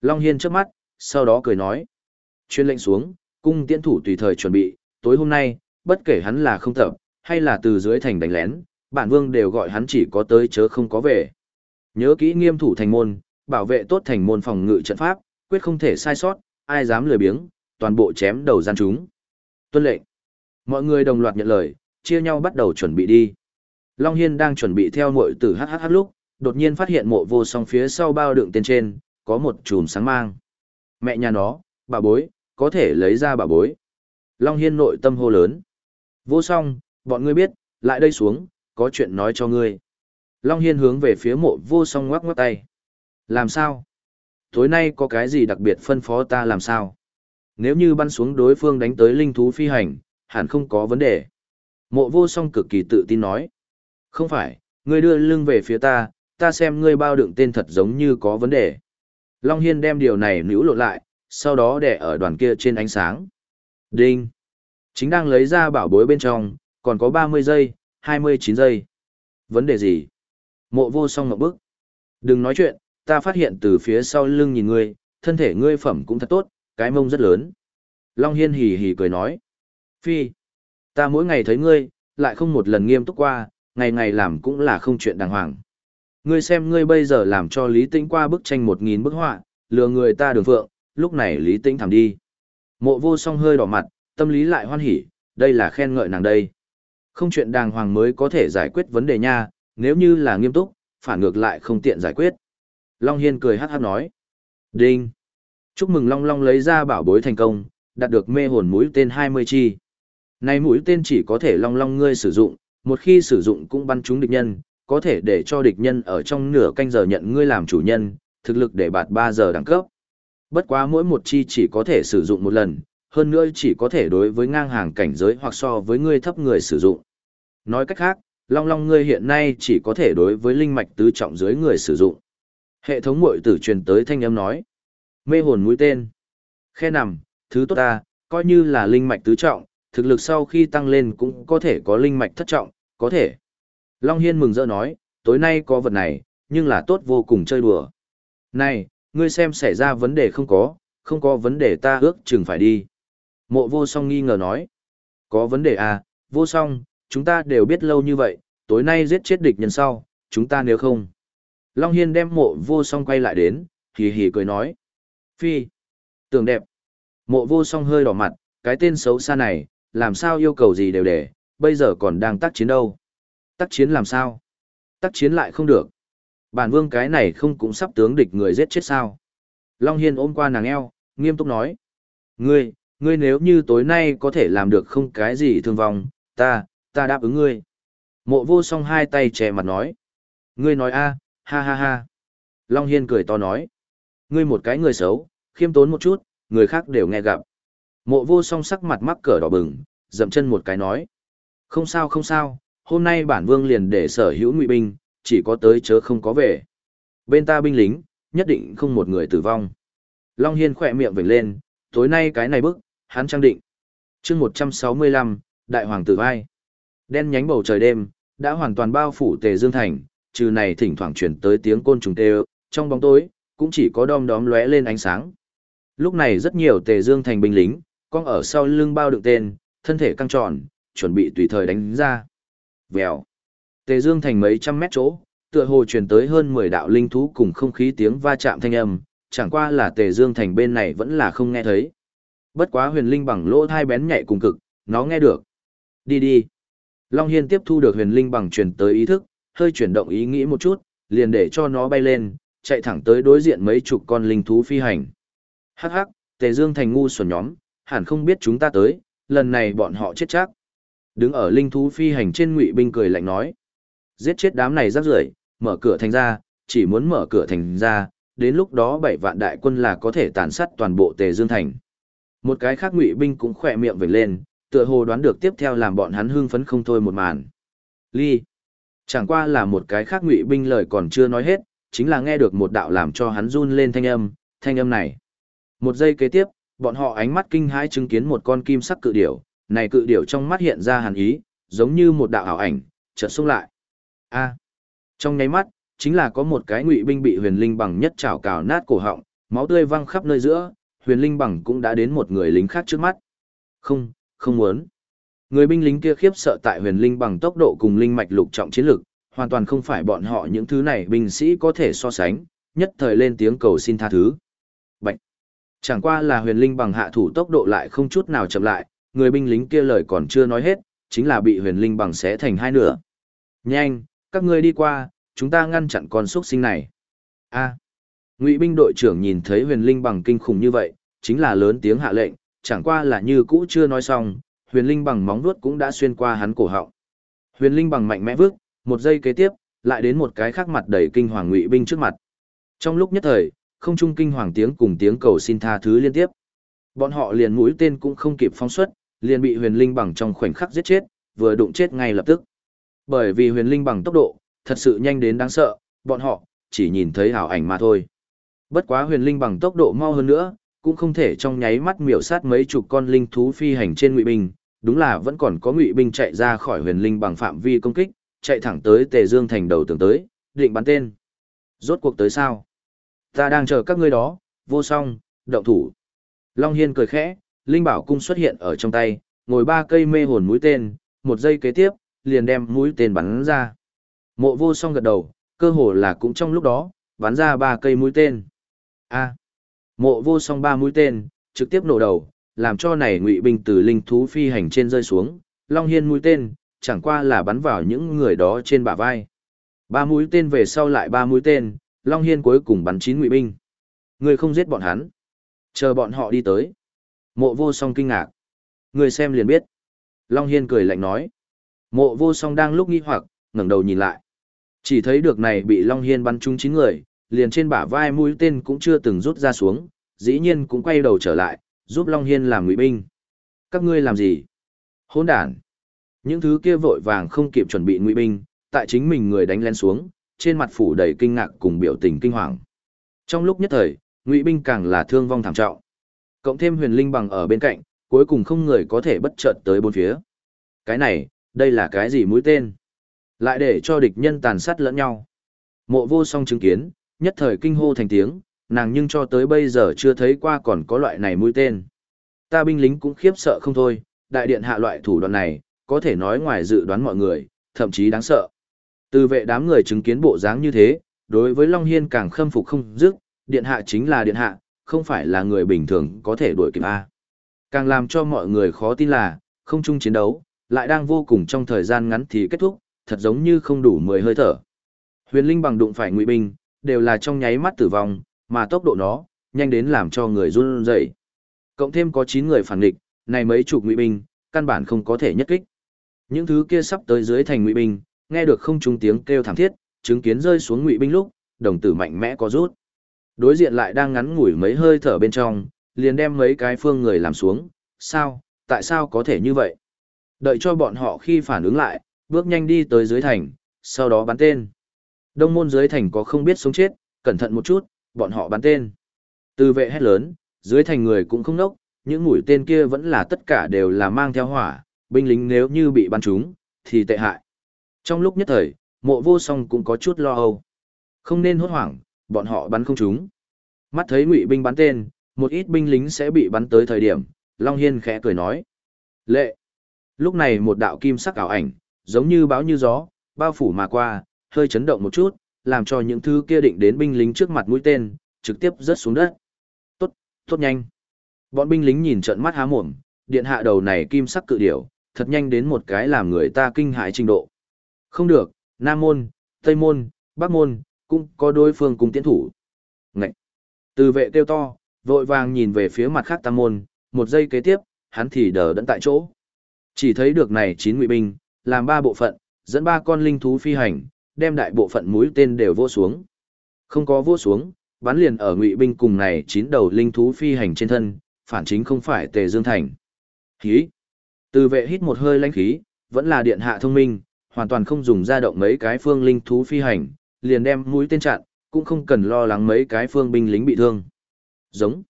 Speaker 1: Long Hiên trước mắt, sau đó cười nói. Chuyên lệnh xuống, cung tiễn thủ tùy thời chuẩn bị, tối hôm nay, bất kể hắn là không tập, hay là từ dưới thành đánh lén, bản vương đều gọi hắn chỉ có tới chớ không có về. Nhớ kỹ nghiêm thủ thành môn, bảo vệ tốt thành môn phòng ngự trận pháp, quyết không thể sai sót, ai dám lười biếng, toàn bộ chém đầu gian chúng. Tuân lệnh. Mọi người đồng loạt nhận lời, chia nhau bắt đầu chuẩn bị đi. Long Hiên đang chuẩn bị theo muội tử HHH lúc, đột nhiên phát hiện mộ vô song phía sau bao đựng tên trên, có một chùm sáng mang. Mẹ nhà nó, bà bối, có thể lấy ra bà bối. Long Hiên nội tâm hô lớn. Vô song, bọn ngươi biết, lại đây xuống, có chuyện nói cho ngươi. Long Hiên hướng về phía mộ vô song ngoắc ngoắc tay. Làm sao? Tối nay có cái gì đặc biệt phân phó ta làm sao? Nếu như bắn xuống đối phương đánh tới linh thú phi hành, hẳn không có vấn đề. Mộ vô song cực kỳ tự tin nói. Không phải, ngươi đưa lưng về phía ta, ta xem ngươi bao đựng tên thật giống như có vấn đề. Long Hiên đem điều này níu lộ lại, sau đó để ở đoàn kia trên ánh sáng. Đinh! Chính đang lấy ra bảo bối bên trong, còn có 30 giây, 29 giây. Vấn đề gì? Mộ vô song ngậm bức. Đừng nói chuyện, ta phát hiện từ phía sau lưng nhìn ngươi, thân thể ngươi phẩm cũng thật tốt, cái mông rất lớn. Long Hiên hì hì cười nói. Phi, ta mỗi ngày thấy ngươi, lại không một lần nghiêm túc qua, ngày ngày làm cũng là không chuyện đàng hoàng. Ngươi xem ngươi bây giờ làm cho Lý Tĩnh qua bức tranh một nghìn bức họa, lừa người ta đường phượng, lúc này Lý Tĩnh thảm đi. Mộ vô song hơi đỏ mặt, tâm lý lại hoan hỉ, đây là khen ngợi nàng đây. Không chuyện đàng hoàng mới có thể giải quyết vấn đề nha, nếu như là nghiêm túc, phản ngược lại không tiện giải quyết. Long Hiên cười hát hát nói. Đinh! Chúc mừng Long Long lấy ra bảo bối thành công, đạt được mê hồn mũi tên 20 chi. Này mũi tên chỉ có thể Long Long ngươi sử dụng, một khi sử dụng cũng bắn trúng địch nhân, có thể để cho địch nhân ở trong nửa canh giờ nhận ngươi làm chủ nhân, thực lực để bạt 3 giờ đẳng cấp. Bất quá mỗi một chi chỉ có thể sử dụng một lần, hơn nữa chỉ có thể đối với ngang hàng cảnh giới hoặc so với ngươi thấp người sử dụng. Nói cách khác, long long ngươi hiện nay chỉ có thể đối với linh mạch tứ trọng dưới người sử dụng. Hệ thống mội tử truyền tới thanh âm nói. Mê hồn mũi tên. Khe nằm, thứ tốt ta, coi như là linh mạch tứ trọng, thực lực sau khi tăng lên cũng có thể có linh mạch thất trọng, có thể. Long Hiên mừng rỡ nói, tối nay có vật này, nhưng là tốt vô cùng chơi đùa. Này, ngươi xem xảy ra vấn đề không có, không có vấn đề ta ước chừng phải đi. Mộ vô song nghi ngờ nói. Có vấn đề à, vô song, chúng ta đều biết lâu như vậy, tối nay giết chết địch nhân sau, chúng ta nếu không. Long Hiên đem mộ vô song quay lại đến, hì hì cười nói. Phi, tưởng đẹp. Mộ vô song hơi đỏ mặt, cái tên xấu xa này, làm sao yêu cầu gì đều để, bây giờ còn đang tác chiến đâu. Tác chiến làm sao? Tác chiến lại không được. Bản vương cái này không cũng sắp tướng địch người giết chết sao. Long Hiên ôm qua nàng eo, nghiêm túc nói. Ngươi, ngươi nếu như tối nay có thể làm được không cái gì thương vong, ta, ta đáp ứng ngươi. Mộ vô song hai tay che mặt nói. Ngươi nói a, ha ha ha. Long Hiên cười to nói. Ngươi một cái người xấu, khiêm tốn một chút, người khác đều nghe gặp. Mộ vô song sắc mặt mắc cỡ đỏ bừng, dậm chân một cái nói. Không sao không sao, hôm nay bản vương liền để sở hữu ngụy binh, chỉ có tới chớ không có về. Bên ta binh lính, nhất định không một người tử vong. Long Hiên khỏe miệng vểnh lên, tối nay cái này bức, hắn trang định. chương 165, Đại Hoàng tử vai. Đen nhánh bầu trời đêm, đã hoàn toàn bao phủ tề dương thành, trừ này thỉnh thoảng chuyển tới tiếng côn trùng tê trong bóng tối, cũng chỉ có đom đóm lóe lên ánh sáng. Lúc này rất nhiều tề dương thành binh lính, con ở sau lưng bao đựng tên, thân thể căng tròn, chuẩn bị tùy thời đánh ra. Vèo. Tề dương thành mấy trăm mét chỗ, tựa hồ truyền tới hơn 10 đạo linh thú cùng không khí tiếng va chạm thanh âm, chẳng qua là tề dương thành bên này vẫn là không nghe thấy. Bất quá huyền linh bằng lỗ thai bén nhạy cùng cực, nó nghe được. Đi đi. Long Hiên tiếp thu được huyền linh bằng truyền tới ý thức, hơi chuyển động ý nghĩ một chút, liền để cho nó bay lên, chạy thẳng tới đối diện mấy chục con linh thú phi hành. Hắc hắc, Tề Dương thành ngu xuẩn nhóm, hẳn không biết chúng ta tới, lần này bọn họ chết chắc. Đứng ở linh thú phi hành trên ngụy binh cười lạnh nói. Giết chết đám này rác rưởi, mở cửa thành ra, chỉ muốn mở cửa thành ra, đến lúc đó bảy vạn đại quân là có thể tàn sát toàn bộ Tề Dương thành. Một cái khác ngụy binh cũng khỏe miệng vểnh lên, tựa hồ đoán được tiếp theo làm bọn hắn hưng phấn không thôi một màn. Ly. Chẳng qua là một cái khác ngụy binh lời còn chưa nói hết, chính là nghe được một đạo làm cho hắn run lên thanh âm, thanh âm này. Một giây kế tiếp, bọn họ ánh mắt kinh hãi chứng kiến một con kim sắc cự điểu, này cự điểu trong mắt hiện ra hàn ý, giống như một đạo ảo ảnh, chợt xuống lại. A. Trong nháy mắt, chính là có một cái ngụy binh bị huyền linh bằng nhất chảo cào nát cổ họng, máu tươi văng khắp nơi giữa, huyền linh bằng cũng đã đến một người lính khác trước mắt. Không, không muốn. Người binh lính kia khiếp sợ tại huyền linh bằng tốc độ cùng linh mạch lục trọng chiến lực, hoàn toàn không phải bọn họ những thứ này binh sĩ có thể so sánh, nhất thời lên tiếng cầu xin tha thứ. Bạch! Chẳng qua là huyền linh bằng hạ thủ tốc độ lại không chút nào chậm lại, người binh lính kia lời còn chưa nói hết, chính là bị huyền linh bằng xé thành hai nửa. Nhanh, các ngươi đi qua, chúng ta ngăn chặn con xuất sinh này. A. Ngụy binh đội trưởng nhìn thấy huyền linh bằng kinh khủng như vậy, chính là lớn tiếng hạ lệnh, chẳng qua là như cũ chưa nói xong, huyền linh bằng móng vuốt cũng đã xuyên qua hắn cổ họng. Huyền linh bằng mạnh mẽ vước, một giây kế tiếp, lại đến một cái khác mặt đầy kinh hoàng ngụy binh trước mặt. Trong lúc nhất thời, không trung kinh hoàng tiếng cùng tiếng cầu xin tha thứ liên tiếp. Bọn họ liền mũi tên cũng không kịp phóng xuất, liền bị huyền linh bằng trong khoảnh khắc giết chết, vừa đụng chết ngay lập tức. Bởi vì huyền linh bằng tốc độ, thật sự nhanh đến đáng sợ, bọn họ chỉ nhìn thấy ảo ảnh mà thôi. Bất quá huyền linh bằng tốc độ mau hơn nữa, cũng không thể trong nháy mắt miểu sát mấy chục con linh thú phi hành trên ngụy binh, đúng là vẫn còn có ngụy binh chạy ra khỏi huyền linh bằng phạm vi công kích, chạy thẳng tới Tề Dương thành đầu tường tới, định bắn tên. Rốt cuộc tới sao? Ta đang chờ các ngươi đó, vô song, động thủ. Long Hiên cười khẽ, Linh Bảo Cung xuất hiện ở trong tay, ngồi ba cây mê hồn mũi tên, một giây kế tiếp, liền đem mũi tên bắn ra. Mộ vô song gật đầu, cơ hồ là cũng trong lúc đó, bắn ra ba cây mũi tên. A. Mộ vô song ba mũi tên, trực tiếp nổ đầu, làm cho này ngụy binh từ linh thú phi hành trên rơi xuống, Long Hiên mũi tên, chẳng qua là bắn vào những người đó trên bả vai. Ba mũi tên về sau lại ba mũi tên, Long Hiên cuối cùng bắn chín ngụy binh. Người không giết bọn hắn. Chờ bọn họ đi tới. Mộ vô song kinh ngạc. Người xem liền biết. Long Hiên cười lạnh nói. Mộ vô song đang lúc nghi hoặc, ngẩng đầu nhìn lại. Chỉ thấy được này bị Long Hiên bắn trúng chín người, liền trên bả vai mũi tên cũng chưa từng rút ra xuống, dĩ nhiên cũng quay đầu trở lại, giúp Long Hiên làm ngụy binh. Các ngươi làm gì? Hỗn đàn, Những thứ kia vội vàng không kịp chuẩn bị ngụy binh, tại chính mình người đánh lên xuống, trên mặt phủ đầy kinh ngạc cùng biểu tình kinh hoàng. Trong lúc nhất thời, ngụy binh càng là thương vong thảm trọng. Cộng thêm huyền linh bằng ở bên cạnh, cuối cùng không người có thể bất chợt tới bốn phía. Cái này, đây là cái gì mũi tên? Lại để cho địch nhân tàn sát lẫn nhau. Mộ vô song chứng kiến, nhất thời kinh hô thành tiếng, nàng nhưng cho tới bây giờ chưa thấy qua còn có loại này mũi tên. Ta binh lính cũng khiếp sợ không thôi, đại điện hạ loại thủ đoạn này, có thể nói ngoài dự đoán mọi người, thậm chí đáng sợ. Từ vệ đám người chứng kiến bộ dáng như thế, đối với Long Hiên càng khâm phục không dứt, điện hạ chính là điện hạ, không phải là người bình thường có thể đuổi kịp A. Càng làm cho mọi người khó tin là, không chung chiến đấu, lại đang vô cùng trong thời gian ngắn thì kết thúc, thật giống như không đủ 10 hơi thở. Huyền Linh bằng đụng phải ngụy binh, đều là trong nháy mắt tử vong, mà tốc độ nó, nhanh đến làm cho người run rẩy. Cộng thêm có 9 người phản địch, này mấy chục ngụy binh, căn bản không có thể nhất kích. Những thứ kia sắp tới dưới thành ngụy binh, nghe được không trung tiếng kêu thảm thiết, chứng kiến rơi xuống ngụy binh lúc, đồng tử mạnh mẽ có rút. Đối diện lại đang ngắn ngủi mấy hơi thở bên trong, liền đem mấy cái phương người làm xuống, sao, tại sao có thể như vậy? Đợi cho bọn họ khi phản ứng lại, bước nhanh đi tới dưới thành, sau đó bắn tên. Đông môn dưới thành có không biết sống chết, cẩn thận một chút, bọn họ bắn tên. Từ vệ hét lớn, dưới thành người cũng không nốc, những mũi tên kia vẫn là tất cả đều là mang theo hỏa, binh lính nếu như bị bắn trúng, thì tệ hại. Trong lúc nhất thời, mộ vô song cũng có chút lo âu. Không nên hốt hoảng, bọn họ bắn không trúng. Mắt thấy ngụy binh bắn tên, một ít binh lính sẽ bị bắn tới thời điểm, Long Hiên khẽ cười nói. Lệ! Lúc này một đạo kim sắc ảo ảnh, giống như báo như gió, bao phủ mà qua, hơi chấn động một chút, làm cho những thứ kia định đến binh lính trước mặt mũi tên, trực tiếp rớt xuống đất. Tốt, tốt nhanh. Bọn binh lính nhìn trận mắt há mồm, điện hạ đầu này kim sắc cự điểu, thật nhanh đến một cái làm người ta kinh hãi trình độ. Không được, Nam Môn, Tây Môn, Bắc Môn, cũng có đối phương cùng tiến thủ. Ngậy! Từ vệ kêu to, vội vàng nhìn về phía mặt khác Tam Môn, một giây kế tiếp, hắn thì đờ đẫn tại chỗ. Chỉ thấy được này chín ngụy binh, làm ba bộ phận, dẫn ba con linh thú phi hành, đem đại bộ phận mũi tên đều vô xuống. Không có vô xuống, bắn liền ở ngụy binh cùng này chín đầu linh thú phi hành trên thân, phản chính không phải Tề Dương Thành. Khí. Từ vệ hít một hơi lãnh khí, vẫn là điện hạ thông minh, hoàn toàn không dùng ra động mấy cái phương linh thú phi hành, liền đem mũi tên chặn, cũng không cần lo lắng mấy cái phương binh lính bị thương. Giống.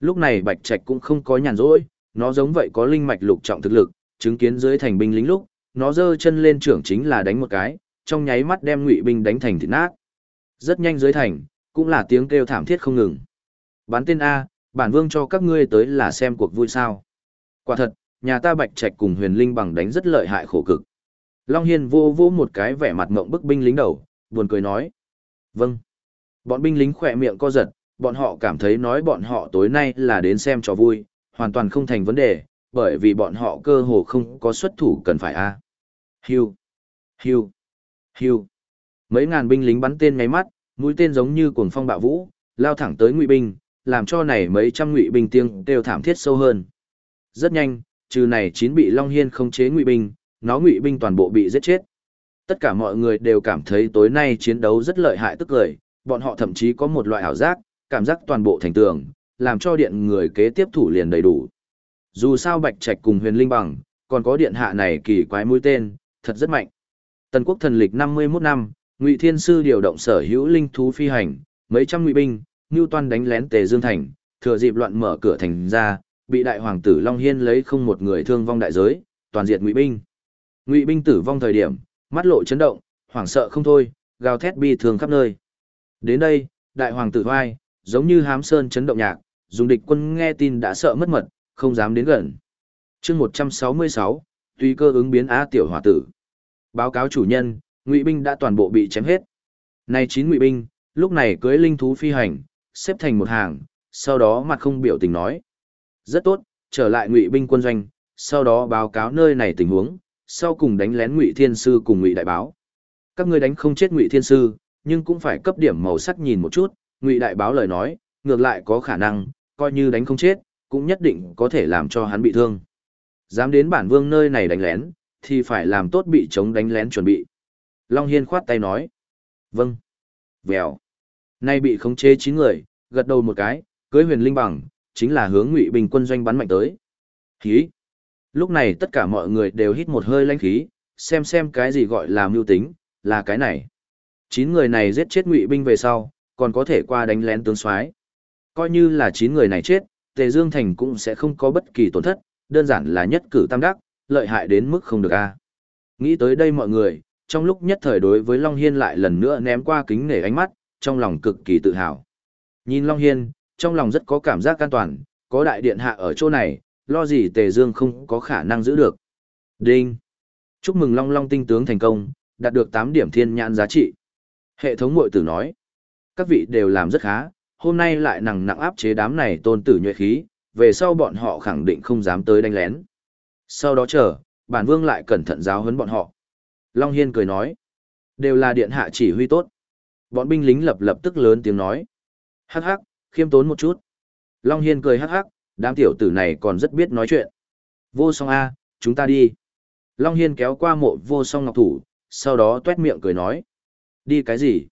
Speaker 1: Lúc này Bạch Trạch cũng không có nhàn rỗi, nó giống vậy có linh mạch lục trọng thực lực, chứng kiến dưới thành binh lính lúc, nó giơ chân lên trưởng chính là đánh một cái, trong nháy mắt đem ngụy binh đánh thành thịt nát. Rất nhanh dưới thành, cũng là tiếng kêu thảm thiết không ngừng. Bán tên A, bản vương cho các ngươi tới là xem cuộc vui sao. Quả thật, nhà ta bạch trạch cùng huyền linh bằng đánh rất lợi hại khổ cực. Long Hiên vô vô một cái vẻ mặt ngậm bức binh lính đầu, buồn cười nói. Vâng. Bọn binh lính khỏe miệng co giật, bọn họ cảm thấy nói bọn họ tối nay là đến xem trò vui, hoàn toàn không thành vấn đề, bởi vì bọn họ cơ hồ không có xuất thủ cần phải a. À. Hưu, hưu, hưu. Mấy ngàn binh lính bắn tên ngáy mắt, mũi tên giống như cuồng phong bạo vũ, lao thẳng tới ngụy binh, làm cho này mấy trăm ngụy binh tiếng đều thảm thiết sâu hơn. Rất nhanh, trừ này chín bị Long Hiên không chế ngụy binh, nó ngụy binh toàn bộ bị giết chết. Tất cả mọi người đều cảm thấy tối nay chiến đấu rất lợi hại tức cười, bọn họ thậm chí có một loại ảo giác, cảm giác toàn bộ thành tường, làm cho điện người kế tiếp thủ liền đầy đủ. Dù sao Bạch Trạch cùng huyền linh bằng, còn có điện hạ này kỳ quái mũi tên, thật rất mạnh. Tần quốc thần lịch 51 năm, Ngụy Thiên Sư điều động sở hữu linh thú phi hành, mấy trăm ngụy binh, Ngưu Toan đánh lén Tề Dương Thành, thừa dịp loạn mở cửa thành ra, bị đại hoàng tử Long Hiên lấy không một người thương vong đại giới, toàn diệt ngụy binh. Ngụy binh tử vong thời điểm, mắt lộ chấn động, hoảng sợ không thôi, gào thét bi thương khắp nơi. Đến đây, đại hoàng tử hoai, giống như hám sơn chấn động nhạc, dùng địch quân nghe tin đã sợ mất mật, không dám đến gần. chương 166, tùy cơ ứng biến Á tiểu hòa tử. Báo cáo chủ nhân, ngụy binh đã toàn bộ bị chém hết. Này chín ngụy binh, lúc này cưới linh thú phi hành, xếp thành một hàng, sau đó mặt không biểu tình nói. Rất tốt, trở lại ngụy binh quân doanh, sau đó báo cáo nơi này tình huống, sau cùng đánh lén ngụy thiên sư cùng ngụy đại báo. Các ngươi đánh không chết ngụy thiên sư, nhưng cũng phải cấp điểm màu sắc nhìn một chút, ngụy đại báo lời nói, ngược lại có khả năng, coi như đánh không chết, cũng nhất định có thể làm cho hắn bị thương. Dám đến bản vương nơi này đánh lén, thì phải làm tốt bị chống đánh lén chuẩn bị. Long Hiên khoát tay nói. Vâng. Vèo. Nay bị khống chế 9 người, gật đầu một cái, cưới huyền linh bằng, chính là hướng ngụy bình quân doanh bắn mạnh tới. Khí. Lúc này tất cả mọi người đều hít một hơi lãnh khí, xem xem cái gì gọi là mưu tính, là cái này. chín người này giết chết ngụy binh về sau, còn có thể qua đánh lén tướng soái Coi như là chín người này chết, Tề Dương Thành cũng sẽ không có bất kỳ tổn thất, đơn giản là nhất cử tam đắc, lợi hại đến mức không được a. Nghĩ tới đây mọi người, trong lúc nhất thời đối với Long Hiên lại lần nữa ném qua kính nể ánh mắt, trong lòng cực kỳ tự hào. Nhìn Long Hiên, trong lòng rất có cảm giác an toàn, có đại điện hạ ở chỗ này, lo gì Tề Dương không có khả năng giữ được. Đinh! Chúc mừng Long Long tinh tướng thành công, đạt được 8 điểm thiên nhãn giá trị. Hệ thống mội tử nói, các vị đều làm rất khá, hôm nay lại nặng nặng áp chế đám này tôn tử nhuệ khí, về sau bọn họ khẳng định không dám tới đánh lén. Sau đó chờ, bản vương lại cẩn thận giáo huấn bọn họ. Long Hiên cười nói, đều là điện hạ chỉ huy tốt. Bọn binh lính lập lập tức lớn tiếng nói, hắc hắc, khiêm tốn một chút. Long Hiên cười hắc hắc, Đám tiểu tử này còn rất biết nói chuyện. Vô song A, chúng ta đi. Long Hiên kéo qua mộ vô song ngọc thủ, sau đó tuét miệng cười nói. Đi cái gì?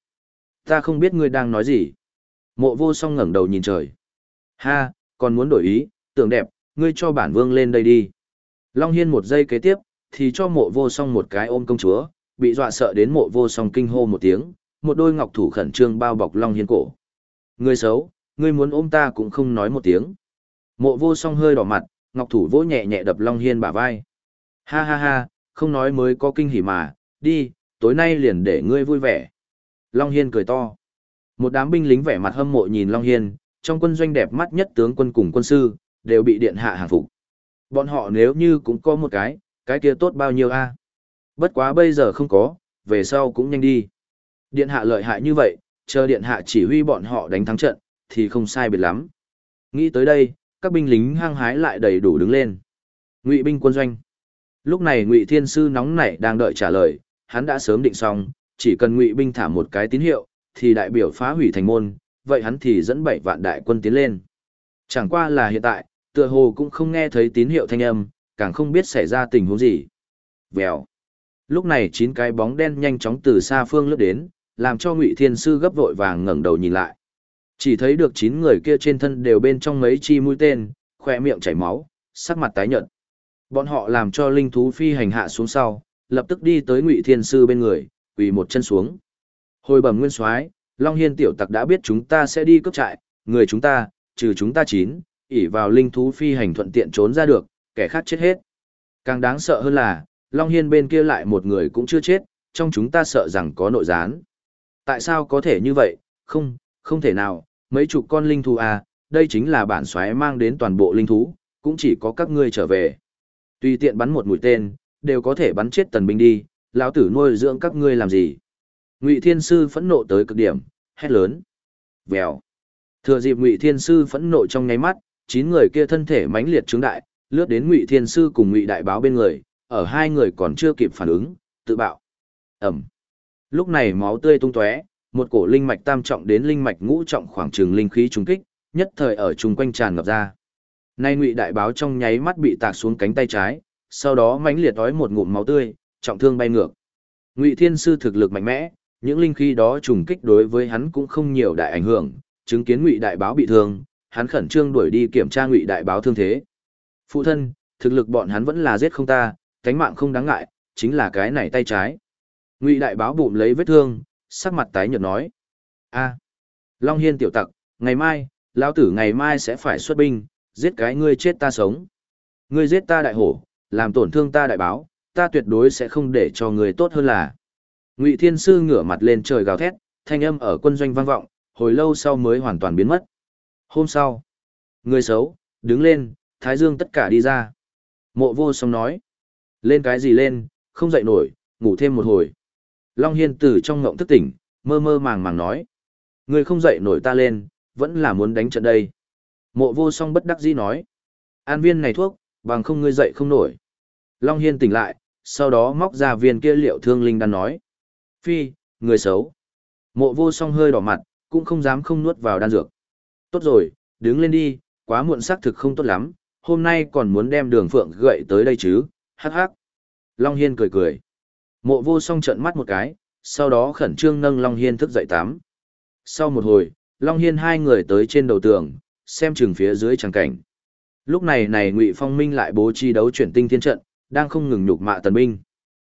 Speaker 1: Ta không biết ngươi đang nói gì. Mộ vô song ngẩng đầu nhìn trời. Ha, còn muốn đổi ý, tưởng đẹp, ngươi cho bản vương lên đây đi. Long Hiên một giây kế tiếp, thì cho mộ vô song một cái ôm công chúa, bị dọa sợ đến mộ vô song kinh hô một tiếng, một đôi ngọc thủ khẩn trương bao bọc Long Hiên cổ. Ngươi xấu, ngươi muốn ôm ta cũng không nói một tiếng. Mộ vô song hơi đỏ mặt, ngọc thủ vỗ nhẹ nhẹ đập Long Hiên bả vai. Ha ha ha, không nói mới có kinh hỉ mà, đi, tối nay liền để ngươi vui vẻ. Long Hiên cười to. Một đám binh lính vẻ mặt hâm mộ nhìn Long Hiên, trong quân doanh đẹp mắt nhất tướng quân cùng quân sư, đều bị điện hạ hàng phục. Bọn họ nếu như cũng có một cái, cái kia tốt bao nhiêu a Bất quá bây giờ không có, về sau cũng nhanh đi. Điện hạ lợi hại như vậy, chờ điện hạ chỉ huy bọn họ đánh thắng trận, thì không sai biệt lắm. Nghĩ tới đây, các binh lính hăng hái lại đầy đủ đứng lên. Ngụy binh quân doanh. Lúc này Ngụy Thiên sư nóng nảy đang đợi trả lời, hắn đã sớm định xong, chỉ cần Ngụy binh thả một cái tín hiệu, thì đại biểu phá hủy thành môn, vậy hắn thì dẫn bảy vạn đại quân tiến lên. Chẳng qua là hiện tại, tựa hồ cũng không nghe thấy tín hiệu thanh âm, càng không biết xảy ra tình huống gì. Vèo. Lúc này chín cái bóng đen nhanh chóng từ xa phương lướt đến, làm cho Ngụy Thiên sư gấp vội vàng ngẩng đầu nhìn lại. Chỉ thấy được chín người kia trên thân đều bên trong mấy chi mũi tên, khỏe miệng chảy máu, sắc mặt tái nhợt. Bọn họ làm cho linh thú phi hành hạ xuống sau, lập tức đi tới Ngụy Thiên sư bên người, quỳ một chân xuống. Hồi bẩm nguyên soái, Long Hiên tiểu tặc đã biết chúng ta sẽ đi cướp trại, người chúng ta, trừ chúng ta chín, ỷ vào linh thú phi hành thuận tiện trốn ra được, kẻ khác chết hết. Càng đáng sợ hơn là, Long Hiên bên kia lại một người cũng chưa chết, trong chúng ta sợ rằng có nội gián. Tại sao có thể như vậy? Không, không thể nào, mấy chục con linh thú à, đây chính là bản xoáy mang đến toàn bộ linh thú, cũng chỉ có các ngươi trở về. Tùy tiện bắn một mũi tên, đều có thể bắn chết tần binh đi, lão tử nuôi dưỡng các ngươi làm gì? Ngụy Thiên Sư phẫn nộ tới cực điểm, hét lớn. Vèo. Thừa dịp Ngụy Thiên Sư phẫn nộ trong nháy mắt, chín người kia thân thể mãnh liệt trướng đại, lướt đến Ngụy Thiên Sư cùng Ngụy Đại Báo bên người, ở hai người còn chưa kịp phản ứng, tự bạo. ầm. Lúc này máu tươi tung tóe, một cổ linh mạch tam trọng đến linh mạch ngũ trọng khoảng trường linh khí trùng kích, nhất thời ở chung quanh tràn ngập ra. Nay Ngụy Đại Báo trong nháy mắt bị tạc xuống cánh tay trái, sau đó mãnh liệt ói một ngụm máu tươi, trọng thương bay ngược. Ngụy Thiên Sư thực lực mạnh mẽ, những linh khí đó trùng kích đối với hắn cũng không nhiều đại ảnh hưởng, chứng kiến Ngụy Đại Báo bị thương, hắn khẩn trương đuổi đi kiểm tra Ngụy Đại Báo thương thế. Phụ thân, thực lực bọn hắn vẫn là giết không ta, cánh mạng không đáng ngại, chính là cái này tay trái. Ngụy Đại Báo bụm lấy vết thương, sắc mặt tái nhợt nói: "A, Long Hiên tiểu tặc, ngày mai, lão tử ngày mai sẽ phải xuất binh, giết cái ngươi chết ta sống. Ngươi giết ta đại hổ, làm tổn thương ta đại báo, ta tuyệt đối sẽ không để cho ngươi tốt hơn là." Ngụy Thiên Sư ngửa mặt lên trời gào thét, thanh âm ở quân doanh vang vọng, hồi lâu sau mới hoàn toàn biến mất. Hôm sau, người xấu, đứng lên, Thái Dương tất cả đi ra. Mộ vô song nói, lên cái gì lên, không dậy nổi, ngủ thêm một hồi. Long Hiên từ trong ngộng thức tỉnh, mơ mơ màng màng nói, người không dậy nổi ta lên, vẫn là muốn đánh trận đây. Mộ vô song bất đắc dĩ nói, an viên này thuốc, bằng không ngươi dậy không nổi. Long Hiên tỉnh lại, sau đó móc ra viên kia liệu thương linh đan nói. Phi, người xấu. Mộ vô song hơi đỏ mặt, cũng không dám không nuốt vào đan dược. Tốt rồi, đứng lên đi, quá muộn xác thực không tốt lắm, hôm nay còn muốn đem đường phượng gậy tới đây chứ, hắc hắc. Long Hiên cười cười. Mộ vô song trận mắt một cái, sau đó khẩn trương nâng Long Hiên thức dậy tắm. Sau một hồi, Long Hiên hai người tới trên đầu tường, xem chừng phía dưới tràng cảnh. Lúc này này Ngụy Phong Minh lại bố trí đấu chuyển tinh thiên trận, đang không ngừng nhục mạ tần binh.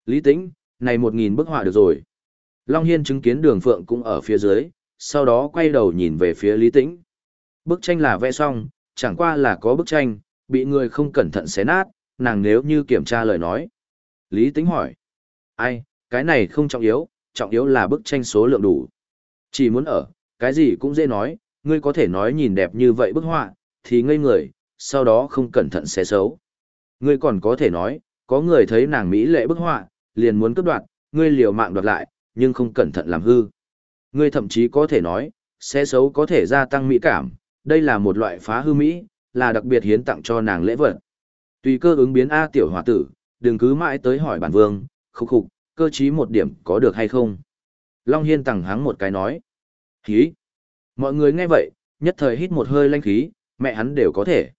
Speaker 1: Lý Tĩnh, này một nghìn bức họa được rồi. Long Hiên chứng kiến đường phượng cũng ở phía dưới, sau đó quay đầu nhìn về phía Lý Tĩnh. Bức tranh là vẽ xong, chẳng qua là có bức tranh, bị người không cẩn thận xé nát, nàng nếu như kiểm tra lời nói. Lý Tĩnh hỏi. Ai, cái này không trọng yếu, trọng yếu là bức tranh số lượng đủ. Chỉ muốn ở, cái gì cũng dễ nói, ngươi có thể nói nhìn đẹp như vậy bức họa, thì ngây người, sau đó không cẩn thận xé xấu. Ngươi còn có thể nói, có người thấy nàng Mỹ lệ bức họa, liền muốn cướp đoạt, ngươi liều mạng đoạt lại, nhưng không cẩn thận làm hư. Ngươi thậm chí có thể nói, xé xấu có thể gia tăng mỹ cảm, đây là một loại phá hư mỹ, là đặc biệt hiến tặng cho nàng lễ vật. Tùy cơ ứng biến A tiểu hòa tử, đừng cứ mãi tới hỏi bản vương, khúc khục, cơ trí một điểm có được hay không. Long Hiên tẳng hắng một cái nói. Khí. Mọi người nghe vậy, nhất thời hít một hơi lanh khí, mẹ hắn đều có thể.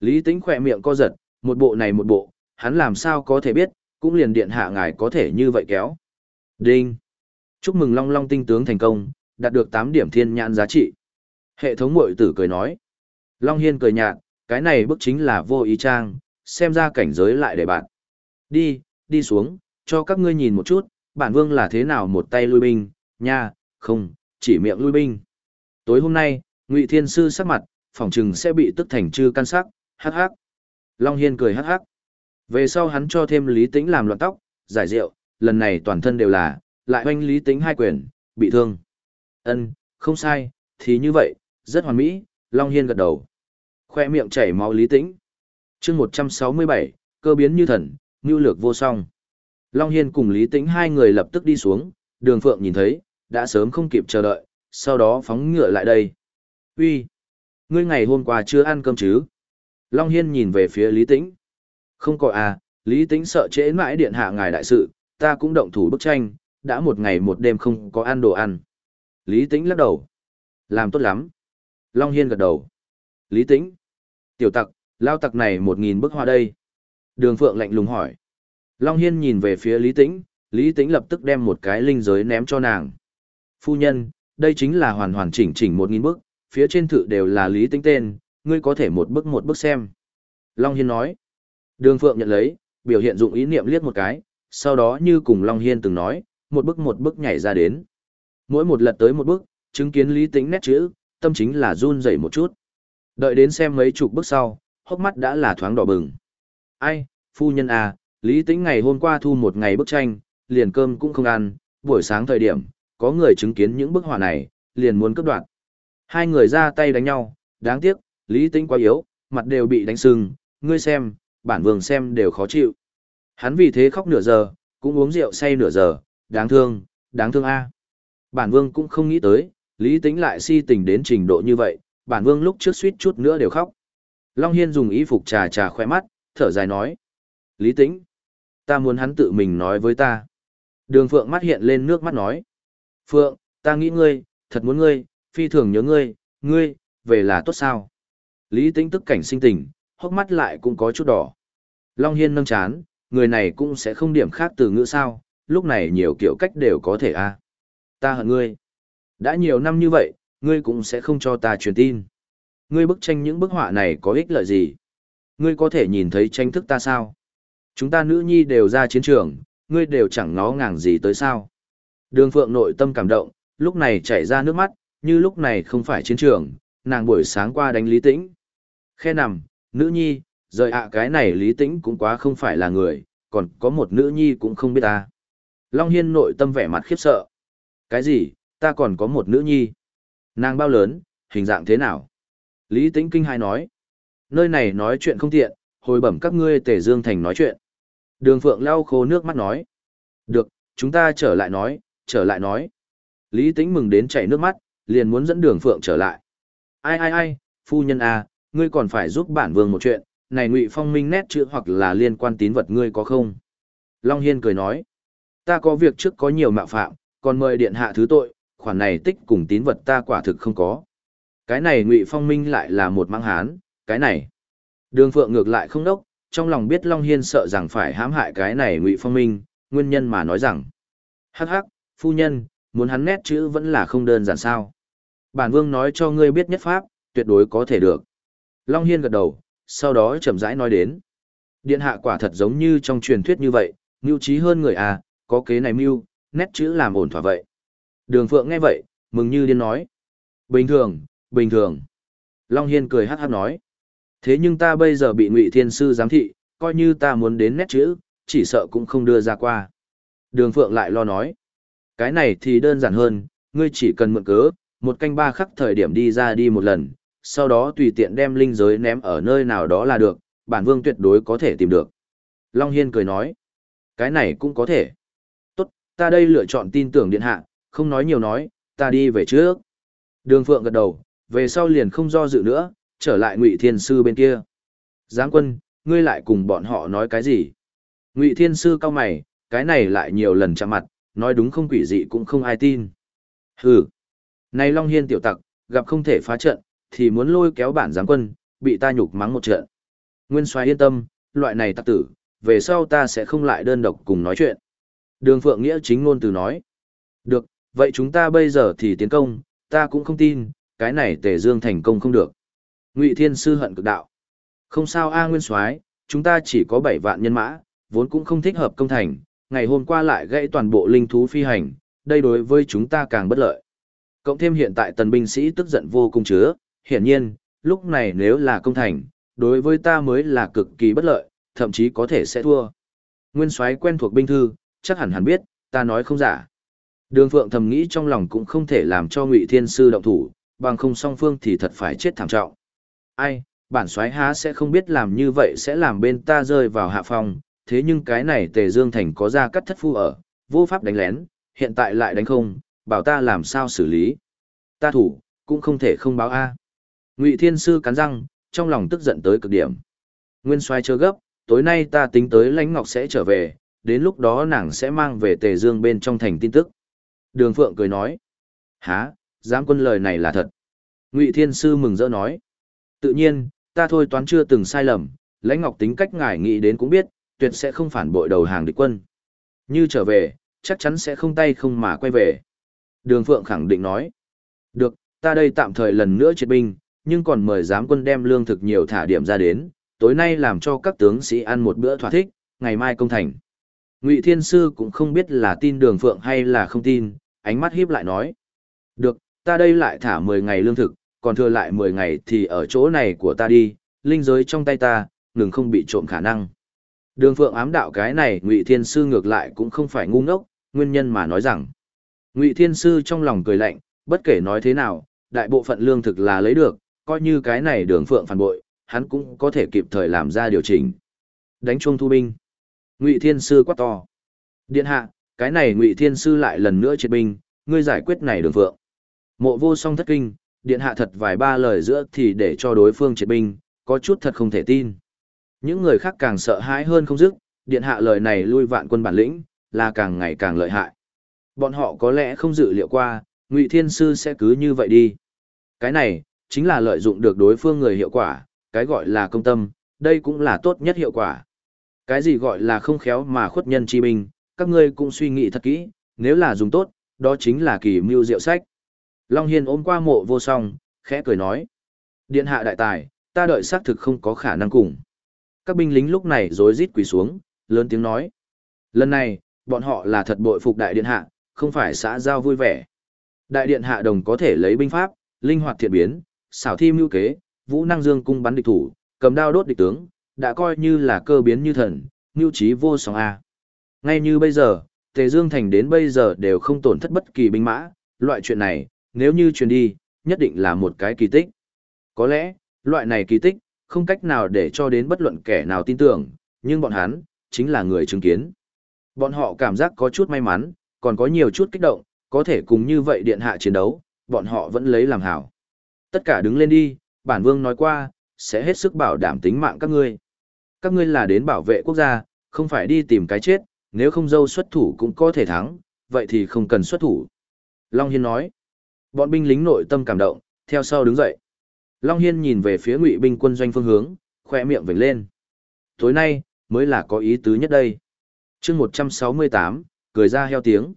Speaker 1: Lý Tĩnh khỏe miệng co giật, một bộ này một bộ, hắn làm sao có thể biết, cũng liền điện hạ ngài có thể như vậy kéo. Đinh! Chúc mừng Long Long tinh tướng thành công, đạt được 8 điểm thiên nhãn giá trị. Hệ thống mội tử cười nói. Long Hiên cười nhạt, cái này bức chính là vô ý trang, xem ra cảnh giới lại để bạn. Đi, đi xuống, cho các ngươi nhìn một chút, bản vương là thế nào một tay lui binh, nha, không, chỉ miệng lui binh. Tối hôm nay, Ngụy Thiên Sư sắc mặt, phỏng chừng sẽ bị tức thành chư căn sắc, hắc hắc. Long Hiên cười hắc hắc. Về sau hắn cho thêm Lý Tĩnh làm loạn tóc, giải rượu, lần này toàn thân đều là, lại hoanh Lý Tĩnh hai quyền, bị thương. Ân, không sai, thì như vậy, rất hoàn mỹ, Long Hiên gật đầu. Khoe miệng chảy máu Lý Tĩnh. chương 167, cơ biến như thần, ngưu lược vô song. Long Hiên cùng Lý Tĩnh hai người lập tức đi xuống, đường phượng nhìn thấy, đã sớm không kịp chờ đợi, sau đó phóng ngựa lại đây. Uy, ngươi ngày hôm qua chưa ăn cơm chứ? Long Hiên nhìn về phía Lý Tĩnh. Không có à, Lý Tĩnh sợ trễ mãi điện hạ ngài đại sự, ta cũng động thủ bức tranh, đã một ngày một đêm không có ăn đồ ăn. Lý Tĩnh lắc đầu. Làm tốt lắm. Long Hiên gật đầu. Lý Tĩnh. Tiểu tặc, lao tặc này một nghìn bức hoa đây. Đường Phượng lạnh lùng hỏi. Long Hiên nhìn về phía Lý Tĩnh, Lý Tĩnh lập tức đem một cái linh giới ném cho nàng. Phu nhân, đây chính là hoàn hoàn chỉnh chỉnh một nghìn bức, phía trên thự đều là Lý Tĩnh tên, ngươi có thể một bức một bức xem. Long Hiên nói. Đường Phượng nhận lấy, biểu hiện dụng ý niệm liếc một cái, sau đó như cùng Long Hiên từng nói, một bức một bức nhảy ra đến. Mỗi một lật tới một bức, chứng kiến Lý Tĩnh nét chữ, tâm chính là run rẩy một chút. Đợi đến xem mấy chục bức sau, hốc mắt đã là thoáng đỏ bừng. Ai, phu nhân à, Lý Tĩnh ngày hôm qua thu một ngày bức tranh, liền cơm cũng không ăn, buổi sáng thời điểm, có người chứng kiến những bức họa này, liền muốn cướp đoạt. Hai người ra tay đánh nhau, đáng tiếc, Lý Tĩnh quá yếu, mặt đều bị đánh sưng, ngươi xem, bản vương xem đều khó chịu. Hắn vì thế khóc nửa giờ, cũng uống rượu say nửa giờ, đáng thương, đáng thương a. Bản vương cũng không nghĩ tới, Lý Tĩnh lại si tình đến trình độ như vậy, bản vương lúc trước suýt chút nữa đều khóc. Long Hiên dùng y phục trà trà khoe mắt, thở dài nói. Lý Tĩnh, ta muốn hắn tự mình nói với ta. Đường Phượng mắt hiện lên nước mắt nói. Phượng, ta nghĩ ngươi, thật muốn ngươi, phi thường nhớ ngươi, ngươi, về là tốt sao. Lý Tĩnh tức cảnh sinh tình, hốc mắt lại cũng có chút đỏ. Long Hiên nâng chán, người này cũng sẽ không điểm khác từ ngữ sao, lúc này nhiều kiểu cách đều có thể a à. Ta hận ngươi. Đã nhiều năm như vậy, ngươi cũng sẽ không cho ta truyền tin. Ngươi bức tranh những bức họa này có ích lợi gì? Ngươi có thể nhìn thấy tranh thức ta sao? Chúng ta nữ nhi đều ra chiến trường, ngươi đều chẳng ngó ngàng gì tới sao? Đường Phượng nội tâm cảm động, lúc này chảy ra nước mắt, như lúc này không phải chiến trường, nàng buổi sáng qua đánh Lý Tĩnh. Khe nằm, nữ nhi, rời ạ cái này Lý Tĩnh cũng quá không phải là người, còn có một nữ nhi cũng không biết ta. Long Hiên nội tâm vẻ mặt khiếp sợ. Cái gì, ta còn có một nữ nhi. Nàng bao lớn, hình dạng thế nào? Lý Tĩnh kinh hai nói. Nơi này nói chuyện không tiện, hồi bẩm các ngươi tề dương thành nói chuyện. Đường Phượng lau khô nước mắt nói. Được, chúng ta trở lại nói, trở lại nói. Lý Tĩnh mừng đến chảy nước mắt, liền muốn dẫn đường Phượng trở lại. Ai ai ai, phu nhân à, ngươi còn phải giúp bản vương một chuyện, này ngụy phong minh nét chữ hoặc là liên quan tín vật ngươi có không? Long Hiên cười nói. Ta có việc trước có nhiều mạo phạm, còn mời điện hạ thứ tội, khoản này tích cùng tín vật ta quả thực không có. Cái này Ngụy Phong Minh lại là một mang hán, cái này. Đường Phượng ngược lại không đốc, trong lòng biết Long Hiên sợ rằng phải hãm hại cái này Ngụy Phong Minh, nguyên nhân mà nói rằng. Hắc hắc, phu nhân, muốn hắn nét chữ vẫn là không đơn giản sao. Bản vương nói cho ngươi biết nhất pháp, tuyệt đối có thể được. Long Hiên gật đầu, sau đó chậm rãi nói đến. Điện hạ quả thật giống như trong truyền thuyết như vậy, mưu trí hơn người à, có kế này mưu, nét chữ làm ổn thỏa vậy. Đường Phượng nghe vậy, mừng như điên nói. Bình thường, bình thường. Long Hiên cười hát hát nói. Thế nhưng ta bây giờ bị ngụy Thiên Sư giám thị, coi như ta muốn đến nét chữ, chỉ sợ cũng không đưa ra qua. Đường Phượng lại lo nói. Cái này thì đơn giản hơn, ngươi chỉ cần mượn cớ, một canh ba khắc thời điểm đi ra đi một lần, sau đó tùy tiện đem linh giới ném ở nơi nào đó là được, bản vương tuyệt đối có thể tìm được. Long Hiên cười nói. Cái này cũng có thể. Tốt, ta đây lựa chọn tin tưởng điện hạ, không nói nhiều nói, ta đi về trước. Đường Phượng gật đầu, về sau liền không do dự nữa, trở lại Ngụy Thiên Sư bên kia. Giáng quân, ngươi lại cùng bọn họ nói cái gì? Ngụy Thiên Sư cao mày, cái này lại nhiều lần chạm mặt, nói đúng không quỷ dị cũng không ai tin. Hừ. Này Long Hiên tiểu tặc, gặp không thể phá trận, thì muốn lôi kéo bản giáng quân, bị ta nhục mắng một trận. Nguyên soái yên tâm, loại này tặc tử, về sau ta sẽ không lại đơn độc cùng nói chuyện. Đường Phượng Nghĩa chính ngôn từ nói. Được, vậy chúng ta bây giờ thì tiến công, ta cũng không tin, cái này tề dương thành công không được. Ngụy Thiên Sư hận cực đạo. Không sao A Nguyên soái chúng ta chỉ có 7 vạn nhân mã, vốn cũng không thích hợp công thành, ngày hôm qua lại gãy toàn bộ linh thú phi hành, đây đối với chúng ta càng bất lợi. Cộng thêm hiện tại tần binh sĩ tức giận vô cùng chứa, hiển nhiên, lúc này nếu là công thành, đối với ta mới là cực kỳ bất lợi, thậm chí có thể sẽ thua. Nguyên soái quen thuộc binh thư, chắc hẳn hẳn biết, ta nói không giả. Đường Phượng thầm nghĩ trong lòng cũng không thể làm cho Ngụy Thiên sư động thủ, bằng không song phương thì thật phải chết thảm trọng. Ai, bản soái há sẽ không biết làm như vậy sẽ làm bên ta rơi vào hạ phong, thế nhưng cái này Tề Dương Thành có ra cắt thất phu ở, vô pháp đánh lén, hiện tại lại đánh không, bảo ta làm sao xử lý. Ta thủ, cũng không thể không báo A. Ngụy Thiên Sư cắn răng, trong lòng tức giận tới cực điểm. Nguyên Soái chờ gấp, tối nay ta tính tới Lãnh Ngọc sẽ trở về, đến lúc đó nàng sẽ mang về Tề Dương bên trong thành tin tức. Đường Phượng cười nói. Há, dám quân lời này là thật. Ngụy Thiên Sư mừng rỡ nói. Tự nhiên, ta thôi toán chưa từng sai lầm, Lãnh Ngọc tính cách ngài nghĩ đến cũng biết, tuyệt sẽ không phản bội đầu hàng địch quân. Như trở về, chắc chắn sẽ không tay không mà quay về. Đường Phượng khẳng định nói. Được, ta đây tạm thời lần nữa triệt binh, nhưng còn mời giám quân đem lương thực nhiều thả điểm ra đến, tối nay làm cho các tướng sĩ ăn một bữa thỏa thích, ngày mai công thành. Ngụy Thiên Sư cũng không biết là tin đường Phượng hay là không tin, ánh mắt hiếp lại nói. Được, ta đây lại thả 10 ngày lương thực, còn thừa lại 10 ngày thì ở chỗ này của ta đi, linh giới trong tay ta, ngừng không bị trộm khả năng. Đường Phượng ám đạo cái này Ngụy Thiên Sư ngược lại cũng không phải ngu ngốc, nguyên nhân mà nói rằng. Ngụy Thiên Sư trong lòng cười lạnh, bất kể nói thế nào, đại bộ phận lương thực là lấy được, coi như cái này đường Phượng phản bội, hắn cũng có thể kịp thời làm ra điều chỉnh. Đánh chuông thu binh. Ngụy Thiên Sư quát to. Điện hạ, cái này Ngụy Thiên Sư lại lần nữa triệt binh, ngươi giải quyết này đường Phượng. Mộ vô song thất kinh, điện hạ thật vài ba lời giữa thì để cho đối phương triệt binh, có chút thật không thể tin. Những người khác càng sợ hãi hơn không dứt, điện hạ lời này lui vạn quân bản lĩnh, là càng ngày càng lợi hại. Bọn họ có lẽ không dự liệu qua, Ngụy Thiên Sư sẽ cứ như vậy đi. Cái này, chính là lợi dụng được đối phương người hiệu quả, cái gọi là công tâm, đây cũng là tốt nhất hiệu quả. Cái gì gọi là không khéo mà khuất nhân chi binh, các ngươi cũng suy nghĩ thật kỹ, nếu là dùng tốt, đó chính là kỳ mưu diệu sách. Long Hiên ôm qua mộ vô song, khẽ cười nói. Điện hạ đại tài, ta đợi xác thực không có khả năng cùng. Các binh lính lúc này rối rít quỳ xuống, lớn tiếng nói. Lần này, bọn họ là thật bội phục đại điện hạ, không phải xã giao vui vẻ. Đại điện hạ đồng có thể lấy binh pháp, linh hoạt thiện biến, xảo thi mưu kế, vũ năng dương cung bắn địch thủ, cầm đao đốt địch tướng, đã coi như là cơ biến như thần, mưu trí vô song a. Ngay như bây giờ, Tề Dương Thành đến bây giờ đều không tổn thất bất kỳ binh mã, loại chuyện này, nếu như truyền đi, nhất định là một cái kỳ tích. Có lẽ, loại này kỳ tích, không cách nào để cho đến bất luận kẻ nào tin tưởng, nhưng bọn hắn, chính là người chứng kiến. Bọn họ cảm giác có chút may mắn, còn có nhiều chút kích động, có thể cùng như vậy điện hạ chiến đấu, bọn họ vẫn lấy làm hảo. Tất cả đứng lên đi, bản vương nói qua, sẽ hết sức bảo đảm tính mạng các ngươi. Các ngươi là đến bảo vệ quốc gia, không phải đi tìm cái chết, nếu không dâu xuất thủ cũng có thể thắng, vậy thì không cần xuất thủ. Long Hiên nói, bọn binh lính nội tâm cảm động, theo sau đứng dậy. Long Hiên nhìn về phía ngụy binh quân doanh phương hướng, khoe miệng vểnh lên. Tối nay, mới là có ý tứ nhất đây. chương 168, cười ra heo tiếng.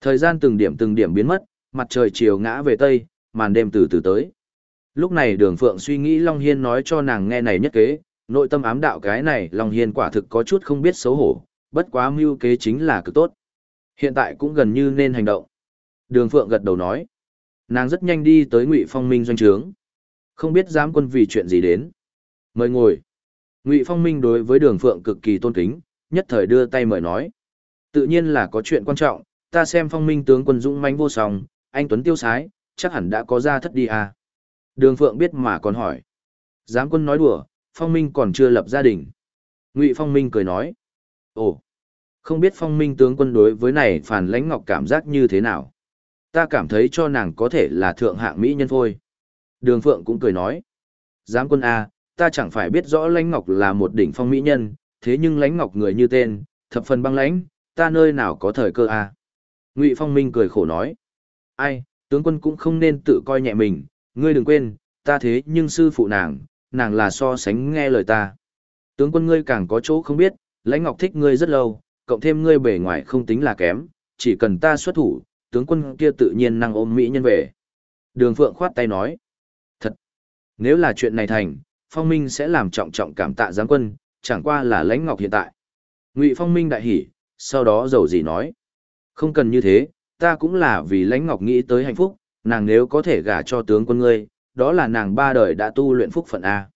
Speaker 1: Thời gian từng điểm từng điểm biến mất, mặt trời chiều ngã về Tây, màn đêm từ từ tới. Lúc này đường Phượng suy nghĩ Long Hiên nói cho nàng nghe này nhất kế, nội tâm ám đạo cái này Long Hiên quả thực có chút không biết xấu hổ, bất quá mưu kế chính là cực tốt. Hiện tại cũng gần như nên hành động. Đường Phượng gật đầu nói. Nàng rất nhanh đi tới Ngụy Phong Minh doanh trướng. Không biết giám quân vì chuyện gì đến. Mời ngồi. Ngụy Phong Minh đối với Đường Phượng cực kỳ tôn kính, nhất thời đưa tay mời nói. Tự nhiên là có chuyện quan trọng, ta xem Phong Minh tướng quân dũng mãnh vô song, anh Tuấn tiêu sái, chắc hẳn đã có ra thất đi à. Đường Phượng biết mà còn hỏi. Giám quân nói đùa, Phong Minh còn chưa lập gia đình. Ngụy Phong Minh cười nói. Ồ, không biết Phong Minh tướng quân đối với này phản lãnh ngọc cảm giác như thế nào. Ta cảm thấy cho nàng có thể là thượng hạng Mỹ nhân thôi. Đường Phượng cũng cười nói. Giám quân A, ta chẳng phải biết rõ lãnh ngọc là một đỉnh phong Mỹ nhân, thế nhưng lãnh ngọc người như tên, thập phần băng lãnh, ta nơi nào có thời cơ A. Ngụy Phong Minh cười khổ nói. Ai, tướng quân cũng không nên tự coi nhẹ mình, ngươi đừng quên, ta thế nhưng sư phụ nàng, nàng là so sánh nghe lời ta. Tướng quân ngươi càng có chỗ không biết, lãnh ngọc thích ngươi rất lâu, cộng thêm ngươi bề ngoài không tính là kém, chỉ cần ta xuất thủ, tướng quân kia tự nhiên năng ôm mỹ nhân về. Đường Phượng khoát tay nói, thật, nếu là chuyện này thành, Phong Minh sẽ làm trọng trọng cảm tạ giáng quân, chẳng qua là lãnh ngọc hiện tại. Ngụy Phong Minh đại hỉ, sau đó dầu gì nói, không cần như thế, ta cũng là vì lãnh ngọc nghĩ tới hạnh phúc, nàng nếu có thể gả cho tướng quân ngươi, đó là nàng ba đời đã tu luyện phúc phận A.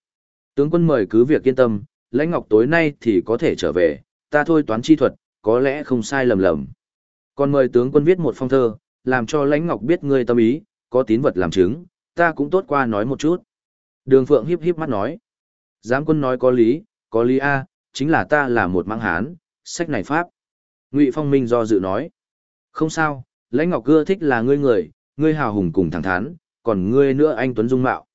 Speaker 1: Tướng quân mời cứ việc yên tâm, lãnh ngọc tối nay thì có thể trở về, ta thôi toán chi thuật, có lẽ không sai lầm lầm. Còn mời tướng quân viết một phong thơ, làm cho lãnh ngọc biết ngươi tâm ý, có tín vật làm chứng, ta cũng tốt qua nói một chút. Đường Phượng híp híp mắt nói. Giám quân nói có lý, có lý A, chính là ta là một mang hán, sách này pháp. Ngụy Phong Minh do dự nói. Không sao, lãnh ngọc cưa thích là ngươi người, ngươi hào hùng cùng thẳng thắn, còn ngươi nữa anh Tuấn Dung Mạo.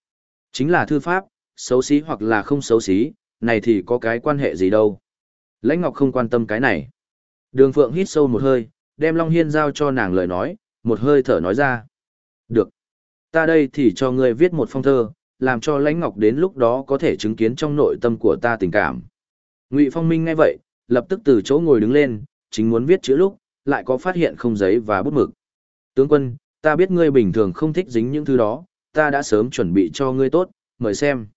Speaker 1: Chính là thư pháp, xấu xí hoặc là không xấu xí, này thì có cái quan hệ gì đâu. Lãnh Ngọc không quan tâm cái này. Đường Phượng hít sâu một hơi, đem Long Hiên giao cho nàng lời nói, một hơi thở nói ra. Được. Ta đây thì cho ngươi viết một phong thơ, làm cho Lãnh Ngọc đến lúc đó có thể chứng kiến trong nội tâm của ta tình cảm. Ngụy Phong Minh nghe vậy, lập tức từ chỗ ngồi đứng lên, chính muốn viết chữ lúc, lại có phát hiện không giấy và bút mực. Tướng quân, ta biết ngươi bình thường không thích dính những thứ đó, ta đã sớm chuẩn bị cho ngươi tốt, mời xem.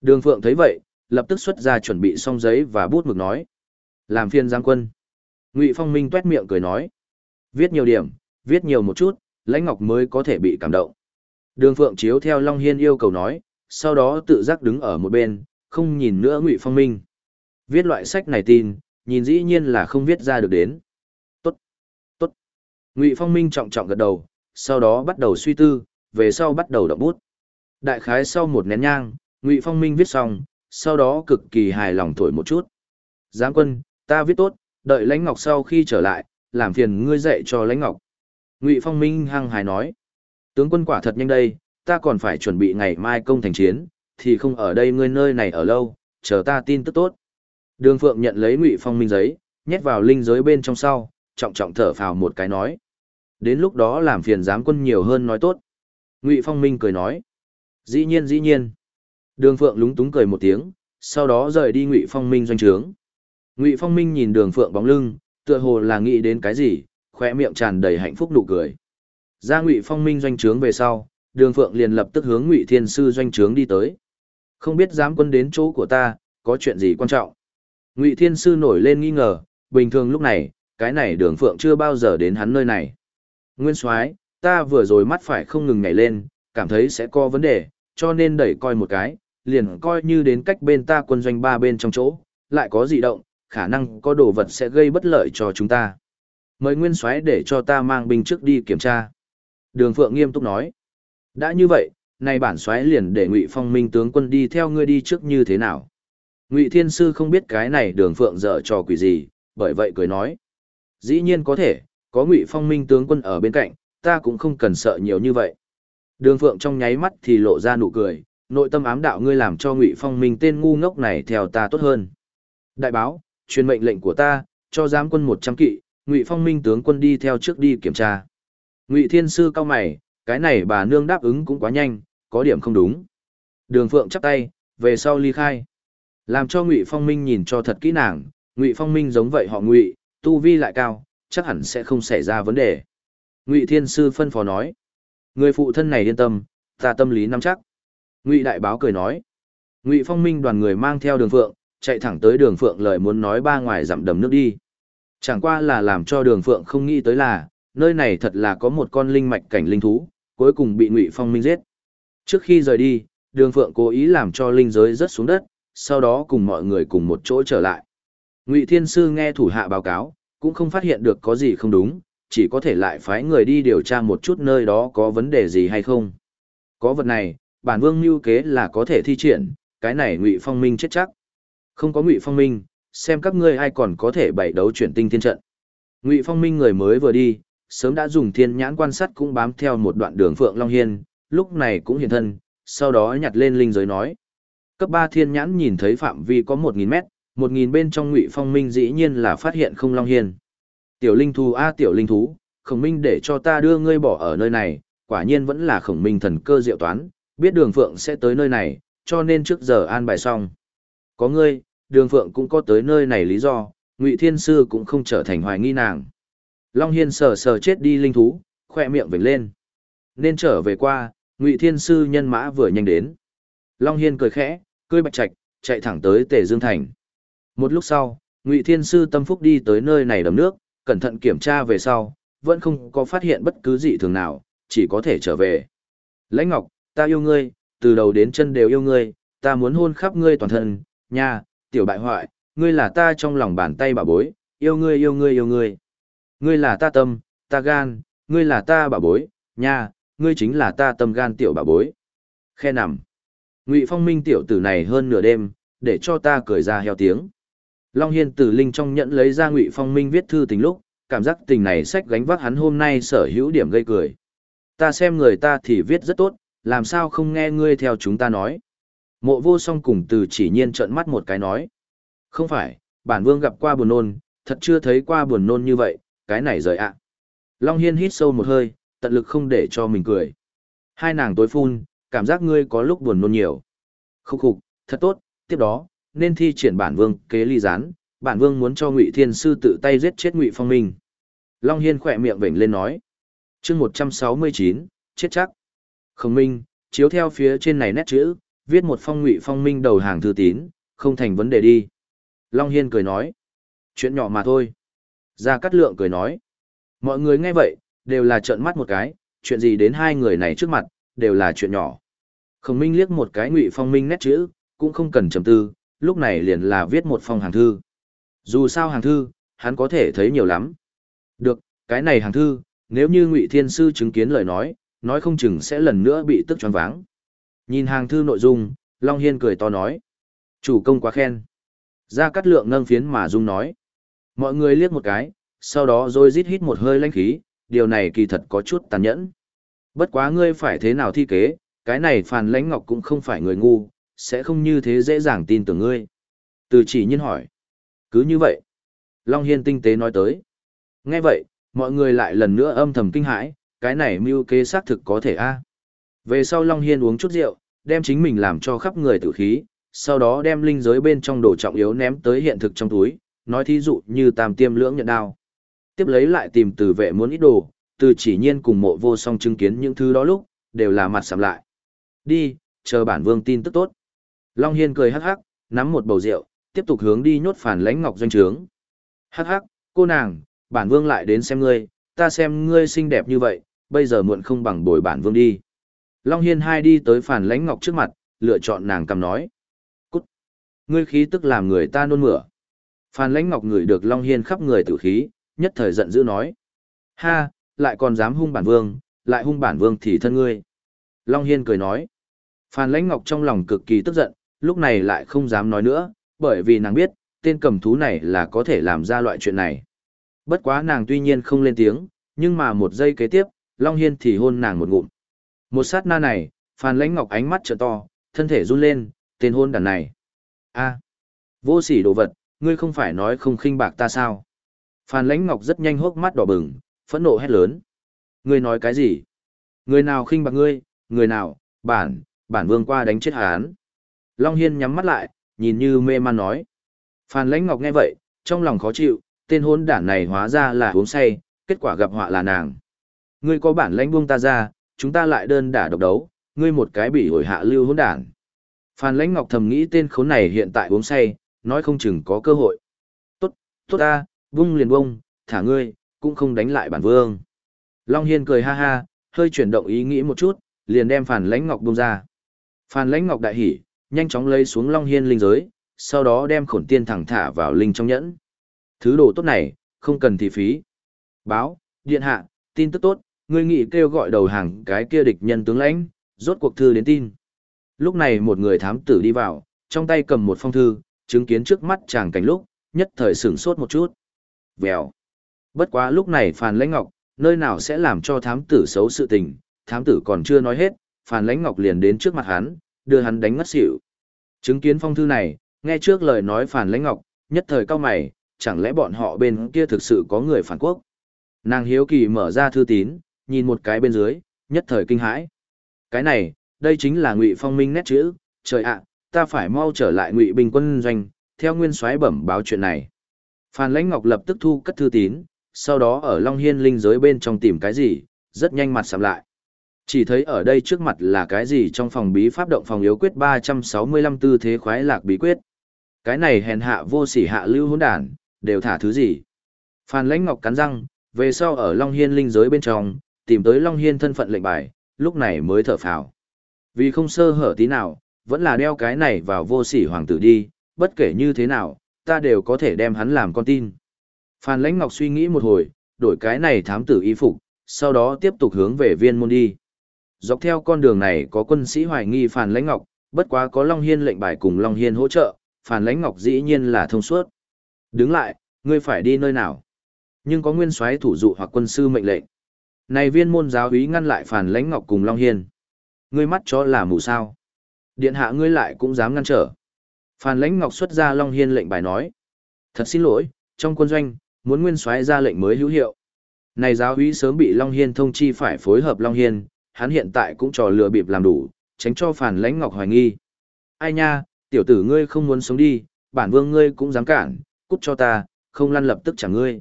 Speaker 1: Đường Phượng thấy vậy, lập tức xuất ra chuẩn bị xong giấy và bút mực nói. Làm phiên giang quân. Ngụy Phong Minh tuét miệng cười nói. Viết nhiều điểm, viết nhiều một chút, Lãnh Ngọc mới có thể bị cảm động. Đường Phượng chiếu theo Long Hiên yêu cầu nói, sau đó tự giác đứng ở một bên, không nhìn nữa Ngụy Phong Minh. Viết loại sách này tin, nhìn dĩ nhiên là không viết ra được đến. Tốt, tốt. Ngụy Phong Minh trọng trọng gật đầu, sau đó bắt đầu suy tư, về sau bắt đầu động bút. Đại khái sau một nén nhang, Ngụy Phong Minh viết xong, sau đó cực kỳ hài lòng thổi một chút. Giáng quân, ta viết tốt, đợi Lãnh Ngọc sau khi trở lại, làm phiền ngươi dạy cho Lãnh Ngọc. Ngụy Phong Minh hăng hài nói, tướng quân quả thật nhanh đây, ta còn phải chuẩn bị ngày mai công thành chiến, thì không ở đây ngươi nơi này ở lâu, chờ ta tin tức tốt. Đường Phượng nhận lấy Ngụy Phong Minh giấy, nhét vào linh giới bên trong sau, trọng trọng thở phào một cái nói. Đến lúc đó làm phiền giám quân nhiều hơn nói tốt. Ngụy Phong Minh cười nói. Dĩ nhiên dĩ nhiên. Đường Phượng lúng túng cười một tiếng, sau đó rời đi Ngụy Phong Minh doanh trướng. Ngụy Phong Minh nhìn Đường Phượng bóng lưng, tựa hồ là nghĩ đến cái gì, khoe miệng tràn đầy hạnh phúc nụ cười. Ra Ngụy Phong Minh doanh trướng về sau, Đường Phượng liền lập tức hướng Ngụy Thiên sư doanh trướng đi tới. Không biết dám quân đến chỗ của ta, có chuyện gì quan trọng? Ngụy Thiên sư nổi lên nghi ngờ, bình thường lúc này, cái này Đường Phượng chưa bao giờ đến hắn nơi này. Nguyên Soái, ta vừa rồi mắt phải không ngừng nhảy lên, cảm thấy sẽ có vấn đề, cho nên đẩy coi một cái, liền coi như đến cách bên ta quân doanh ba bên trong chỗ, lại có dị động, khả năng có đồ vật sẽ gây bất lợi cho chúng ta. Mời Nguyên Soái để cho ta mang binh trước đi kiểm tra. Đường Phượng nghiêm túc nói. Đã như vậy, nay bản soái liền để Ngụy Phong Minh tướng quân đi theo ngươi đi trước như thế nào? Ngụy Thiên sư không biết cái này Đường Phượng dở trò quỷ gì, bởi vậy cười nói: "Dĩ nhiên có thể, có Ngụy Phong Minh tướng quân ở bên cạnh, ta cũng không cần sợ nhiều như vậy." Đường Phượng trong nháy mắt thì lộ ra nụ cười, nội tâm ám đạo ngươi làm cho Ngụy Phong Minh tên ngu ngốc này theo ta tốt hơn. Đại báo, truyền mệnh lệnh của ta, cho giám quân một trăm kỵ, Ngụy Phong Minh tướng quân đi theo trước đi kiểm tra. Ngụy Thiên sư cao mày, cái này bà nương đáp ứng cũng quá nhanh, có điểm không đúng. Đường Phượng chắp tay, về sau ly khai. Làm cho Ngụy Phong Minh nhìn cho thật kỹ nàng, Ngụy Phong Minh giống vậy họ Ngụy, tu vi lại cao, chắc hẳn sẽ không xảy ra vấn đề. Ngụy Thiên sư phân phó nói, người phụ thân này yên tâm, ta tâm lý nắm chắc. Ngụy Đại Báo cười nói, Ngụy Phong Minh đoàn người mang theo Đường Phượng, chạy thẳng tới Đường Phượng lời muốn nói ba ngoài dặm đầm nước đi. Chẳng qua là làm cho Đường Phượng không nghĩ tới là, nơi này thật là có một con linh mạch cảnh linh thú, cuối cùng bị Ngụy Phong Minh giết. Trước khi rời đi, Đường Phượng cố ý làm cho linh giới rớt xuống đất, sau đó cùng mọi người cùng một chỗ trở lại. Ngụy Thiên Sư nghe thủ hạ báo cáo, cũng không phát hiện được có gì không đúng, chỉ có thể lại phái người đi điều tra một chút nơi đó có vấn đề gì hay không. Có vật này, bản vương mưu kế là có thể thi triển, cái này Ngụy Phong Minh chết chắc. Không có Ngụy Phong Minh, xem các ngươi ai còn có thể bày đấu chuyển tinh thiên trận. Ngụy Phong Minh người mới vừa đi, sớm đã dùng thiên nhãn quan sát cũng bám theo một đoạn đường Phượng Long Hiên, lúc này cũng hiện thân, sau đó nhặt lên linh giới nói. Cấp 3 thiên nhãn nhìn thấy phạm vi có 1.000 mét, 1.000 bên trong ngụy phong minh dĩ nhiên là phát hiện không Long Hiên. Tiểu linh thú a tiểu linh thú, khổng minh để cho ta đưa ngươi bỏ ở nơi này, quả nhiên vẫn là khổng minh thần cơ diệu toán, biết đường Phượng sẽ tới nơi này, cho nên trước giờ an bài xong. Có ngươi, đường phượng cũng có tới nơi này lý do, Ngụy Thiên Sư cũng không trở thành hoài nghi nàng. Long Hiên sờ sờ chết đi linh thú, khoe miệng vểnh lên. Nên trở về qua, Ngụy Thiên Sư nhân mã vừa nhanh đến. Long Hiên cười khẽ, cười bạch trạch, chạy thẳng tới Tề Dương Thành. Một lúc sau, Ngụy Thiên Sư tâm phúc đi tới nơi này đầm nước, cẩn thận kiểm tra về sau, vẫn không có phát hiện bất cứ gì thường nào, chỉ có thể trở về. Lãnh Ngọc, ta yêu ngươi, từ đầu đến chân đều yêu ngươi, ta muốn hôn khắp ngươi toàn thân, nha, tiểu bại hoại, ngươi là ta trong lòng bàn tay bà bối, yêu ngươi yêu ngươi yêu ngươi. Ngươi là ta tâm, ta gan, ngươi là ta bà bối, nha, ngươi chính là ta tâm gan tiểu bà bối. Khe nằm. Ngụy Phong Minh tiểu tử này hơn nửa đêm, để cho ta cười ra heo tiếng. Long Hiên từ linh trong nhận lấy ra Ngụy Phong Minh viết thư tình lúc, cảm giác tình này sách gánh vác hắn hôm nay sở hữu điểm gây cười. Ta xem người ta thì viết rất tốt, làm sao không nghe ngươi theo chúng ta nói. Mộ vô song cùng từ chỉ nhiên trợn mắt một cái nói. Không phải, bản vương gặp qua buồn nôn, thật chưa thấy qua buồn nôn như vậy, cái này rời ạ. Long Hiên hít sâu một hơi, tận lực không để cho mình cười. Hai nàng tối phun, cảm giác ngươi có lúc buồn nôn nhiều. Khúc khục, thật tốt, tiếp đó, nên thi triển bản vương kế ly gián, bản vương muốn cho Ngụy Thiên sư tự tay giết chết Ngụy Phong Minh. Long Hiên khỏe miệng vểnh lên nói. chương 169, chết chắc. Khổng Minh, chiếu theo phía trên này nét chữ, viết một phong Ngụy Phong Minh đầu hàng thư tín, không thành vấn đề đi. Long Hiên cười nói. Chuyện nhỏ mà thôi. Gia Cát Lượng cười nói. Mọi người nghe vậy, đều là trợn mắt một cái, chuyện gì đến hai người này trước mặt, đều là chuyện nhỏ. Khổng Minh liếc một cái Ngụy Phong Minh nét chữ, cũng không cần trầm tư, lúc này liền là viết một phong hàng thư. Dù sao hàng thư, hắn có thể thấy nhiều lắm. Được, cái này hàng thư, nếu như Ngụy Thiên Sư chứng kiến lời nói, nói không chừng sẽ lần nữa bị tức choáng váng. Nhìn hàng thư nội dung, Long Hiên cười to nói. Chủ công quá khen. Gia Cát Lượng nâng phiến mà dung nói. Mọi người liếc một cái, sau đó rồi rít hít một hơi lãnh khí, điều này kỳ thật có chút tàn nhẫn. Bất quá ngươi phải thế nào thi kế, cái này Phàn Lãnh Ngọc cũng không phải người ngu, sẽ không như thế dễ dàng tin tưởng ngươi. Từ chỉ nhiên hỏi. Cứ như vậy. Long Hiên tinh tế nói tới. Nghe vậy, mọi người lại lần nữa âm thầm kinh hãi, cái này mưu kế xác thực có thể a về sau Long Hiên uống chút rượu, đem chính mình làm cho khắp người tử khí, sau đó đem linh giới bên trong đồ trọng yếu ném tới hiện thực trong túi, nói thí dụ như tam tiêm lưỡng nhận đao. Tiếp lấy lại tìm từ vệ muốn ít đồ, từ chỉ nhiên cùng mộ vô song chứng kiến những thứ đó lúc, đều là mặt sầm lại. Đi, chờ bản vương tin tức tốt. Long Hiên cười hắc hắc, nắm một bầu rượu, tiếp tục hướng đi nhốt phản lãnh ngọc doanh trướng. Hắc hắc, cô nàng, bản vương lại đến xem ngươi, ta xem ngươi xinh đẹp như vậy, bây giờ muộn không bằng bồi bản vương đi. Long Hiên hai đi tới phản lãnh ngọc trước mặt, lựa chọn nàng cầm nói. Cút! Ngươi khí tức làm người ta nôn mửa. Phản lãnh ngọc ngửi được Long Hiên khắp người tử khí, nhất thời giận dữ nói. Ha, lại còn dám hung bản vương, lại hung bản vương thì thân ngươi. Long Hiên cười nói. Phan lãnh ngọc trong lòng cực kỳ tức giận, lúc này lại không dám nói nữa, bởi vì nàng biết, tên cầm thú này là có thể làm ra loại chuyện này. Bất quá nàng tuy nhiên không lên tiếng, nhưng mà một giây kế tiếp, Long Hiên thì hôn nàng một ngụm. Một sát na này, Phan lãnh ngọc ánh mắt trợ to, thân thể run lên, tên hôn đàn này. a vô sỉ đồ vật, ngươi không phải nói không khinh bạc ta sao? Phan Lãnh Ngọc rất nhanh hốc mắt đỏ bừng, phẫn nộ hét lớn. Ngươi nói cái gì? Người nào khinh bạc ngươi, người nào, bản, bản vương qua đánh chết hán. Long Hiên nhắm mắt lại, nhìn như mê man nói. Phan Lãnh Ngọc nghe vậy, trong lòng khó chịu, tên hôn đản này hóa ra là uống say, kết quả gặp họa là nàng. Ngươi có bản lãnh buông ta ra, chúng ta lại đơn đả độc đấu, ngươi một cái bị hồi hạ lưu hỗn đản. Phan Lãnh Ngọc thầm nghĩ tên khốn này hiện tại uống say, nói không chừng có cơ hội. Tốt, tốt ta, vung liền vung, thả ngươi, cũng không đánh lại bản vương. Long Hiên cười ha ha, hơi chuyển động ý nghĩ một chút, liền đem phan Lãnh Ngọc buông ra. Phan Lãnh Ngọc đại hỉ, nhanh chóng lấy xuống Long Hiên linh giới, sau đó đem khổn tiên thẳng thả vào linh trong nhẫn. Thứ đồ tốt này, không cần thị phí. Báo, điện hạ, tin tức tốt, ngươi nghĩ kêu gọi đầu hàng cái kia địch nhân tướng lãnh, rốt cuộc thư đến tin. Lúc này một người thám tử đi vào, trong tay cầm một phong thư, chứng kiến trước mắt chàng cảnh lúc, nhất thời sửng sốt một chút. Vèo. Bất quá lúc này Phan Lãnh Ngọc, nơi nào sẽ làm cho thám tử xấu sự tình, thám tử còn chưa nói hết, Phan Lãnh Ngọc liền đến trước mặt hắn, đưa hắn đánh ngất xỉu. Chứng kiến phong thư này, nghe trước lời nói Phan Lãnh Ngọc, nhất thời cao mày, chẳng lẽ bọn họ bên kia thực sự có người phản quốc. Nàng hiếu kỳ mở ra thư tín, nhìn một cái bên dưới, nhất thời kinh hãi. Cái này, đây chính là Ngụy Phong Minh nét chữ, trời ạ, ta phải mau trở lại ngụy bình quân doanh, theo nguyên soái bẩm báo chuyện này. Phan Lãnh Ngọc lập tức thu cất thư tín, sau đó ở Long Hiên linh giới bên trong tìm cái gì, rất nhanh mặt sầm lại. Chỉ thấy ở đây trước mặt là cái gì trong phòng bí pháp động phòng yếu quyết 365 tư thế khoái lạc bí quyết. Cái này hèn hạ vô sỉ hạ lưu hỗn đản, đều thả thứ gì. Phan Lãnh Ngọc cắn răng, về sau ở Long Hiên linh giới bên trong, tìm tới Long Hiên thân phận lệnh bài, lúc này mới thở phào. Vì không sơ hở tí nào, vẫn là đeo cái này vào vô sỉ hoàng tử đi, bất kể như thế nào, ta đều có thể đem hắn làm con tin. Phan Lãnh Ngọc suy nghĩ một hồi, đổi cái này thám tử y phục, sau đó tiếp tục hướng về viên môn đi. Dọc theo con đường này có quân sĩ hoài nghi Phan Lãnh Ngọc, bất quá có Long Hiên lệnh bài cùng Long Hiên hỗ trợ, Phan Lãnh Ngọc dĩ nhiên là thông suốt. Đứng lại, ngươi phải đi nơi nào? Nhưng có nguyên soái thủ dụ hoặc quân sư mệnh lệnh. Này viên môn giáo úy ngăn lại phản Lãnh Ngọc cùng Long Hiên. Ngươi mắt chó là mù sao? Điện hạ ngươi lại cũng dám ngăn trở. phản Lãnh Ngọc xuất ra Long Hiên lệnh bài nói. Thật xin lỗi, trong quân doanh, muốn nguyên soái ra lệnh mới hữu hiệu. Này giáo úy sớm bị Long Hiên thông chi phải phối hợp Long Hiên, hắn hiện tại cũng trò lừa bịp làm đủ, tránh cho phản Lãnh Ngọc hoài nghi. Ai nha, tiểu tử ngươi không muốn sống đi, bản vương ngươi cũng dám cản, cút cho ta, không lăn lập tức chẳng ngươi.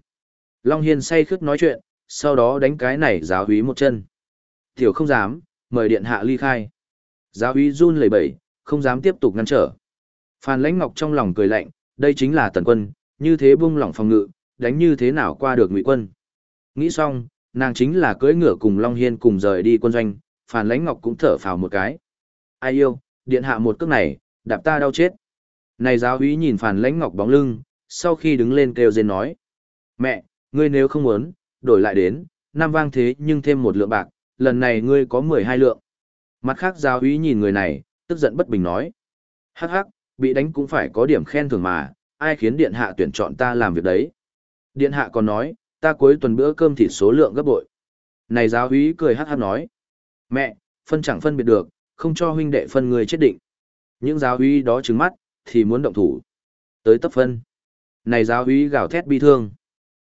Speaker 1: Long Hiên say khướt nói chuyện, sau đó đánh cái này giáo húy một chân. Tiểu không dám, mời điện hạ ly khai. Giáo húy run lẩy bẩy, không dám tiếp tục ngăn trở. Phan Lãnh Ngọc trong lòng cười lạnh, đây chính là tần quân, như thế buông lỏng phòng ngự, đánh như thế nào qua được ngụy quân. Nghĩ xong, nàng chính là cưỡi ngựa cùng Long Hiên cùng rời đi quân doanh, Phan Lãnh Ngọc cũng thở phào một cái. Ai yêu, điện hạ một cước này, đạp ta đau chết. Này giáo húy nhìn Phan Lãnh Ngọc bóng lưng, sau khi đứng lên kêu rên nói. Mẹ, ngươi nếu không muốn, đổi lại đến, năm vang thế nhưng thêm một lượng bạc, lần này ngươi có 12 lượng. Mặt khác giáo úy nhìn người này, tức giận bất bình nói. Hắc hắc, bị đánh cũng phải có điểm khen thưởng mà, ai khiến điện hạ tuyển chọn ta làm việc đấy. Điện hạ còn nói, ta cuối tuần bữa cơm thịt số lượng gấp bội. Này giáo úy cười hắc hắc nói. Mẹ, phân chẳng phân biệt được, không cho huynh đệ phân người chết định. Những giáo úy đó trừng mắt, thì muốn động thủ. Tới tấp phân. Này giáo úy gào thét bi thương.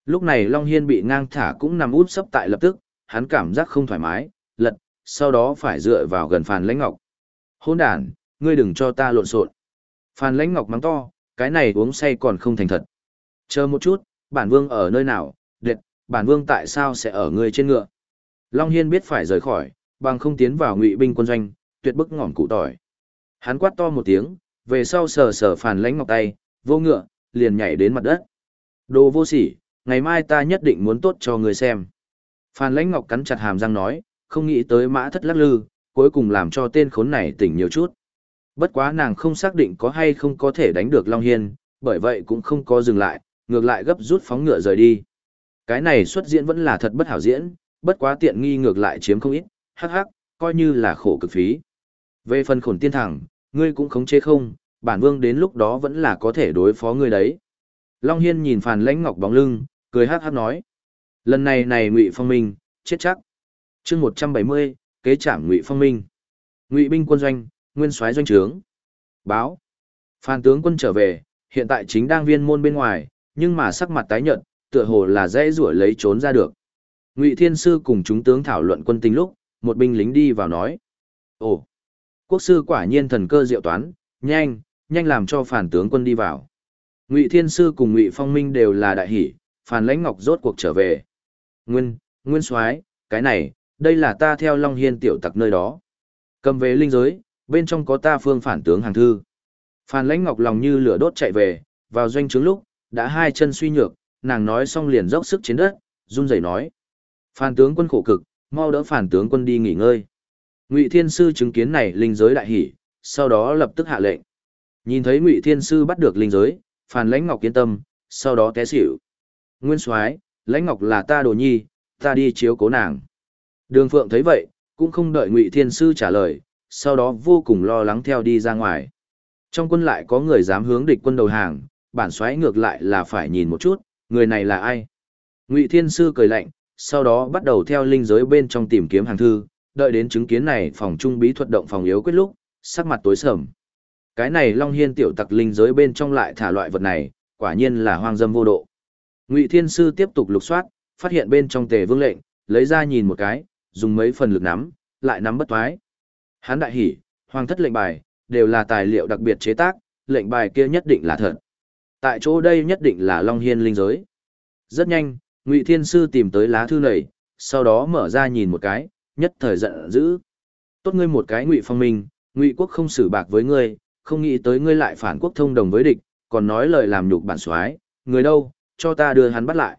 Speaker 1: Lúc này Long Hiên bị ngang thả cũng nằm út sấp tại lập tức, hắn cảm giác không thoải mái, lật, sau đó phải dựa vào gần Phan Lãnh Ngọc. Hôn đàn, ngươi đừng cho ta lộn xộn. Phan Lãnh Ngọc mắng to, cái này uống say còn không thành thật. Chờ một chút, bản vương ở nơi nào, đệt, bản vương tại sao sẽ ở ngươi trên ngựa. Long Hiên biết phải rời khỏi, bằng không tiến vào ngụy binh quân doanh, tuyệt bức ngỏm cụ tỏi. Hắn quát to một tiếng, về sau sờ sờ Phan Lãnh Ngọc tay, vô ngựa, liền nhảy đến mặt đất. Đồ vô sỉ, ngày mai ta nhất định muốn tốt cho ngươi xem. Phan Lãnh Ngọc cắn chặt hàm răng nói, không nghĩ tới mã thất lắc lư, cuối cùng làm cho tên khốn này tỉnh nhiều chút. Bất quá nàng không xác định có hay không có thể đánh được Long Hiên, bởi vậy cũng không có dừng lại, ngược lại gấp rút phóng ngựa rời đi. Cái này xuất diễn vẫn là thật bất hảo diễn, bất quá tiện nghi ngược lại chiếm không ít, hắc hắc, coi như là khổ cực phí. Về phần khổn tiên thẳng, ngươi cũng khống chế không, bản vương đến lúc đó vẫn là có thể đối phó ngươi đấy. Long Hiên nhìn Phàn Lãnh Ngọc bóng lưng, cười hát hát nói. Lần này này Ngụy Phong Minh, chết chắc. chương 170, kế trảm Ngụy Phong Minh. Ngụy binh quân doanh, nguyên soái doanh trướng. Báo. Phan tướng quân trở về, hiện tại chính đang viên môn bên ngoài, nhưng mà sắc mặt tái nhợt, tựa hồ là dễ rủa lấy trốn ra được. Ngụy Thiên sư cùng chúng tướng thảo luận quân tình lúc, một binh lính đi vào nói: "Ồ, quốc sư quả nhiên thần cơ diệu toán, nhanh, nhanh làm cho phản tướng quân đi vào." Ngụy Thiên sư cùng Ngụy Phong Minh đều là đại hỷ, Phan Lãnh Ngọc rốt cuộc trở về. "Nguyên, Nguyên Soái, cái này, đây là ta theo Long Hiên tiểu tặc nơi đó. Cầm về linh giới, bên trong có ta phương phản tướng hàng thư. Phan Lãnh Ngọc lòng như lửa đốt chạy về, vào doanh trướng lúc, đã hai chân suy nhược, nàng nói xong liền dốc sức chiến đất, run rẩy nói: "Phan tướng quân khổ cực, mau đỡ phản tướng quân đi nghỉ ngơi." Ngụy Thiên sư chứng kiến này linh giới đại hỉ, sau đó lập tức hạ lệnh. Nhìn thấy Ngụy Thiên sư bắt được linh giới, Phàn Lãnh Ngọc yên tâm, sau đó té xỉu. "Nguyên Soái, Lãnh Ngọc là ta đồ nhi, ta đi chiếu cố nàng." Đường Phượng thấy vậy, cũng không đợi Ngụy Thiên sư trả lời, sau đó vô cùng lo lắng theo đi ra ngoài. Trong quân lại có người dám hướng địch quân đầu hàng, bản xoáy ngược lại là phải nhìn một chút, người này là ai. Ngụy Thiên Sư cười lạnh, sau đó bắt đầu theo linh giới bên trong tìm kiếm hàng thư, đợi đến chứng kiến này phòng trung bí thuật động phòng yếu quyết lúc, sắc mặt tối sầm. Cái này Long Hiên tiểu tặc linh giới bên trong lại thả loại vật này, quả nhiên là hoang dâm vô độ. Ngụy Thiên Sư tiếp tục lục soát, phát hiện bên trong tề vương lệnh, lấy ra nhìn một cái, dùng mấy phần lực nắm, lại nắm bất thoái. Hán đại hỉ, hoàng thất lệnh bài, đều là tài liệu đặc biệt chế tác, lệnh bài kia nhất định là thật, Tại chỗ đây nhất định là Long Hiên linh giới. Rất nhanh, Ngụy Thiên Sư tìm tới lá thư này, sau đó mở ra nhìn một cái, nhất thời giận dữ. Tốt ngươi một cái Ngụy Phong Minh, Ngụy quốc không xử bạc với ngươi, không nghĩ tới ngươi lại phản quốc thông đồng với địch, còn nói lời làm nhục bản soái, người đâu, cho ta đưa hắn bắt lại.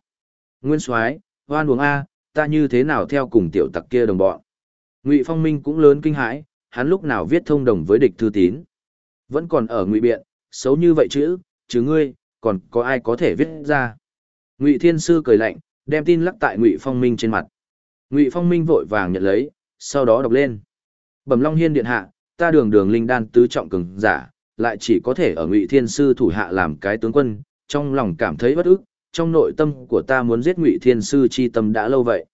Speaker 1: Nguyên soái, hoan uống a, ta như thế nào theo cùng tiểu tặc kia đồng bọn. Ngụy Phong Minh cũng lớn kinh hãi, hắn lúc nào viết thông đồng với địch thư tín. Vẫn còn ở ngụy biện, xấu như vậy chứ, chứ ngươi, còn có ai có thể viết ra. Ngụy Thiên Sư cười lạnh, đem tin lắc tại Ngụy Phong Minh trên mặt. Ngụy Phong Minh vội vàng nhận lấy, sau đó đọc lên. Bẩm Long Hiên điện hạ, ta đường đường linh đan tứ trọng cường giả, lại chỉ có thể ở Ngụy Thiên Sư thủ hạ làm cái tướng quân, trong lòng cảm thấy bất ức, trong nội tâm của ta muốn giết Ngụy Thiên Sư chi tâm đã lâu vậy.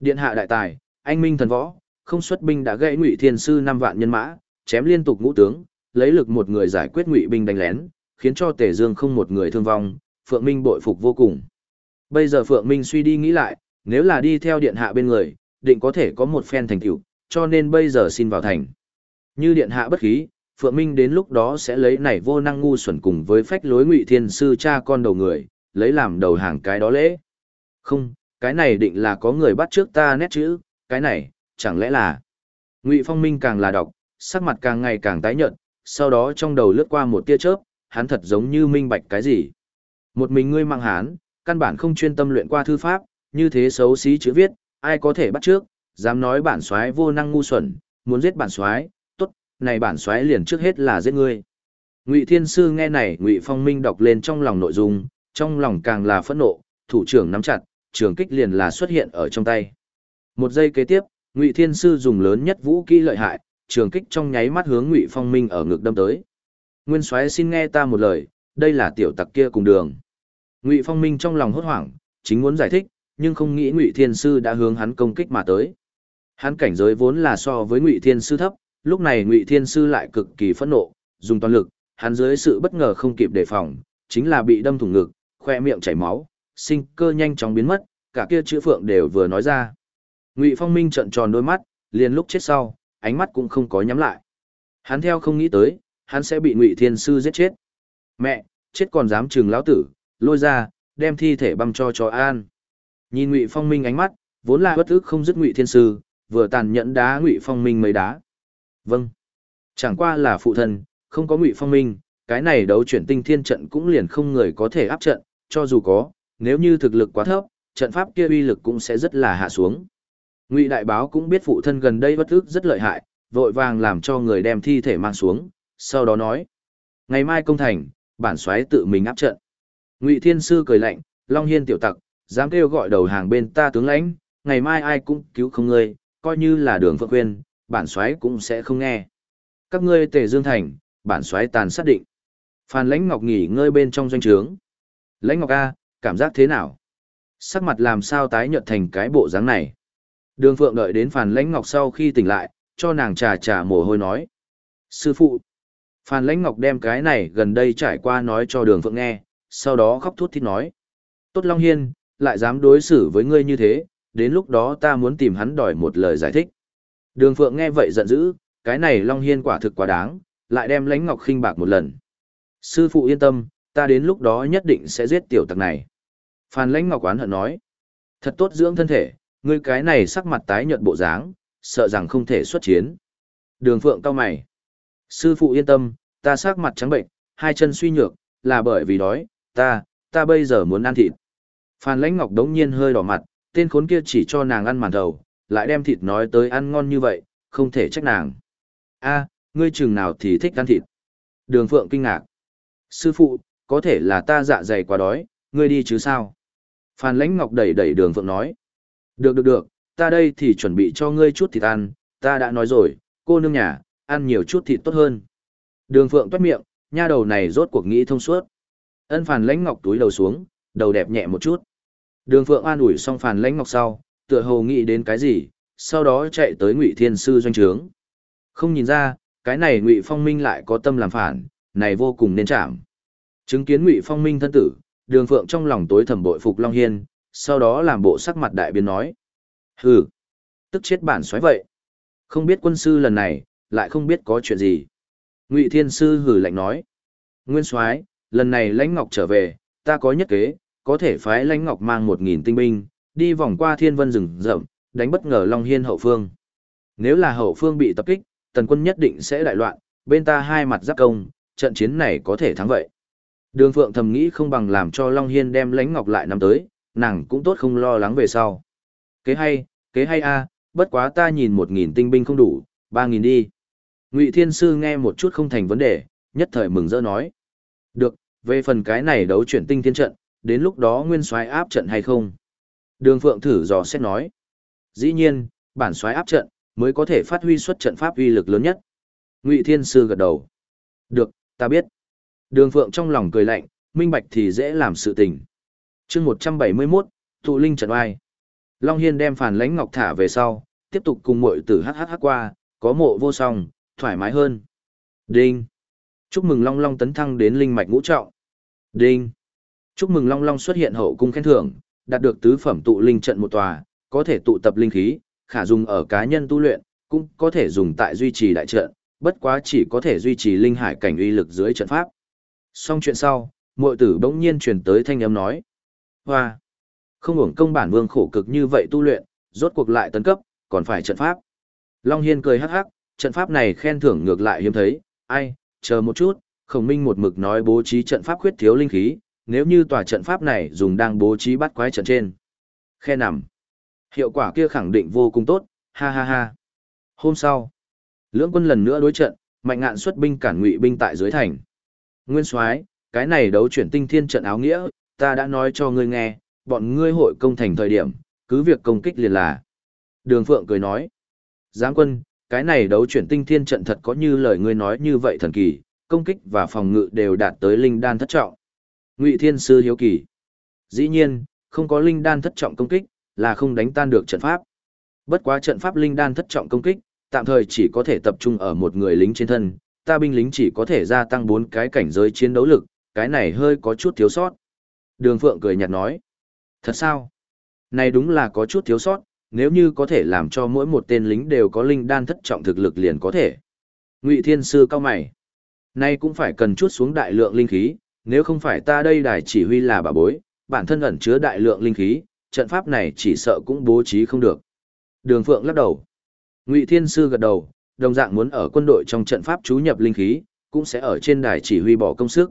Speaker 1: Điện hạ đại tài, anh minh thần võ, không xuất binh đã gãy Ngụy Thiên Sư năm vạn nhân mã, chém liên tục ngũ tướng, lấy lực một người giải quyết Ngụy binh đánh lén, khiến cho Tề Dương không một người thương vong, Phượng Minh bội phục vô cùng. Bây giờ Phượng Minh suy đi nghĩ lại, nếu là đi theo điện hạ bên người, định có thể có một phen thành tựu, cho nên bây giờ xin vào thành. Như điện hạ bất khí, Phượng Minh đến lúc đó sẽ lấy này vô năng ngu xuẩn cùng với phách lối ngụy thiên sư cha con đầu người, lấy làm đầu hàng cái đó lễ. Không, cái này định là có người bắt trước ta nét chữ, cái này, chẳng lẽ là... Ngụy Phong Minh càng là đọc, sắc mặt càng ngày càng tái nhợt, sau đó trong đầu lướt qua một tia chớp, hắn thật giống như minh bạch cái gì. Một mình ngươi mang hán, căn bản không chuyên tâm luyện qua thư pháp, như thế xấu xí chữ viết, ai có thể bắt trước, dám nói bản soái vô năng ngu xuẩn, muốn giết bản soái, này bản xoáy liền trước hết là giết ngươi. Ngụy Thiên sư nghe này, Ngụy Phong Minh đọc lên trong lòng nội dung, trong lòng càng là phẫn nộ, thủ trưởng nắm chặt, trường kích liền là xuất hiện ở trong tay. Một giây kế tiếp, Ngụy Thiên sư dùng lớn nhất vũ kỹ lợi hại, trường kích trong nháy mắt hướng Ngụy Phong Minh ở ngực đâm tới. Nguyên soái xin nghe ta một lời, đây là tiểu tặc kia cùng đường. Ngụy Phong Minh trong lòng hốt hoảng, chính muốn giải thích, nhưng không nghĩ Ngụy Thiên Sư đã hướng hắn công kích mà tới. Hắn cảnh giới vốn là so với Ngụy Thiên Sư thấp, lúc này Ngụy Thiên Sư lại cực kỳ phẫn nộ, dùng toàn lực, hắn dưới sự bất ngờ không kịp đề phòng, chính là bị đâm thủng ngực, khoe miệng chảy máu, sinh cơ nhanh chóng biến mất, cả kia chữ phượng đều vừa nói ra. Ngụy Phong Minh trợn tròn đôi mắt, liền lúc chết sau, ánh mắt cũng không có nhắm lại. Hắn theo không nghĩ tới, hắn sẽ bị Ngụy Thiên Sư giết chết. Mẹ, chết còn dám chừng lão tử, lôi ra, đem thi thể băm cho cho an. Nhìn Ngụy Phong Minh ánh mắt, vốn là bất ức không dứt Ngụy Thiên Sư, vừa tàn nhẫn đá Ngụy Phong Minh mấy đá. Vâng. Chẳng qua là phụ thân, không có Ngụy Phong Minh, cái này đấu chuyển tinh thiên trận cũng liền không người có thể áp trận, cho dù có, nếu như thực lực quá thấp, trận pháp kia uy lực cũng sẽ rất là hạ xuống. Ngụy Đại Báo cũng biết phụ thân gần đây bất ức rất lợi hại, vội vàng làm cho người đem thi thể mang xuống, sau đó nói: "Ngày mai công thành, bản soái tự mình áp trận." Ngụy Thiên Sư cười lạnh, Long Hiên tiểu tặc, dám kêu gọi đầu hàng bên ta tướng lãnh, ngày mai ai cũng cứu không ngươi, coi như là đường phượng khuyên, bản soái cũng sẽ không nghe. Các ngươi tề dương thành, bản soái tàn sát định. Phan lãnh ngọc nghỉ ngơi bên trong doanh trướng. Lãnh ngọc A, cảm giác thế nào? Sắc mặt làm sao tái nhợt thành cái bộ dáng này? Đường phượng đợi đến Phan lãnh ngọc sau khi tỉnh lại, cho nàng trà trà mồ hôi nói. Sư phụ. Phan lãnh ngọc đem cái này gần đây trải qua nói cho đường phượng nghe, sau đó khóc thút thít nói. Tốt Long Hiên, lại dám đối xử với ngươi như thế, đến lúc đó ta muốn tìm hắn đòi một lời giải thích. Đường Phượng nghe vậy giận dữ, cái này Long Hiên quả thực quá đáng, lại đem lãnh ngọc khinh bạc một lần. Sư phụ yên tâm, ta đến lúc đó nhất định sẽ giết tiểu tặc này. Phan lãnh ngọc oán hận nói, thật tốt dưỡng thân thể, ngươi cái này sắc mặt tái nhợt bộ dáng, sợ rằng không thể xuất chiến. Đường Phượng cao mày. Sư phụ yên tâm, ta sắc mặt trắng bệnh, hai chân suy nhược, là bởi vì đói, ta, ta bây giờ muốn ăn thịt. Phan Lãnh Ngọc đống nhiên hơi đỏ mặt, tên khốn kia chỉ cho nàng ăn màn thầu, lại đem thịt nói tới ăn ngon như vậy, không thể trách nàng. A, ngươi chừng nào thì thích ăn thịt. Đường Phượng kinh ngạc. Sư phụ, có thể là ta dạ dày quá đói, ngươi đi chứ sao? Phan Lãnh Ngọc đẩy đẩy đường Phượng nói. Được được được, ta đây thì chuẩn bị cho ngươi chút thịt ăn, ta đã nói rồi, cô nương nhà, ăn nhiều chút thịt tốt hơn. Đường Phượng toát miệng, nha đầu này rốt cuộc nghĩ thông suốt. Ân Phàn Lãnh Ngọc túi đầu xuống, đầu đẹp nhẹ một chút. Đường Phượng an ủi xong Phàn Lãnh Ngọc sau, tựa hồ nghĩ đến cái gì, sau đó chạy tới Ngụy Thiên sư doanh trướng. Không nhìn ra, cái này Ngụy Phong Minh lại có tâm làm phản, này vô cùng nên chạm. Chứng kiến Ngụy Phong Minh thân tử, Đường Phượng trong lòng tối thầm bội phục Long Hiên, sau đó làm bộ sắc mặt đại biến nói: "Hừ, tức chết bản xoáy vậy. Không biết quân sư lần này, lại không biết có chuyện gì." Ngụy Thiên sư hử lạnh nói: "Nguyên soái, lần này lãnh ngọc trở về, ta có nhất kế, có thể phái lãnh ngọc mang một nghìn tinh binh, đi vòng qua thiên vân rừng rậm, đánh bất ngờ Long Hiên hậu phương. Nếu là hậu phương bị tập kích, tần quân nhất định sẽ đại loạn, bên ta hai mặt giáp công, trận chiến này có thể thắng vậy. Đường Phượng thầm nghĩ không bằng làm cho Long Hiên đem lãnh ngọc lại năm tới, nàng cũng tốt không lo lắng về sau. Kế hay, kế hay a bất quá ta nhìn một nghìn tinh binh không đủ, ba nghìn đi. Ngụy Thiên Sư nghe một chút không thành vấn đề, nhất thời mừng rỡ nói. Được, về phần cái này đấu chuyển tinh thiên trận, đến lúc đó nguyên soái áp trận hay không? Đường Phượng thử dò xét nói. Dĩ nhiên, bản soái áp trận, mới có thể phát huy xuất trận pháp uy lực lớn nhất. Ngụy Thiên Sư gật đầu. Được, ta biết. Đường Phượng trong lòng cười lạnh, minh bạch thì dễ làm sự tình. chương 171, Thụ linh trận oai. Long Hiên đem phản lãnh ngọc thả về sau, tiếp tục cùng mội tử hát qua, có mộ vô song, thoải mái hơn. Đinh. Chúc mừng Long Long tấn thăng đến linh mạch ngũ trọng. Đinh. Chúc mừng Long Long xuất hiện hậu cung khen thưởng, đạt được tứ phẩm tụ linh trận một tòa, có thể tụ tập linh khí, khả dùng ở cá nhân tu luyện, cũng có thể dùng tại duy trì đại trận, bất quá chỉ có thể duy trì linh hải cảnh uy lực dưới trận pháp. Xong chuyện sau, muội tử bỗng nhiên truyền tới thanh âm nói: "Hoa, không hưởng công bản vương khổ cực như vậy tu luyện, rốt cuộc lại tấn cấp, còn phải trận pháp." Long Hiên cười hắc hắc, trận pháp này khen thưởng ngược lại hiếm thấy, ai, chờ một chút, Khổng Minh một mực nói bố trí trận pháp khuyết thiếu linh khí, nếu như tòa trận pháp này dùng đang bố trí bắt quái trận trên. Khe nằm. Hiệu quả kia khẳng định vô cùng tốt, ha ha ha. Hôm sau, lưỡng quân lần nữa đối trận, mạnh ngạn xuất binh cản ngụy binh tại dưới thành. Nguyên soái, cái này đấu chuyển tinh thiên trận áo nghĩa, ta đã nói cho ngươi nghe, bọn ngươi hội công thành thời điểm, cứ việc công kích liền là. Đường Phượng cười nói, giáng quân, cái này đấu chuyển tinh thiên trận thật có như lời ngươi nói như vậy thần kỳ, công kích và phòng ngự đều đạt tới linh đan thất trọng. Ngụy Thiên Sư hiếu kỳ. Dĩ nhiên, không có linh đan thất trọng công kích, là không đánh tan được trận pháp. Bất quá trận pháp linh đan thất trọng công kích, tạm thời chỉ có thể tập trung ở một người lính trên thân, ta binh lính chỉ có thể gia tăng bốn cái cảnh giới chiến đấu lực, cái này hơi có chút thiếu sót. Đường Phượng cười nhạt nói. Thật sao? Này đúng là có chút thiếu sót, nếu như có thể làm cho mỗi một tên lính đều có linh đan thất trọng thực lực liền có thể. Ngụy Thiên Sư cao mày. Nay cũng phải cần chút xuống đại lượng linh khí, nếu không phải ta đây đài chỉ huy là bà bối, bản thân ẩn chứa đại lượng linh khí, trận pháp này chỉ sợ cũng bố trí không được. Đường Phượng lắc đầu. Ngụy Thiên Sư gật đầu, đồng dạng muốn ở quân đội trong trận pháp chú nhập linh khí, cũng sẽ ở trên đài chỉ huy bỏ công sức.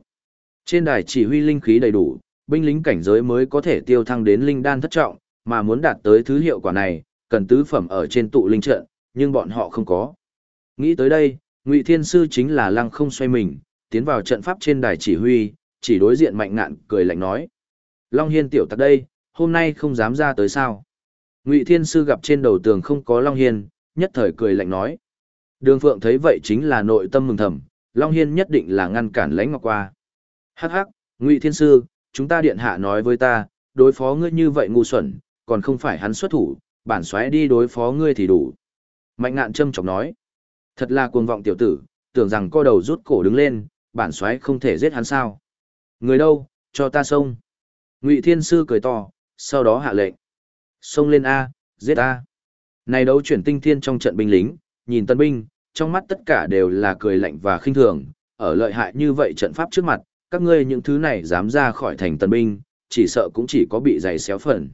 Speaker 1: Trên đài chỉ huy linh khí đầy đủ, binh lính cảnh giới mới có thể tiêu thăng đến linh đan thất trọng, mà muốn đạt tới thứ hiệu quả này, cần tứ phẩm ở trên tụ linh trận, nhưng bọn họ không có. Nghĩ tới đây, Ngụy Thiên Sư chính là lăng không xoay mình, tiến vào trận pháp trên đài chỉ huy, chỉ đối diện mạnh ngạn cười lạnh nói. Long Hiên tiểu tặc đây, hôm nay không dám ra tới sao. Ngụy Thiên Sư gặp trên đầu tường không có Long Hiên, nhất thời cười lạnh nói. Đường Phượng thấy vậy chính là nội tâm mừng thầm, Long Hiên nhất định là ngăn cản lãnh ngọc qua. Hắc hắc, Ngụy Thiên Sư, chúng ta điện hạ nói với ta, đối phó ngươi như vậy ngu xuẩn, còn không phải hắn xuất thủ, bản xoáy đi đối phó ngươi thì đủ. Mạnh ngạn châm chọc nói. Thật là cuồng vọng tiểu tử, tưởng rằng co đầu rút cổ đứng lên, bản xoáy không thể giết hắn sao. Người đâu, cho ta xông. Ngụy Thiên Sư cười to, sau đó hạ lệnh. Xông lên A, giết A. Này đấu chuyển tinh thiên trong trận binh lính, nhìn tân binh, trong mắt tất cả đều là cười lạnh và khinh thường, ở lợi hại như vậy trận pháp trước mặt, các ngươi những thứ này dám ra khỏi thành tân binh, chỉ sợ cũng chỉ có bị giày xéo phần.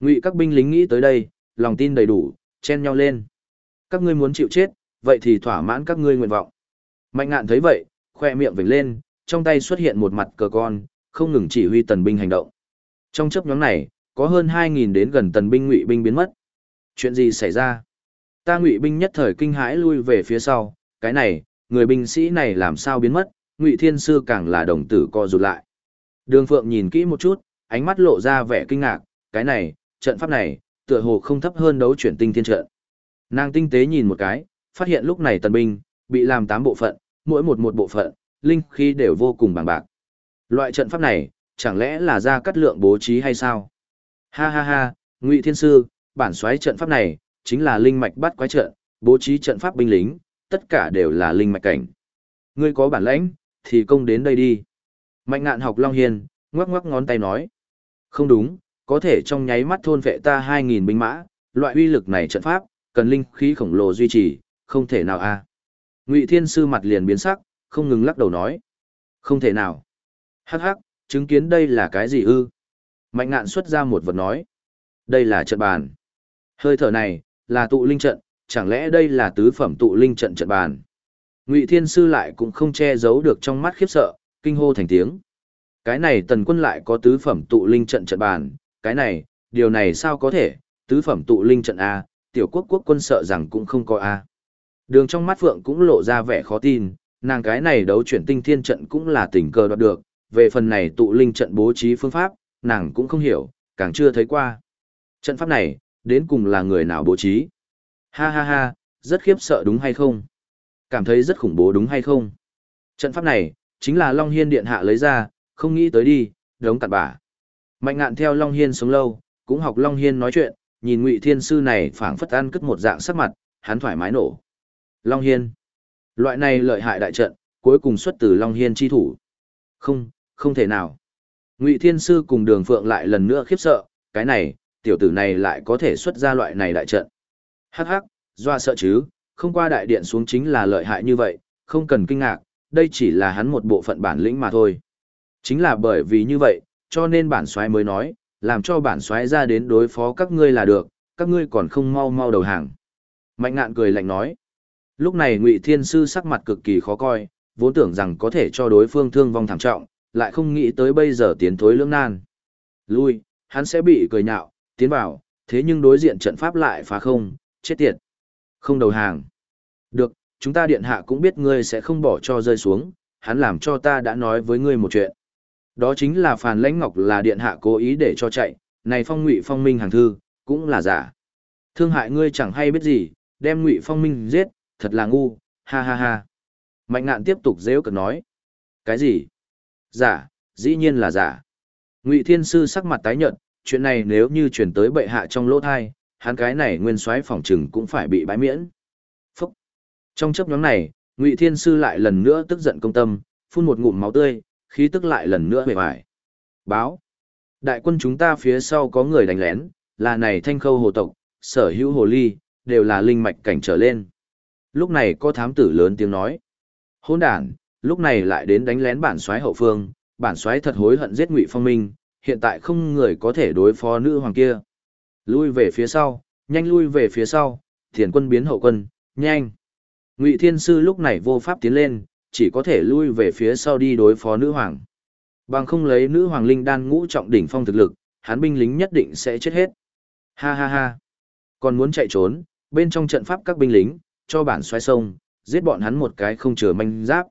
Speaker 1: Ngụy các binh lính nghĩ tới đây, lòng tin đầy đủ, chen nhau lên. Các ngươi muốn chịu chết, vậy thì thỏa mãn các ngươi nguyện vọng. Mạnh ngạn thấy vậy, khoe miệng vểnh lên, trong tay xuất hiện một mặt cờ con, không ngừng chỉ huy tần binh hành động. Trong chấp nhóm này, có hơn 2.000 đến gần tần binh ngụy binh biến mất. Chuyện gì xảy ra? Ta ngụy binh nhất thời kinh hãi lui về phía sau, cái này, người binh sĩ này làm sao biến mất, ngụy thiên sư càng là đồng tử co rụt lại. Đường Phượng nhìn kỹ một chút, ánh mắt lộ ra vẻ kinh ngạc, cái này, trận pháp này, tựa hồ không thấp hơn đấu chuyển tinh thiên trận. Nàng tinh tế nhìn một cái, phát hiện lúc này tần binh, bị làm tám bộ phận, mỗi một một bộ phận, linh khí đều vô cùng bằng bạc. Loại trận pháp này, chẳng lẽ là ra cắt lượng bố trí hay sao? Ha ha ha, Ngụy Thiên Sư, bản xoáy trận pháp này, chính là linh mạch bắt quái trận, bố trí trận pháp binh lính, tất cả đều là linh mạch cảnh. Ngươi có bản lãnh, thì công đến đây đi. Mạnh ngạn học Long Hiền, ngoắc ngoắc ngón tay nói. Không đúng, có thể trong nháy mắt thôn vệ ta 2.000 binh mã, loại uy lực này trận pháp, cần linh khí khổng lồ duy trì, không thể nào a. Ngụy Thiên Sư mặt liền biến sắc, không ngừng lắc đầu nói. Không thể nào. Hắc hắc, chứng kiến đây là cái gì ư? Mạnh ngạn xuất ra một vật nói. Đây là trận bàn. Hơi thở này, là tụ linh trận, chẳng lẽ đây là tứ phẩm tụ linh trận trận bàn? Ngụy Thiên Sư lại cũng không che giấu được trong mắt khiếp sợ, kinh hô thành tiếng. Cái này tần quân lại có tứ phẩm tụ linh trận trận bàn, cái này, điều này sao có thể, tứ phẩm tụ linh trận A, tiểu quốc quốc quân sợ rằng cũng không có A. Đường trong mắt Phượng cũng lộ ra vẻ khó tin, nàng cái này đấu chuyển tinh thiên trận cũng là tình cờ đoạt được, về phần này tụ linh trận bố trí phương pháp, nàng cũng không hiểu, càng chưa thấy qua. Trận pháp này, đến cùng là người nào bố trí? Ha ha ha, rất khiếp sợ đúng hay không? Cảm thấy rất khủng bố đúng hay không? Trận pháp này, chính là Long Hiên Điện Hạ lấy ra, không nghĩ tới đi, đống cặn bả. Mạnh ngạn theo Long Hiên sống lâu, cũng học Long Hiên nói chuyện, nhìn Ngụy Thiên Sư này phảng phất ăn cất một dạng sắc mặt, hắn thoải mái nổ. Long Hiên. Loại này lợi hại đại trận, cuối cùng xuất từ Long Hiên chi thủ. Không, không thể nào. Ngụy Thiên Sư cùng Đường Phượng lại lần nữa khiếp sợ, cái này, tiểu tử này lại có thể xuất ra loại này đại trận. Hắc hắc, doa sợ chứ, không qua đại điện xuống chính là lợi hại như vậy, không cần kinh ngạc, đây chỉ là hắn một bộ phận bản lĩnh mà thôi. Chính là bởi vì như vậy, cho nên bản soái mới nói, làm cho bản soái ra đến đối phó các ngươi là được, các ngươi còn không mau mau đầu hàng. Mạnh ngạn cười lạnh nói. Lúc này Ngụy Thiên Sư sắc mặt cực kỳ khó coi, vốn tưởng rằng có thể cho đối phương thương vong thảm trọng, lại không nghĩ tới bây giờ tiến thối lưỡng nan. Lui, hắn sẽ bị cười nhạo, tiến vào, thế nhưng đối diện trận pháp lại phá không, chết tiệt. Không đầu hàng. Được, chúng ta điện hạ cũng biết ngươi sẽ không bỏ cho rơi xuống, hắn làm cho ta đã nói với ngươi một chuyện. Đó chính là Phàn Lãnh Ngọc là điện hạ cố ý để cho chạy, này phong ngụy phong minh hàng thư, cũng là giả. Thương hại ngươi chẳng hay biết gì, đem ngụy phong minh giết, thật là ngu, ha ha ha. Mạnh ngạn tiếp tục dễ cực nói. Cái gì? Giả, dĩ nhiên là giả. Ngụy Thiên Sư sắc mặt tái nhợt, chuyện này nếu như chuyển tới bệ hạ trong lỗ thai, hắn cái này nguyên soái phòng trừng cũng phải bị bãi miễn. Phúc! Trong chấp nhóm này, Ngụy Thiên Sư lại lần nữa tức giận công tâm, phun một ngụm máu tươi, khí tức lại lần nữa bề bại. Báo! Đại quân chúng ta phía sau có người đánh lén, là này thanh khâu hồ tộc, sở hữu hồ ly, đều là linh mạch cảnh trở lên. Lúc này có thám tử lớn tiếng nói. Hôn đàn, lúc này lại đến đánh lén bản soái hậu phương, bản soái thật hối hận giết Ngụy Phong Minh, hiện tại không người có thể đối phó nữ hoàng kia. Lui về phía sau, nhanh lui về phía sau, thiền quân biến hậu quân, nhanh. Ngụy Thiên Sư lúc này vô pháp tiến lên, chỉ có thể lui về phía sau đi đối phó nữ hoàng. Bằng không lấy nữ hoàng linh đan ngũ trọng đỉnh phong thực lực, hắn binh lính nhất định sẽ chết hết. Ha ha ha. Còn muốn chạy trốn, bên trong trận pháp các binh lính, cho bản xoay sông, giết bọn hắn một cái không chừa manh giáp.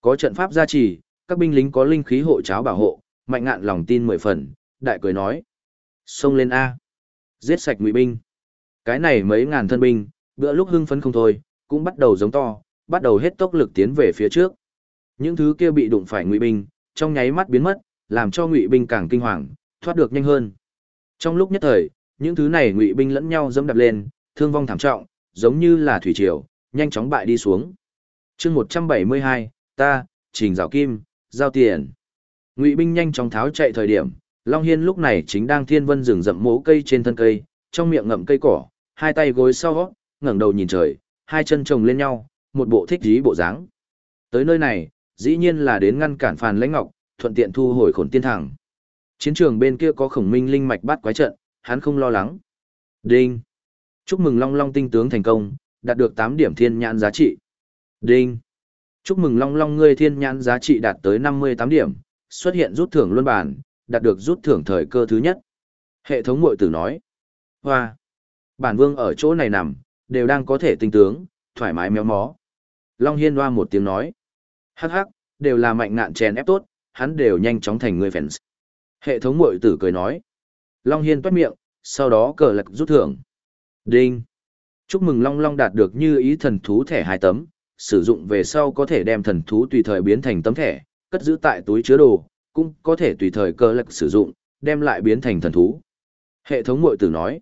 Speaker 1: Có trận pháp gia trì, các binh lính có linh khí hộ cháo bảo hộ, mạnh ngạn lòng tin mười phần, đại cười nói. Xông lên A. Giết sạch ngụy binh. Cái này mấy ngàn thân binh, bữa lúc hưng phấn không thôi, cũng bắt đầu giống to, bắt đầu hết tốc lực tiến về phía trước. Những thứ kia bị đụng phải ngụy binh, trong nháy mắt biến mất, làm cho ngụy binh càng kinh hoàng, thoát được nhanh hơn. Trong lúc nhất thời, những thứ này ngụy binh lẫn nhau dẫm đạp lên, thương vong thảm trọng, giống như là thủy triều, nhanh chóng bại đi xuống. Chương 172, ta, Trình Giảo Kim, giao tiền. Ngụy binh nhanh chóng tháo chạy thời điểm, Long Hiên lúc này chính đang thiên vân rừng rậm mố cây trên thân cây, trong miệng ngậm cây cỏ, hai tay gối sau, ngẩng đầu nhìn trời, hai chân chồng lên nhau, một bộ thích dí bộ dáng. Tới nơi này, dĩ nhiên là đến ngăn cản Phàn Lãnh Ngọc, thuận tiện thu hồi khổn tiên thẳng. Chiến trường bên kia có khổng minh linh mạch bắt quái trận, hắn không lo lắng. Đinh! Chúc mừng Long Long tinh tướng thành công, đạt được 8 điểm thiên nhãn giá trị. Đinh! Chúc mừng Long Long ngươi thiên nhãn giá trị đạt tới 58 điểm, xuất hiện rút thưởng luân bản, đạt được rút thưởng thời cơ thứ nhất. Hệ thống muội tử nói. Hoa! Bản vương ở chỗ này nằm, đều đang có thể tinh tướng, thoải mái méo mó. Long Hiên hoa một tiếng nói. Hắc hắc, đều là mạnh nạn chèn ép tốt, hắn đều nhanh chóng thành người fans. Hệ thống muội tử cười nói. Long Hiên toát miệng, sau đó cờ lật rút thưởng. Đinh! Chúc mừng Long Long đạt được như ý thần thú thẻ hai tấm, sử dụng về sau có thể đem thần thú tùy thời biến thành tấm thẻ, cất giữ tại túi chứa đồ, cũng có thể tùy thời cơ lực sử dụng, đem lại biến thành thần thú. Hệ thống muội tử nói.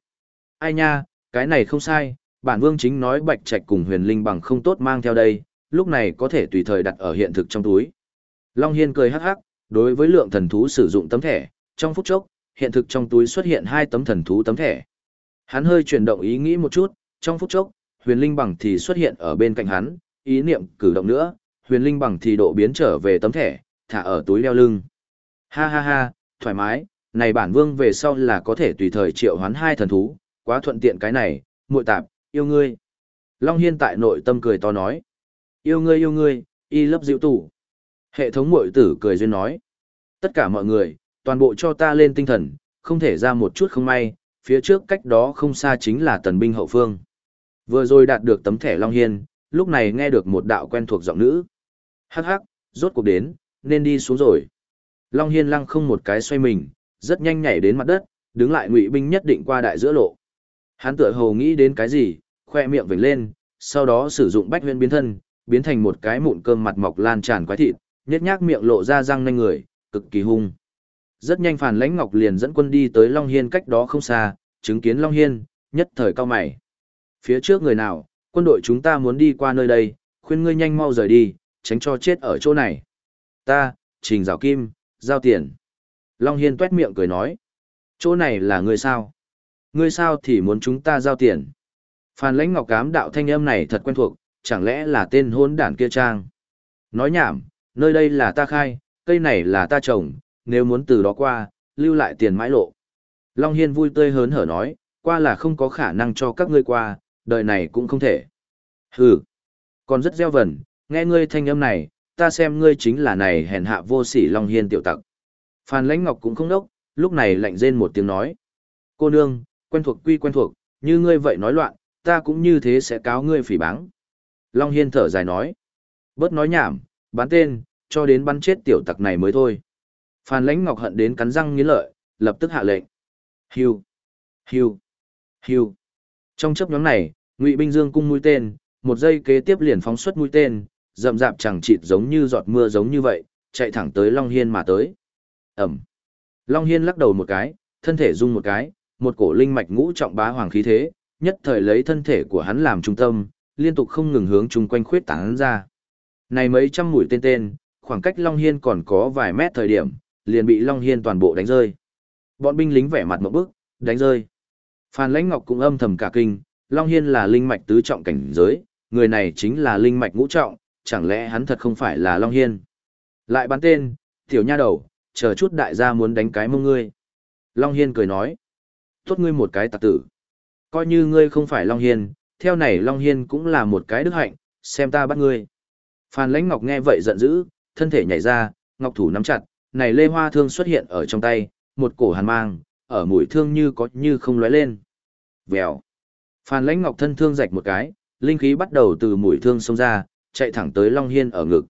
Speaker 1: Ai nha, cái này không sai, bản vương chính nói bạch trạch cùng huyền linh bằng không tốt mang theo đây, lúc này có thể tùy thời đặt ở hiện thực trong túi. Long Hiên cười hắc hắc, đối với lượng thần thú sử dụng tấm thẻ, trong phút chốc, hiện thực trong túi xuất hiện hai tấm thần thú tấm thẻ. Hắn hơi chuyển động ý nghĩ một chút, trong phút chốc, huyền linh bằng thì xuất hiện ở bên cạnh hắn, ý niệm cử động nữa, huyền linh bằng thì độ biến trở về tấm thẻ, thả ở túi leo lưng. Ha ha ha, thoải mái, này bản vương về sau là có thể tùy thời triệu hoán hai thần thú, quá thuận tiện cái này, muội tạp, yêu ngươi. Long Hiên tại nội tâm cười to nói. Yêu ngươi yêu ngươi, y lấp dịu tủ. Hệ thống muội tử cười duyên nói. Tất cả mọi người, toàn bộ cho ta lên tinh thần, không thể ra một chút không may, phía trước cách đó không xa chính là tần binh hậu phương. Vừa rồi đạt được tấm thẻ Long Hiên, lúc này nghe được một đạo quen thuộc giọng nữ. Hắc hắc, rốt cuộc đến, nên đi xuống rồi. Long Hiên lăng không một cái xoay mình, rất nhanh nhảy đến mặt đất, đứng lại ngụy binh nhất định qua đại giữa lộ. Hắn tựa hồ nghĩ đến cái gì, khoe miệng vểnh lên, sau đó sử dụng bách huyên biến thân, biến thành một cái mụn cơm mặt mọc lan tràn quái thịt, nhét nhác miệng lộ ra răng nanh người, cực kỳ hung. Rất nhanh phản Lãnh Ngọc liền dẫn quân đi tới Long Hiên cách đó không xa, chứng kiến Long Hiên, nhất thời cao mày. Phía trước người nào, quân đội chúng ta muốn đi qua nơi đây, khuyên ngươi nhanh mau rời đi, tránh cho chết ở chỗ này. Ta, Trình Giảo Kim, giao tiền. Long Hiên tuét miệng cười nói. Chỗ này là ngươi sao? Ngươi sao thì muốn chúng ta giao tiền? Phan lãnh ngọc cám đạo thanh âm này thật quen thuộc, chẳng lẽ là tên hôn đản kia trang? Nói nhảm, nơi đây là ta khai, cây này là ta trồng, nếu muốn từ đó qua, lưu lại tiền mãi lộ. Long Hiên vui tươi hớn hở nói, qua là không có khả năng cho các ngươi qua, đời này cũng không thể. Hừ, còn rất gieo vẩn, nghe ngươi thanh âm này, ta xem ngươi chính là này hèn hạ vô sỉ Long Hiên tiểu tặc. Phan Lãnh Ngọc cũng không đốc, lúc này lạnh rên một tiếng nói. Cô nương, quen thuộc quy quen thuộc, như ngươi vậy nói loạn, ta cũng như thế sẽ cáo ngươi phỉ báng. Long Hiên thở dài nói. Bớt nói nhảm, bán tên, cho đến bắn chết tiểu tặc này mới thôi. Phan Lãnh Ngọc hận đến cắn răng nghiến lợi, lập tức hạ lệnh. Hưu, hưu, hưu. Trong chớp nhóm này, Ngụy binh dương cung mũi tên, một giây kế tiếp liền phóng xuất mũi tên, rậm rạp chẳng chịt giống như giọt mưa giống như vậy, chạy thẳng tới Long Hiên mà tới. Ẩm. Long Hiên lắc đầu một cái, thân thể rung một cái, một cổ linh mạch ngũ trọng bá hoàng khí thế, nhất thời lấy thân thể của hắn làm trung tâm, liên tục không ngừng hướng chung quanh khuyết tán ra. Này mấy trăm mũi tên tên, khoảng cách Long Hiên còn có vài mét thời điểm, liền bị Long Hiên toàn bộ đánh rơi. Bọn binh lính vẻ mặt một bức, đánh rơi. Phan Lãnh Ngọc cũng âm thầm cả kinh, Long Hiên là linh mạch tứ trọng cảnh giới, người này chính là linh mạch ngũ trọng, chẳng lẽ hắn thật không phải là Long Hiên. Lại bắn tên, tiểu nha đầu, chờ chút đại gia muốn đánh cái mông ngươi. Long Hiên cười nói, tốt ngươi một cái tạc tử. Coi như ngươi không phải Long Hiên, theo này Long Hiên cũng là một cái đức hạnh, xem ta bắt ngươi. Phan Lãnh Ngọc nghe vậy giận dữ, thân thể nhảy ra, ngọc thủ nắm chặt, này lê hoa thương xuất hiện ở trong tay, một cổ hàn mang, ở mũi thương như có như không lóe lên. Vèo. Phan Lãnh Ngọc thân thương rạch một cái, linh khí bắt đầu từ mũi thương xông ra, chạy thẳng tới Long Hiên ở ngực.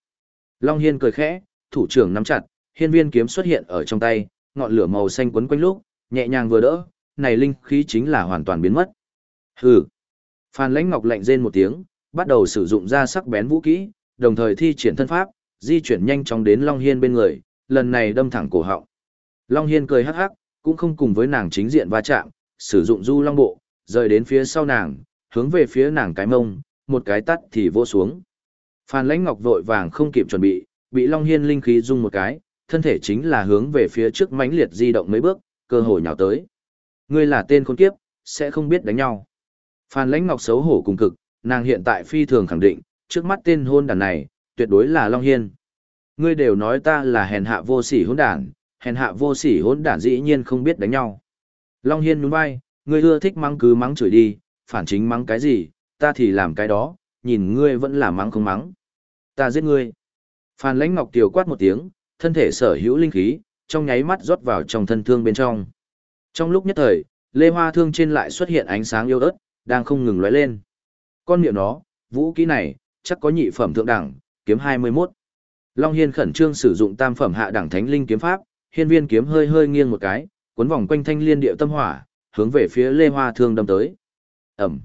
Speaker 1: Long Hiên cười khẽ, thủ trưởng nắm chặt, hiên viên kiếm xuất hiện ở trong tay, ngọn lửa màu xanh quấn quanh lúc, nhẹ nhàng vừa đỡ, này linh khí chính là hoàn toàn biến mất. Hừ. Phan Lãnh Ngọc lạnh rên một tiếng, bắt đầu sử dụng ra sắc bén vũ khí đồng thời thi triển thân pháp, di chuyển nhanh chóng đến Long Hiên bên người, lần này đâm thẳng cổ họng. Long Hiên cười hắc hắc, cũng không cùng với nàng chính diện va chạm, sử dụng du long bộ, rời đến phía sau nàng, hướng về phía nàng cái mông, một cái tắt thì vô xuống. Phan Lãnh Ngọc vội vàng không kịp chuẩn bị, bị Long Hiên linh khí dung một cái, thân thể chính là hướng về phía trước mãnh liệt di động mấy bước, cơ hội nhào tới. Ngươi là tên khốn kiếp, sẽ không biết đánh nhau. Phan Lãnh Ngọc xấu hổ cùng cực, nàng hiện tại phi thường khẳng định, trước mắt tên hôn đàn này, tuyệt đối là Long Hiên. Ngươi đều nói ta là hèn hạ vô sỉ hỗn đản, hèn hạ vô sỉ hỗn đản dĩ nhiên không biết đánh nhau. Long Hiên nhún vai, ngươi ưa thích mắng cứ mắng chửi đi, phản chính mắng cái gì, ta thì làm cái đó, nhìn ngươi vẫn là mắng không mắng. Ta giết ngươi. Phan Lãnh Ngọc tiểu quát một tiếng, thân thể sở hữu linh khí, trong nháy mắt rót vào trong thân thương bên trong. Trong lúc nhất thời, lê hoa thương trên lại xuất hiện ánh sáng yêu ớt, đang không ngừng lóe lên. Con miệng nó, vũ khí này, chắc có nhị phẩm thượng đẳng, kiếm 21. Long Hiên khẩn trương sử dụng tam phẩm hạ đẳng thánh linh kiếm pháp, hiên viên kiếm hơi hơi nghiêng một cái, cuốn vòng quanh thanh liên điệu tâm hỏa, hướng về phía lê hoa thương đâm tới. Ẩm.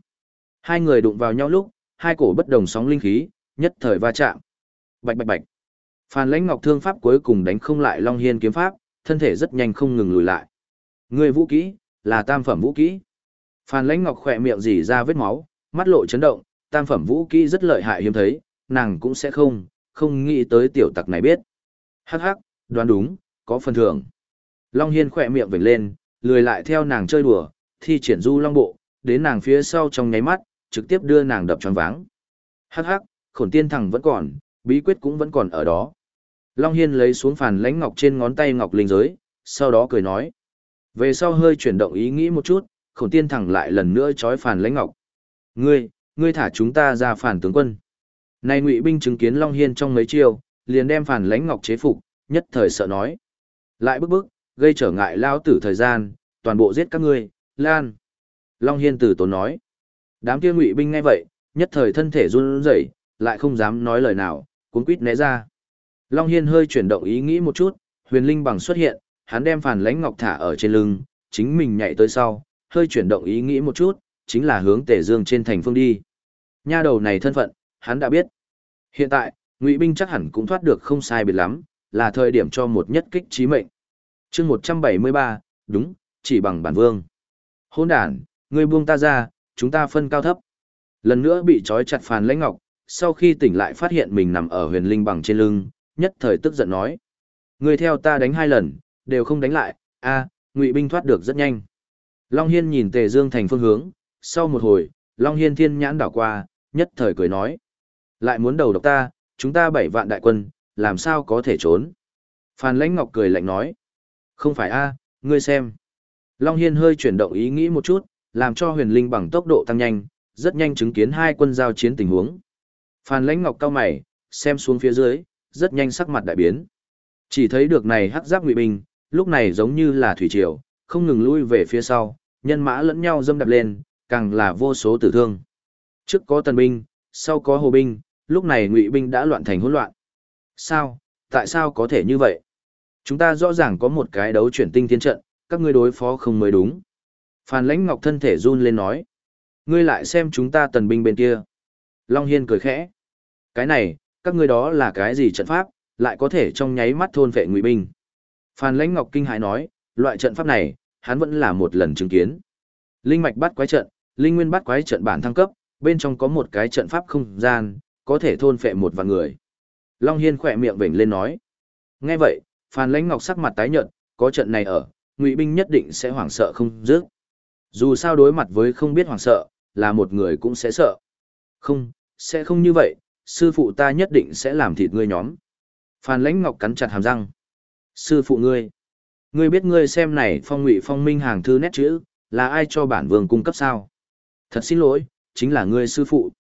Speaker 1: Hai người đụng vào nhau lúc, hai cổ bất đồng sóng linh khí, nhất thời va chạm. Bạch bạch bạch. Phan Lãnh Ngọc thương pháp cuối cùng đánh không lại Long Hiên kiếm pháp, thân thể rất nhanh không ngừng lùi lại. Người vũ kỹ, là tam phẩm vũ kỹ. Phan Lãnh Ngọc khỏe miệng rỉ ra vết máu, mắt lộ chấn động, tam phẩm vũ kỹ rất lợi hại hiếm thấy, nàng cũng sẽ không, không nghĩ tới tiểu tặc này biết. Hắc hắc, đoán đúng, có phần thưởng. Long Hiên khỏe miệng vểnh lên, lười lại theo nàng chơi đùa, thi triển du long bộ, đến nàng phía sau trong nháy mắt, trực tiếp đưa nàng đập tròn váng. Hắc hắc, khổn tiên thẳng vẫn còn, bí quyết cũng vẫn còn ở đó. Long Hiên lấy xuống phản lãnh ngọc trên ngón tay ngọc linh giới, sau đó cười nói. Về sau hơi chuyển động ý nghĩ một chút, khổng tiên thẳng lại lần nữa trói phản lãnh ngọc. Ngươi, ngươi thả chúng ta ra phản tướng quân. Này ngụy binh chứng kiến Long Hiên trong mấy chiêu, liền đem phản lãnh ngọc chế phục, nhất thời sợ nói. Lại bức bức, gây trở ngại lao tử thời gian, toàn bộ giết các ngươi, lan. Long Hiên từ tốn nói. Đám kia ngụy binh ngay vậy, nhất thời thân thể run rẩy, lại không dám nói lời nào, cuốn quýt né ra. Long Hiên hơi chuyển động ý nghĩ một chút, huyền linh bằng xuất hiện, hắn đem phản lãnh ngọc thả ở trên lưng, chính mình nhảy tới sau, hơi chuyển động ý nghĩ một chút, chính là hướng tể dương trên thành phương đi. Nha đầu này thân phận, hắn đã biết. Hiện tại, ngụy binh chắc hẳn cũng thoát được không sai biệt lắm, là thời điểm cho một nhất kích trí mệnh. chương 173, đúng, chỉ bằng bản vương. Hôn đàn, ngươi buông ta ra, chúng ta phân cao thấp. Lần nữa bị trói chặt phàn lãnh ngọc, sau khi tỉnh lại phát hiện mình nằm ở huyền linh bằng trên lưng, nhất thời tức giận nói. Ngươi theo ta đánh hai lần, đều không đánh lại, a ngụy binh thoát được rất nhanh. Long Hiên nhìn Tề Dương thành phương hướng, sau một hồi, Long Hiên thiên nhãn đảo qua, nhất thời cười nói. Lại muốn đầu độc ta, chúng ta bảy vạn đại quân, làm sao có thể trốn. Phan Lãnh Ngọc cười lạnh nói. Không phải a ngươi xem. Long Hiên hơi chuyển động ý nghĩ một chút, làm cho huyền linh bằng tốc độ tăng nhanh, rất nhanh chứng kiến hai quân giao chiến tình huống. Phan Lãnh Ngọc cao mày, xem xuống phía dưới, rất nhanh sắc mặt đại biến. Chỉ thấy được này hắc giáp ngụy binh, lúc này giống như là thủy triều, không ngừng lui về phía sau, nhân mã lẫn nhau dâm đập lên, càng là vô số tử thương. Trước có tần binh, sau có hồ binh, lúc này ngụy binh đã loạn thành hỗn loạn. Sao, tại sao có thể như vậy? Chúng ta rõ ràng có một cái đấu chuyển tinh thiên trận, các ngươi đối phó không mới đúng. Phan lãnh ngọc thân thể run lên nói. Ngươi lại xem chúng ta tần binh bên kia. Long Hiên cười khẽ. Cái này, các ngươi đó là cái gì trận pháp, lại có thể trong nháy mắt thôn vệ ngụy binh. Phan lãnh ngọc kinh hãi nói, loại trận pháp này, hắn vẫn là một lần chứng kiến. Linh mạch bắt quái trận, linh nguyên bắt quái trận bản thăng cấp, bên trong có một cái trận pháp không gian, có thể thôn phệ một vạn người. Long Hiên khỏe miệng vểnh lên nói. Nghe vậy, Phan Lãnh Ngọc sắc mặt tái nhợt, có trận này ở, Ngụy binh nhất định sẽ hoảng sợ không dứt. Dù sao đối mặt với không biết hoảng sợ, là một người cũng sẽ sợ. Không, sẽ không như vậy, sư phụ ta nhất định sẽ làm thịt ngươi nhóm. Phan Lãnh Ngọc cắn chặt hàm răng. Sư phụ ngươi, ngươi biết ngươi xem này phong ngụy phong minh hàng thư nét chữ, là ai cho bản vương cung cấp sao? Thật xin lỗi, chính là ngươi sư phụ.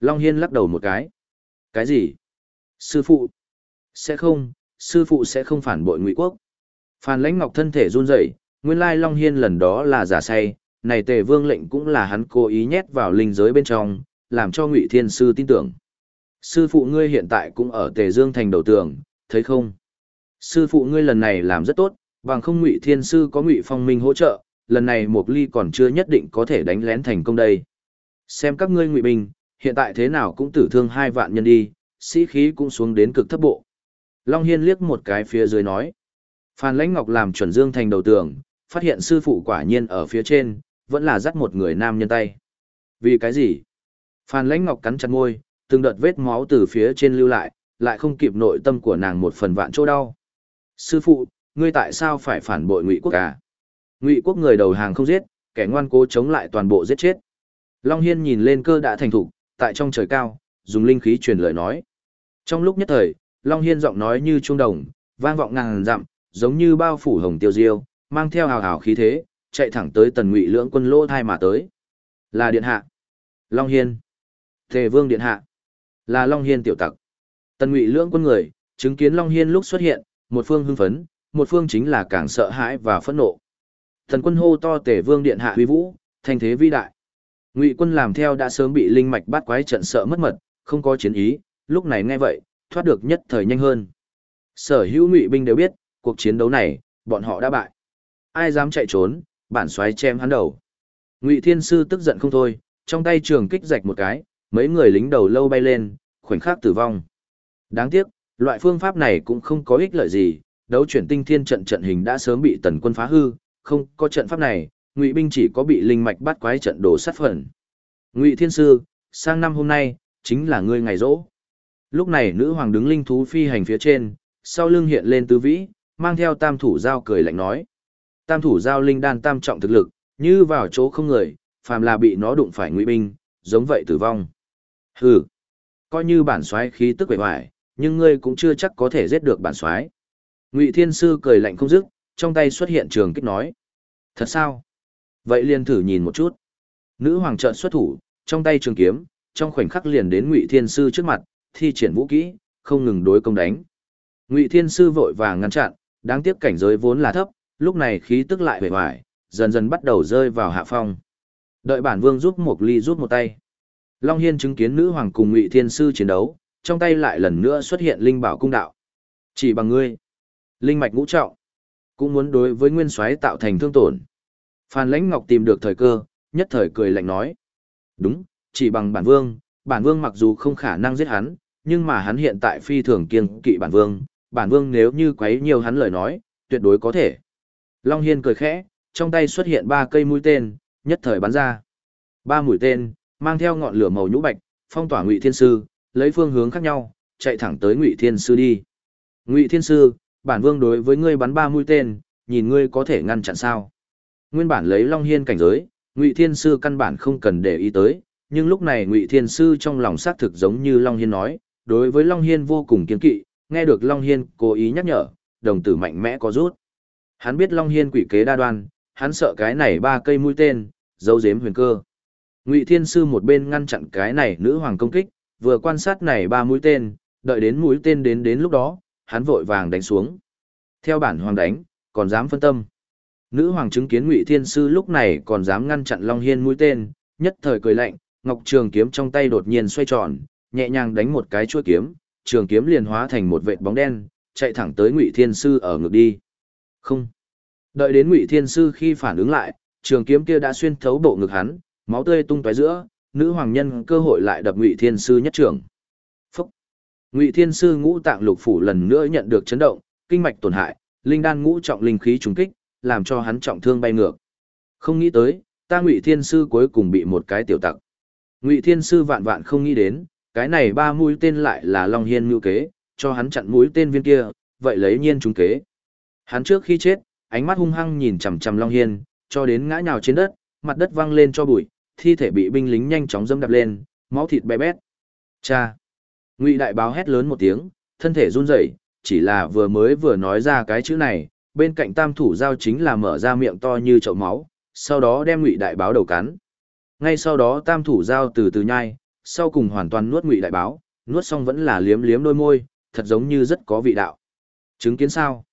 Speaker 1: Long Hiên lắc đầu một cái. Cái gì? Sư phụ? Sẽ không, sư phụ sẽ không phản bội ngụy quốc. Phan Lãnh Ngọc thân thể run rẩy, nguyên lai Long Hiên lần đó là giả say, này Tề Vương lệnh cũng là hắn cố ý nhét vào linh giới bên trong, làm cho Ngụy Thiên sư tin tưởng. Sư phụ ngươi hiện tại cũng ở Tề Dương thành đầu tường, thấy không? Sư phụ ngươi lần này làm rất tốt, bằng không Ngụy Thiên sư có Ngụy Phong Minh hỗ trợ, lần này một Ly còn chưa nhất định có thể đánh lén thành công đây. Xem các ngươi Ngụy binh, hiện tại thế nào cũng tử thương hai vạn nhân đi, sĩ khí cũng xuống đến cực thấp bộ. Long Hiên liếc một cái phía dưới nói. Phan Lãnh Ngọc làm chuẩn dương thành đầu tường, phát hiện sư phụ quả nhiên ở phía trên, vẫn là dắt một người nam nhân tay. Vì cái gì? Phan Lãnh Ngọc cắn chặt môi, từng đợt vết máu từ phía trên lưu lại, lại không kịp nội tâm của nàng một phần vạn chỗ đau. Sư phụ, ngươi tại sao phải phản bội Ngụy quốc à? Ngụy quốc người đầu hàng không giết, kẻ ngoan cố chống lại toàn bộ giết chết. Long Hiên nhìn lên cơ đã thành thục, tại trong trời cao, dùng linh khí truyền lời nói. Trong lúc nhất thời, Long Hiên giọng nói như trung đồng, vang vọng ngàn dặm, giống như bao phủ hồng tiêu diêu, mang theo hào hào khí thế, chạy thẳng tới tần ngụy lưỡng quân lô thai mà tới. Là điện hạ. Long Hiên. Tề vương điện hạ. Là Long Hiên tiểu tặc. Tần ngụy lưỡng quân người, chứng kiến Long Hiên lúc xuất hiện, một phương hưng phấn, một phương chính là càng sợ hãi và phẫn nộ. Thần quân hô to tề vương điện hạ huy vũ, thanh thế vĩ đại. Ngụy quân làm theo đã sớm bị linh mạch bắt quái trận sợ mất mật, không có chiến ý, lúc này nghe vậy, thoát được nhất thời nhanh hơn. Sở hữu ngụy binh đều biết, cuộc chiến đấu này, bọn họ đã bại. Ai dám chạy trốn, bản xoáy chém hắn đầu. Ngụy Thiên Sư tức giận không thôi, trong tay trường kích rạch một cái, mấy người lính đầu lâu bay lên, khoảnh khắc tử vong. Đáng tiếc, loại phương pháp này cũng không có ích lợi gì, đấu chuyển tinh thiên trận trận hình đã sớm bị tần quân phá hư, không có trận pháp này, ngụy binh chỉ có bị linh mạch bắt quái trận đổ sát phần. Ngụy Thiên Sư, sang năm hôm nay, chính là ngươi ngày rỗ. Lúc này nữ hoàng đứng linh thú phi hành phía trên, sau lưng hiện lên tứ vĩ, mang theo tam thủ giao cười lạnh nói. Tam thủ giao linh đan tam trọng thực lực, như vào chỗ không người, phàm là bị nó đụng phải ngụy binh, giống vậy tử vong. Hừ, coi như bản xoáy khí tức quệ hoài, nhưng ngươi cũng chưa chắc có thể giết được bản soái. Ngụy Thiên Sư cười lạnh không dứt, trong tay xuất hiện trường kích nói. Thật sao? Vậy liền thử nhìn một chút. Nữ hoàng trợn xuất thủ, trong tay trường kiếm, trong khoảnh khắc liền đến Ngụy Thiên Sư trước mặt, thi triển vũ kỹ, không ngừng đối công đánh. Ngụy Thiên Sư vội vàng ngăn chặn, đáng tiếc cảnh giới vốn là thấp, lúc này khí tức lại bề hoài, dần dần bắt đầu rơi vào hạ phong. Đợi bản vương giúp một ly rút một tay. Long Hiên chứng kiến nữ hoàng cùng Ngụy Thiên Sư chiến đấu, trong tay lại lần nữa xuất hiện linh bảo cung đạo. Chỉ bằng ngươi, linh mạch ngũ trọng, cũng muốn đối với nguyên soái tạo thành thương tổn. Phan Lãnh Ngọc tìm được thời cơ, nhất thời cười lạnh nói: "Đúng, chỉ bằng bản vương, bản vương mặc dù không khả năng giết hắn, nhưng mà hắn hiện tại phi thường kiêng kỵ bản vương, bản vương nếu như quấy nhiều hắn lời nói, tuyệt đối có thể." Long Hiên cười khẽ, trong tay xuất hiện ba cây mũi tên, nhất thời bắn ra. Ba mũi tên, mang theo ngọn lửa màu nhũ bạch, phong tỏa Ngụy Thiên Sư, lấy phương hướng khác nhau, chạy thẳng tới Ngụy Thiên Sư đi. Ngụy Thiên Sư, bản vương đối với ngươi bắn ba mũi tên, nhìn ngươi có thể ngăn chặn sao? Nguyên bản lấy Long Hiên cảnh giới, Ngụy Thiên Sư căn bản không cần để ý tới, nhưng lúc này Ngụy Thiên Sư trong lòng xác thực giống như Long Hiên nói, đối với Long Hiên vô cùng kiên kỵ, nghe được Long Hiên cố ý nhắc nhở, đồng tử mạnh mẽ có rút. Hắn biết Long Hiên quỷ kế đa đoan, hắn sợ cái này ba cây mũi tên, dấu giếm huyền cơ. Ngụy Thiên Sư một bên ngăn chặn cái này nữ hoàng công kích, vừa quan sát này ba mũi tên, đợi đến mũi tên đến đến lúc đó, hắn vội vàng đánh xuống. Theo bản hoàng đánh, còn dám phân tâm. Nữ hoàng chứng kiến Ngụy Thiên Sư lúc này còn dám ngăn chặn Long Hiên mũi tên, nhất thời cười lạnh, Ngọc Trường kiếm trong tay đột nhiên xoay tròn, nhẹ nhàng đánh một cái chuôi kiếm, trường kiếm liền hóa thành một vệt bóng đen, chạy thẳng tới Ngụy Thiên Sư ở ngực đi. Không. Đợi đến Ngụy Thiên Sư khi phản ứng lại, trường kiếm kia đã xuyên thấu bộ ngực hắn, máu tươi tung tóe giữa, nữ hoàng nhân cơ hội lại đập Ngụy Thiên Sư nhất trường. Phúc. Ngụy Thiên Sư ngũ tạng lục phủ lần nữa nhận được chấn động, kinh mạch tổn hại, linh đan ngũ trọng linh khí trùng kích, làm cho hắn trọng thương bay ngược. Không nghĩ tới, ta Ngụy Thiên Sư cuối cùng bị một cái tiểu tặc. Ngụy Thiên Sư vạn vạn không nghĩ đến, cái này ba mũi tên lại là Long Hiên ngưu kế, cho hắn chặn mũi tên viên kia, vậy lấy nhiên trúng kế. Hắn trước khi chết, ánh mắt hung hăng nhìn chằm chằm Long Hiên, cho đến ngã nhào trên đất, mặt đất văng lên cho bụi, thi thể bị binh lính nhanh chóng dâm đạp lên, máu thịt bé bét. Cha! Ngụy đại báo hét lớn một tiếng, thân thể run rẩy, chỉ là vừa mới vừa nói ra cái chữ này, bên cạnh tam thủ giao chính là mở ra miệng to như chậu máu, sau đó đem Ngụy đại báo đầu cắn. Ngay sau đó tam thủ giao từ từ nhai, sau cùng hoàn toàn nuốt Ngụy đại báo, nuốt xong vẫn là liếm liếm đôi môi, thật giống như rất có vị đạo. Chứng kiến sao?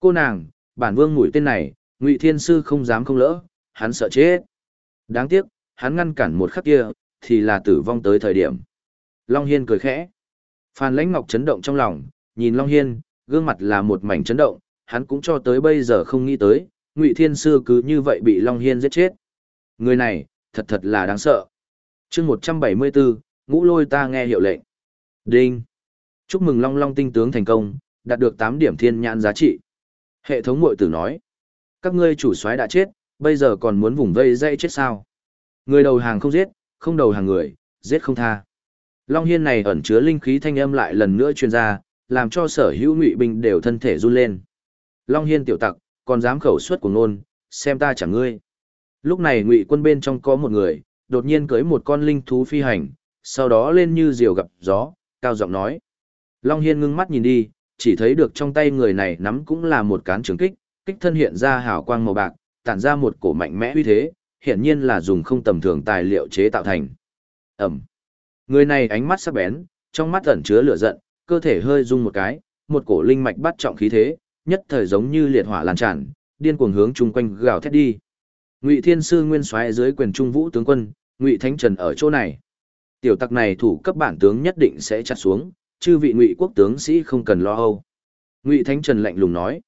Speaker 1: Cô nàng, bản vương mũi tên này, Ngụy Thiên Sư không dám không lỡ, hắn sợ chết. Đáng tiếc, hắn ngăn cản một khắc kia, thì là tử vong tới thời điểm. Long Hiên cười khẽ. Phan Lãnh Ngọc chấn động trong lòng, nhìn Long Hiên, gương mặt là một mảnh chấn động, hắn cũng cho tới bây giờ không nghĩ tới, Ngụy Thiên Sư cứ như vậy bị Long Hiên giết chết. Người này, thật thật là đáng sợ. chương 174, ngũ lôi ta nghe hiệu lệnh. Đinh. Chúc mừng Long Long tinh tướng thành công, đạt được 8 điểm thiên nhãn giá trị. Hệ thống mội tử nói. Các ngươi chủ soái đã chết, bây giờ còn muốn vùng vây dây chết sao? Người đầu hàng không giết, không đầu hàng người, giết không tha. Long Hiên này ẩn chứa linh khí thanh âm lại lần nữa truyền ra, làm cho sở hữu ngụy binh đều thân thể run lên. Long Hiên tiểu tặc, còn dám khẩu suất của nôn, xem ta chẳng ngươi. Lúc này ngụy quân bên trong có một người, đột nhiên cưới một con linh thú phi hành, sau đó lên như diều gặp gió, cao giọng nói. Long Hiên ngưng mắt nhìn đi, chỉ thấy được trong tay người này nắm cũng là một cán trường kích, kích thân hiện ra hào quang màu bạc, tản ra một cổ mạnh mẽ uy thế, hiển nhiên là dùng không tầm thường tài liệu chế tạo thành. Ẩm. Người này ánh mắt sắc bén, trong mắt ẩn chứa lửa giận, cơ thể hơi rung một cái, một cổ linh mạch bắt trọng khí thế, nhất thời giống như liệt hỏa lan tràn, điên cuồng hướng chung quanh gào thét đi. Ngụy Thiên sư nguyên soái dưới quyền trung vũ tướng quân, Ngụy Thánh Trần ở chỗ này. Tiểu tặc này thủ cấp bản tướng nhất định sẽ chặt xuống, chư vị Ngụy quốc tướng sĩ không cần lo âu. Ngụy Thánh Trần lạnh lùng nói.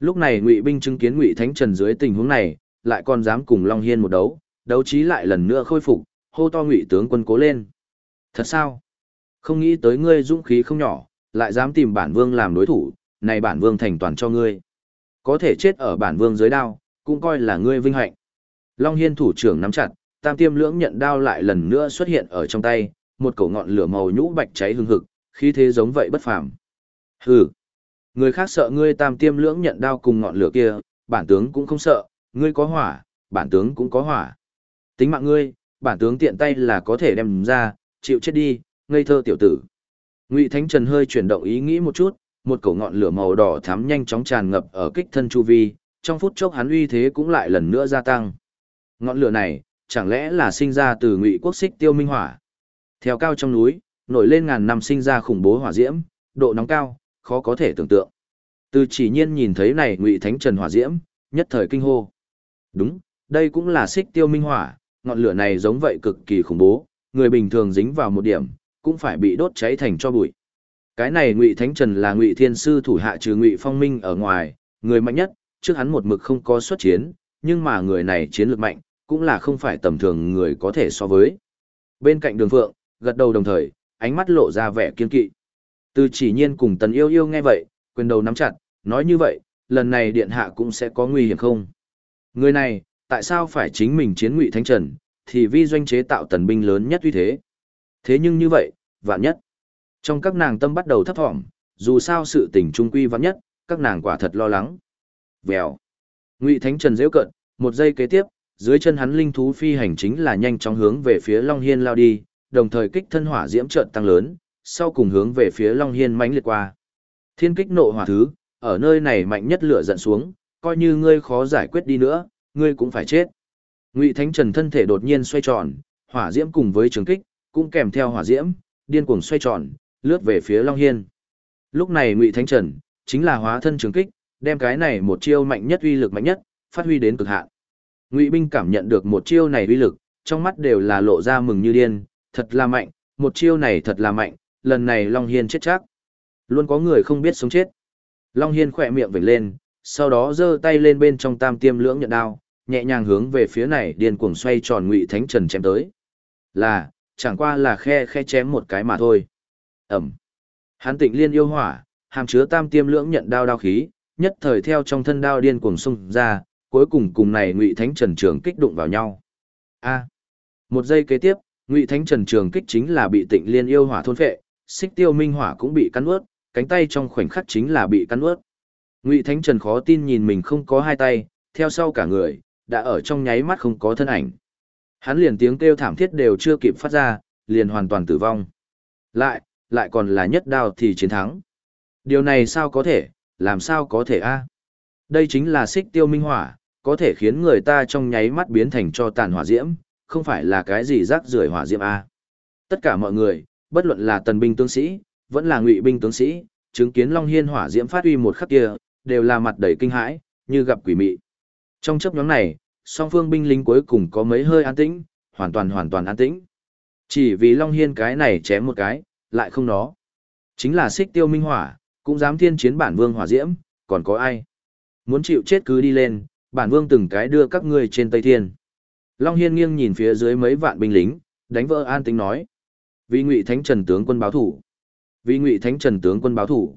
Speaker 1: Lúc này Ngụy binh chứng kiến Ngụy Thánh Trần dưới tình huống này, lại còn dám cùng Long Hiên một đấu, đấu trí lại lần nữa khôi phục, hô to Ngụy tướng quân cố lên. Thật sao? Không nghĩ tới ngươi dũng khí không nhỏ, lại dám tìm bản vương làm đối thủ, này bản vương thành toàn cho ngươi. Có thể chết ở bản vương dưới đao, cũng coi là ngươi vinh hạnh. Long Hiên thủ trưởng nắm chặt, tam tiêm lưỡng nhận đao lại lần nữa xuất hiện ở trong tay, một cổ ngọn lửa màu nhũ bạch cháy hừng hực, khí thế giống vậy bất phàm. Hừ, người khác sợ ngươi tam tiêm lưỡng nhận đao cùng ngọn lửa kia, bản tướng cũng không sợ, ngươi có hỏa, bản tướng cũng có hỏa. Tính mạng ngươi, bản tướng tiện tay là có thể đem ra, chịu chết đi, ngây thơ tiểu tử. Ngụy Thánh Trần hơi chuyển động ý nghĩ một chút, một cổ ngọn lửa màu đỏ thắm nhanh chóng tràn ngập ở kích thân chu vi, trong phút chốc hắn uy thế cũng lại lần nữa gia tăng. Ngọn lửa này, chẳng lẽ là sinh ra từ Ngụy Quốc Xích Tiêu Minh Hỏa? Theo cao trong núi, nổi lên ngàn năm sinh ra khủng bố hỏa diễm, độ nóng cao, khó có thể tưởng tượng. Từ chỉ nhiên nhìn thấy này Ngụy Thánh Trần hỏa diễm, nhất thời kinh hô. Đúng, đây cũng là Xích Tiêu Minh Hỏa, ngọn lửa này giống vậy cực kỳ khủng bố, người bình thường dính vào một điểm, cũng phải bị đốt cháy thành cho bụi. Cái này Ngụy Thánh Trần là Ngụy Thiên sư thủ hạ trừ Ngụy Phong Minh ở ngoài, người mạnh nhất, trước hắn một mực không có xuất chiến, nhưng mà người này chiến lược mạnh, cũng là không phải tầm thường người có thể so với. Bên cạnh Đường Phượng, gật đầu đồng thời, ánh mắt lộ ra vẻ kiên kỵ. Từ chỉ nhiên cùng Tần Yêu Yêu nghe vậy, quyền đầu nắm chặt, nói như vậy, lần này điện hạ cũng sẽ có nguy hiểm không? Người này, tại sao phải chính mình chiến Ngụy Thánh Trần, thì vi doanh chế tạo tần binh lớn nhất uy thế. Thế nhưng như vậy, vạn nhất. Trong các nàng tâm bắt đầu thấp thỏm, dù sao sự tình trung quy vắng nhất, các nàng quả thật lo lắng. Vèo. Ngụy Thánh Trần giễu cận, một giây kế tiếp, dưới chân hắn linh thú phi hành chính là nhanh chóng hướng về phía Long Hiên lao đi, đồng thời kích thân hỏa diễm chợt tăng lớn, sau cùng hướng về phía Long Hiên mãnh liệt qua. Thiên kích nộ hỏa thứ, ở nơi này mạnh nhất lửa giận xuống, coi như ngươi khó giải quyết đi nữa, ngươi cũng phải chết. Ngụy Thánh Trần thân thể đột nhiên xoay tròn, hỏa diễm cùng với trường kích, cũng kèm theo hỏa diễm, điên cuồng xoay tròn, lướt về phía Long Hiên. Lúc này Ngụy Thánh Trần chính là hóa thân trường kích, đem cái này một chiêu mạnh nhất uy lực mạnh nhất, phát huy đến cực hạn. Ngụy binh cảm nhận được một chiêu này uy lực, trong mắt đều là lộ ra mừng như điên, thật là mạnh, một chiêu này thật là mạnh, lần này Long Hiên chết chắc. Luôn có người không biết sống chết. Long Hiên khỏe miệng vểnh lên, sau đó giơ tay lên bên trong tam tiêm lưỡng nhận đao, nhẹ nhàng hướng về phía này điên cuồng xoay tròn Ngụy Thánh Trần chém tới. Là, chẳng qua là khe khe chém một cái mà thôi. Ẩm. Hắn tịnh liên yêu hỏa, hàm chứa tam tiêm lưỡng nhận đao đao khí, nhất thời theo trong thân đao điên cuồng xung ra, cuối cùng cùng này Ngụy Thánh Trần trường kích đụng vào nhau. A. Một giây kế tiếp, Ngụy Thánh Trần trường kích chính là bị Tịnh Liên yêu hỏa thôn phệ, Xích Tiêu Minh hỏa cũng bị cắn nuốt, cánh tay trong khoảnh khắc chính là bị cắn nuốt. Ngụy Thánh Trần khó tin nhìn mình không có hai tay, theo sau cả người, đã ở trong nháy mắt không có thân ảnh. Hắn liền tiếng kêu thảm thiết đều chưa kịp phát ra, liền hoàn toàn tử vong. Lại, lại còn là nhất đao thì chiến thắng. Điều này sao có thể, làm sao có thể a? Đây chính là xích tiêu minh hỏa, có thể khiến người ta trong nháy mắt biến thành cho tàn hỏa diễm, không phải là cái gì rác rưởi hỏa diễm a. Tất cả mọi người, bất luận là tần binh tướng sĩ, vẫn là ngụy binh tướng sĩ, chứng kiến Long Hiên hỏa diễm phát uy một khắc kia, đều là mặt đầy kinh hãi, như gặp quỷ mị. Trong chấp nhóm này, song phương binh lính cuối cùng có mấy hơi an tĩnh, hoàn toàn hoàn toàn an tĩnh. Chỉ vì Long Hiên cái này chém một cái, lại không nó. Chính là xích tiêu minh hỏa, cũng dám thiên chiến bản vương hỏa diễm, còn có ai? Muốn chịu chết cứ đi lên, bản vương từng cái đưa các ngươi trên Tây Thiên. Long Hiên nghiêng nhìn phía dưới mấy vạn binh lính, đánh vỡ an tính nói. Vì ngụy thánh trần tướng quân báo thủ. Vì ngụy thánh trần tướng quân báo thủ.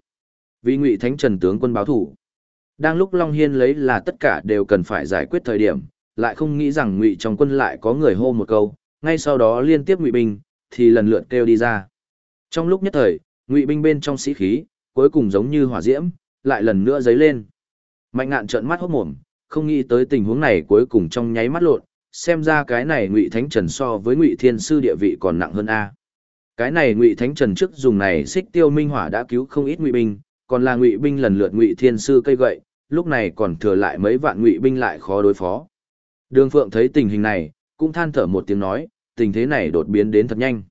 Speaker 1: Vì ngụy thánh trần tướng quân báo thủ. Đang lúc Long Hiên lấy là tất cả đều cần phải giải quyết thời điểm, lại không nghĩ rằng ngụy trong quân lại có người hô một câu, ngay sau đó liên tiếp ngụy binh, thì lần lượt kêu đi ra. Trong lúc nhất thời, ngụy binh bên trong sĩ khí, cuối cùng giống như hỏa diễm, lại lần nữa dấy lên. Mạnh ngạn trợn mắt hốt mồm, không nghĩ tới tình huống này cuối cùng trong nháy mắt lộn, xem ra cái này ngụy thánh trần so với ngụy thiên sư địa vị còn nặng hơn a. Cái này ngụy thánh trần trước dùng này xích tiêu minh hỏa đã cứu không ít ngụy binh, còn là ngụy binh lần lượt ngụy thiên sư cây gậy, lúc này còn thừa lại mấy vạn ngụy binh lại khó đối phó. Đường Phượng thấy tình hình này, cũng than thở một tiếng nói, tình thế này đột biến đến thật nhanh.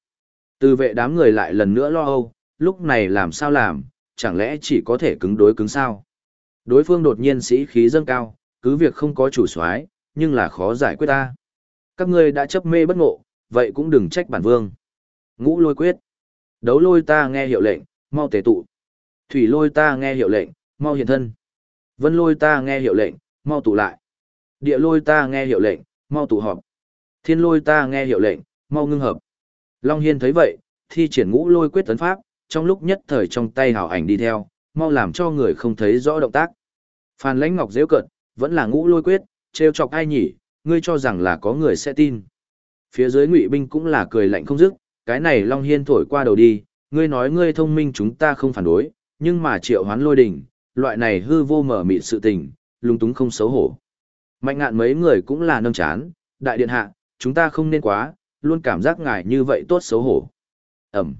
Speaker 1: Từ vệ đám người lại lần nữa lo âu, lúc này làm sao làm, chẳng lẽ chỉ có thể cứng đối cứng sao? Đối phương đột nhiên sĩ khí dâng cao, cứ việc không có chủ soái, nhưng là khó giải quyết ta. Các ngươi đã chấp mê bất ngộ, vậy cũng đừng trách bản vương. Ngũ lôi quyết. Đấu lôi ta nghe hiệu lệnh, mau tề tụ. Thủy lôi ta nghe hiệu lệnh, mau hiện thân. Vân lôi ta nghe hiệu lệnh, mau tụ lại. Địa lôi ta nghe hiệu lệnh, mau tụ họp. Thiên lôi ta nghe hiệu lệnh, mau ngưng hợp. Long Hiên thấy vậy, thi triển ngũ lôi quyết tấn pháp, trong lúc nhất thời trong tay hảo ảnh đi theo, mau làm cho người không thấy rõ động tác. Phan Lãnh Ngọc dễ cận, vẫn là ngũ lôi quyết, trêu chọc ai nhỉ, ngươi cho rằng là có người sẽ tin. Phía dưới ngụy binh cũng là cười lạnh không dứt, cái này Long Hiên thổi qua đầu đi, ngươi nói ngươi thông minh chúng ta không phản đối, nhưng mà triệu hoán lôi đỉnh, loại này hư vô mở mịn sự tình, lung túng không xấu hổ. Mạnh ngạn mấy người cũng là nâng chán, đại điện hạ, chúng ta không nên quá, luôn cảm giác ngài như vậy tốt xấu hổ. Ẩm.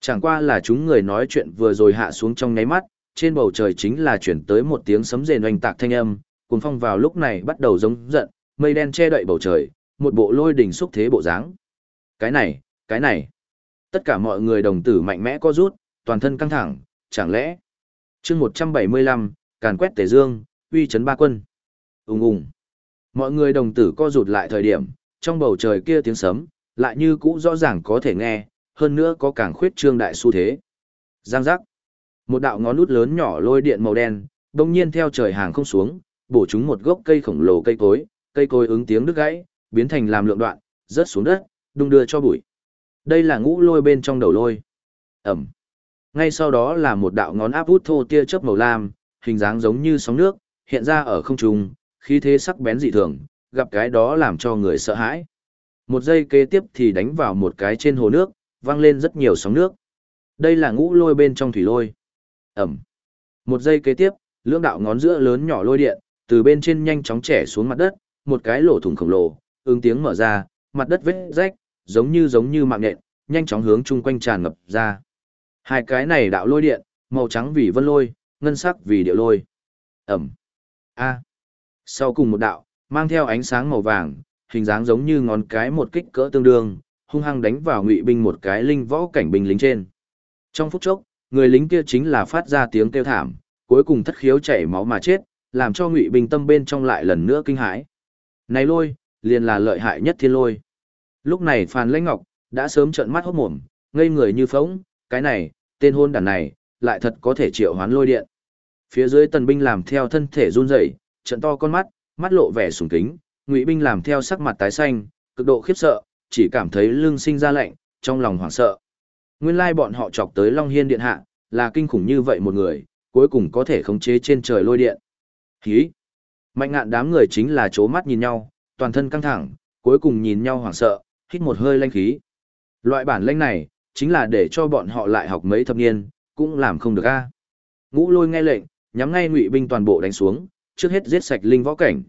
Speaker 1: Chẳng qua là chúng người nói chuyện vừa rồi hạ xuống trong nháy mắt, trên bầu trời chính là chuyển tới một tiếng sấm rền oanh tạc thanh âm, cuồng phong vào lúc này bắt đầu giống giận, mây đen che đậy bầu trời, một bộ lôi đỉnh xúc thế bộ dáng. Cái này, cái này. Tất cả mọi người đồng tử mạnh mẽ co rút, toàn thân căng thẳng, chẳng lẽ. chương 175, càn quét tề dương, uy chấn ba quân. Úng Úng. Mọi người đồng tử co rụt lại thời điểm, trong bầu trời kia tiếng sấm, lại như cũ rõ ràng có thể nghe, hơn nữa có càng khuyết trương đại xu thế. Giang giác. Một đạo ngón nút lớn nhỏ lôi điện màu đen, đồng nhiên theo trời hàng không xuống, bổ chúng một gốc cây khổng lồ cây cối, cây cối ứng tiếng đứt gãy, biến thành làm lượng đoạn, rớt xuống đất, đung đưa cho bụi. Đây là ngũ lôi bên trong đầu lôi. Ẩm. Ngay sau đó là một đạo ngón áp út thô tia chớp màu lam, hình dáng giống như sóng nước, hiện ra ở không trung, khí thế sắc bén dị thường, gặp cái đó làm cho người sợ hãi. Một giây kế tiếp thì đánh vào một cái trên hồ nước, vang lên rất nhiều sóng nước. Đây là ngũ lôi bên trong thủy lôi. Ẩm. Một giây kế tiếp, lưỡng đạo ngón giữa lớn nhỏ lôi điện, từ bên trên nhanh chóng trẻ xuống mặt đất, một cái lỗ thủng khổng lồ, ứng tiếng mở ra, mặt đất vết rách, giống như giống như mạng nhện, nhanh chóng hướng chung quanh tràn ngập ra. Hai cái này đạo lôi điện, màu trắng vì vân lôi, ngân sắc vì điệu lôi. Ẩm. A. Sau cùng một đạo, mang theo ánh sáng màu vàng, hình dáng giống như ngón cái một kích cỡ tương đương, hung hăng đánh vào ngụy binh một cái linh võ cảnh binh lính trên. Trong phút chốc, người lính kia chính là phát ra tiếng kêu thảm, cuối cùng thất khiếu chảy máu mà chết, làm cho ngụy binh tâm bên trong lại lần nữa kinh hãi. Này lôi, liền là lợi hại nhất thiên lôi. Lúc này Phan Lãnh Ngọc đã sớm trợn mắt hốt mồm, ngây người như phỗng, cái này, tên hôn đàn này, lại thật có thể triệu hoán lôi điện. Phía dưới tần binh làm theo thân thể run rẩy, trận to con mắt, mắt lộ vẻ sùng kính, ngụy binh làm theo sắc mặt tái xanh, cực độ khiếp sợ, chỉ cảm thấy lưng sinh ra lạnh, trong lòng hoảng sợ. Nguyên lai bọn họ chọc tới Long Hiên Điện Hạ, là kinh khủng như vậy một người, cuối cùng có thể khống chế trên trời lôi điện. Hí! Mạnh ngạn đám người chính là chố mắt nhìn nhau, toàn thân căng thẳng, cuối cùng nhìn nhau hoảng sợ, hít một hơi lanh khí. Loại bản lanh này, chính là để cho bọn họ lại học mấy thập niên, cũng làm không được a. Ngũ lôi nghe lệnh, nhắm ngay ngụy binh toàn bộ đánh xuống, trước hết giết sạch linh võ cảnh.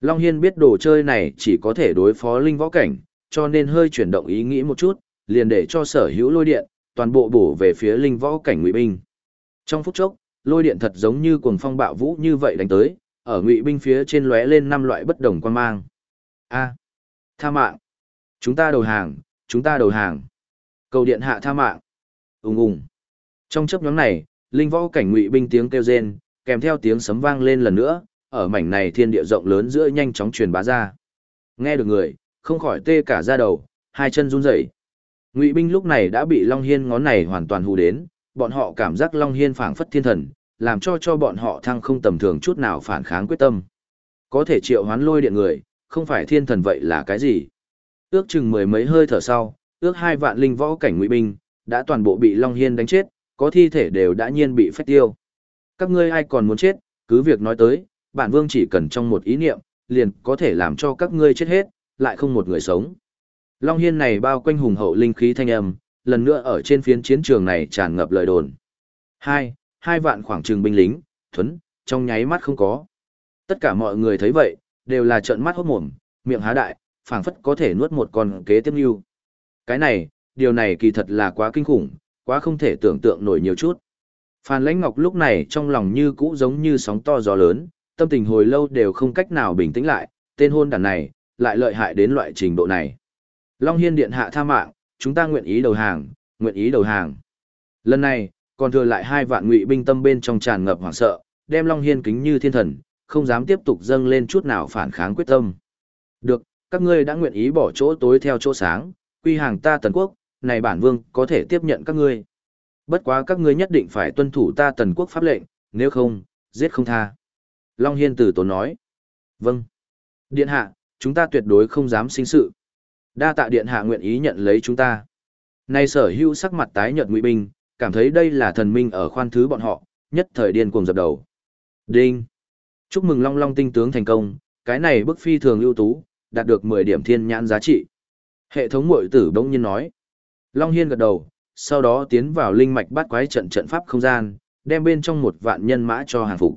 Speaker 1: Long Hiên biết đồ chơi này chỉ có thể đối phó linh võ cảnh, cho nên hơi chuyển động ý nghĩ một chút, liền để cho sở hữu lôi điện, toàn bộ bổ về phía linh võ cảnh ngụy binh. Trong phút chốc, lôi điện thật giống như cuồng phong bạo vũ như vậy đánh tới, ở ngụy binh phía trên lóe lên năm loại bất đồng quan mang. A, tha mạng. Chúng ta đầu hàng, chúng ta đầu hàng. Cầu điện hạ tha mạng. Ùng ùng. Trong chấp nhóm này, linh võ cảnh ngụy binh tiếng kêu rên, kèm theo tiếng sấm vang lên lần nữa, ở mảnh này thiên địa rộng lớn giữa nhanh chóng truyền bá ra. Nghe được người, không khỏi tê cả da đầu, hai chân run rẩy. Ngụy binh lúc này đã bị Long Hiên ngón này hoàn toàn hù đến, bọn họ cảm giác Long Hiên phảng phất thiên thần, làm cho cho bọn họ thăng không tầm thường chút nào phản kháng quyết tâm. Có thể triệu hoán lôi điện người, không phải thiên thần vậy là cái gì? Ước chừng mười mấy hơi thở sau, ước hai vạn linh võ cảnh ngụy binh, đã toàn bộ bị Long Hiên đánh chết, có thi thể đều đã nhiên bị phách tiêu. Các ngươi ai còn muốn chết, cứ việc nói tới, bản vương chỉ cần trong một ý niệm, liền có thể làm cho các ngươi chết hết, lại không một người sống. Long Hiên này bao quanh hùng hậu linh khí thanh âm, lần nữa ở trên phiến chiến trường này tràn ngập lời đồn. Hai, hai vạn khoảng trường binh lính, thuấn, trong nháy mắt không có. Tất cả mọi người thấy vậy, đều là trợn mắt hốt mồm, miệng há đại, phảng phất có thể nuốt một con kế tiếp lưu. Cái này, điều này kỳ thật là quá kinh khủng, quá không thể tưởng tượng nổi nhiều chút. Phan Lãnh Ngọc lúc này trong lòng như cũ giống như sóng to gió lớn, tâm tình hồi lâu đều không cách nào bình tĩnh lại, tên hôn đàn này, lại lợi hại đến loại trình độ này. Long Hiên Điện hạ tha mạng, chúng ta nguyện ý đầu hàng, nguyện ý đầu hàng. Lần này, còn thừa lại hai vạn ngụy binh tâm bên trong tràn ngập hoảng sợ, đem Long Hiên kính như thiên thần, không dám tiếp tục dâng lên chút nào phản kháng quyết tâm. Được, các ngươi đã nguyện ý bỏ chỗ tối theo chỗ sáng, quy hàng ta tần quốc, này bản vương có thể tiếp nhận các ngươi. Bất quá các ngươi nhất định phải tuân thủ ta tần quốc pháp lệnh, nếu không, giết không tha. Long Hiên tử tốn nói. Vâng. Điện hạ, chúng ta tuyệt đối không dám sinh sự. Đa tạ điện hạ nguyện ý nhận lấy chúng ta. nay sở hữu sắc mặt tái nhợt ngụy binh, cảm thấy đây là thần minh ở khoan thứ bọn họ, nhất thời điên cuồng dập đầu. Đinh. Chúc mừng Long Long tinh tướng thành công, cái này bức phi thường ưu tú, đạt được 10 điểm thiên nhãn giá trị. Hệ thống mội tử bỗng nhiên nói. Long Hiên gật đầu, sau đó tiến vào linh mạch bắt quái trận trận pháp không gian, đem bên trong một vạn nhân mã cho hàng phục.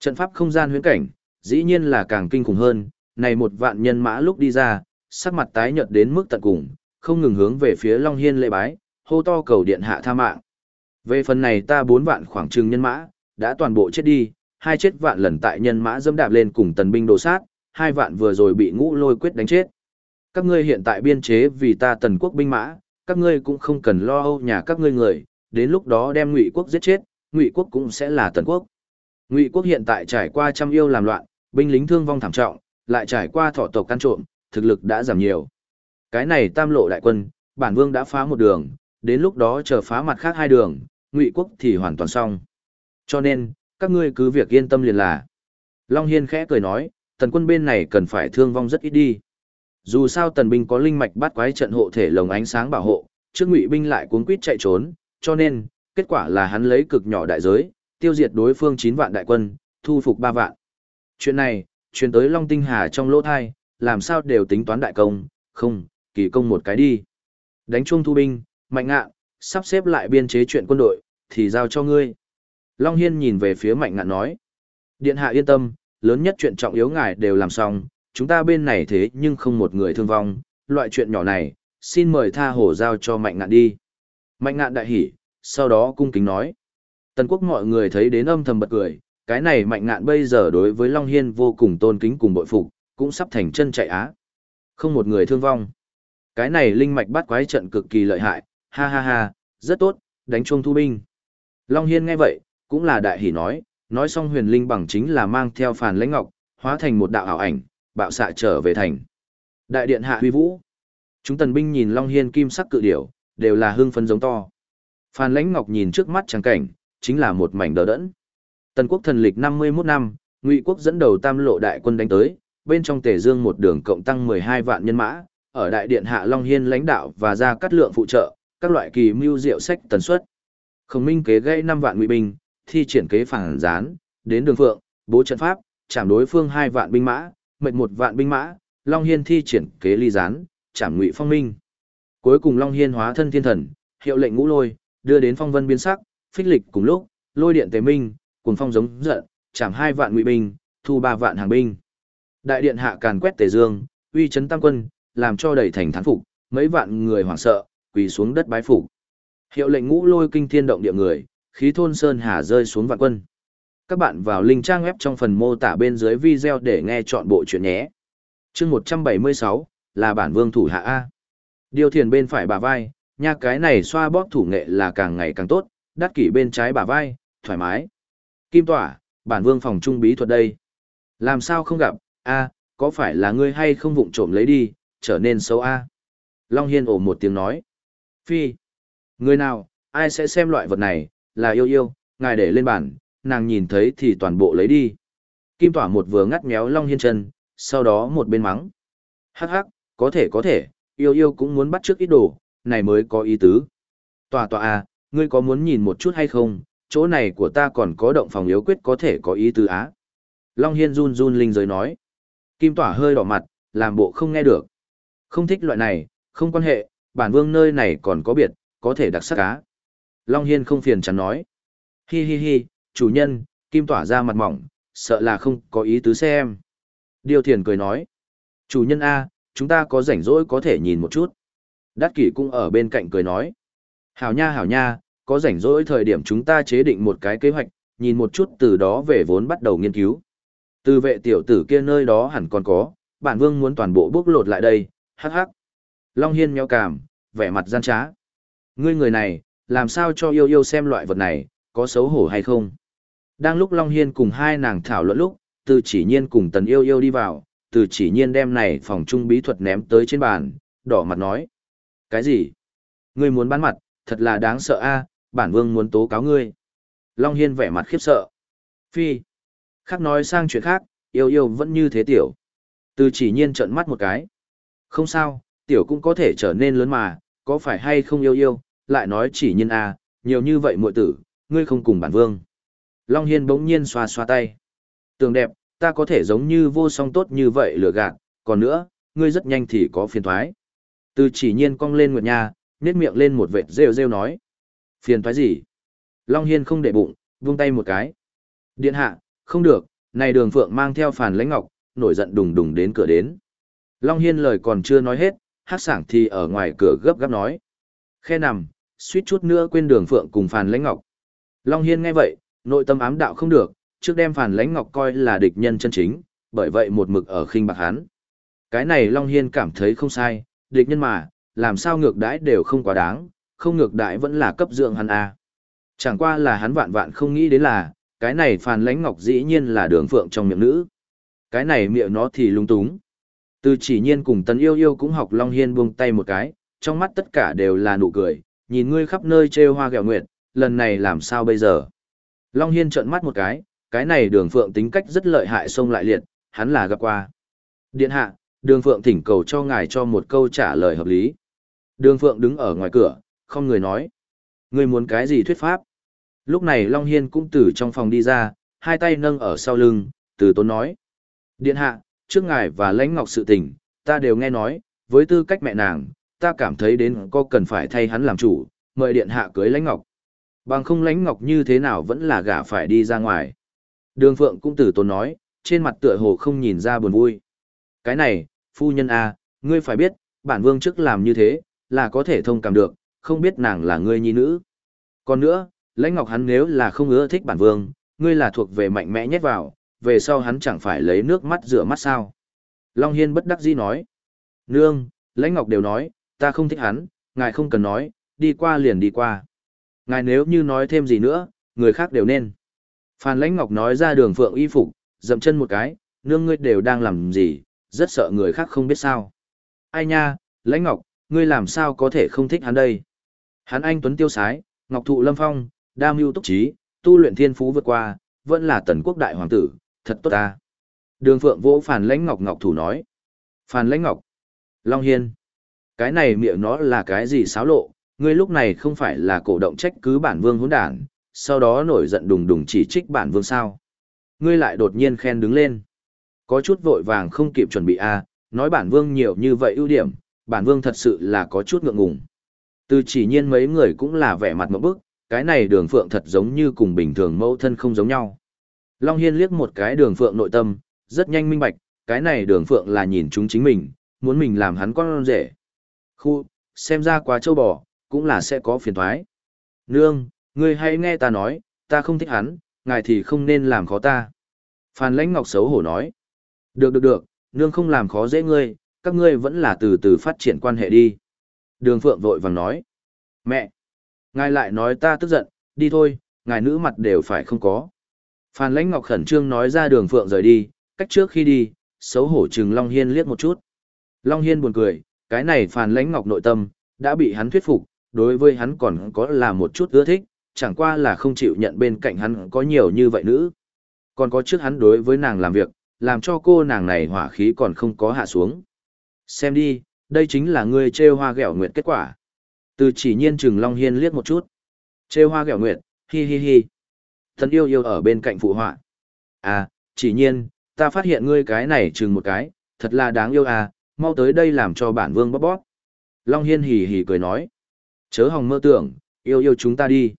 Speaker 1: Trận pháp không gian huyễn cảnh, dĩ nhiên là càng kinh khủng hơn, này một vạn nhân mã lúc đi ra, sắc mặt tái nhợt đến mức tận cùng, không ngừng hướng về phía Long Hiên lễ bái, hô to cầu điện hạ tha mạng. Về phần này ta bốn vạn khoảng trừng nhân mã, đã toàn bộ chết đi, hai chết vạn lần tại nhân mã dẫm đạp lên cùng tần binh đồ sát, hai vạn vừa rồi bị ngũ lôi quyết đánh chết. Các ngươi hiện tại biên chế vì ta tần quốc binh mã, các ngươi cũng không cần lo âu nhà các ngươi người, đến lúc đó đem ngụy quốc giết chết, ngụy quốc cũng sẽ là tần quốc. Ngụy quốc hiện tại trải qua trăm yêu làm loạn, binh lính thương vong thảm trọng, lại trải qua thọ tộc căn trộm, thực lực đã giảm nhiều. Cái này tam lộ đại quân, bản vương đã phá một đường, đến lúc đó chờ phá mặt khác hai đường, ngụy quốc thì hoàn toàn xong. Cho nên, các ngươi cứ việc yên tâm liền là. Long Hiên khẽ cười nói, tần quân bên này cần phải thương vong rất ít đi. Dù sao tần binh có linh mạch bắt quái trận hộ thể lồng ánh sáng bảo hộ, trước ngụy binh lại cuốn quýt chạy trốn, cho nên, kết quả là hắn lấy cực nhỏ đại giới, tiêu diệt đối phương 9 vạn đại quân, thu phục 3 vạn. Chuyện này, truyền tới Long Tinh Hà trong lỗ thai, làm sao đều tính toán đại công, không, kỳ công một cái đi. Đánh chuông thu binh, mạnh ngạn, sắp xếp lại biên chế chuyện quân đội, thì giao cho ngươi. Long Hiên nhìn về phía mạnh ngạn nói. Điện hạ yên tâm, lớn nhất chuyện trọng yếu ngài đều làm xong, chúng ta bên này thế nhưng không một người thương vong, loại chuyện nhỏ này, xin mời tha hổ giao cho mạnh ngạn đi. Mạnh ngạn đại hỉ, sau đó cung kính nói. Tần quốc mọi người thấy đến âm thầm bật cười, cái này mạnh ngạn bây giờ đối với Long Hiên vô cùng tôn kính cùng bội phục, cũng sắp thành chân chạy á. Không một người thương vong. Cái này linh mạch bắt quái trận cực kỳ lợi hại, ha ha ha, rất tốt, đánh chuông thu binh. Long Hiên nghe vậy, cũng là đại hỉ nói, nói xong huyền linh bằng chính là mang theo phàn lãnh ngọc, hóa thành một đạo ảo ảnh, bạo xạ trở về thành. Đại điện hạ huy vũ. Chúng tần binh nhìn Long Hiên kim sắc cự điểu, đều là hưng phấn giống to. Phan lãnh ngọc nhìn trước mắt trắng cảnh, chính là một mảnh đờ đẫn. Tần quốc thần lịch 51 năm, Ngụy quốc dẫn đầu tam lộ đại quân đánh tới, bên trong Tề Dương một đường cộng tăng 12 vạn nhân mã, ở đại điện hạ Long Hiên lãnh đạo và ra cắt lượng phụ trợ, các loại kỳ mưu diệu sách tần suất. Khổng Minh kế gây 5 vạn ngụy binh, thi triển kế phản gián, đến đường phượng, bố trận pháp, chạm đối phương 2 vạn binh mã, mệt một vạn binh mã, Long Hiên thi triển kế ly gián, chảm ngụy phong minh. Cuối cùng Long Hiên hóa thân thiên thần, hiệu lệnh ngũ lôi, đưa đến phong vân biến sắc, phích lịch cùng lúc, lôi điện tế minh, cùng phong giống giận, chảm hai vạn ngụy binh, thu ba vạn hàng binh. Đại điện hạ càn quét tề dương, uy chấn tam quân, làm cho đầy thành thán phục, mấy vạn người hoảng sợ, quỳ xuống đất bái phục. Hiệu lệnh ngũ lôi kinh thiên động địa người, khí thôn sơn hà rơi xuống vạn quân. Các bạn vào link trang web trong phần mô tả bên dưới video để nghe chọn bộ chuyện nhé. Chương 176 là bản vương thủ hạ A. Điều thiền bên phải bà vai, nha cái này xoa bóp thủ nghệ là càng ngày càng tốt, đắt kỷ bên trái bà vai, thoải mái. Kim tỏa, bản vương phòng trung bí thuật đây. Làm sao không gặp, a có phải là ngươi hay không vụng trộm lấy đi, trở nên xấu a Long Hiên ổ một tiếng nói. Phi. Người nào, ai sẽ xem loại vật này, là yêu yêu, ngài để lên bản nàng nhìn thấy thì toàn bộ lấy đi. Kim tỏa một vừa ngắt méo Long Hiên chân, sau đó một bên mắng. Hắc hắc, có thể có thể, yêu yêu cũng muốn bắt trước ít đồ, này mới có ý tứ. Tỏa tỏa à, ngươi có muốn nhìn một chút hay không, chỗ này của ta còn có động phòng yếu quyết có thể có ý tứ á. Long Hiên run run linh giới nói. Kim tỏa hơi đỏ mặt, làm bộ không nghe được. Không thích loại này, không quan hệ, bản vương nơi này còn có biệt, có thể đặc sắc á. Long Hiên không phiền chắn nói. Hi hi hi, chủ nhân, Kim tỏa ra mặt mỏng, sợ là không có ý tứ xem. Điều thiền cười nói. Chủ nhân A, chúng ta có rảnh rỗi có thể nhìn một chút. Đát kỷ cũng ở bên cạnh cười nói. Hảo nha hảo nha, có rảnh rỗi thời điểm chúng ta chế định một cái kế hoạch, nhìn một chút từ đó về vốn bắt đầu nghiên cứu. Từ vệ tiểu tử kia nơi đó hẳn còn có, bản vương muốn toàn bộ bước lột lại đây, hắc hắc. Long Hiên nheo cảm, vẻ mặt gian trá. Ngươi người này, làm sao cho yêu yêu xem loại vật này, có xấu hổ hay không? Đang lúc Long Hiên cùng hai nàng thảo luận lúc, từ chỉ nhiên cùng tần yêu yêu đi vào, từ chỉ nhiên đem này phòng trung bí thuật ném tới trên bàn, đỏ mặt nói. Cái gì? Ngươi muốn bán mặt, thật là đáng sợ a bản vương muốn tố cáo ngươi. Long Hiên vẻ mặt khiếp sợ. Phi. Khác nói sang chuyện khác, yêu yêu vẫn như thế tiểu. Từ chỉ nhiên trợn mắt một cái. Không sao, tiểu cũng có thể trở nên lớn mà, có phải hay không yêu yêu, lại nói chỉ nhiên a nhiều như vậy muội tử, ngươi không cùng bản vương. Long Hiên bỗng nhiên xoa xoa tay. Tường đẹp, ta có thể giống như vô song tốt như vậy lừa gạt, còn nữa, ngươi rất nhanh thì có phiền thoái. Từ chỉ nhiên cong lên Nguyệt Nha, nét miệng lên một vệt rêu rêu nói. Phiền thoái gì? Long Hiên không để bụng, vung tay một cái. Điện hạ, không được, này đường phượng mang theo phản lãnh ngọc, nổi giận đùng đùng đến cửa đến. Long Hiên lời còn chưa nói hết, hát sảng thì ở ngoài cửa gấp gáp nói. Khe nằm, suýt chút nữa quên đường phượng cùng Phàn Lãnh Ngọc. Long Hiên nghe vậy, nội tâm ám đạo không được, trước đem phản Lãnh Ngọc coi là địch nhân chân chính, bởi vậy một mực ở khinh bạc hắn. Cái này Long Hiên cảm thấy không sai, địch nhân mà, làm sao ngược đãi đều không quá đáng, không ngược đãi vẫn là cấp dưỡng hắn a. Chẳng qua là hắn vạn vạn không nghĩ đến là, cái này phản Lãnh Ngọc dĩ nhiên là đường phượng trong miệng nữ. Cái này miệng nó thì lung túng. Từ chỉ nhiên cùng tần yêu yêu cũng học Long Hiên buông tay một cái, trong mắt tất cả đều là nụ cười, nhìn ngươi khắp nơi trêu hoa gẹo nguyệt, lần này làm sao bây giờ? Long Hiên trợn mắt một cái, cái này đường phượng tính cách rất lợi hại xông lại liệt, hắn là gặp qua. Điện hạ, đường phượng thỉnh cầu cho ngài cho một câu trả lời hợp lý. Đường phượng đứng ở ngoài cửa, không người nói. Ngươi muốn cái gì thuyết pháp? Lúc này Long Hiên cũng từ trong phòng đi ra, hai tay nâng ở sau lưng, từ tốn nói. Điện hạ, trước ngài và lãnh ngọc sự tình, ta đều nghe nói, với tư cách mẹ nàng, ta cảm thấy đến có cần phải thay hắn làm chủ, mời điện hạ cưới lãnh ngọc. Bằng không lãnh ngọc như thế nào vẫn là gả phải đi ra ngoài. Đường Phượng cũng từ tốn nói, trên mặt tựa hồ không nhìn ra buồn vui. Cái này, phu nhân A, ngươi phải biết, bản vương trước làm như thế, là có thể thông cảm được, không biết nàng là ngươi nhi nữ. Còn nữa, lãnh ngọc hắn nếu là không ưa thích bản vương, ngươi là thuộc về mạnh mẽ nhét vào, về sau hắn chẳng phải lấy nước mắt rửa mắt sao. Long Hiên bất đắc dĩ nói. Nương, lãnh ngọc đều nói, ta không thích hắn, ngài không cần nói, đi qua liền đi qua. Ngài nếu như nói thêm gì nữa, người khác đều nên. Phan lãnh ngọc nói ra đường phượng y phục, dậm chân một cái, nương ngươi đều đang làm gì, rất sợ người khác không biết sao. Ai nha, lãnh ngọc, ngươi làm sao có thể không thích hắn đây. Hắn anh tuấn tiêu sái, ngọc thụ lâm phong, đam mưu túc trí, tu luyện thiên phú vượt qua, vẫn là tần quốc đại hoàng tử, thật tốt ta. Đường phượng vỗ Phan lãnh ngọc ngọc thủ nói. Phan lãnh ngọc. Long hiên. Cái này miệng nó là cái gì xáo lộ, ngươi lúc này không phải là cổ động trách cứ bản vương hỗn đản, sau đó nổi giận đùng đùng chỉ trích bản vương sao. Ngươi lại đột nhiên khen đứng lên. Có chút vội vàng không kịp chuẩn bị a à, nói bản vương nhiều như vậy ưu điểm, bản vương thật sự là có chút ngượng ngùng. Từ chỉ nhiên mấy người cũng là vẻ mặt một bức, cái này đường phượng thật giống như cùng bình thường mẫu thân không giống nhau. Long Hiên liếc một cái đường phượng nội tâm, rất nhanh minh bạch, cái này đường phượng là nhìn chúng chính mình, muốn mình làm hắn con rể. Khu, xem ra quá châu bò, cũng là sẽ có phiền thoái. Nương, ngươi hãy nghe ta nói, ta không thích hắn, ngài thì không nên làm khó ta. Phan lãnh ngọc xấu hổ nói. Được được được, nương không làm khó dễ ngươi, các ngươi vẫn là từ từ phát triển quan hệ đi. Đường phượng vội vàng nói. Mẹ! Ngài lại nói ta tức giận, đi thôi, ngài nữ mặt đều phải không có. Phan lãnh ngọc khẩn trương nói ra đường phượng rời đi, cách trước khi đi, xấu hổ chừng Long Hiên liếc một chút. Long Hiên buồn cười, cái này Phan lãnh ngọc nội tâm, đã bị hắn thuyết phục, đối với hắn còn có là một chút ưa thích, chẳng qua là không chịu nhận bên cạnh hắn có nhiều như vậy nữ. Còn có trước hắn đối với nàng làm việc, làm cho cô nàng này hỏa khí còn không có hạ xuống. Xem đi, đây chính là ngươi trêu hoa ghẹo nguyệt kết quả. Từ chỉ nhiên trừng Long Hiên liếc một chút. Trêu hoa ghẹo nguyệt, hi hi hi. Thân yêu yêu ở bên cạnh phụ họa. À, chỉ nhiên, ta phát hiện ngươi cái này trừng một cái, thật là đáng yêu à, mau tới đây làm cho bản vương bóp bóp. Long Hiên hì hì cười nói. Chớ hòng mơ tưởng, yêu yêu chúng ta đi.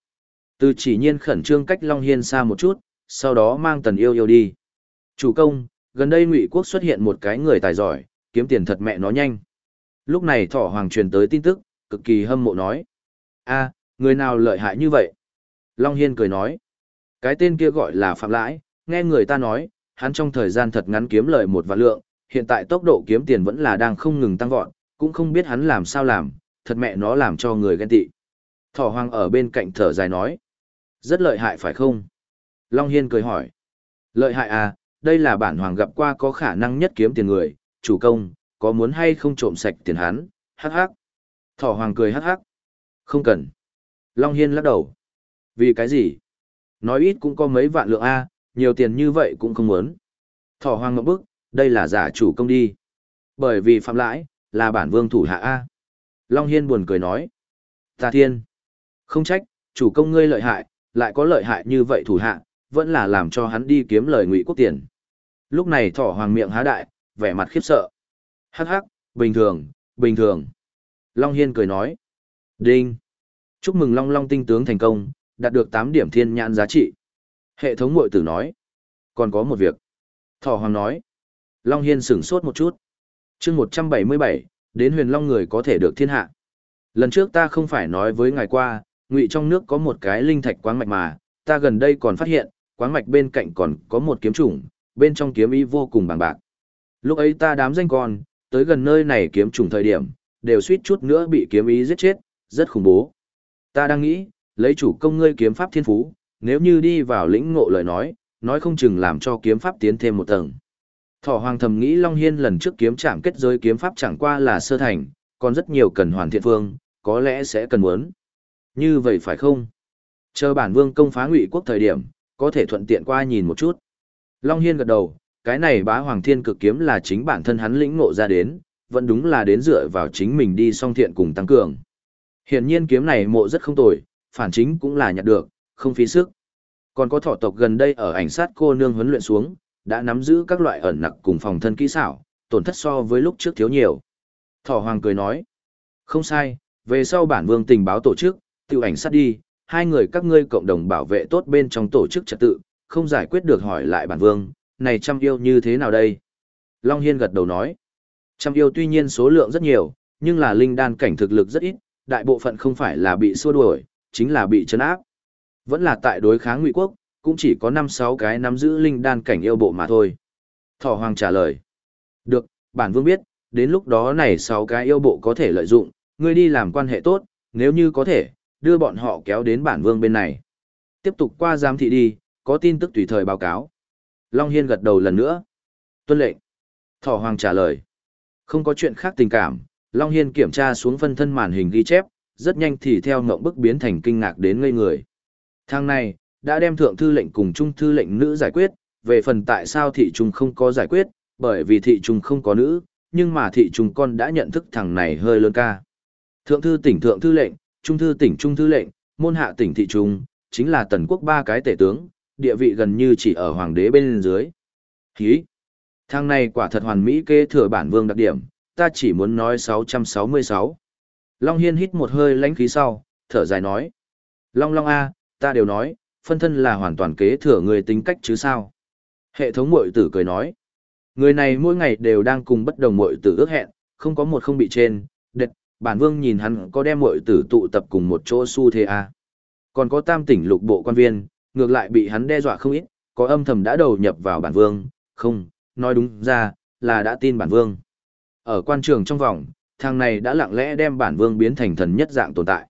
Speaker 1: Từ chỉ nhiên khẩn trương cách Long Hiên xa một chút, sau đó mang tần yêu yêu đi. Chủ công, gần đây ngụy quốc xuất hiện một cái người tài giỏi, kiếm tiền thật mẹ nó nhanh. Lúc này thỏ hoàng truyền tới tin tức, cực kỳ hâm mộ nói. a người nào lợi hại như vậy? Long Hiên cười nói. Cái tên kia gọi là Phạm Lãi, nghe người ta nói, hắn trong thời gian thật ngắn kiếm lợi một vạn lượng, hiện tại tốc độ kiếm tiền vẫn là đang không ngừng tăng vọt, cũng không biết hắn làm sao làm, thật mẹ nó làm cho người ghen tị. Thỏ hoàng ở bên cạnh thở dài nói. Rất lợi hại phải không? Long Hiên cười hỏi. Lợi hại à, đây là bản hoàng gặp qua có khả năng nhất kiếm tiền người, chủ công, có muốn hay không trộm sạch tiền hắn, hắc hắc. Thỏ hoàng cười hắc hắc. Không cần. Long Hiên lắc đầu. Vì cái gì? Nói ít cũng có mấy vạn lượng A, nhiều tiền như vậy cũng không muốn. Thỏ hoàng ngậm bức, đây là giả chủ công đi. Bởi vì phạm lãi, là bản vương thủ hạ A. Long Hiên buồn cười nói. Ta thiên. Không trách, chủ công ngươi lợi hại, lại có lợi hại như vậy thủ hạ, vẫn là làm cho hắn đi kiếm lời ngụy quốc tiền. Lúc này thỏ hoàng miệng há đại, vẻ mặt khiếp sợ. Hắc hắc, bình thường, bình thường. Long Hiên cười nói. Đinh. Chúc mừng Long Long tinh tướng thành công, đạt được 8 điểm thiên nhãn giá trị. Hệ thống mội tử nói. Còn có một việc. Thỏ hoàng nói. Long Hiên sửng sốt một chút. chương 177, đến huyền Long người có thể được thiên hạ. Lần trước ta không phải nói với ngài qua, ngụy trong nước có một cái linh thạch quáng mạch mà, ta gần đây còn phát hiện, quáng mạch bên cạnh còn có một kiếm trùng, bên trong kiếm ý vô cùng bằng bạc. Lúc ấy ta đám danh con, tới gần nơi này kiếm trùng thời điểm, đều suýt chút nữa bị kiếm ý giết chết, rất khủng bố. Ta đang nghĩ, lấy chủ công ngươi kiếm pháp thiên phú, nếu như đi vào lĩnh ngộ lời nói, nói không chừng làm cho kiếm pháp tiến thêm một tầng. Thỏ hoàng thầm nghĩ Long Hiên lần trước kiếm chạm kết giới kiếm pháp chẳng qua là sơ thành, còn rất nhiều cần hoàn thiện phương, có lẽ sẽ cần muốn. Như vậy phải không? Chờ bản vương công phá ngụy quốc thời điểm, có thể thuận tiện qua nhìn một chút. Long Hiên gật đầu, cái này bá hoàng thiên cực kiếm là chính bản thân hắn lĩnh ngộ ra đến, vẫn đúng là đến dựa vào chính mình đi song thiện cùng tăng cường. Hiển nhiên kiếm này mộ rất không tồi, phản chính cũng là nhặt được, không phí sức. Còn có thỏ tộc gần đây ở ảnh sát cô nương huấn luyện xuống, đã nắm giữ các loại ẩn nặc cùng phòng thân kỹ xảo, tổn thất so với lúc trước thiếu nhiều. Thỏ hoàng cười nói, không sai, về sau bản vương tình báo tổ chức, tiêu ảnh sát đi, hai người các ngươi cộng đồng bảo vệ tốt bên trong tổ chức trật tự, không giải quyết được hỏi lại bản vương, này trăm yêu như thế nào đây? Long Hiên gật đầu nói, trăm yêu tuy nhiên số lượng rất nhiều, nhưng là linh đan cảnh thực lực rất ít, đại bộ phận không phải là bị xua đuổi, chính là bị trấn áp. Vẫn là tại đối kháng ngụy quốc, cũng chỉ có 5-6 cái nắm giữ linh đan cảnh yêu bộ mà thôi. Thỏ Hoàng trả lời. Được, bản vương biết, đến lúc đó này 6 cái yêu bộ có thể lợi dụng, ngươi đi làm quan hệ tốt, nếu như có thể, đưa bọn họ kéo đến bản vương bên này. Tiếp tục qua giám thị đi, có tin tức tùy thời báo cáo. Long Hiên gật đầu lần nữa. Tuân lệnh. Thỏ Hoàng trả lời. Không có chuyện khác tình cảm, Long Hiên kiểm tra xuống phân thân màn hình ghi chép, rất nhanh thì theo ngộng bức biến thành kinh ngạc đến ngây người. Thang này, đã đem thượng thư lệnh cùng trung thư lệnh nữ giải quyết, về phần tại sao thị trung không có giải quyết, bởi vì thị trung không có nữ, nhưng mà thị trung con đã nhận thức thằng này hơi lớn ca. Thượng thư tỉnh thượng thư lệnh, trung thư tỉnh trung thư lệnh, môn hạ tỉnh thị trung, chính là tần quốc ba cái tể tướng, địa vị gần như chỉ ở hoàng đế bên dưới. Hí! Thằng này quả thật hoàn mỹ kế thừa bản vương đặc điểm, ta chỉ muốn nói 666. Long Hiên hít một hơi lãnh khí sau, thở dài nói. Long Long A, ta đều nói, phân thân là hoàn toàn kế thừa người tính cách chứ sao. Hệ thống mội tử cười nói. Người này mỗi ngày đều đang cùng bất đồng mội tử ước hẹn, không có một không bị trên, đệt, bản vương nhìn hắn có đem mội tử tụ tập cùng một chỗ su thế à? Còn có tam tỉnh lục bộ quan viên, ngược lại bị hắn đe dọa không ít, có âm thầm đã đầu nhập vào bản vương, không, nói đúng ra, là đã tin bản vương. Ở quan trường trong vòng, thằng này đã lặng lẽ đem bản vương biến thành thần nhất dạng tồn tại.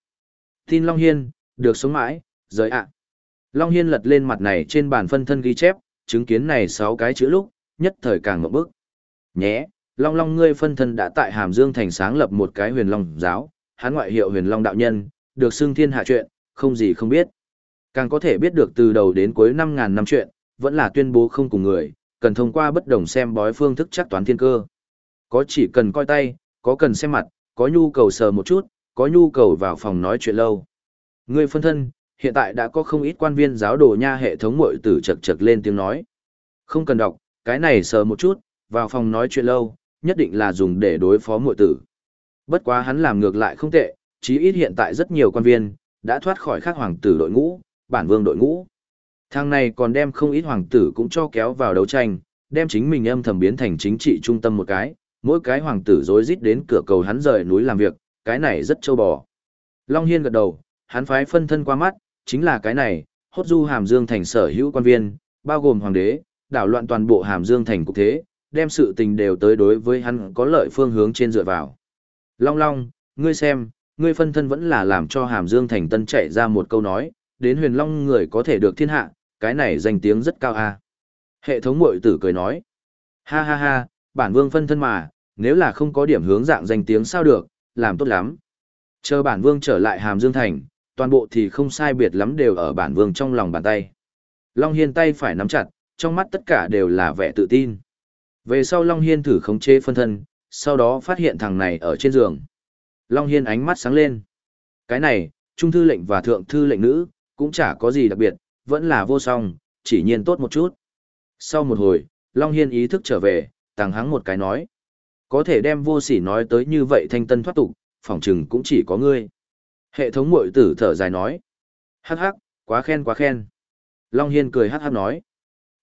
Speaker 1: Tin Long Hiên, được sống mãi, giới ạ. Long Hiên lật lên mặt này trên bàn phân thân ghi chép, chứng kiến này 6 cái chữ lúc, nhất thời càng ngậm bức. Nhé, Long Long ngươi phân thân đã tại Hàm Dương thành sáng lập một cái huyền long giáo, hắn ngoại hiệu huyền long đạo nhân, được xưng thiên hạ chuyện, không gì không biết. Càng có thể biết được từ đầu đến cuối 5.000 năm chuyện, vẫn là tuyên bố không cùng người, cần thông qua bất đồng xem bói phương thức chắc toán thiên cơ. Có chỉ cần coi tay, có cần xem mặt, có nhu cầu sờ một chút, có nhu cầu vào phòng nói chuyện lâu. Ngươi phân thân, hiện tại đã có không ít quan viên giáo đồ nha hệ thống mội tử chật chật lên tiếng nói. Không cần đọc, cái này sờ một chút, vào phòng nói chuyện lâu, nhất định là dùng để đối phó mội tử. Bất quá hắn làm ngược lại không tệ, chí ít hiện tại rất nhiều quan viên, đã thoát khỏi các hoàng tử đội ngũ, bản vương đội ngũ. Thang này còn đem không ít hoàng tử cũng cho kéo vào đấu tranh, đem chính mình âm thầm biến thành chính trị trung tâm một cái, mỗi cái hoàng tử rối rít đến cửa cầu hắn rời núi làm việc, cái này rất châu bò. Long Hiên gật đầu, hắn phái phân thân qua mắt, chính là cái này, hốt du hàm dương thành sở hữu quan viên, bao gồm hoàng đế, đảo loạn toàn bộ hàm dương thành cục thế, đem sự tình đều tới đối với hắn có lợi phương hướng trên dựa vào. Long Long, ngươi xem, ngươi phân thân vẫn là làm cho hàm dương thành tân chạy ra một câu nói, đến huyền long người có thể được thiên hạ, cái này danh tiếng rất cao a. Hệ thống mội tử cười nói, ha ha ha, bản vương phân thân mà, nếu là không có điểm hướng dạng danh tiếng sao được, làm tốt lắm. Chờ bản vương trở lại hàm dương thành, toàn bộ thì không sai biệt lắm đều ở bản vương trong lòng bàn tay. Long Hiên tay phải nắm chặt, trong mắt tất cả đều là vẻ tự tin. Về sau Long Hiên thử khống chế phân thân, sau đó phát hiện thằng này ở trên giường. Long Hiên ánh mắt sáng lên. Cái này, Trung thư lệnh và Thượng thư lệnh nữ, cũng chả có gì đặc biệt, vẫn là vô song, chỉ nhiên tốt một chút. Sau một hồi, Long Hiên ý thức trở về, tàng hắng một cái nói. Có thể đem vô sỉ nói tới như vậy thanh tân thoát tục, phỏng chừng cũng chỉ có ngươi. Hệ thống mội tử thở dài nói. Hắc hắc, quá khen quá khen. Long Hiên cười hắc hắc nói.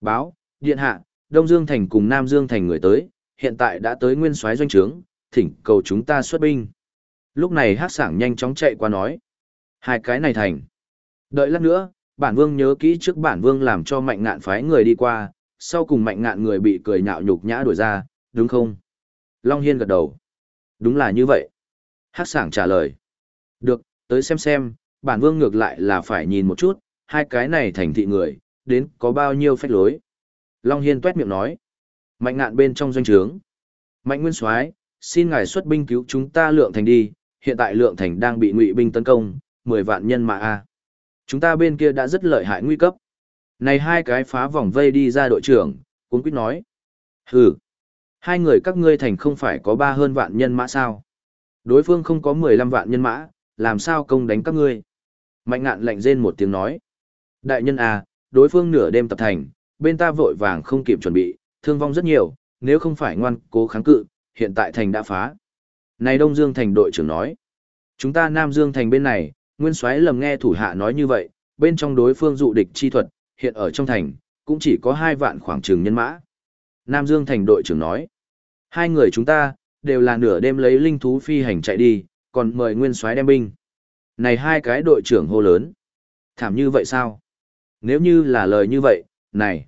Speaker 1: Báo, điện hạ, Đông Dương Thành cùng Nam Dương Thành người tới, hiện tại đã tới nguyên soái doanh trướng, thỉnh cầu chúng ta xuất binh. Lúc này Hắc Sảng nhanh chóng chạy qua nói. Hai cái này thành. Đợi lát nữa, bản vương nhớ kỹ trước bản vương làm cho mạnh ngạn phái người đi qua, sau cùng mạnh ngạn người bị cười nhạo nhục nhã đuổi ra, đúng không? Long Hiên gật đầu. Đúng là như vậy. Hắc Sảng trả lời. Được, tới xem xem, bản vương ngược lại là phải nhìn một chút, hai cái này thành thị người, đến có bao nhiêu phách lối. Long Hiên tuét miệng nói. Mạnh ngạn bên trong doanh trướng. Mạnh Nguyên Soái xin ngài xuất binh cứu chúng ta lượng thành đi, hiện tại lượng thành đang bị ngụy binh tấn công, 10 vạn nhân mà a. Chúng ta bên kia đã rất lợi hại nguy cấp. Này hai cái phá vòng vây đi ra đội trưởng, cũng quyết nói. Hừ, hai người các ngươi thành không phải có ba hơn vạn nhân mã sao? Đối phương không có 15 vạn nhân mã, làm sao công đánh các ngươi? Mạnh ngạn lạnh rên một tiếng nói. Đại nhân à, đối phương nửa đêm tập thành, bên ta vội vàng không kịp chuẩn bị, thương vong rất nhiều, nếu không phải ngoan cố kháng cự, hiện tại thành đã phá. Này Đông Dương thành đội trưởng nói. Chúng ta Nam Dương thành bên này, Nguyên Soái lầm nghe thủ hạ nói như vậy, bên trong đối phương dụ địch chi thuật, hiện ở trong thành, cũng chỉ có hai vạn khoảng trường nhân mã. Nam Dương thành đội trưởng nói. Hai người chúng ta, đều là nửa đêm lấy linh thú phi hành chạy đi, còn mời Nguyên Soái đem binh. Này hai cái đội trưởng hô lớn. Thảm như vậy sao? Nếu như là lời như vậy, này.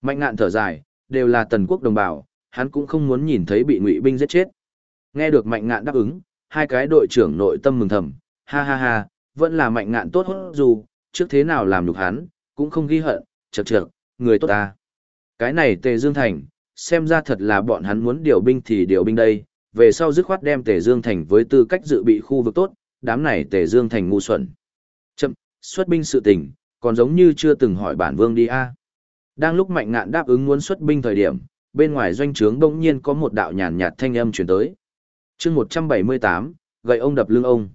Speaker 1: Mạnh ngạn thở dài, đều là tần quốc đồng bào, hắn cũng không muốn nhìn thấy bị ngụy binh giết chết. Nghe được mạnh ngạn đáp ứng, hai cái đội trưởng nội tâm mừng thầm, ha ha ha, vẫn là mạnh ngạn tốt hốt dù, trước thế nào làm nhục hắn, cũng không ghi hận, chật chật, người tốt ta. Cái này Tề Dương Thành, xem ra thật là bọn hắn muốn điều binh thì điều binh đây, về sau dứt khoát đem Tề Dương Thành với tư cách dự bị khu vực tốt, đám này Tề Dương Thành ngu xuẩn. Chậm, xuất binh sự tình, còn giống như chưa từng hỏi bản vương đi a. Đang lúc Mạnh Ngạn đáp ứng muốn xuất binh thời điểm, bên ngoài doanh trướng bỗng nhiên có một đạo nhàn nhạt thanh âm truyền tới. Chương 178, gậy ông đập lưng ông.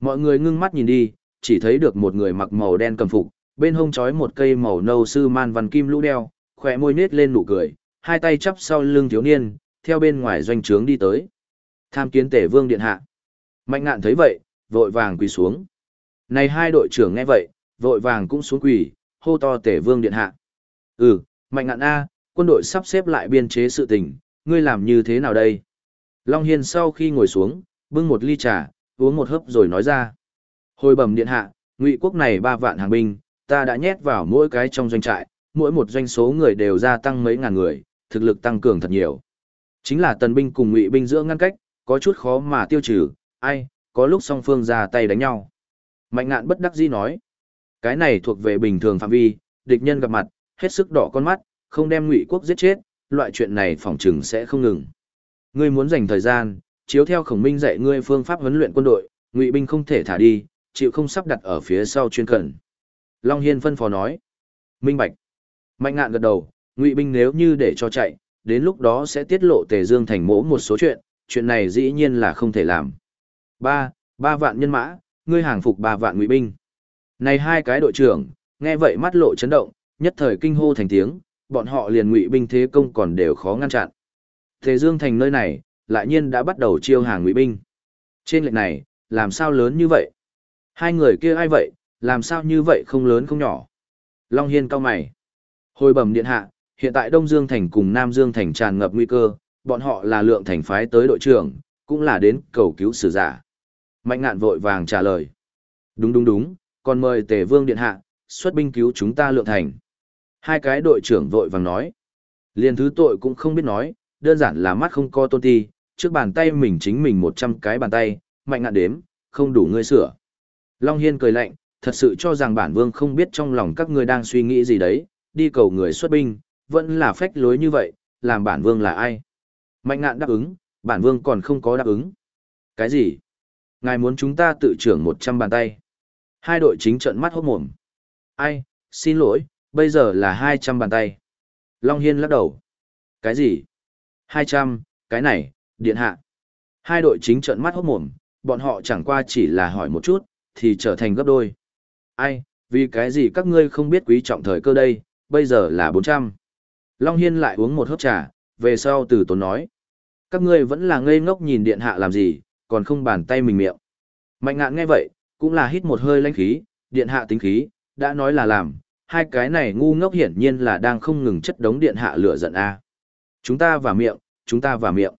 Speaker 1: Mọi người ngưng mắt nhìn đi, chỉ thấy được một người mặc màu đen cầm phục, bên hông trói một cây màu nâu sư man văn kim lũ đeo, khỏe môi nết lên nụ cười, hai tay chắp sau lưng thiếu niên, theo bên ngoài doanh trướng đi tới. Tham kiến tể vương điện hạ. Mạnh ngạn thấy vậy, vội vàng quỳ xuống. Này hai đội trưởng nghe vậy, vội vàng cũng xuống quỳ, hô to tể vương điện hạ. Ừ, mạnh ngạn A, quân đội sắp xếp lại biên chế sự tình, ngươi làm như thế nào đây? Long Hiên sau khi ngồi xuống, bưng một ly trà, uống một hớp rồi nói ra. Hồi bẩm điện hạ, ngụy quốc này ba vạn hàng binh, ta đã nhét vào mỗi cái trong doanh trại, mỗi một doanh số người đều gia tăng mấy ngàn người, thực lực tăng cường thật nhiều. Chính là tần binh cùng ngụy binh giữa ngăn cách, có chút khó mà tiêu trừ, ai, có lúc song phương ra tay đánh nhau. Mạnh ngạn bất đắc dĩ nói, cái này thuộc về bình thường phạm vi, địch nhân gặp mặt, hết sức đỏ con mắt, không đem ngụy quốc giết chết, loại chuyện này phỏng chừng sẽ không ngừng. Ngươi muốn dành thời gian, chiếu theo khổng minh dạy ngươi phương pháp huấn luyện quân đội, ngụy binh không thể thả đi, chịu không sắp đặt ở phía sau chuyên cần. Long Hiên phân phó nói. Minh Bạch. Mạnh ngạn gật đầu, ngụy binh nếu như để cho chạy, đến lúc đó sẽ tiết lộ Tề Dương thành mỗ một số chuyện, chuyện này dĩ nhiên là không thể làm. Ba, ba vạn nhân mã, ngươi hàng phục ba vạn ngụy binh. Này hai cái đội trưởng, nghe vậy mắt lộ chấn động, nhất thời kinh hô thành tiếng, bọn họ liền ngụy binh thế công còn đều khó ngăn chặn. Tề Dương thành nơi này, lại nhiên đã bắt đầu chiêu hàng ngụy binh. Trên lệnh này, làm sao lớn như vậy? Hai người kia ai vậy, làm sao như vậy không lớn không nhỏ? Long Hiên cao mày. Hồi bẩm điện hạ, hiện tại Đông Dương thành cùng Nam Dương thành tràn ngập nguy cơ, bọn họ là lượng thành phái tới đội trưởng, cũng là đến cầu cứu sử giả. Mạnh ngạn vội vàng trả lời. Đúng đúng đúng, còn mời Tề Vương điện hạ, xuất binh cứu chúng ta lượng thành. Hai cái đội trưởng vội vàng nói. Liên thứ tội cũng không biết nói, đơn giản là mắt không co tôn ti, trước bàn tay mình chính mình một trăm cái bàn tay, mạnh ngạn đếm, không đủ ngươi sửa. Long Hiên cười lạnh, thật sự cho rằng bản vương không biết trong lòng các ngươi đang suy nghĩ gì đấy, đi cầu người xuất binh, vẫn là phách lối như vậy, làm bản vương là ai? Mạnh ngạn đáp ứng, bản vương còn không có đáp ứng. Cái gì? Ngài muốn chúng ta tự trưởng một trăm bàn tay. Hai đội chính trận mắt hốt mồm. Ai, xin lỗi, bây giờ là hai trăm bàn tay. Long Hiên lắc đầu. Cái gì? Hai trăm, cái này, điện hạ. Hai đội chính trận mắt hốt mồm, bọn họ chẳng qua chỉ là hỏi một chút, thì trở thành gấp đôi. Ai, vì cái gì các ngươi không biết quý trọng thời cơ đây, bây giờ là 400. Long Hiên lại uống một hớp trà, về sau từ tốn nói. Các ngươi vẫn là ngây ngốc nhìn điện hạ làm gì, còn không bàn tay mình miệng. Mạnh ngạn nghe vậy, cũng là hít một hơi lãnh khí, điện hạ tính khí, đã nói là làm, hai cái này ngu ngốc hiển nhiên là đang không ngừng chất đống điện hạ lửa giận a. Chúng ta vào miệng, chúng ta vào miệng.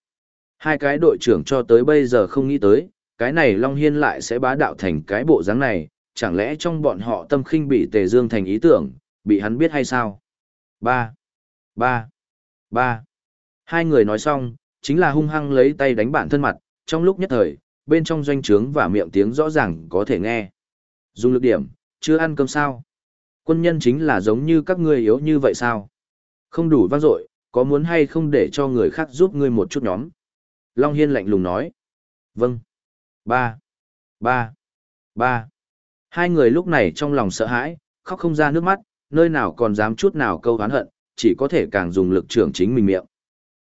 Speaker 1: Hai cái đội trưởng cho tới bây giờ không nghĩ tới, cái này Long Hiên lại sẽ bá đạo thành cái bộ dáng này, chẳng lẽ trong bọn họ tâm khinh bị Tề Dương thành ý tưởng, bị hắn biết hay sao? Ba, ba, ba. Hai người nói xong, chính là hung hăng lấy tay đánh bản thân mặt, trong lúc nhất thời, bên trong doanh trướng và miệng tiếng rõ ràng có thể nghe. Dùng lực điểm, chưa ăn cơm sao? Quân nhân chính là giống như các ngươi yếu như vậy sao? Không đủ vang dội, có muốn hay không để cho người khác giúp ngươi một chút nhóm? Long Hiên lạnh lùng nói. Vâng. Ba. Ba. Ba. Hai người lúc này trong lòng sợ hãi, khóc không ra nước mắt, nơi nào còn dám chút nào câu oán hận, chỉ có thể càng dùng lực trưởng chính mình miệng.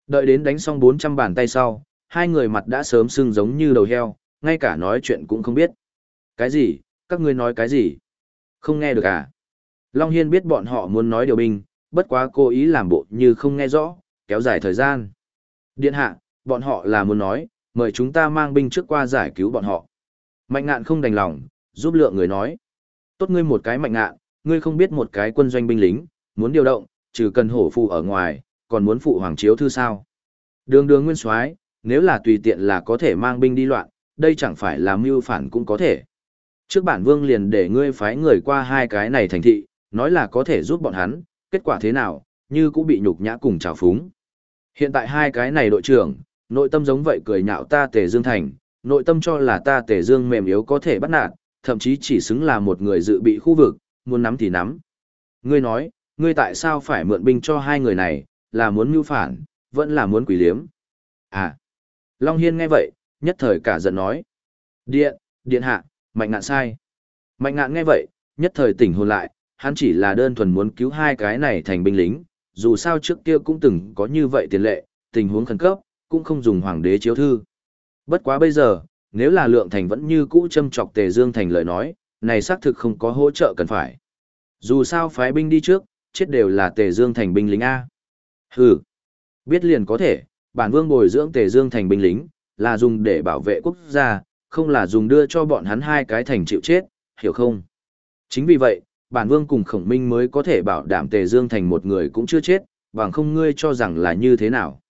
Speaker 1: Đợi đến đánh xong 400 bàn tay sau, hai người mặt đã sớm sưng giống như đầu heo, ngay cả nói chuyện cũng không biết. Cái gì, các ngươi nói cái gì? Không nghe được à? Long Hiên biết bọn họ muốn nói điều binh, bất quá cố ý làm bộ như không nghe rõ, kéo dài thời gian. Điện hạ, bọn họ là muốn nói, mời chúng ta mang binh trước qua giải cứu bọn họ. Mạnh ngạn không đành lòng, giúp lượng người nói. Tốt ngươi một cái mạnh ngạn, ngươi không biết một cái quân doanh binh lính, muốn điều động, trừ cần hổ phụ ở ngoài, còn muốn phụ hoàng chiếu thư sao. Đường đường nguyên soái nếu là tùy tiện là có thể mang binh đi loạn, đây chẳng phải là mưu phản cũng có thể. Trước bản vương liền để ngươi phái người qua hai cái này thành thị, nói là có thể giúp bọn hắn, kết quả thế nào, như cũng bị nhục nhã cùng trào phúng. Hiện tại hai cái này đội trưởng, nội tâm giống vậy cười nhạo ta Tề Dương Thành, nội tâm cho là ta Tề Dương mềm yếu có thể bắt nạt, thậm chí chỉ xứng là một người dự bị khu vực, muốn nắm thì nắm. Ngươi nói, ngươi tại sao phải mượn binh cho hai người này, là muốn mưu phản, vẫn là muốn quỷ liếm. À, Long Hiên nghe vậy, nhất thời cả giận nói. Điện, điện hạ, mạnh ngạn sai. Mạnh ngạn nghe vậy, nhất thời tỉnh hồn lại, hắn chỉ là đơn thuần muốn cứu hai cái này thành binh lính, dù sao trước kia cũng từng có như vậy tiền lệ, tình huống khẩn cấp, cũng không dùng hoàng đế chiếu thư. Bất quá bây giờ, nếu là lượng thành vẫn như cũ châm chọc tề dương thành lời nói, này xác thực không có hỗ trợ cần phải. Dù sao phái binh đi trước, chết đều là tề dương thành binh lính A. Hừ, biết liền có thể, bản vương bồi dưỡng tề dương thành binh lính, là dùng để bảo vệ quốc gia, không là dùng đưa cho bọn hắn hai cái thành chịu chết, hiểu không? Chính vì vậy, bản vương cùng khổng minh mới có thể bảo đảm tề dương thành một người cũng chưa chết, bằng không ngươi cho rằng là như thế nào.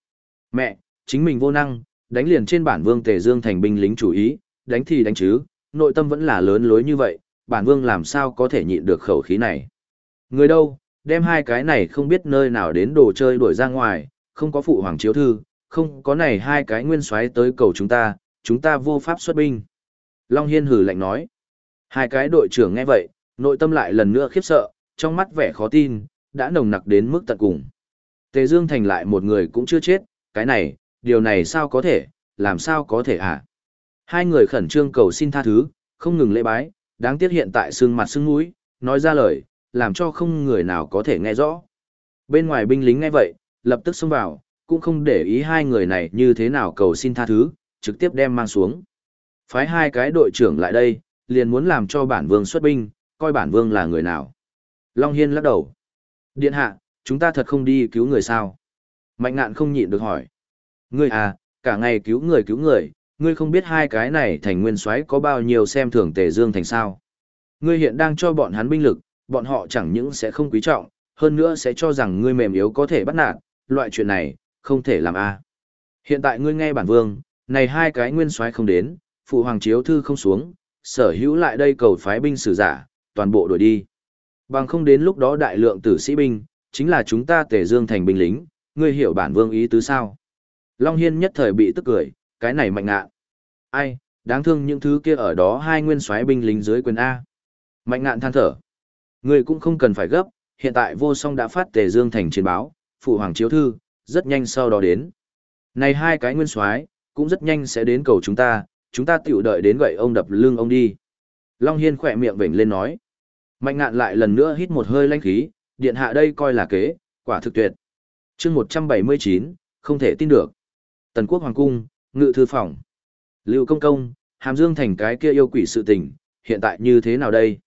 Speaker 1: Mẹ, chính mình vô năng, đánh liền trên bản vương tề dương thành binh lính chủ ý, đánh thì đánh chứ, nội tâm vẫn là lớn lối như vậy, bản vương làm sao có thể nhịn được khẩu khí này. Người đâu, đem hai cái này không biết nơi nào đến đồ chơi đuổi ra ngoài, không có phụ hoàng chiếu thư, không có này hai cái nguyên soái tới cầu chúng ta, chúng ta vô pháp xuất binh. Long Hiên hử lạnh nói. Hai cái đội trưởng nghe vậy, nội tâm lại lần nữa khiếp sợ, trong mắt vẻ khó tin, đã nồng nặc đến mức tận cùng. Tề Dương Thành lại một người cũng chưa chết, cái này, điều này sao có thể, làm sao có thể hả? Hai người khẩn trương cầu xin tha thứ, không ngừng lễ bái, đáng tiếc hiện tại xương mặt xương mũi, nói ra lời, làm cho không người nào có thể nghe rõ. Bên ngoài binh lính nghe vậy, lập tức xông vào, cũng không để ý hai người này như thế nào cầu xin tha thứ, trực tiếp đem mang xuống. Phái hai cái đội trưởng lại đây, liền muốn làm cho bản vương xuất binh, coi bản vương là người nào. Long Hiên lắc đầu. Điện hạ, chúng ta thật không đi cứu người sao? Mạnh ngạn không nhịn được hỏi. Ngươi à, cả ngày cứu người cứu người, ngươi không biết hai cái này thành nguyên soái có bao nhiêu xem thường tề dương thành sao. Ngươi hiện đang cho bọn hắn binh lực, bọn họ chẳng những sẽ không quý trọng, hơn nữa sẽ cho rằng ngươi mềm yếu có thể bắt nạt, loại chuyện này, không thể làm a. Hiện tại ngươi nghe bản vương, này hai cái nguyên soái không đến, phụ hoàng chiếu thư không xuống, sở hữu lại đây cầu phái binh sử giả, toàn bộ đuổi đi. Bằng không đến lúc đó đại lượng tử sĩ binh, chính là chúng ta tề dương thành binh lính, ngươi hiểu bản vương ý tứ sao? Long Hiên nhất thời bị tức cười, cái này mạnh ngạn. Ai, đáng thương những thứ kia ở đó hai nguyên soái binh lính dưới quyền A. Mạnh ngạn than thở người cũng không cần phải gấp, hiện tại vô song đã phát tề dương thành chiến báo, phụ hoàng chiếu thư, rất nhanh sau đó đến. Này hai cái nguyên soái cũng rất nhanh sẽ đến cầu chúng ta, chúng ta tiểu đợi đến gậy ông đập lưng ông đi. Long Hiên khỏe miệng vểnh lên nói. Mạnh ngạn lại lần nữa hít một hơi lanh khí, điện hạ đây coi là kế, quả thực tuyệt. chương 179, không thể tin được. Tần quốc hoàng cung, ngự thư phòng. Lưu công công, hàm dương thành cái kia yêu quỷ sự tình, hiện tại như thế nào đây?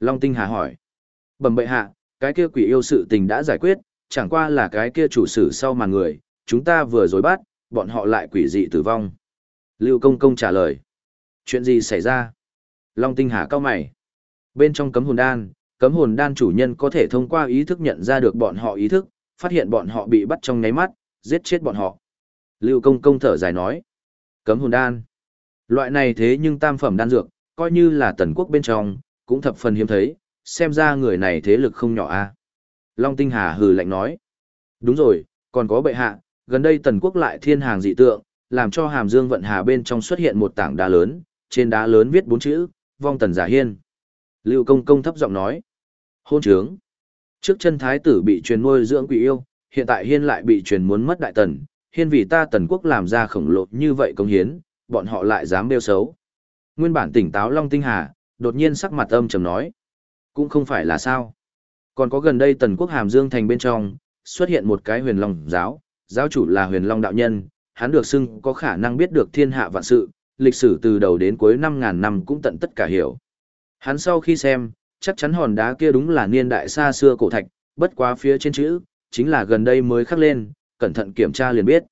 Speaker 1: Long tinh hà hỏi. Bẩm bệ hạ, cái kia quỷ yêu sự tình đã giải quyết, chẳng qua là cái kia chủ sử sau màn người, chúng ta vừa rồi bắt, bọn họ lại quỷ dị tử vong. Lưu công công trả lời. Chuyện gì xảy ra? Long tinh hà cao mày. Bên trong cấm hồn đan, cấm hồn đan chủ nhân có thể thông qua ý thức nhận ra được bọn họ ý thức, phát hiện bọn họ bị bắt trong nháy mắt, giết chết bọn họ. Lưu công công thở dài nói. Cấm hồn đan. Loại này thế nhưng tam phẩm đan dược, coi như là tần quốc bên trong, cũng thập phần hiếm thấy, xem ra người này thế lực không nhỏ a. Long Tinh Hà hừ lạnh nói. Đúng rồi, còn có bệ hạ, gần đây tần quốc lại thiên hàng dị tượng, làm cho hàm dương vận hà bên trong xuất hiện một tảng đá lớn, trên đá lớn viết bốn chữ, vong tần giả hiên. Lưu công công thấp giọng nói. Hôn trướng. Trước chân thái tử bị truyền nuôi dưỡng quỷ yêu, hiện tại hiên lại bị truyền muốn mất đại tần, hiên vì ta tần quốc làm ra khổng lồ như vậy công hiến, bọn họ lại dám bêu xấu. Nguyên bản tỉnh táo Long Tinh Hà, đột nhiên sắc mặt âm trầm nói. Cũng không phải là sao. Còn có gần đây tần quốc hàm dương thành bên trong, xuất hiện một cái huyền long giáo, giáo chủ là huyền long đạo nhân, hắn được xưng có khả năng biết được thiên hạ vạn sự, lịch sử từ đầu đến cuối 5.000 năm cũng tận tất cả hiểu. Hắn sau khi xem, chắc chắn hòn đá kia đúng là niên đại xa xưa cổ thạch, bất quá phía trên chữ, chính là gần đây mới khắc lên, cẩn thận kiểm tra liền biết.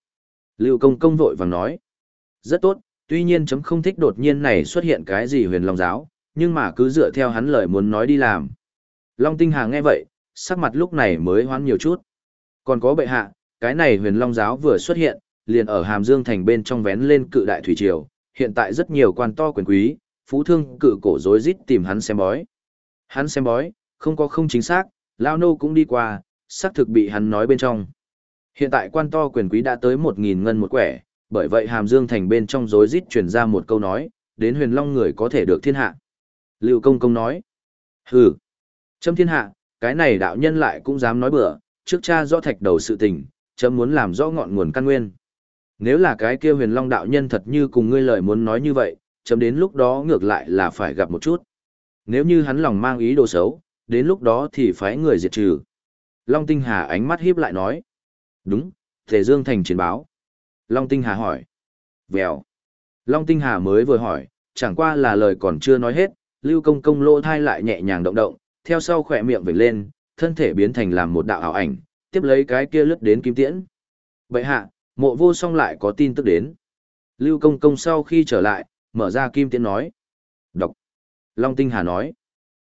Speaker 1: Lưu công công vội vàng nói, rất tốt, tuy nhiên chấm không thích đột nhiên này xuất hiện cái gì huyền long giáo, nhưng mà cứ dựa theo hắn lời muốn nói đi làm. Long tinh hà nghe vậy, sắc mặt lúc này mới hoán nhiều chút. Còn có bệ hạ, cái này huyền long giáo vừa xuất hiện, liền ở Hàm Dương thành bên trong vén lên cự đại thủy triều, hiện tại rất nhiều quan to quyền quý, phú thương cự cổ rối rít tìm hắn xem bói. Hắn xem bói, không có không chính xác, Lao Nô cũng đi qua, xác thực bị hắn nói bên trong. Hiện tại quan to quyền quý đã tới một nghìn ngân một quẻ, bởi vậy Hàm Dương thành bên trong rối rít truyền ra một câu nói, đến huyền long người có thể được thiên hạ. Lưu Công Công nói, hừ, châm thiên hạ, cái này đạo nhân lại cũng dám nói bừa, trước cha rõ thạch đầu sự tình, chấm muốn làm rõ ngọn nguồn căn nguyên. Nếu là cái kia huyền long đạo nhân thật như cùng ngươi lời muốn nói như vậy, chấm đến lúc đó ngược lại là phải gặp một chút. Nếu như hắn lòng mang ý đồ xấu, đến lúc đó thì phải người diệt trừ. Long Tinh Hà ánh mắt hiếp lại nói. Đúng, Thể Dương Thành chiến báo. Long Tinh Hà hỏi. Vèo. Long Tinh Hà mới vừa hỏi, chẳng qua là lời còn chưa nói hết, Lưu Công Công lỗ thai lại nhẹ nhàng động động, theo sau khỏe miệng vểnh lên, thân thể biến thành làm một đạo ảo ảnh, tiếp lấy cái kia lướt đến kim tiễn. Vậy hạ, mộ vô song lại có tin tức đến. Lưu Công Công sau khi trở lại, mở ra kim tiễn nói. Đọc. Long Tinh Hà nói.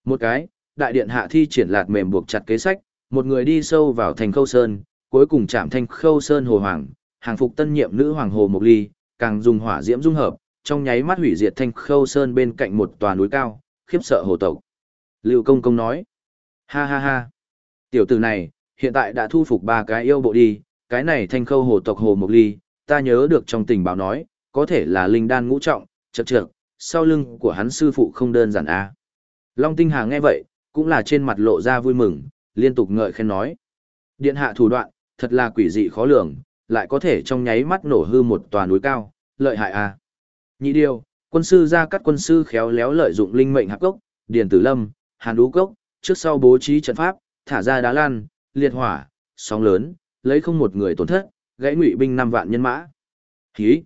Speaker 1: Một cái, đại điện hạ thi triển lạt mềm buộc chặt kế sách, một người đi sâu vào thành khâu sơn, cuối cùng chạm thành khâu sơn hồ hoàng, hàng phục tân nhiệm nữ hoàng hồ Mộc Ly, càng dùng hỏa diễm dung hợp, trong nháy mắt hủy diệt thanh khâu sơn bên cạnh một tòa núi cao, khiếp sợ hồ tộc. Lưu Công Công nói. Ha ha ha. Tiểu tử này, hiện tại đã thu phục ba cái yêu bộ đi, cái này thanh khâu hồ tộc hồ Mộc Ly, ta nhớ được trong tình báo nói, có thể là linh đan ngũ trọng, chật trượt, sau lưng của hắn sư phụ không đơn giản a. À. Long Tinh Hà nghe vậy, cũng là trên mặt lộ ra vui mừng, liên tục ngợi khen nói. Điện hạ thủ đoạn, thật là quỷ dị khó lường, lại có thể trong nháy mắt nổ hư một tòa núi cao, lợi hại a. À. Nhị điều, quân sư ra các quân sư khéo léo lợi dụng linh mệnh hạp cốc, điền tử lâm, hàn đú cốc, trước sau bố trí trận pháp, thả ra đá lan, liệt hỏa, sóng lớn, lấy không một người tổn thất, gãy ngụy binh năm vạn nhân mã. Khí.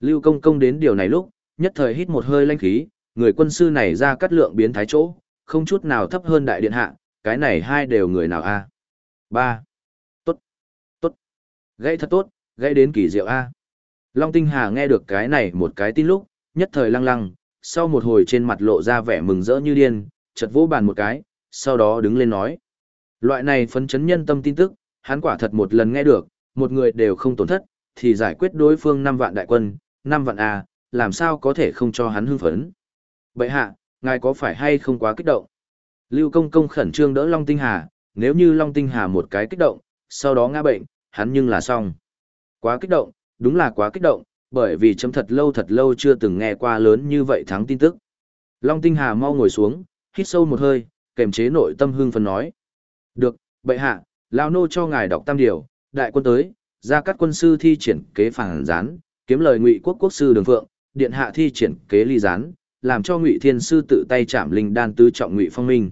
Speaker 1: Lưu công công đến điều này lúc, nhất thời hít một hơi lanh khí, người quân sư này ra cắt lượng biến thái chỗ, không chút nào thấp hơn đại điện hạ, cái này hai đều người nào a? Ba. Tốt. Tốt. Gãy thật tốt, gãy đến kỳ diệu a. Long Tinh Hà nghe được cái này một cái tin lúc, nhất thời lăng lăng, sau một hồi trên mặt lộ ra vẻ mừng rỡ như điên, chật vỗ bàn một cái, sau đó đứng lên nói. Loại này phấn chấn nhân tâm tin tức, hắn quả thật một lần nghe được, một người đều không tổn thất, thì giải quyết đối phương 5 vạn đại quân, 5 vạn A, làm sao có thể không cho hắn hưng phấn. Bậy hạ, ngài có phải hay không quá kích động? Lưu công công khẩn trương đỡ Long Tinh Hà, nếu như Long Tinh Hà một cái kích động, sau đó ngã bệnh, hắn nhưng là xong. Quá kích động, đúng là quá kích động, bởi vì chấm thật lâu thật lâu chưa từng nghe qua lớn như vậy thắng tin tức. Long Tinh Hà mau ngồi xuống, hít sâu một hơi, kềm chế nội tâm hưng phấn nói. Được, bệ hạ, Lao Nô cho ngài đọc tam điều, đại quân tới, ra các quân sư thi triển kế phản gián, kiếm lời ngụy quốc quốc sư đường phượng, điện hạ thi triển kế ly gián, làm cho ngụy thiên sư tự tay chạm linh đan tứ trọng ngụy phong minh.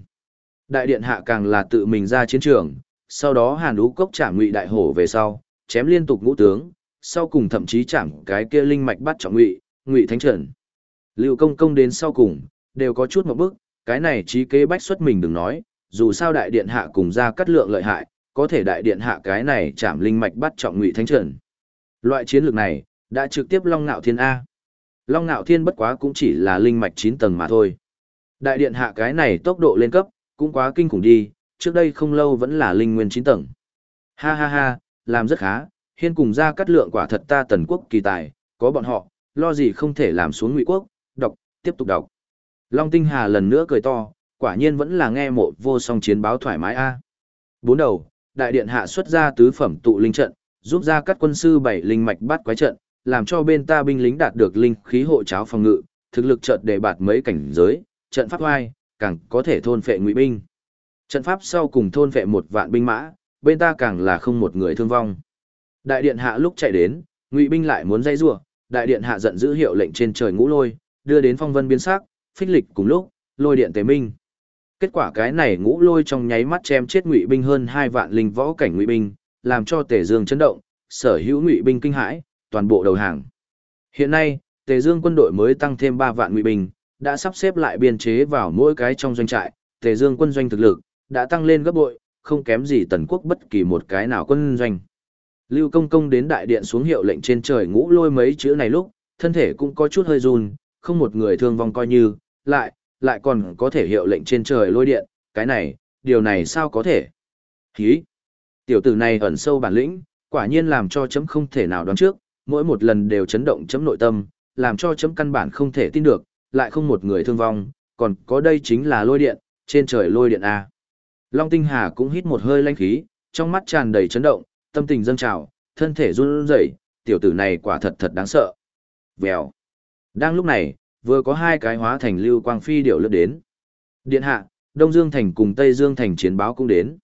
Speaker 1: Đại điện hạ càng là tự mình ra chiến trường, sau đó hàn ú cốc chạm ngụy đại hổ về sau, chém liên tục ngũ tướng, sau cùng thậm chí chạm cái kia linh mạch bắt trọng ngụy, ngụy thánh trần. Lưu công công đến sau cùng, đều có chút một bước cái này trí kế bách xuất mình đừng nói, dù sao đại điện hạ cùng ra cắt lượng lợi hại, có thể đại điện hạ cái này chạm linh mạch bắt trọng ngụy thánh trần. Loại chiến lược này, đã trực tiếp long nạo thiên A. Long nạo thiên bất quá cũng chỉ là linh mạch 9 tầng mà thôi. Đại điện hạ cái này tốc độ lên cấp, cũng quá kinh khủng đi, trước đây không lâu vẫn là linh nguyên 9 tầng. Ha ha ha, làm rất khá, hiên cùng ra cắt lượng quả thật ta tần quốc kỳ tài, có bọn họ, lo gì không thể làm xuống ngụy quốc, đọc, tiếp tục đọc. Long Tinh Hà lần nữa cười to, quả nhiên vẫn là nghe mộ vô song chiến báo thoải mái a. Bốn đầu, đại điện hạ xuất ra tứ phẩm tụ linh trận, giúp ra các quân sư bảy linh mạch bắt quái trận, làm cho bên ta binh lính đạt được linh khí hộ cháo phòng ngự, thực lực trận để bạt mấy cảnh giới, trận pháp oai, càng có thể thôn phệ ngụy binh. Trận pháp sau cùng thôn phệ một vạn binh mã, bên ta càng là không một người thương vong. Đại điện hạ lúc chạy đến, ngụy binh lại muốn dây rủa, đại điện hạ giận dữ hiệu lệnh trên trời ngũ lôi, đưa đến phong vân biến sắc, phích lịch cùng lúc, lôi điện tế minh. Kết quả cái này ngũ lôi trong nháy mắt chém chết ngụy binh hơn hai vạn linh võ cảnh ngụy binh, làm cho Tề Dương chấn động, sở hữu ngụy binh kinh hãi, toàn bộ đầu hàng. Hiện nay, Tề Dương quân đội mới tăng thêm ba vạn ngụy binh, đã sắp xếp lại biên chế vào mỗi cái trong doanh trại, Tề Dương quân doanh thực lực đã tăng lên gấp bội, không kém gì tần quốc bất kỳ một cái nào quân doanh. Lưu Công Công đến đại điện xuống hiệu lệnh trên trời ngũ lôi mấy chữ này lúc, thân thể cũng có chút hơi run, không một người thương vong coi như, lại, lại còn có thể hiệu lệnh trên trời lôi điện, cái này, điều này sao có thể? Hí! Tiểu tử này ẩn sâu bản lĩnh, quả nhiên làm cho chấm không thể nào đoán trước, mỗi một lần đều chấn động chấm nội tâm, làm cho chấm căn bản không thể tin được, lại không một người thương vong, còn có đây chính là lôi điện, trên trời lôi điện A. Long Tinh Hà cũng hít một hơi lanh khí, trong mắt tràn đầy chấn động, tâm tình dâng trào, thân thể run rẩy, tiểu tử này quả thật thật đáng sợ. Vèo. Đang lúc này, vừa có hai cái hóa thành lưu quang phi điệu lướt đến. Điện hạ, Đông Dương Thành cùng Tây Dương Thành chiến báo cũng đến.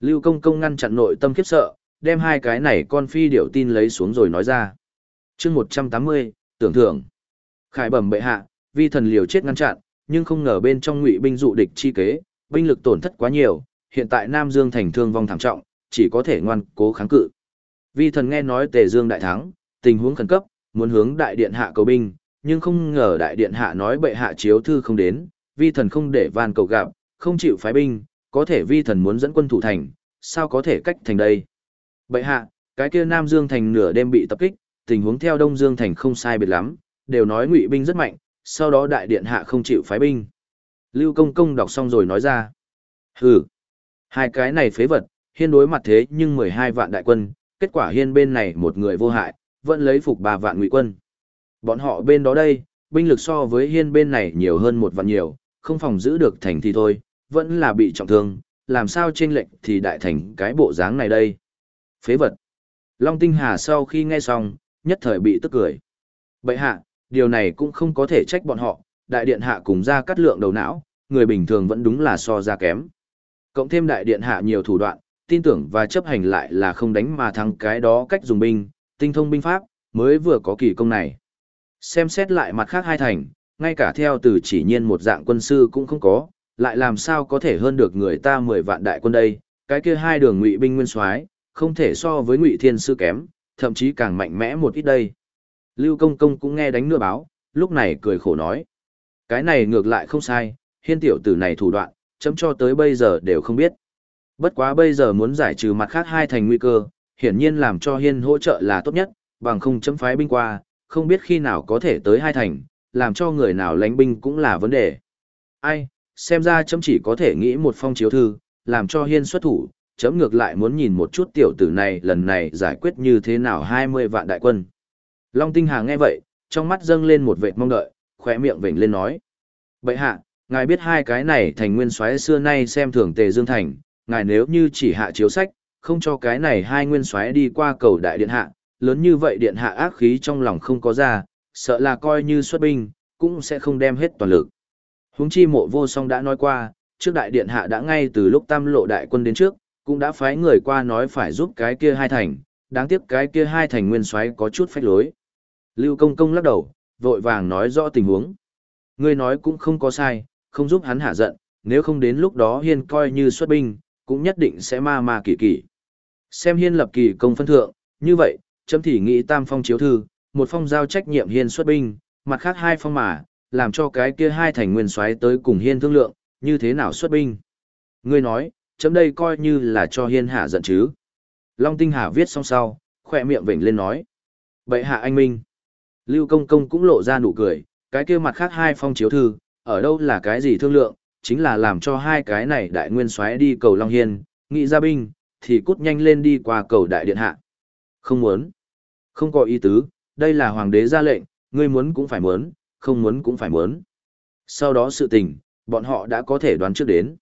Speaker 1: Lưu Công Công ngăn chặn nội tâm khiếp sợ, đem hai cái này con phi điệu tin lấy xuống rồi nói ra. chương 180, tưởng thưởng. Khải bẩm bệ hạ, vi thần liều chết ngăn chặn, nhưng không ngờ bên trong ngụy binh dụ địch chi kế, binh lực tổn thất quá nhiều, hiện tại Nam Dương thành thương vong thảm trọng, chỉ có thể ngoan cố kháng cự. Vi thần nghe nói Tề Dương đại thắng, tình huống khẩn cấp, muốn hướng đại điện hạ cầu binh, nhưng không ngờ đại điện hạ nói bệ hạ chiếu thư không đến, vi thần không để van cầu gặp, không chịu phái binh, có thể vi thần muốn dẫn quân thủ thành, sao có thể cách thành đây. Bệ hạ, cái kia Nam Dương thành nửa đêm bị tập kích, tình huống theo Đông Dương thành không sai biệt lắm, đều nói ngụy binh rất mạnh, sau đó đại điện hạ không chịu phái binh. Lưu Công Công đọc xong rồi nói ra. Hừ, hai cái này phế vật, hiên đối mặt thế nhưng 12 vạn đại quân, kết quả hiên bên này một người vô hại, vẫn lấy phục 3 vạn ngụy quân. Bọn họ bên đó đây, binh lực so với hiên bên này nhiều hơn một vạn nhiều, không phòng giữ được thành thì thôi, vẫn là bị trọng thương, làm sao trên lệnh thì đại thành cái bộ dáng này đây. Phế vật. Long Tinh Hà sau khi nghe xong, nhất thời bị tức cười. Bậy hạ, điều này cũng không có thể trách bọn họ, đại điện hạ cùng ra cắt lượng đầu não, người bình thường vẫn đúng là so ra kém. Cộng thêm đại điện hạ nhiều thủ đoạn, tin tưởng và chấp hành lại là không đánh mà thắng cái đó cách dùng binh, tinh thông binh pháp, mới vừa có kỳ công này. Xem xét lại mặt khác hai thành, ngay cả theo từ chỉ nhiên một dạng quân sư cũng không có, lại làm sao có thể hơn được người ta 10 vạn đại quân đây, cái kia hai đường ngụy binh nguyên soái không thể so với ngụy thiên sư kém, thậm chí càng mạnh mẽ một ít đây. Lưu Công Công cũng nghe đánh nửa báo, lúc này cười khổ nói. Cái này ngược lại không sai, hiên tiểu tử này thủ đoạn, chấm cho tới bây giờ đều không biết. Bất quá bây giờ muốn giải trừ mặt khác hai thành nguy cơ, hiển nhiên làm cho hiên hỗ trợ là tốt nhất, bằng không chấm phái binh qua, không biết khi nào có thể tới hai thành, làm cho người nào lánh binh cũng là vấn đề. Ai, xem ra chấm chỉ có thể nghĩ một phong chiếu thư, làm cho hiên xuất thủ, chấm ngược lại muốn nhìn một chút tiểu tử này lần này giải quyết như thế nào 20 vạn đại quân. Long Tinh Hà nghe vậy, trong mắt dâng lên một vệt mong đợi, khỏe miệng vểnh lên nói. Bậy hạ, ngài biết hai cái này thành nguyên soái xưa nay xem thường tề dương thành, ngài nếu như chỉ hạ chiếu sách, không cho cái này hai nguyên soái đi qua cầu đại điện hạ, lớn như vậy điện hạ ác khí trong lòng không có ra, sợ là coi như xuất binh, cũng sẽ không đem hết toàn lực. Huống chi mộ vô song đã nói qua, trước đại điện hạ đã ngay từ lúc tam lộ đại quân đến trước, cũng đã phái người qua nói phải giúp cái kia hai thành, đáng tiếc cái kia hai thành nguyên soái có chút phách lối. Lưu công công lắc đầu, vội vàng nói rõ tình huống. Ngươi nói cũng không có sai, không giúp hắn hạ giận, nếu không đến lúc đó hiên coi như xuất binh, cũng nhất định sẽ ma ma kỳ kỳ. Xem hiên lập kỳ công phân thượng, như vậy, chấm thì nghĩ tam phong chiếu thư, một phong giao trách nhiệm hiên xuất binh, mặt khác hai phong mà, làm cho cái kia hai thành nguyên soái tới cùng hiên thương lượng, như thế nào xuất binh. Ngươi nói, chấm đây coi như là cho hiên hạ giận chứ. Long Tinh Hà viết xong sau, khỏe miệng vểnh lên nói. Bậy hạ anh Minh. Lưu Công Công cũng lộ ra nụ cười, cái kia mặt khác hai phong chiếu thư, ở đâu là cái gì thương lượng, chính là làm cho hai cái này đại nguyên soái đi cầu Long Hiên, nghị ra binh, thì cút nhanh lên đi qua cầu đại điện hạ. Không muốn. Không có ý tứ, đây là hoàng đế ra lệnh, ngươi muốn cũng phải muốn, không muốn cũng phải muốn. Sau đó sự tình, bọn họ đã có thể đoán trước đến.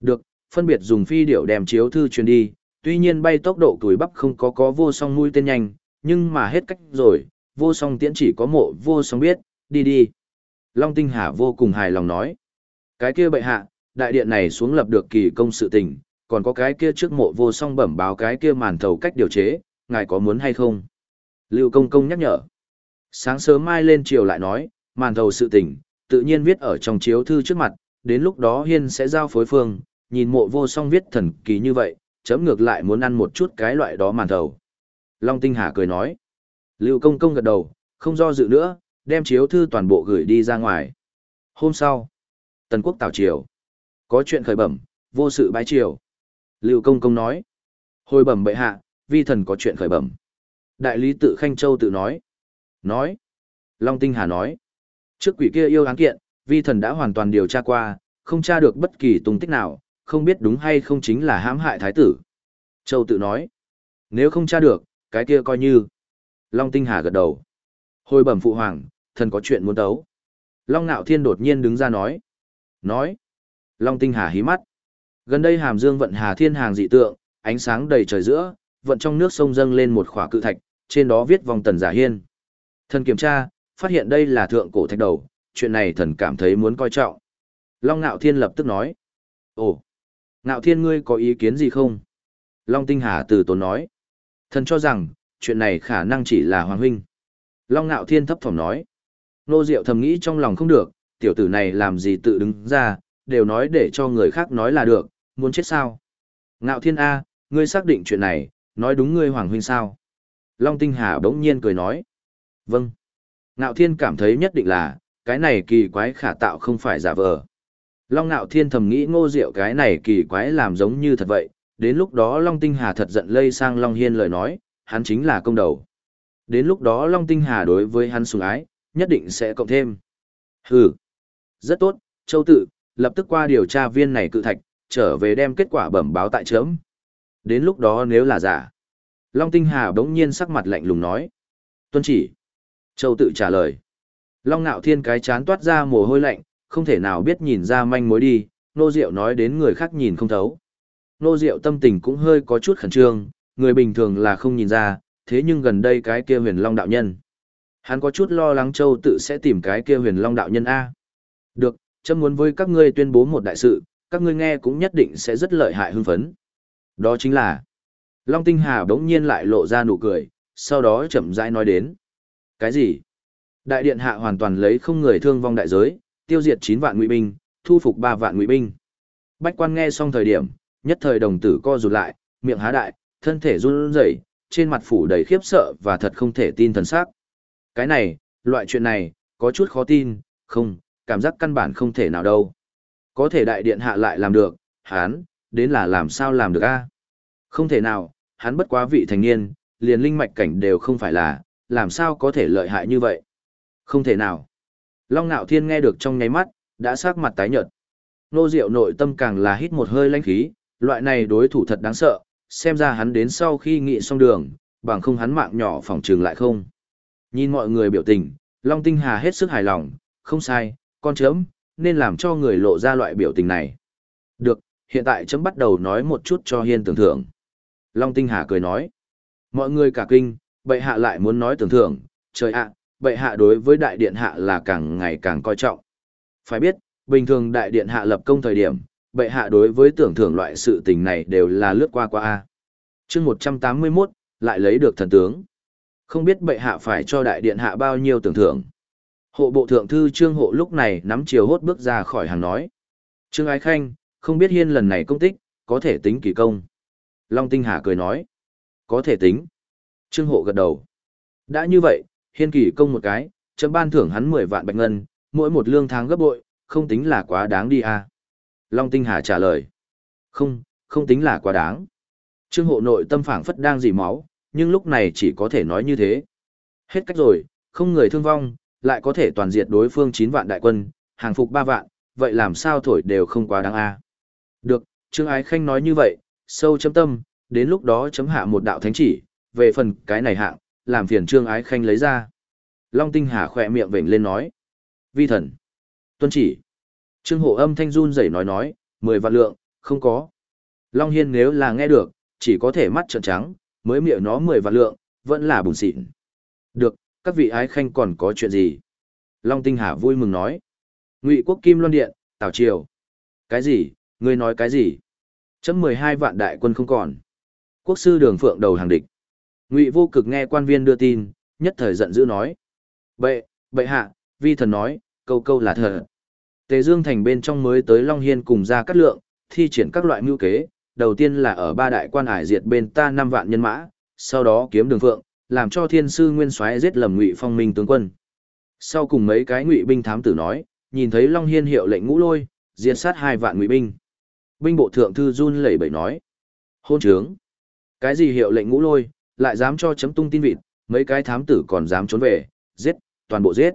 Speaker 1: Được, phân biệt dùng phi điểu đem chiếu thư truyền đi, tuy nhiên bay tốc độ tuổi bắp không có có vô song mũi tên nhanh, nhưng mà hết cách rồi, vô song tiễn chỉ có mộ vô song biết, đi đi. Long Tinh Hà vô cùng hài lòng nói. Cái kia bệ hạ, đại điện này xuống lập được kỳ công sự tình, còn có cái kia trước mộ vô song bẩm báo cái kia màn thầu cách điều chế, ngài có muốn hay không? Lưu công công nhắc nhở. Sáng sớm mai lên chiều lại nói, màn thầu sự tình, tự nhiên viết ở trong chiếu thư trước mặt, đến lúc đó hiên sẽ giao phối phương, nhìn mộ vô song viết thần kỳ như vậy, chấm ngược lại muốn ăn một chút cái loại đó màn thầu. Long Tinh Hà cười nói. Lưu công công gật đầu, không do dự nữa, đem chiếu thư toàn bộ gửi đi ra ngoài. Hôm sau, Tần quốc tào triều. Có chuyện khởi bẩm, vô sự bái triều. Lưu công công nói. Hồi bẩm bệ hạ, vi thần có chuyện khởi bẩm. Đại lý tự Khanh Châu tự nói. Nói. Long Tinh Hà nói. Trước quỷ kia yêu án kiện, vi thần đã hoàn toàn điều tra qua, không tra được bất kỳ tung tích nào, không biết đúng hay không chính là hãm hại thái tử. Châu tự nói. Nếu không tra được, cái kia coi như. Long Tinh Hà gật đầu. Hồi bẩm phụ hoàng, thần có chuyện muốn đấu. Long Nạo Thiên đột nhiên đứng ra nói. Nói. Long Tinh Hà hí mắt. Gần đây Hàm Dương vận Hà Thiên hàng dị tượng, ánh sáng đầy trời giữa, vận trong nước sông dâng lên một khỏa cự thạch, trên đó viết vòng tần giả hiên. Thần kiểm tra, phát hiện đây là thượng cổ thạch đầu, chuyện này thần cảm thấy muốn coi trọng. Long Nạo Thiên lập tức nói. Ồ, Nạo Thiên ngươi có ý kiến gì không? Long Tinh Hà từ tốn nói. Thần cho rằng, chuyện này khả năng chỉ là Hoàng Huynh. Long Nạo Thiên thấp thỏm nói. Nô Diệu thầm nghĩ trong lòng không được, tiểu tử này làm gì tự đứng ra, đều nói để cho người khác nói là được, muốn chết sao? Ngạo Thiên A, ngươi xác định chuyện này, nói đúng ngươi Hoàng Huynh sao? Long Tinh Hà bỗng nhiên cười nói. Vâng. Ngạo Thiên cảm thấy nhất định là, cái này kỳ quái khả tạo không phải giả vờ. Long Ngạo Thiên thầm nghĩ ngô diệu cái này kỳ quái làm giống như thật vậy, đến lúc đó Long Tinh Hà thật giận lây sang Long Hiên lời nói, hắn chính là công đầu. Đến lúc đó Long Tinh Hà đối với hắn sùng ái, nhất định sẽ cộng thêm. Hừ. Rất tốt, Châu Tự, lập tức qua điều tra viên này cự thạch, trở về đem kết quả bẩm báo tại chớm. Đến lúc đó nếu là giả. Long Tinh Hà bỗng nhiên sắc mặt lạnh lùng nói. Tuân chỉ. Châu tự trả lời. Long Nạo Thiên cái chán toát ra mồ hôi lạnh, không thể nào biết nhìn ra manh mối đi, nô diệu nói đến người khác nhìn không thấu. Nô diệu tâm tình cũng hơi có chút khẩn trương, người bình thường là không nhìn ra, thế nhưng gần đây cái kia huyền long đạo nhân. Hắn có chút lo lắng châu tự sẽ tìm cái kia huyền long đạo nhân A. Được, chấm muốn với các ngươi tuyên bố một đại sự, các ngươi nghe cũng nhất định sẽ rất lợi hại hưng phấn. Đó chính là, Long Tinh Hà bỗng nhiên lại lộ ra nụ cười, sau đó chậm rãi nói đến. Cái gì? Đại điện hạ hoàn toàn lấy không người thương vong đại giới, tiêu diệt 9 vạn ngụy binh, thu phục 3 vạn ngụy binh. Bách quan nghe xong thời điểm, nhất thời đồng tử co rụt lại, miệng há đại, thân thể run rẩy, trên mặt phủ đầy khiếp sợ và thật không thể tin thần sắc. Cái này, loại chuyện này, có chút khó tin, không, cảm giác căn bản không thể nào đâu. Có thể đại điện hạ lại làm được, hắn đến là làm sao làm được a? Không thể nào, hắn bất quá vị thành niên, liền linh mạch cảnh đều không phải là, làm sao có thể lợi hại như vậy? Không thể nào. Long Nạo Thiên nghe được trong nháy mắt, đã sắc mặt tái nhợt. Nô Diệu nội tâm càng là hít một hơi lãnh khí, loại này đối thủ thật đáng sợ, xem ra hắn đến sau khi nghị xong đường, bằng không hắn mạng nhỏ phòng trường lại không. Nhìn mọi người biểu tình, Long Tinh Hà hết sức hài lòng, không sai, con chấm, nên làm cho người lộ ra loại biểu tình này. Được, hiện tại chấm bắt đầu nói một chút cho hiên tưởng thưởng. Long Tinh Hà cười nói. Mọi người cả kinh, bệ hạ lại muốn nói tưởng thưởng, trời ạ, bệ hạ đối với đại điện hạ là càng ngày càng coi trọng. Phải biết, bình thường đại điện hạ lập công thời điểm, bệ hạ đối với tưởng thưởng loại sự tình này đều là lướt qua qua A. chương 181, lại lấy được thần tướng. Không biết bệ hạ phải cho đại điện hạ bao nhiêu tưởng thưởng. Hộ bộ thượng thư trương hộ lúc này nắm chiều hốt bước ra khỏi hàng nói. Trương Ái Khanh, không biết hiên lần này công tích, có thể tính kỳ công. Long Tinh Hà cười nói. Có thể tính. Trương hộ gật đầu. Đã như vậy, hiên kỳ công một cái, chấm ban thưởng hắn 10 vạn bạch ngân, mỗi một lương tháng gấp bội, không tính là quá đáng đi à. Long Tinh Hà trả lời. Không, không tính là quá đáng. Trương hộ nội tâm phảng phất đang dì máu, nhưng lúc này chỉ có thể nói như thế. Hết cách rồi, không người thương vong, lại có thể toàn diệt đối phương 9 vạn đại quân, hàng phục 3 vạn, vậy làm sao thổi đều không quá đáng a. Được, Trương Ái Khanh nói như vậy, sâu chấm tâm, đến lúc đó chấm hạ một đạo thánh chỉ, về phần cái này hạng, làm phiền Trương Ái Khanh lấy ra. Long Tinh Hà khỏe miệng vểnh lên nói. Vi thần. Tuân chỉ. Trương hộ âm thanh run rẩy nói nói, mười vạn lượng, không có. Long Hiên nếu là nghe được, chỉ có thể mắt trợn trắng, mới miệng nó mười vạn lượng, vẫn là bùn xịn. Được, các vị ái khanh còn có chuyện gì? Long Tinh Hà vui mừng nói. Ngụy quốc Kim Loan Điện, Tào Triều. Cái gì, ngươi nói cái gì? Chấm mười hai vạn đại quân không còn. Quốc sư đường phượng đầu hàng địch. Ngụy vô cực nghe quan viên đưa tin, nhất thời giận dữ nói. Bệ, bệ hạ, vi thần nói, câu câu là thật. Tề Dương thành bên trong mới tới Long Hiên cùng ra cắt lượng, thi triển các loại mưu kế, đầu tiên là ở ba đại quan hải diệt bên ta năm vạn nhân mã, sau đó kiếm đường phượng, làm cho thiên sư nguyên soái giết lầm ngụy phong minh tướng quân. Sau cùng mấy cái ngụy binh thám tử nói, nhìn thấy Long Hiên hiệu lệnh ngũ lôi, diệt sát hai vạn ngụy binh. Binh bộ thượng thư run lẩy bẩy nói, hôn trướng. Cái gì hiệu lệnh ngũ lôi, lại dám cho chấm tung tin vịt, mấy cái thám tử còn dám trốn về, giết, toàn bộ giết.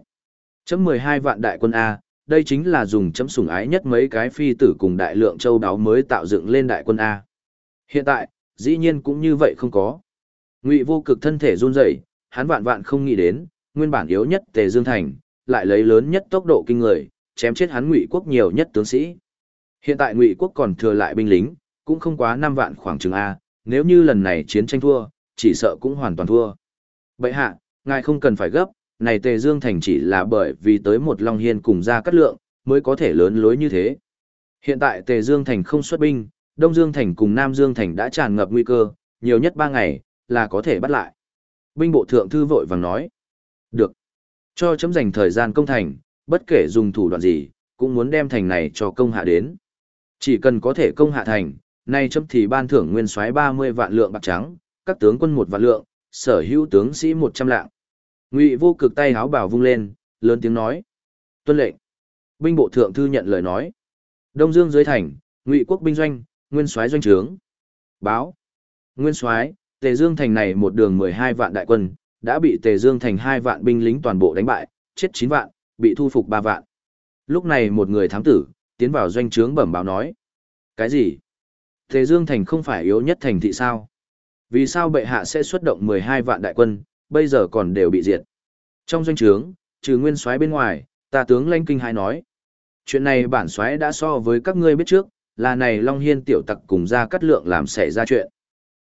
Speaker 1: Chấm 12 vạn đại quân A, đây chính là dùng chấm sủng ái nhất mấy cái phi tử cùng đại lượng châu đáo mới tạo dựng lên đại quân A. Hiện tại, dĩ nhiên cũng như vậy không có. Ngụy vô cực thân thể run rẩy, hắn vạn vạn không nghĩ đến, nguyên bản yếu nhất Tề Dương Thành, lại lấy lớn nhất tốc độ kinh người, chém chết hắn Ngụy quốc nhiều nhất tướng sĩ. Hiện tại Ngụy quốc còn thừa lại binh lính, cũng không quá 5 vạn khoảng chừng A, nếu như lần này chiến tranh thua, chỉ sợ cũng hoàn toàn thua. Bệ hạ, ngài không cần phải gấp, này Tề Dương Thành chỉ là bởi vì tới một Long Hiên cùng ra cắt lượng, mới có thể lớn lối như thế. Hiện tại Tề Dương Thành không xuất binh, Đông Dương Thành cùng Nam Dương Thành đã tràn ngập nguy cơ, nhiều nhất 3 ngày, là có thể bắt lại. Binh bộ thượng thư vội vàng nói. Được. Cho chấm dành thời gian công thành, bất kể dùng thủ đoạn gì, cũng muốn đem thành này cho công hạ đến. Chỉ cần có thể công hạ thành, nay chấm thì ban thưởng nguyên soái 30 vạn lượng bạc trắng, các tướng quân một vạn lượng, sở hữu tướng sĩ 100 lạng. Ngụy Vô Cực tay háo bảo vung lên, lớn tiếng nói: "Tuân lệnh." Binh bộ thượng thư nhận lời nói: "Đông Dương dưới thành, Ngụy quốc binh doanh, nguyên soái doanh trướng." Báo: "Nguyên soái, Tề Dương thành này một đường 12 vạn đại quân, đã bị Tề Dương thành hai vạn binh lính toàn bộ đánh bại, chết 9 vạn, bị thu phục 3 vạn." Lúc này một người thám tử tiến vào doanh trướng bẩm báo nói: "Cái gì? Tề Dương thành không phải yếu nhất thành thị sao?" Vì sao bệ hạ sẽ xuất động 12 vạn đại quân, bây giờ còn đều bị diệt? Trong doanh trướng, trừ nguyên soái bên ngoài, ta tướng Lanh Kinh Hải nói. Chuyện này bản soái đã so với các ngươi biết trước, là này Long Hiên tiểu tặc cùng ra cắt lượng làm xảy ra chuyện.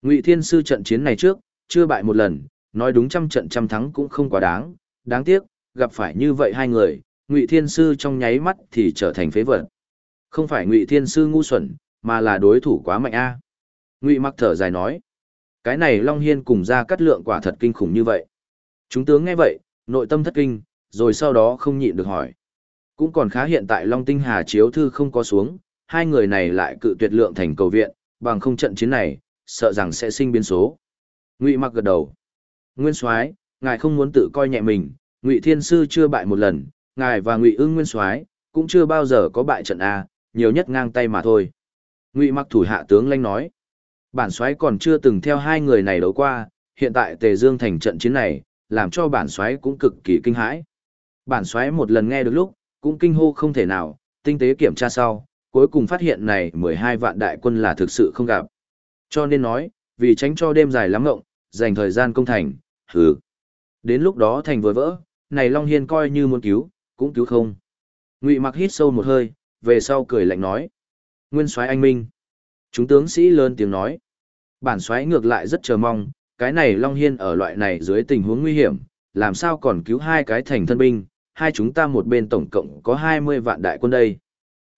Speaker 1: Ngụy Thiên Sư trận chiến này trước, chưa bại một lần, nói đúng trăm trận trăm thắng cũng không quá đáng, đáng tiếc, gặp phải như vậy hai người, Ngụy Thiên Sư trong nháy mắt thì trở thành phế vật. Không phải Ngụy Thiên Sư ngu xuẩn, mà là đối thủ quá mạnh a. Ngụy Mặc thở dài nói, cái này Long Hiên cùng ra cắt lượng quả thật kinh khủng như vậy. Chúng tướng nghe vậy, nội tâm thất kinh, rồi sau đó không nhịn được hỏi. Cũng còn khá hiện tại Long Tinh Hà chiếu thư không có xuống, hai người này lại cự tuyệt lượng thành cầu viện, bằng không trận chiến này, sợ rằng sẽ sinh biến số. Ngụy Mặc gật đầu. Nguyên Soái, ngài không muốn tự coi nhẹ mình, Ngụy Thiên sư chưa bại một lần, ngài và Ngụy Ưng Nguyên Soái cũng chưa bao giờ có bại trận a, nhiều nhất ngang tay mà thôi. Ngụy Mặc thủ hạ tướng lanh nói. Bản soái còn chưa từng theo hai người này đấu qua, hiện tại Tề Dương thành trận chiến này, làm cho bản soái cũng cực kỳ kinh hãi. Bản soái một lần nghe được lúc, cũng kinh hô không thể nào, tinh tế kiểm tra sau, cuối cùng phát hiện này 12 vạn đại quân là thực sự không gặp. Cho nên nói, vì tránh cho đêm dài lắm ngộng, dành thời gian công thành, hừ. Đến lúc đó thành vừa vỡ, này Long Hiên coi như muốn cứu, cũng cứu không. Ngụy Mặc hít sâu một hơi, về sau cười lạnh nói: "Nguyên soái anh minh." Chúng tướng sĩ lớn tiếng nói. Bản xoáy ngược lại rất chờ mong, cái này Long Hiên ở loại này dưới tình huống nguy hiểm, làm sao còn cứu hai cái thành thân binh, hai chúng ta một bên tổng cộng có 20 vạn đại quân đây.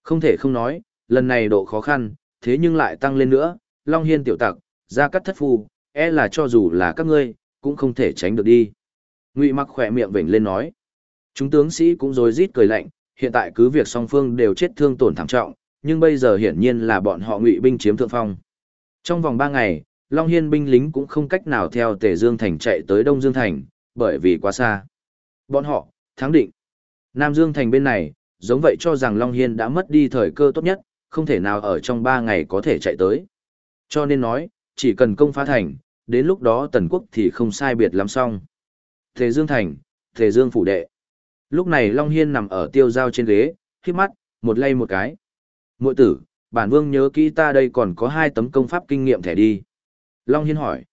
Speaker 1: Không thể không nói, lần này độ khó khăn, thế nhưng lại tăng lên nữa, Long Hiên tiểu tặc, ra cắt thất phu, e là cho dù là các ngươi, cũng không thể tránh được đi. Ngụy mặc khỏe miệng vểnh lên nói. Chúng tướng sĩ cũng rối rít cười lạnh, hiện tại cứ việc song phương đều chết thương tổn thảm trọng, nhưng bây giờ hiển nhiên là bọn họ ngụy binh chiếm thượng phong. Trong vòng 3 ngày, Long Hiên binh lính cũng không cách nào theo Tề Dương Thành chạy tới Đông Dương Thành, bởi vì quá xa. Bọn họ, thắng định. Nam Dương Thành bên này, giống vậy cho rằng Long Hiên đã mất đi thời cơ tốt nhất, không thể nào ở trong 3 ngày có thể chạy tới. Cho nên nói, chỉ cần công phá thành, đến lúc đó Tần Quốc thì không sai biệt lắm xong. Thế Dương Thành, Thế Dương Phủ Đệ. Lúc này Long Hiên nằm ở tiêu giao trên ghế, khiếp mắt, một lay một cái. Mội tử, bản vương nhớ kỹ ta đây còn có hai tấm công pháp kinh nghiệm thẻ đi. Long Hiên hỏi.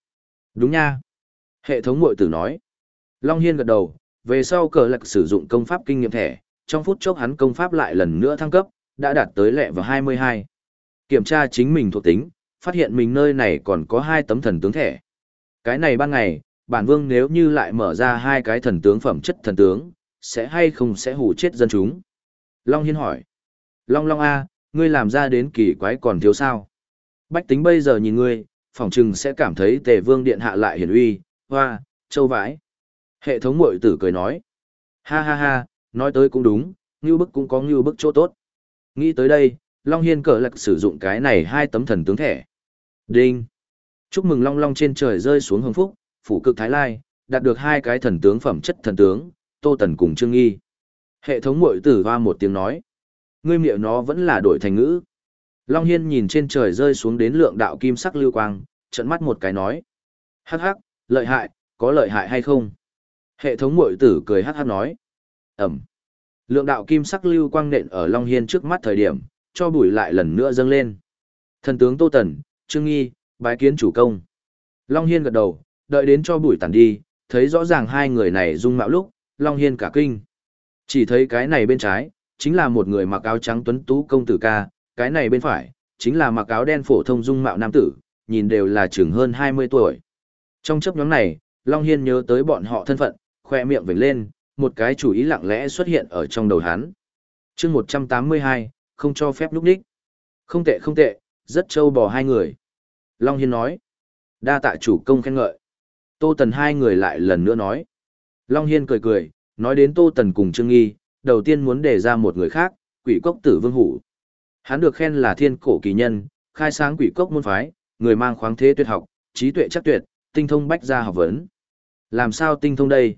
Speaker 1: Đúng nha. Hệ thống mội tử nói. Long Hiên gật đầu, về sau cờ lạc sử dụng công pháp kinh nghiệm thẻ, trong phút chốc hắn công pháp lại lần nữa thăng cấp, đã đạt tới lẹ vào 22. Kiểm tra chính mình thuộc tính, phát hiện mình nơi này còn có hai tấm thần tướng thẻ. Cái này ban ngày, bản vương nếu như lại mở ra hai cái thần tướng phẩm chất thần tướng, sẽ hay không sẽ hù chết dân chúng? Long Hiên hỏi. Long Long A, ngươi làm ra đến kỳ quái còn thiếu sao? Bách tính bây giờ nhìn ngươi, phỏng chừng sẽ cảm thấy tề vương điện hạ lại hiển uy, hoa, châu vãi. Hệ thống mội tử cười nói. Ha ha ha, nói tới cũng đúng, như bức cũng có như bức chỗ tốt. Nghĩ tới đây, Long Hiên cờ lạc sử dụng cái này hai tấm thần tướng thẻ. Đinh! Chúc mừng Long Long trên trời rơi xuống hưng phúc, phủ cực Thái Lai, đạt được hai cái thần tướng phẩm chất thần tướng, Tô Tần cùng Trương Nghi. Hệ thống muội tử hoa một tiếng nói. Ngươi miệng nó vẫn là đổi thành ngữ. Long Hiên nhìn trên trời rơi xuống đến lượng đạo kim sắc lưu quang, trận mắt một cái nói. Hắc hắc, lợi hại, có lợi hại hay không? Hệ thống muội tử cười hắc hắc nói. Ẩm. Lượng đạo kim sắc lưu quang nện ở Long Hiên trước mắt thời điểm, cho bùi lại lần nữa dâng lên. Thần tướng Tô Tần, Trương Nghi, bái kiến chủ công. Long Hiên gật đầu, đợi đến cho bụi tàn đi, thấy rõ ràng hai người này dung mạo lúc, Long Hiên cả kinh. Chỉ thấy cái này bên trái, chính là một người mặc áo trắng tuấn tú công tử ca, cái này bên phải, chính là mặc áo đen phổ thông dung mạo nam tử, nhìn đều là chừng hơn 20 tuổi. Trong chấp nhóm này, Long Hiên nhớ tới bọn họ thân phận, khoe miệng vểnh lên, một cái chủ ý lặng lẽ xuất hiện ở trong đầu hắn. chương 182, không cho phép lúc đích. Không tệ không tệ, rất trâu bò hai người. Long Hiên nói. Đa tạ chủ công khen ngợi. Tô Tần hai người lại lần nữa nói. Long Hiên cười cười, nói đến Tô Tần cùng Trương Nghi, đầu tiên muốn đề ra một người khác, quỷ cốc tử vương hủ. Hắn được khen là thiên cổ kỳ nhân, khai sáng quỷ cốc môn phái, người mang khoáng thế tuyệt học, trí tuệ chắc tuyệt, tinh thông bách gia học vấn. Làm sao tinh thông đây?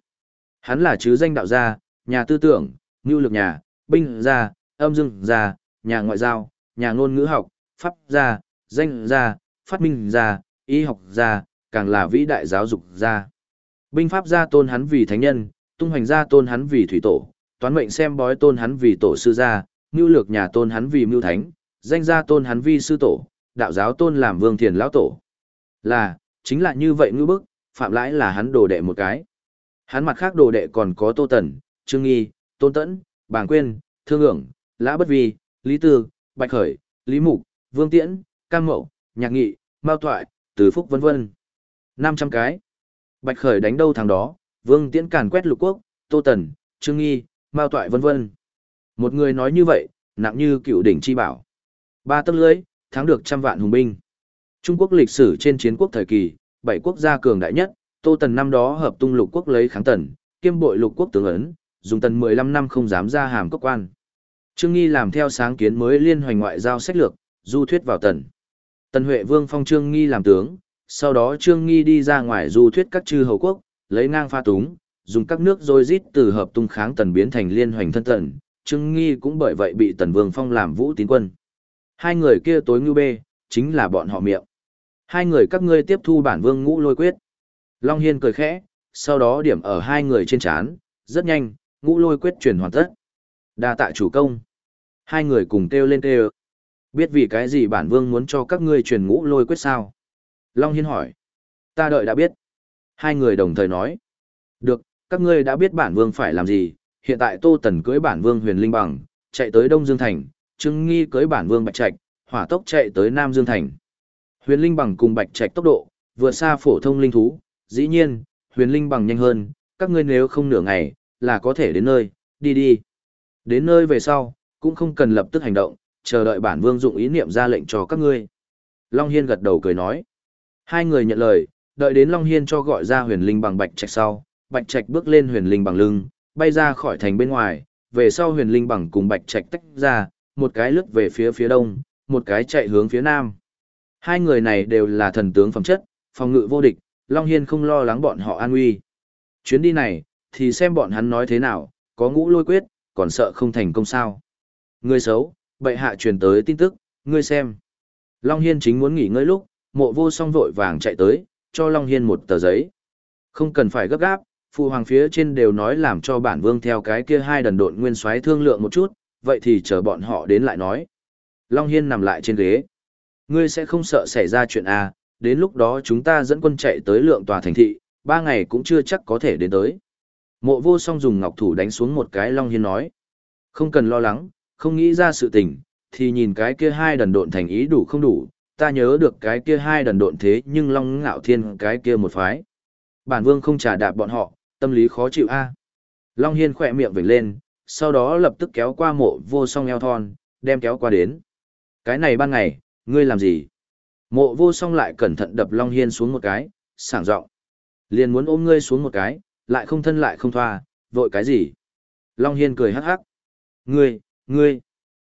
Speaker 1: Hắn là chứ danh đạo gia, nhà tư tưởng, ngưu lực nhà, binh gia, âm dương gia, nhà ngoại giao, nhà ngôn ngữ học, pháp gia, danh gia, phát minh gia, y học gia, càng là vĩ đại giáo dục gia. Binh pháp gia tôn hắn vì thánh nhân, tung hoành gia tôn hắn vì thủy tổ, toán mệnh xem bói tôn hắn vì tổ sư gia, mưu lược nhà tôn hắn vì mưu thánh, danh gia tôn hắn vì sư tổ, đạo giáo tôn làm vương thiền lão tổ. Là, chính là như vậy ngư bức, phạm lãi là hắn đồ đệ một cái. Hắn mặt khác đồ đệ còn có Tô Tần, Trương Nghi, Tôn Tẫn, Bàng Quyên, Thương ưởng, Lã Bất Vi, Lý Tư, Bạch Khởi, Lý Mục, Vương Tiễn, Cam Mậu, Nhạc Nghị, Mao Thoại, Từ Phúc vân vân. 500 cái. Bạch Khởi đánh đâu thằng đó, Vương Tiễn càn quét lục quốc, Tô Tần, Trương Nghi, Mao Toại vân vân. Một người nói như vậy, nặng như cựu đỉnh chi bảo. Ba tấc lưới, thắng được trăm vạn hùng binh. Trung Quốc lịch sử trên chiến quốc thời kỳ, bảy quốc gia cường đại nhất, Tô Tần năm đó hợp tung lục quốc lấy kháng tần, kiêm bội lục quốc tướng ấn, dùng tần 15 năm không dám ra hàm cốc quan. Trương Nghi làm theo sáng kiến mới liên hoành ngoại giao sách lược, du thuyết vào tần. Tần Huệ Vương phong Trương Nghi làm tướng, sau đó Trương Nghi đi ra ngoài du thuyết các chư hầu quốc, lấy ngang pha túng, dùng các nước rồi rít từ hợp tung kháng tần biến thành liên hoành thân tần, Trương Nghi cũng bởi vậy bị tần vương phong làm vũ tín quân. Hai người kia tối ngưu bê, chính là bọn họ miệng. Hai người các ngươi tiếp thu bản vương ngũ lôi quyết. Long Hiên cười khẽ, sau đó điểm ở hai người trên chán, rất nhanh, ngũ lôi quyết truyền hoàn tất. đa tạ chủ công. Hai người cùng kêu lên kêu. Biết vì cái gì bản vương muốn cho các ngươi truyền ngũ lôi quyết sao? Long Hiên hỏi. Ta đợi đã biết. Hai người đồng thời nói. Được, các ngươi đã biết bản vương phải làm gì. Hiện tại Tô Tần cưới bản vương huyền linh bằng, chạy tới Đông Dương Thành, Trương Nghi cưới bản vương Bạch Trạch, hỏa tốc chạy tới Nam Dương Thành. Huyền linh bằng cùng Bạch Trạch tốc độ, vượt xa phổ thông linh thú, dĩ nhiên, huyền linh bằng nhanh hơn, các ngươi nếu không nửa ngày, là có thể đến nơi, đi đi. Đến nơi về sau, cũng không cần lập tức hành động, chờ đợi bản vương dụng ý niệm ra lệnh cho các ngươi. Long Hiên gật đầu cười nói. Hai người nhận lời, đợi đến Long Hiên cho gọi ra huyền linh bằng bạch trạch sau, bạch trạch bước lên huyền linh bằng lưng, bay ra khỏi thành bên ngoài, về sau huyền linh bằng cùng bạch trạch tách ra, một cái lướt về phía phía đông, một cái chạy hướng phía nam. Hai người này đều là thần tướng phẩm chất, phòng ngự vô địch, Long Hiên không lo lắng bọn họ an nguy. Chuyến đi này, thì xem bọn hắn nói thế nào, có ngũ lôi quyết, còn sợ không thành công sao. Người xấu, bệ hạ truyền tới tin tức, ngươi xem. Long Hiên chính muốn nghỉ ngơi lúc, mộ vô song vội vàng chạy tới, cho Long Hiên một tờ giấy. Không cần phải gấp gáp, phụ hoàng phía trên đều nói làm cho bản vương theo cái kia hai đần độn nguyên soái thương lượng một chút, vậy thì chờ bọn họ đến lại nói. Long Hiên nằm lại trên ghế. Ngươi sẽ không sợ xảy ra chuyện à, đến lúc đó chúng ta dẫn quân chạy tới lượng tòa thành thị, ba ngày cũng chưa chắc có thể đến tới. Mộ vô song dùng ngọc thủ đánh xuống một cái Long Hiên nói. Không cần lo lắng, không nghĩ ra sự tình, thì nhìn cái kia hai đần độn thành ý đủ không đủ, ta nhớ được cái kia hai đần độn thế nhưng Long Ngạo Thiên cái kia một phái. Bản vương không trả đạp bọn họ, tâm lý khó chịu a Long Hiên khỏe miệng vểnh lên, sau đó lập tức kéo qua mộ vô song eo thon, đem kéo qua đến. Cái này ban ngày, ngươi làm gì? Mộ vô song lại cẩn thận đập Long Hiên xuống một cái, sảng giọng Liền muốn ôm ngươi xuống một cái, lại không thân lại không thoa, vội cái gì? Long Hiên cười hắc hắc. Ngươi, ngươi.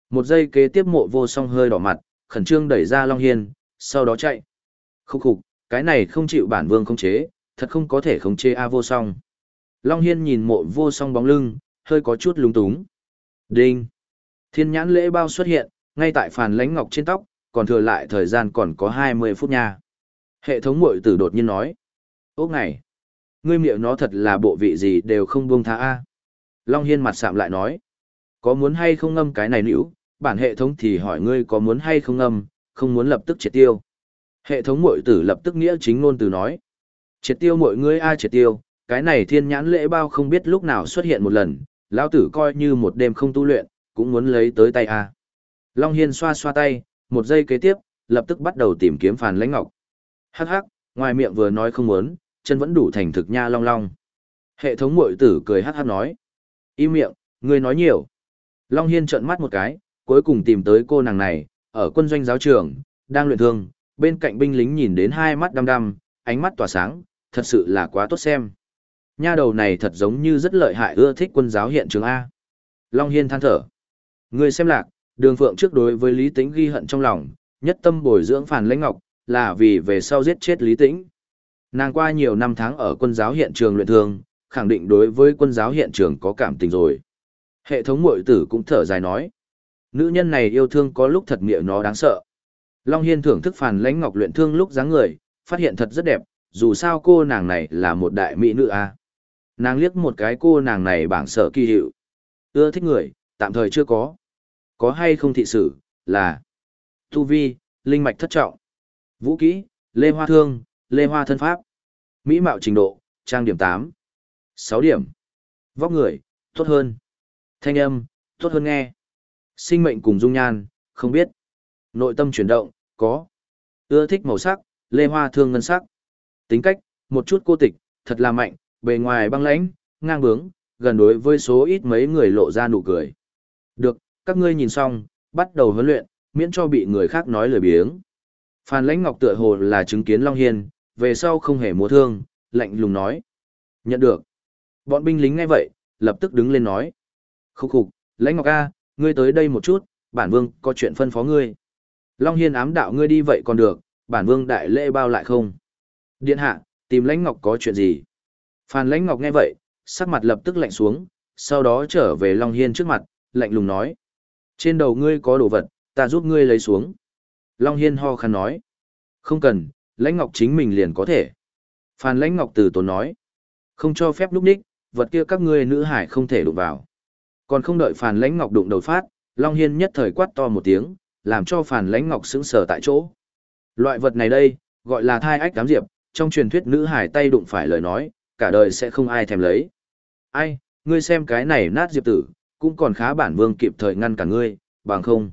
Speaker 1: Một giây kế tiếp mộ vô song hơi đỏ mặt, khẩn trương đẩy ra Long Hiên, sau đó chạy. Khúc khục, cái này không chịu bản vương không chế, thật không có thể khống chế A vô song. Long Hiên nhìn mộ vô song bóng lưng, hơi có chút lúng túng. Đinh! Thiên nhãn lễ bao xuất hiện, ngay tại phàn lánh ngọc trên tóc, còn thừa lại thời gian còn có 20 phút nha. Hệ thống mội tử đột nhiên nói. Ốc này! Ngươi miệng nó thật là bộ vị gì đều không buông tha A. Long Hiên mặt sạm lại nói. Có muốn hay không ngâm cái này nữ, bản hệ thống thì hỏi ngươi có muốn hay không ngâm, không muốn lập tức triệt tiêu. Hệ thống mội tử lập tức nghĩa chính ngôn từ nói. Triệt tiêu mọi ngươi ai triệt tiêu, cái này thiên nhãn lễ bao không biết lúc nào xuất hiện một lần, lão tử coi như một đêm không tu luyện, cũng muốn lấy tới tay a. Long Hiên xoa xoa tay, một giây kế tiếp, lập tức bắt đầu tìm kiếm Phàn Lãnh Ngọc. Hắc hắc, ngoài miệng vừa nói không muốn, chân vẫn đủ thành thực nha long long. Hệ thống muội tử cười hắc hắc nói. Im miệng, ngươi nói nhiều. Long Hiên trợn mắt một cái, cuối cùng tìm tới cô nàng này, ở quân doanh giáo trường, đang luyện thương, bên cạnh binh lính nhìn đến hai mắt đăm đăm, ánh mắt tỏa sáng, thật sự là quá tốt xem. Nha đầu này thật giống như rất lợi hại ưa thích quân giáo hiện trường A. Long Hiên than thở. Người xem lạc, đường phượng trước đối với Lý Tĩnh ghi hận trong lòng, nhất tâm bồi dưỡng phản lãnh ngọc, là vì về sau giết chết Lý Tĩnh. Nàng qua nhiều năm tháng ở quân giáo hiện trường luyện thương, khẳng định đối với quân giáo hiện trường có cảm tình rồi. Hệ thống mội tử cũng thở dài nói. Nữ nhân này yêu thương có lúc thật nghĩa nó đáng sợ. Long Hiên thưởng thức phản lãnh ngọc luyện thương lúc dáng người, phát hiện thật rất đẹp, dù sao cô nàng này là một đại mỹ nữ a Nàng liếc một cái cô nàng này bảng sở kỳ hiệu. Ưa thích người, tạm thời chưa có. Có hay không thị sử, là Tu Vi, Linh Mạch thất trọng. Vũ kỹ, Lê Hoa Thương, Lê Hoa Thân Pháp. Mỹ mạo trình độ, trang điểm tám sáu điểm. Vóc người, tốt hơn. Thanh âm, tốt hơn nghe. Sinh mệnh cùng dung nhan, không biết. Nội tâm chuyển động, có. Ưa thích màu sắc, lê hoa thương ngân sắc. Tính cách, một chút cô tịch, thật là mạnh, bề ngoài băng lãnh, ngang bướng, gần đối với số ít mấy người lộ ra nụ cười. Được, các ngươi nhìn xong, bắt đầu huấn luyện, miễn cho bị người khác nói lời biếng. Phan Lãnh Ngọc tựa hồ là chứng kiến Long Hiên, về sau không hề múa thương, lạnh lùng nói. Nhận được. Bọn binh lính ngay vậy, lập tức đứng lên nói. Khúc khục, Lãnh Ngọc A, ngươi tới đây một chút, bản vương có chuyện phân phó ngươi. Long Hiên ám đạo ngươi đi vậy còn được, bản vương đại lễ bao lại không? Điện hạ, tìm lãnh ngọc có chuyện gì? Phan lãnh ngọc nghe vậy, sắc mặt lập tức lạnh xuống, sau đó trở về Long Hiên trước mặt, lạnh lùng nói. Trên đầu ngươi có đồ vật, ta giúp ngươi lấy xuống. Long Hiên ho khăn nói. Không cần, lãnh ngọc chính mình liền có thể. Phan lãnh ngọc từ tốn nói. Không cho phép lúc đích, vật kia các ngươi nữ hải không thể đụng vào. Còn không đợi Phàn lãnh ngọc đụng đầu phát, Long Hiên nhất thời quát to một tiếng, làm cho Phàn lãnh ngọc sững sờ tại chỗ. Loại vật này đây, gọi là thai ách cám diệp, trong truyền thuyết nữ hải tay đụng phải lời nói, cả đời sẽ không ai thèm lấy. Ai, ngươi xem cái này nát diệp tử, cũng còn khá bản vương kịp thời ngăn cả ngươi, bằng không.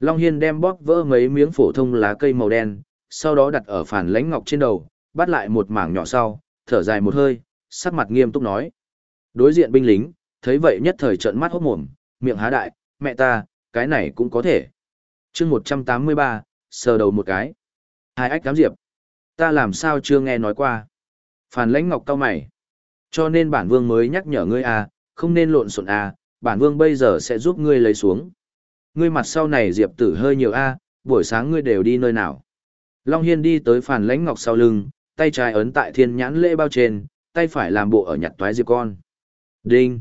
Speaker 1: Long Hiên đem bóp vỡ mấy miếng phổ thông lá cây màu đen, sau đó đặt ở phản lãnh ngọc trên đầu, bắt lại một mảng nhỏ sau, thở dài một hơi, sắc mặt nghiêm túc nói. Đối diện binh lính, thấy vậy nhất thời trợn mắt hốt mồm, miệng há đại, mẹ ta, cái này cũng có thể. chương 183, sờ đầu một cái. Hai ách cám diệp. Ta làm sao chưa nghe nói qua. Phản lãnh ngọc cao mày. Cho nên bản vương mới nhắc nhở ngươi à, không nên lộn xộn à, bản vương bây giờ sẽ giúp ngươi lấy xuống. Ngươi mặt sau này diệp tử hơi nhiều a, à, buổi sáng ngươi đều đi nơi nào. Long Hiên đi tới phản lãnh ngọc sau lưng, tay trái ấn tại thiên nhãn lễ bao trên, tay phải làm bộ ở nhặt toái diệp con. Đinh!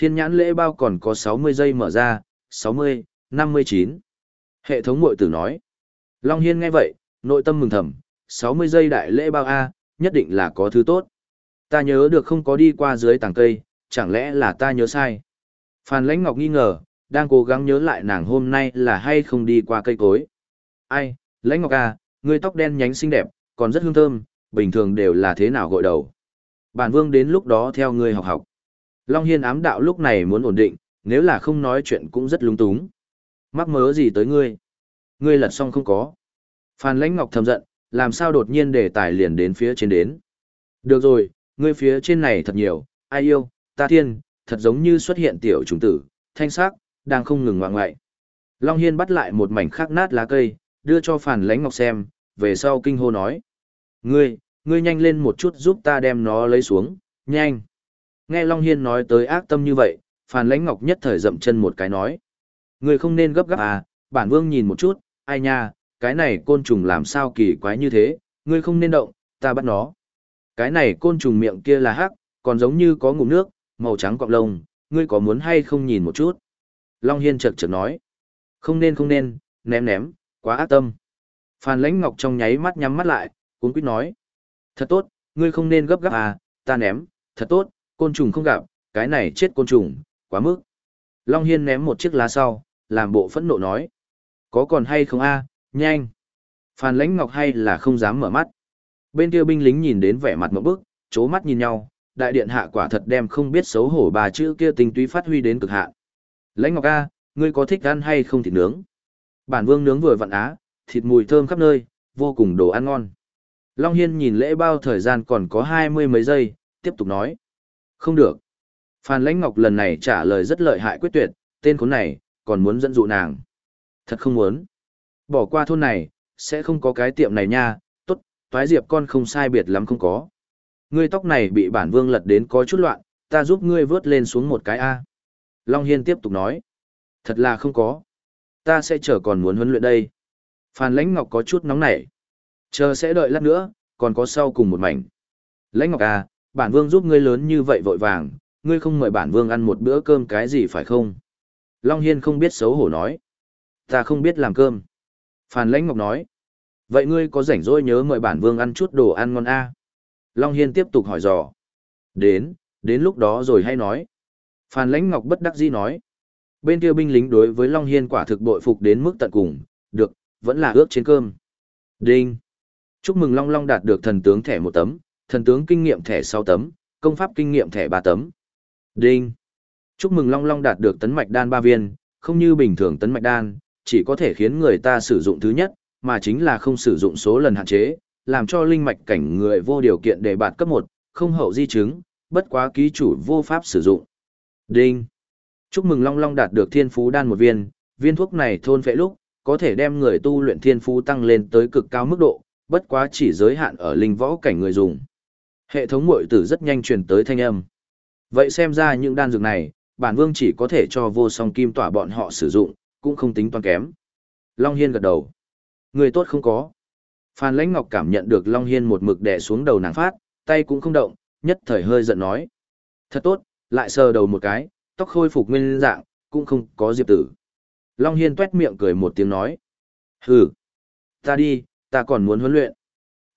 Speaker 1: Thiên nhãn lễ bao còn có 60 giây mở ra, 60, 59. Hệ thống mội tử nói. Long Hiên nghe vậy, nội tâm mừng thầm, 60 giây đại lễ bao A, nhất định là có thứ tốt. Ta nhớ được không có đi qua dưới tàng cây, chẳng lẽ là ta nhớ sai. Phan Lãnh Ngọc nghi ngờ, đang cố gắng nhớ lại nàng hôm nay là hay không đi qua cây cối. Ai, Lãnh Ngọc à, A, người tóc đen nhánh xinh đẹp, còn rất hương thơm, bình thường đều là thế nào gội đầu. Bản vương đến lúc đó theo ngươi học học. Long Hiên ám đạo lúc này muốn ổn định, nếu là không nói chuyện cũng rất lung túng. Mắc mớ gì tới ngươi? Ngươi lật xong không có. Phan Lãnh Ngọc thầm giận, làm sao đột nhiên đề tài liền đến phía trên đến. Được rồi, ngươi phía trên này thật nhiều, ai yêu, ta thiên, thật giống như xuất hiện tiểu trùng tử, thanh sắc, đang không ngừng ngoạng ngoại. Long Hiên bắt lại một mảnh khắc nát lá cây, đưa cho Phan Lãnh Ngọc xem, về sau kinh hô nói. Ngươi, ngươi nhanh lên một chút giúp ta đem nó lấy xuống, nhanh. Nghe Long Hiên nói tới ác tâm như vậy, Phan Lãnh Ngọc nhất thời dậm chân một cái nói. người không nên gấp gáp à, bản vương nhìn một chút, ai nha, cái này côn trùng làm sao kỳ quái như thế, ngươi không nên động, ta bắt nó. Cái này côn trùng miệng kia là hắc, còn giống như có ngụm nước, màu trắng cọng lông, ngươi có muốn hay không nhìn một chút? Long Hiên chật chật nói. Không nên không nên, ném ném, quá ác tâm. Phan Lãnh Ngọc trong nháy mắt nhắm mắt lại, cuốn quýt nói. Thật tốt, ngươi không nên gấp gáp à, ta ném, thật tốt, côn trùng không gặp, cái này chết côn trùng, quá mức. Long Hiên ném một chiếc lá sau, làm bộ phẫn nộ nói. Có còn hay không a nhanh. Phan Lãnh Ngọc hay là không dám mở mắt. Bên kia binh lính nhìn đến vẻ mặt một bức, chố mắt nhìn nhau, đại điện hạ quả thật đem không biết xấu hổ bà chữ kia tinh túy phát huy đến cực hạn. Lãnh Ngọc A, ngươi có thích ăn hay không thịt nướng? Bản vương nướng vừa vặn á, thịt mùi thơm khắp nơi, vô cùng đồ ăn ngon. Long Hiên nhìn lễ bao thời gian còn có hai mươi mấy giây, tiếp tục nói. Không được. Phan Lãnh Ngọc lần này trả lời rất lợi hại quyết tuyệt, tên khốn này, còn muốn dẫn dụ nàng. Thật không muốn. Bỏ qua thôn này, sẽ không có cái tiệm này nha, tốt, toái diệp con không sai biệt lắm không có. Ngươi tóc này bị bản vương lật đến có chút loạn, ta giúp ngươi vớt lên xuống một cái A. Long Hiên tiếp tục nói. Thật là không có. Ta sẽ chờ còn muốn huấn luyện đây. Phan Lãnh Ngọc có chút nóng nảy. Chờ sẽ đợi lát nữa, còn có sau cùng một mảnh. Lãnh Ngọc à, bản vương giúp ngươi lớn như vậy vội vàng, ngươi không mời bản vương ăn một bữa cơm cái gì phải không? Long Hiên không biết xấu hổ nói. Ta không biết làm cơm. Phan Lãnh Ngọc nói. Vậy ngươi có rảnh rỗi nhớ mời bản vương ăn chút đồ ăn ngon a? Long Hiên tiếp tục hỏi dò. Đến, đến lúc đó rồi hay nói. Phan Lãnh Ngọc bất đắc dĩ nói. Bên kia binh lính đối với Long Hiên quả thực bội phục đến mức tận cùng, được, vẫn là ước trên cơm. Đinh. Chúc mừng Long Long đạt được thần tướng thẻ một tấm, thần tướng kinh nghiệm thẻ 6 tấm, công pháp kinh nghiệm thẻ 3 tấm. Đinh. Chúc mừng Long Long đạt được tấn mạch đan 3 viên, không như bình thường tấn mạch đan, chỉ có thể khiến người ta sử dụng thứ nhất, mà chính là không sử dụng số lần hạn chế, làm cho linh mạch cảnh người vô điều kiện để bạt cấp 1, không hậu di chứng, bất quá ký chủ vô pháp sử dụng. Đinh. Chúc mừng Long Long đạt được thiên phú đan một viên, viên thuốc này thôn phệ lúc, có thể đem người tu luyện thiên phú tăng lên tới cực cao mức độ, bất quá chỉ giới hạn ở linh võ cảnh người dùng. Hệ thống muội tử rất nhanh truyền tới thanh âm. Vậy xem ra những đan dược này, bản vương chỉ có thể cho vô song kim tỏa bọn họ sử dụng, cũng không tính toán kém. Long Hiên gật đầu. Người tốt không có. Phan Lãnh Ngọc cảm nhận được Long Hiên một mực đè xuống đầu nàng phát, tay cũng không động, nhất thời hơi giận nói. Thật tốt, lại sờ đầu một cái, tóc khôi phục nguyên dạng, cũng không có diệp tử. Long Hiên tuét miệng cười một tiếng nói. Hừ, ta đi, ta còn muốn huấn luyện.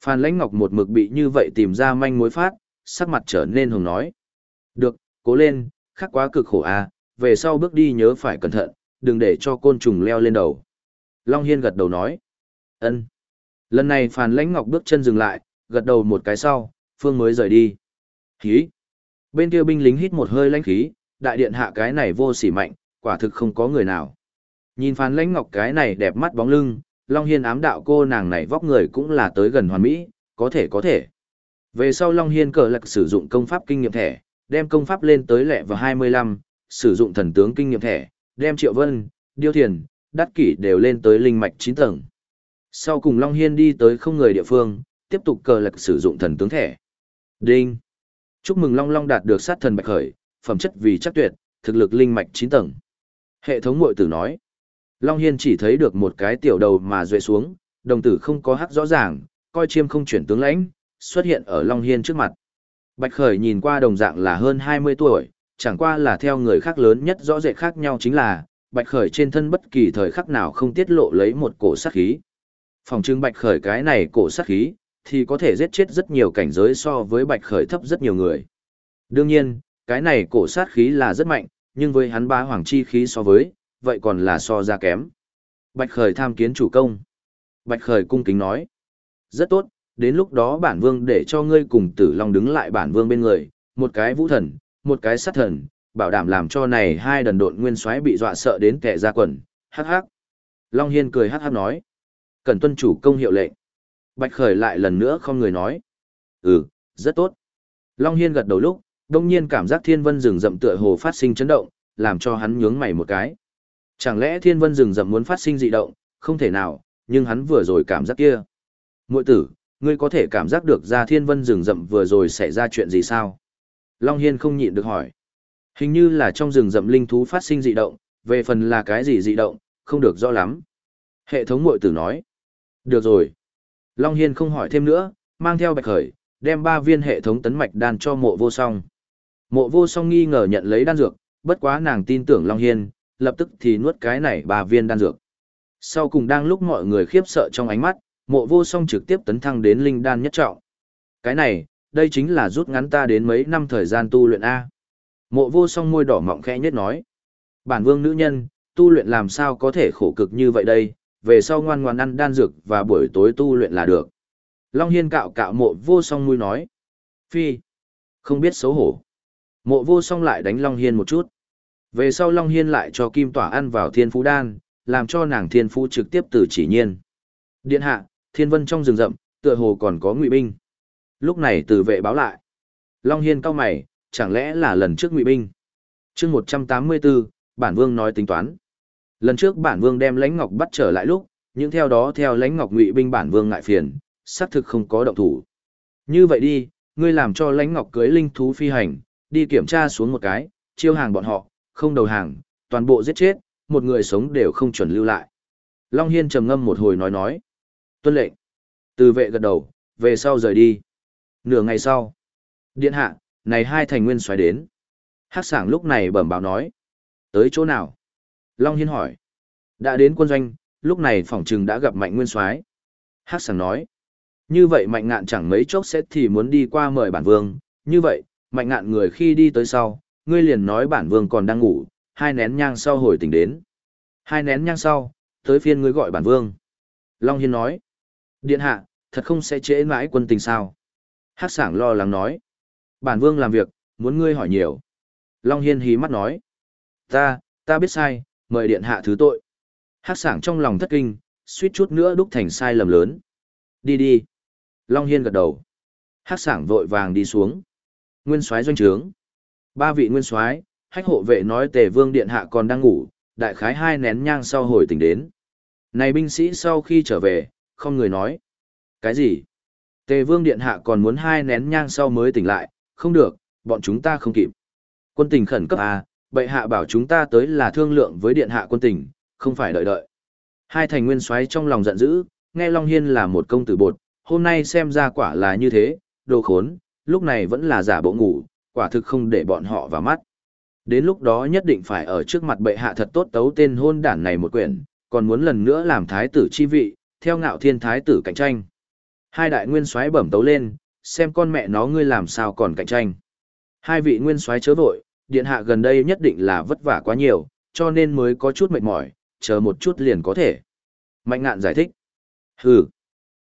Speaker 1: Phan Lãnh Ngọc một mực bị như vậy tìm ra manh mối phát, sắc mặt trở nên hồng nói. Được, cố lên, khắc quá cực khổ à, về sau bước đi nhớ phải cẩn thận, đừng để cho côn trùng leo lên đầu. Long Hiên gật đầu nói. ân Lần này Phan Lãnh Ngọc bước chân dừng lại, gật đầu một cái sau, Phương mới rời đi. Khí. Bên kia binh lính hít một hơi lãnh khí, đại điện hạ cái này vô sỉ mạnh, quả thực không có người nào. Nhìn Phan Lãnh Ngọc cái này đẹp mắt bóng lưng, Long Hiên ám đạo cô nàng này vóc người cũng là tới gần hoàn mỹ, có thể có thể. Về sau Long Hiên cờ lạc sử dụng công pháp kinh nghiệm thẻ, đem công pháp lên tới lẹ vào 25, sử dụng thần tướng kinh nghiệm thẻ, đem Triệu Vân, Điêu Thiền, đắt Kỷ đều lên tới linh mạch 9 tầng. Sau cùng Long Hiên đi tới không người địa phương, tiếp tục cờ lạc sử dụng thần tướng thẻ. Đinh! Chúc mừng Long Long đạt được sát thần bạch khởi, phẩm chất vì chắc tuyệt, thực lực linh mạch 9 tầng. Hệ thống mội tử nói. Long Hiên chỉ thấy được một cái tiểu đầu mà duệ xuống, đồng tử không có hắc rõ ràng, coi chiêm không chuyển tướng lãnh, xuất hiện ở Long Hiên trước mặt. Bạch Khởi nhìn qua đồng dạng là hơn 20 tuổi, chẳng qua là theo người khác lớn nhất rõ rệt khác nhau chính là, Bạch Khởi trên thân bất kỳ thời khắc nào không tiết lộ lấy một cổ sát khí. Phòng trưng Bạch Khởi cái này cổ sát khí, thì có thể giết chết rất nhiều cảnh giới so với Bạch Khởi thấp rất nhiều người. Đương nhiên, cái này cổ sát khí là rất mạnh, nhưng với hắn ba hoàng chi khí so với, vậy còn là so ra kém. Bạch Khởi tham kiến chủ công. Bạch Khởi cung kính nói. Rất tốt, đến lúc đó bản vương để cho ngươi cùng tử long đứng lại bản vương bên người, một cái vũ thần, một cái sát thần, bảo đảm làm cho này hai đần độn nguyên soái bị dọa sợ đến kẻ ra quần, hắc hắc. Long Hiên cười hắc hắc nói. Cần tuân chủ công hiệu lệnh. Bạch Khởi lại lần nữa không người nói. Ừ, rất tốt. Long Hiên gật đầu lúc, đông nhiên cảm giác thiên vân rừng rậm tựa hồ phát sinh chấn động, làm cho hắn nhướng mày một cái. Chẳng lẽ thiên vân rừng rậm muốn phát sinh dị động, không thể nào, nhưng hắn vừa rồi cảm giác kia. Mội tử, ngươi có thể cảm giác được ra thiên vân rừng rậm vừa rồi xảy ra chuyện gì sao? Long Hiên không nhịn được hỏi. Hình như là trong rừng rậm linh thú phát sinh dị động, về phần là cái gì dị động, không được rõ lắm. Hệ thống mội tử nói. Được rồi. Long Hiên không hỏi thêm nữa, mang theo bạch khởi, đem ba viên hệ thống tấn mạch đan cho mộ vô song. Mộ vô song nghi ngờ nhận lấy đan dược, bất quá nàng tin tưởng Long Hiên, lập tức thì nuốt cái này ba viên đan dược. Sau cùng đang lúc mọi người khiếp sợ trong ánh mắt, mộ vô song trực tiếp tấn thăng đến linh đan nhất trọng. Cái này, đây chính là rút ngắn ta đến mấy năm thời gian tu luyện A. Mộ vô song môi đỏ mọng khẽ nhất nói. Bản vương nữ nhân, tu luyện làm sao có thể khổ cực như vậy đây, về sau ngoan ngoan ăn đan dược và buổi tối tu luyện là được. Long Hiên cạo cạo mộ vô song môi nói. Phi, không biết xấu hổ. Mộ vô song lại đánh Long Hiên một chút. Về sau Long Hiên lại cho Kim Tỏa ăn vào thiên phú đan, làm cho nàng thiên phú trực tiếp từ chỉ nhiên. Điện hạ, thiên vân trong rừng rậm, tựa hồ còn có ngụy binh. Lúc này từ vệ báo lại. Long Hiên cao mày, chẳng lẽ là lần trước ngụy binh? chương 184, bản vương nói tính toán. Lần trước bản vương đem lãnh ngọc bắt trở lại lúc, nhưng theo đó theo lãnh ngọc ngụy binh bản vương ngại phiền, xác thực không có động thủ. Như vậy đi, ngươi làm cho lãnh ngọc cưới linh thú phi hành, đi kiểm tra xuống một cái, chiêu hàng bọn họ, không đầu hàng, toàn bộ giết chết, một người sống đều không chuẩn lưu lại. Long Hiên trầm ngâm một hồi nói nói. Tuân lệnh. Từ vệ gật đầu, về sau rời đi. Nửa ngày sau. Điện hạ, này hai thành nguyên xoáy đến. Hắc sảng lúc này bẩm báo nói. Tới chỗ nào? Long Hiên hỏi. Đã đến quân doanh, lúc này phỏng trừng đã gặp mạnh nguyên soái Hắc sảng nói. Như vậy mạnh ngạn chẳng mấy chốc sẽ thì muốn đi qua mời bản vương. Như vậy, mạnh ngạn người khi đi tới sau, ngươi liền nói bản vương còn đang ngủ, hai nén nhang sau hồi tỉnh đến. Hai nén nhang sau, tới phiên ngươi gọi bản vương. Long Hiên nói. Điện hạ, thật không sẽ trễ mãi quân tình sao? Hắc sảng lo lắng nói. Bản vương làm việc, muốn ngươi hỏi nhiều. Long Hiên hí mắt nói. Ta, ta biết sai, mời điện hạ thứ tội. Hắc sảng trong lòng thất kinh, suýt chút nữa đúc thành sai lầm lớn. Đi đi. Long Hiên gật đầu. Hắc sảng vội vàng đi xuống. Nguyên soái doanh trướng. Ba vị nguyên soái, hách hộ vệ nói tề vương điện hạ còn đang ngủ, đại khái hai nén nhang sau hồi tỉnh đến. Này binh sĩ sau khi trở về, không người nói. Cái gì? Tề vương điện hạ còn muốn hai nén nhang sau mới tỉnh lại, không được, bọn chúng ta không kịp. Quân tình khẩn cấp à, bệ hạ bảo chúng ta tới là thương lượng với điện hạ quân tình, không phải đợi đợi. Hai thành nguyên soái trong lòng giận dữ, nghe Long Hiên là một công tử bột, hôm nay xem ra quả là như thế, đồ khốn, lúc này vẫn là giả bộ ngủ, quả thực không để bọn họ vào mắt. Đến lúc đó nhất định phải ở trước mặt bệ hạ thật tốt tấu tên hôn đản này một quyển, còn muốn lần nữa làm thái tử chi vị, theo ngạo thiên thái tử cạnh tranh. Hai đại nguyên soái bẩm tấu lên, xem con mẹ nó ngươi làm sao còn cạnh tranh. Hai vị nguyên soái chớ vội, điện hạ gần đây nhất định là vất vả quá nhiều, cho nên mới có chút mệt mỏi, chờ một chút liền có thể. Mạnh ngạn giải thích. Hừ.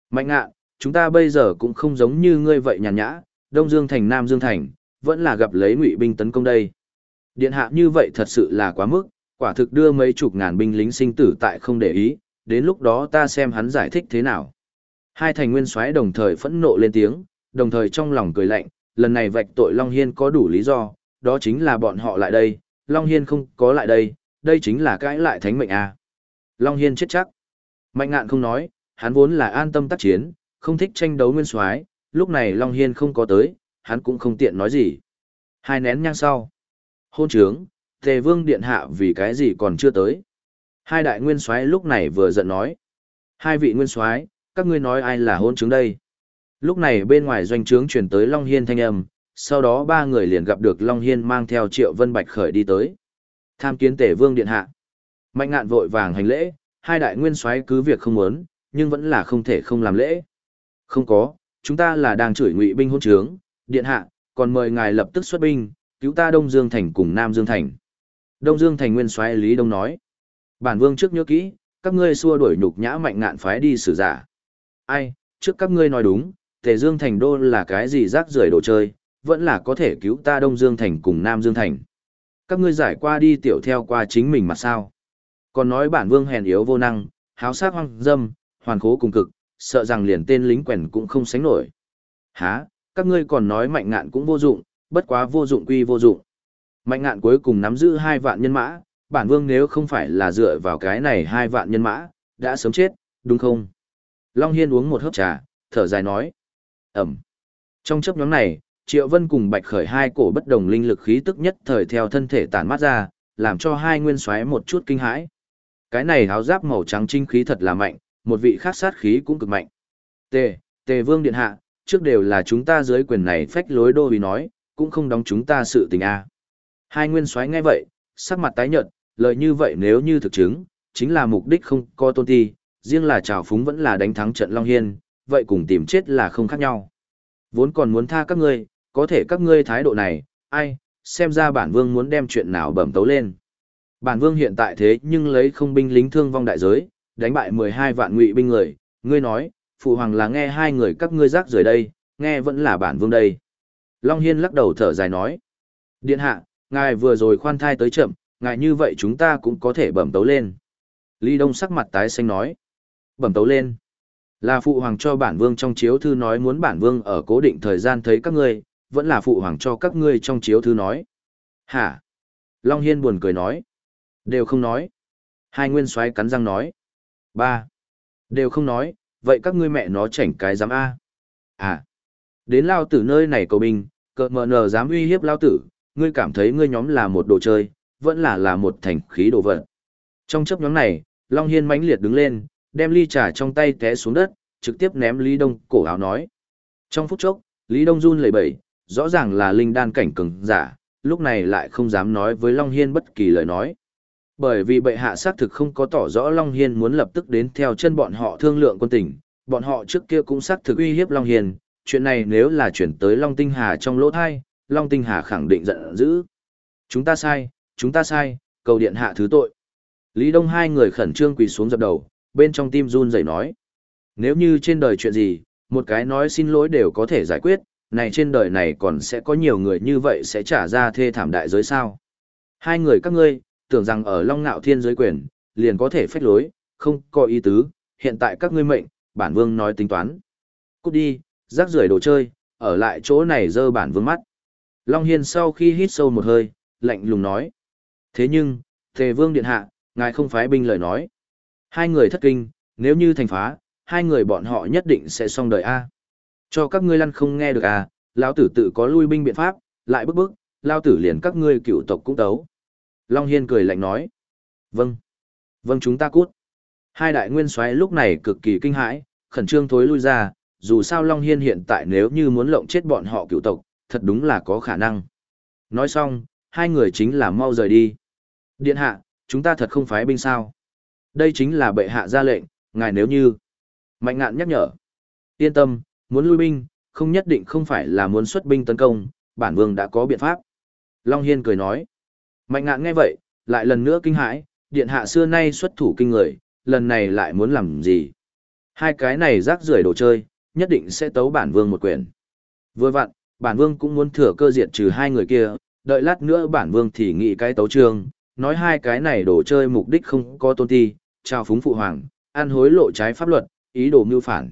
Speaker 1: Mạnh ngạn, chúng ta bây giờ cũng không giống như ngươi vậy nhàn nhã, Đông Dương Thành Nam Dương Thành, vẫn là gặp lấy ngụy binh tấn công đây. Điện hạ như vậy thật sự là quá mức, quả thực đưa mấy chục ngàn binh lính sinh tử tại không để ý, đến lúc đó ta xem hắn giải thích thế nào. Hai thành nguyên soái đồng thời phẫn nộ lên tiếng, đồng thời trong lòng cười lạnh, lần này vạch tội Long Hiên có đủ lý do, đó chính là bọn họ lại đây, Long Hiên không có lại đây, đây chính là cãi lại thánh mệnh à Long Hiên chết chắc. Mạnh ngạn không nói, hắn vốn là an tâm tác chiến, không thích tranh đấu nguyên soái lúc này Long Hiên không có tới, hắn cũng không tiện nói gì. Hai nén nhang sau. Hôn trướng, Tề Vương Điện Hạ vì cái gì còn chưa tới. Hai đại nguyên soái lúc này vừa giận nói. Hai vị nguyên soái các ngươi nói ai là hôn trướng đây. Lúc này bên ngoài doanh trướng chuyển tới Long Hiên thanh âm, sau đó ba người liền gặp được Long Hiên mang theo Triệu Vân Bạch khởi đi tới. Tham kiến Tề Vương Điện Hạ. Mạnh ngạn vội vàng hành lễ, hai đại nguyên soái cứ việc không muốn, nhưng vẫn là không thể không làm lễ. Không có, chúng ta là đang chửi ngụy binh hôn trướng, điện hạ, còn mời ngài lập tức xuất binh, cứu ta Đông Dương Thành cùng Nam Dương Thành. Đông Dương Thành nguyên soái Lý Đông nói. Bản vương trước nhớ kỹ, các ngươi xua đuổi nhục nhã mạnh ngạn phái đi xử giả. Ai, trước các ngươi nói đúng, Tề Dương Thành đô là cái gì rác rưởi đồ chơi, vẫn là có thể cứu ta Đông Dương Thành cùng Nam Dương Thành. Các ngươi giải qua đi tiểu theo qua chính mình mà sao. Còn nói bản vương hèn yếu vô năng, háo sát hoang dâm, hoàn khố cùng cực, sợ rằng liền tên lính quèn cũng không sánh nổi. Hả, các ngươi còn nói mạnh ngạn cũng vô dụng, bất quá vô dụng quy vô dụng. Mạnh ngạn cuối cùng nắm giữ hai vạn nhân mã, bản vương nếu không phải là dựa vào cái này hai vạn nhân mã, đã sớm chết, đúng không? Long Hiên uống một hớp trà, thở dài nói. Ẩm. Trong chấp nhóm này, Triệu Vân cùng Bạch Khởi hai cổ bất đồng linh lực khí tức nhất thời theo thân thể tản mát ra, làm cho hai nguyên xoáy một chút kinh hãi. Cái này háo giáp màu trắng trinh khí thật là mạnh, một vị khác sát khí cũng cực mạnh. Tề, Tề Vương Điện Hạ, trước đều là chúng ta dưới quyền này phách lối đô vì nói, cũng không đóng chúng ta sự tình a. Hai nguyên soái nghe vậy, sắc mặt tái nhợt, lời như vậy nếu như thực chứng, chính là mục đích không có tôn ti, riêng là trào phúng vẫn là đánh thắng trận Long Hiên, vậy cùng tìm chết là không khác nhau. Vốn còn muốn tha các ngươi, có thể các ngươi thái độ này, ai, xem ra bản vương muốn đem chuyện nào bẩm tấu lên. Bản vương hiện tại thế nhưng lấy không binh lính thương vong đại giới, đánh bại 12 vạn ngụy binh người, ngươi nói, phụ hoàng là nghe hai người các ngươi rác rời đây, nghe vẫn là bản vương đây. Long Hiên lắc đầu thở dài nói. Điện hạ, ngài vừa rồi khoan thai tới chậm, ngài như vậy chúng ta cũng có thể bẩm tấu lên. Lý Đông sắc mặt tái xanh nói. Bẩm tấu lên. Là phụ hoàng cho bản vương trong chiếu thư nói muốn bản vương ở cố định thời gian thấy các ngươi, vẫn là phụ hoàng cho các ngươi trong chiếu thư nói. Hả? Long Hiên buồn cười nói. Đều không nói. Hai nguyên soái cắn răng nói. Ba. Đều không nói, vậy các ngươi mẹ nó chảnh cái dám A. À. Đến lao tử nơi này cầu binh, cợt mờ nờ dám uy hiếp lao tử, ngươi cảm thấy ngươi nhóm là một đồ chơi, vẫn là là một thành khí đồ vật. Trong chấp nhóm này, Long Hiên mãnh liệt đứng lên, đem ly trà trong tay té xuống đất, trực tiếp ném Lý Đông cổ áo nói. Trong phút chốc, Lý Đông run lẩy bẩy, rõ ràng là linh đan cảnh cường giả, lúc này lại không dám nói với Long Hiên bất kỳ lời nói. Bởi vì bệ hạ xác thực không có tỏ rõ Long Hiên muốn lập tức đến theo chân bọn họ thương lượng quân tình, bọn họ trước kia cũng xác thực uy hiếp Long Hiên, chuyện này nếu là chuyển tới Long Tinh Hà trong lỗ thai, Long Tinh Hà khẳng định giận dữ. Chúng ta sai, chúng ta sai, cầu điện hạ thứ tội. Lý Đông hai người khẩn trương quỳ xuống dập đầu, bên trong tim run rẩy nói. Nếu như trên đời chuyện gì, một cái nói xin lỗi đều có thể giải quyết, này trên đời này còn sẽ có nhiều người như vậy sẽ trả ra thê thảm đại giới sao. Hai người các ngươi, tưởng rằng ở Long Nạo Thiên giới quyền, liền có thể phách lối, không có ý tứ, hiện tại các ngươi mệnh, bản vương nói tính toán. Cút đi, rác rưởi đồ chơi, ở lại chỗ này dơ bản vương mắt. Long Hiên sau khi hít sâu một hơi, lạnh lùng nói. Thế nhưng, Thề Vương Điện Hạ, ngài không phái binh lời nói. Hai người thất kinh, nếu như thành phá, hai người bọn họ nhất định sẽ xong đời A. Cho các ngươi lăn không nghe được à, lão tử tự có lui binh biện pháp, lại bức bức, lao tử liền các ngươi cựu tộc cũng tấu. Long Hiên cười lạnh nói. Vâng. Vâng chúng ta cút. Hai đại nguyên soái lúc này cực kỳ kinh hãi, khẩn trương thối lui ra, dù sao Long Hiên hiện tại nếu như muốn lộng chết bọn họ cựu tộc, thật đúng là có khả năng. Nói xong, hai người chính là mau rời đi. Điện hạ, chúng ta thật không phái binh sao. Đây chính là bệ hạ ra lệnh, ngài nếu như. Mạnh ngạn nhắc nhở. Yên tâm, muốn lui binh, không nhất định không phải là muốn xuất binh tấn công, bản vương đã có biện pháp. Long Hiên cười nói. Mạnh ngạn nghe vậy, lại lần nữa kinh hãi, điện hạ xưa nay xuất thủ kinh người, lần này lại muốn làm gì? Hai cái này rác rưởi đồ chơi, nhất định sẽ tấu bản vương một quyền. Vừa vặn, bản vương cũng muốn thừa cơ diệt trừ hai người kia, đợi lát nữa bản vương thì nghĩ cái tấu trương, nói hai cái này đồ chơi mục đích không có tôn ti, trao phúng phụ hoàng, ăn hối lộ trái pháp luật, ý đồ mưu phản.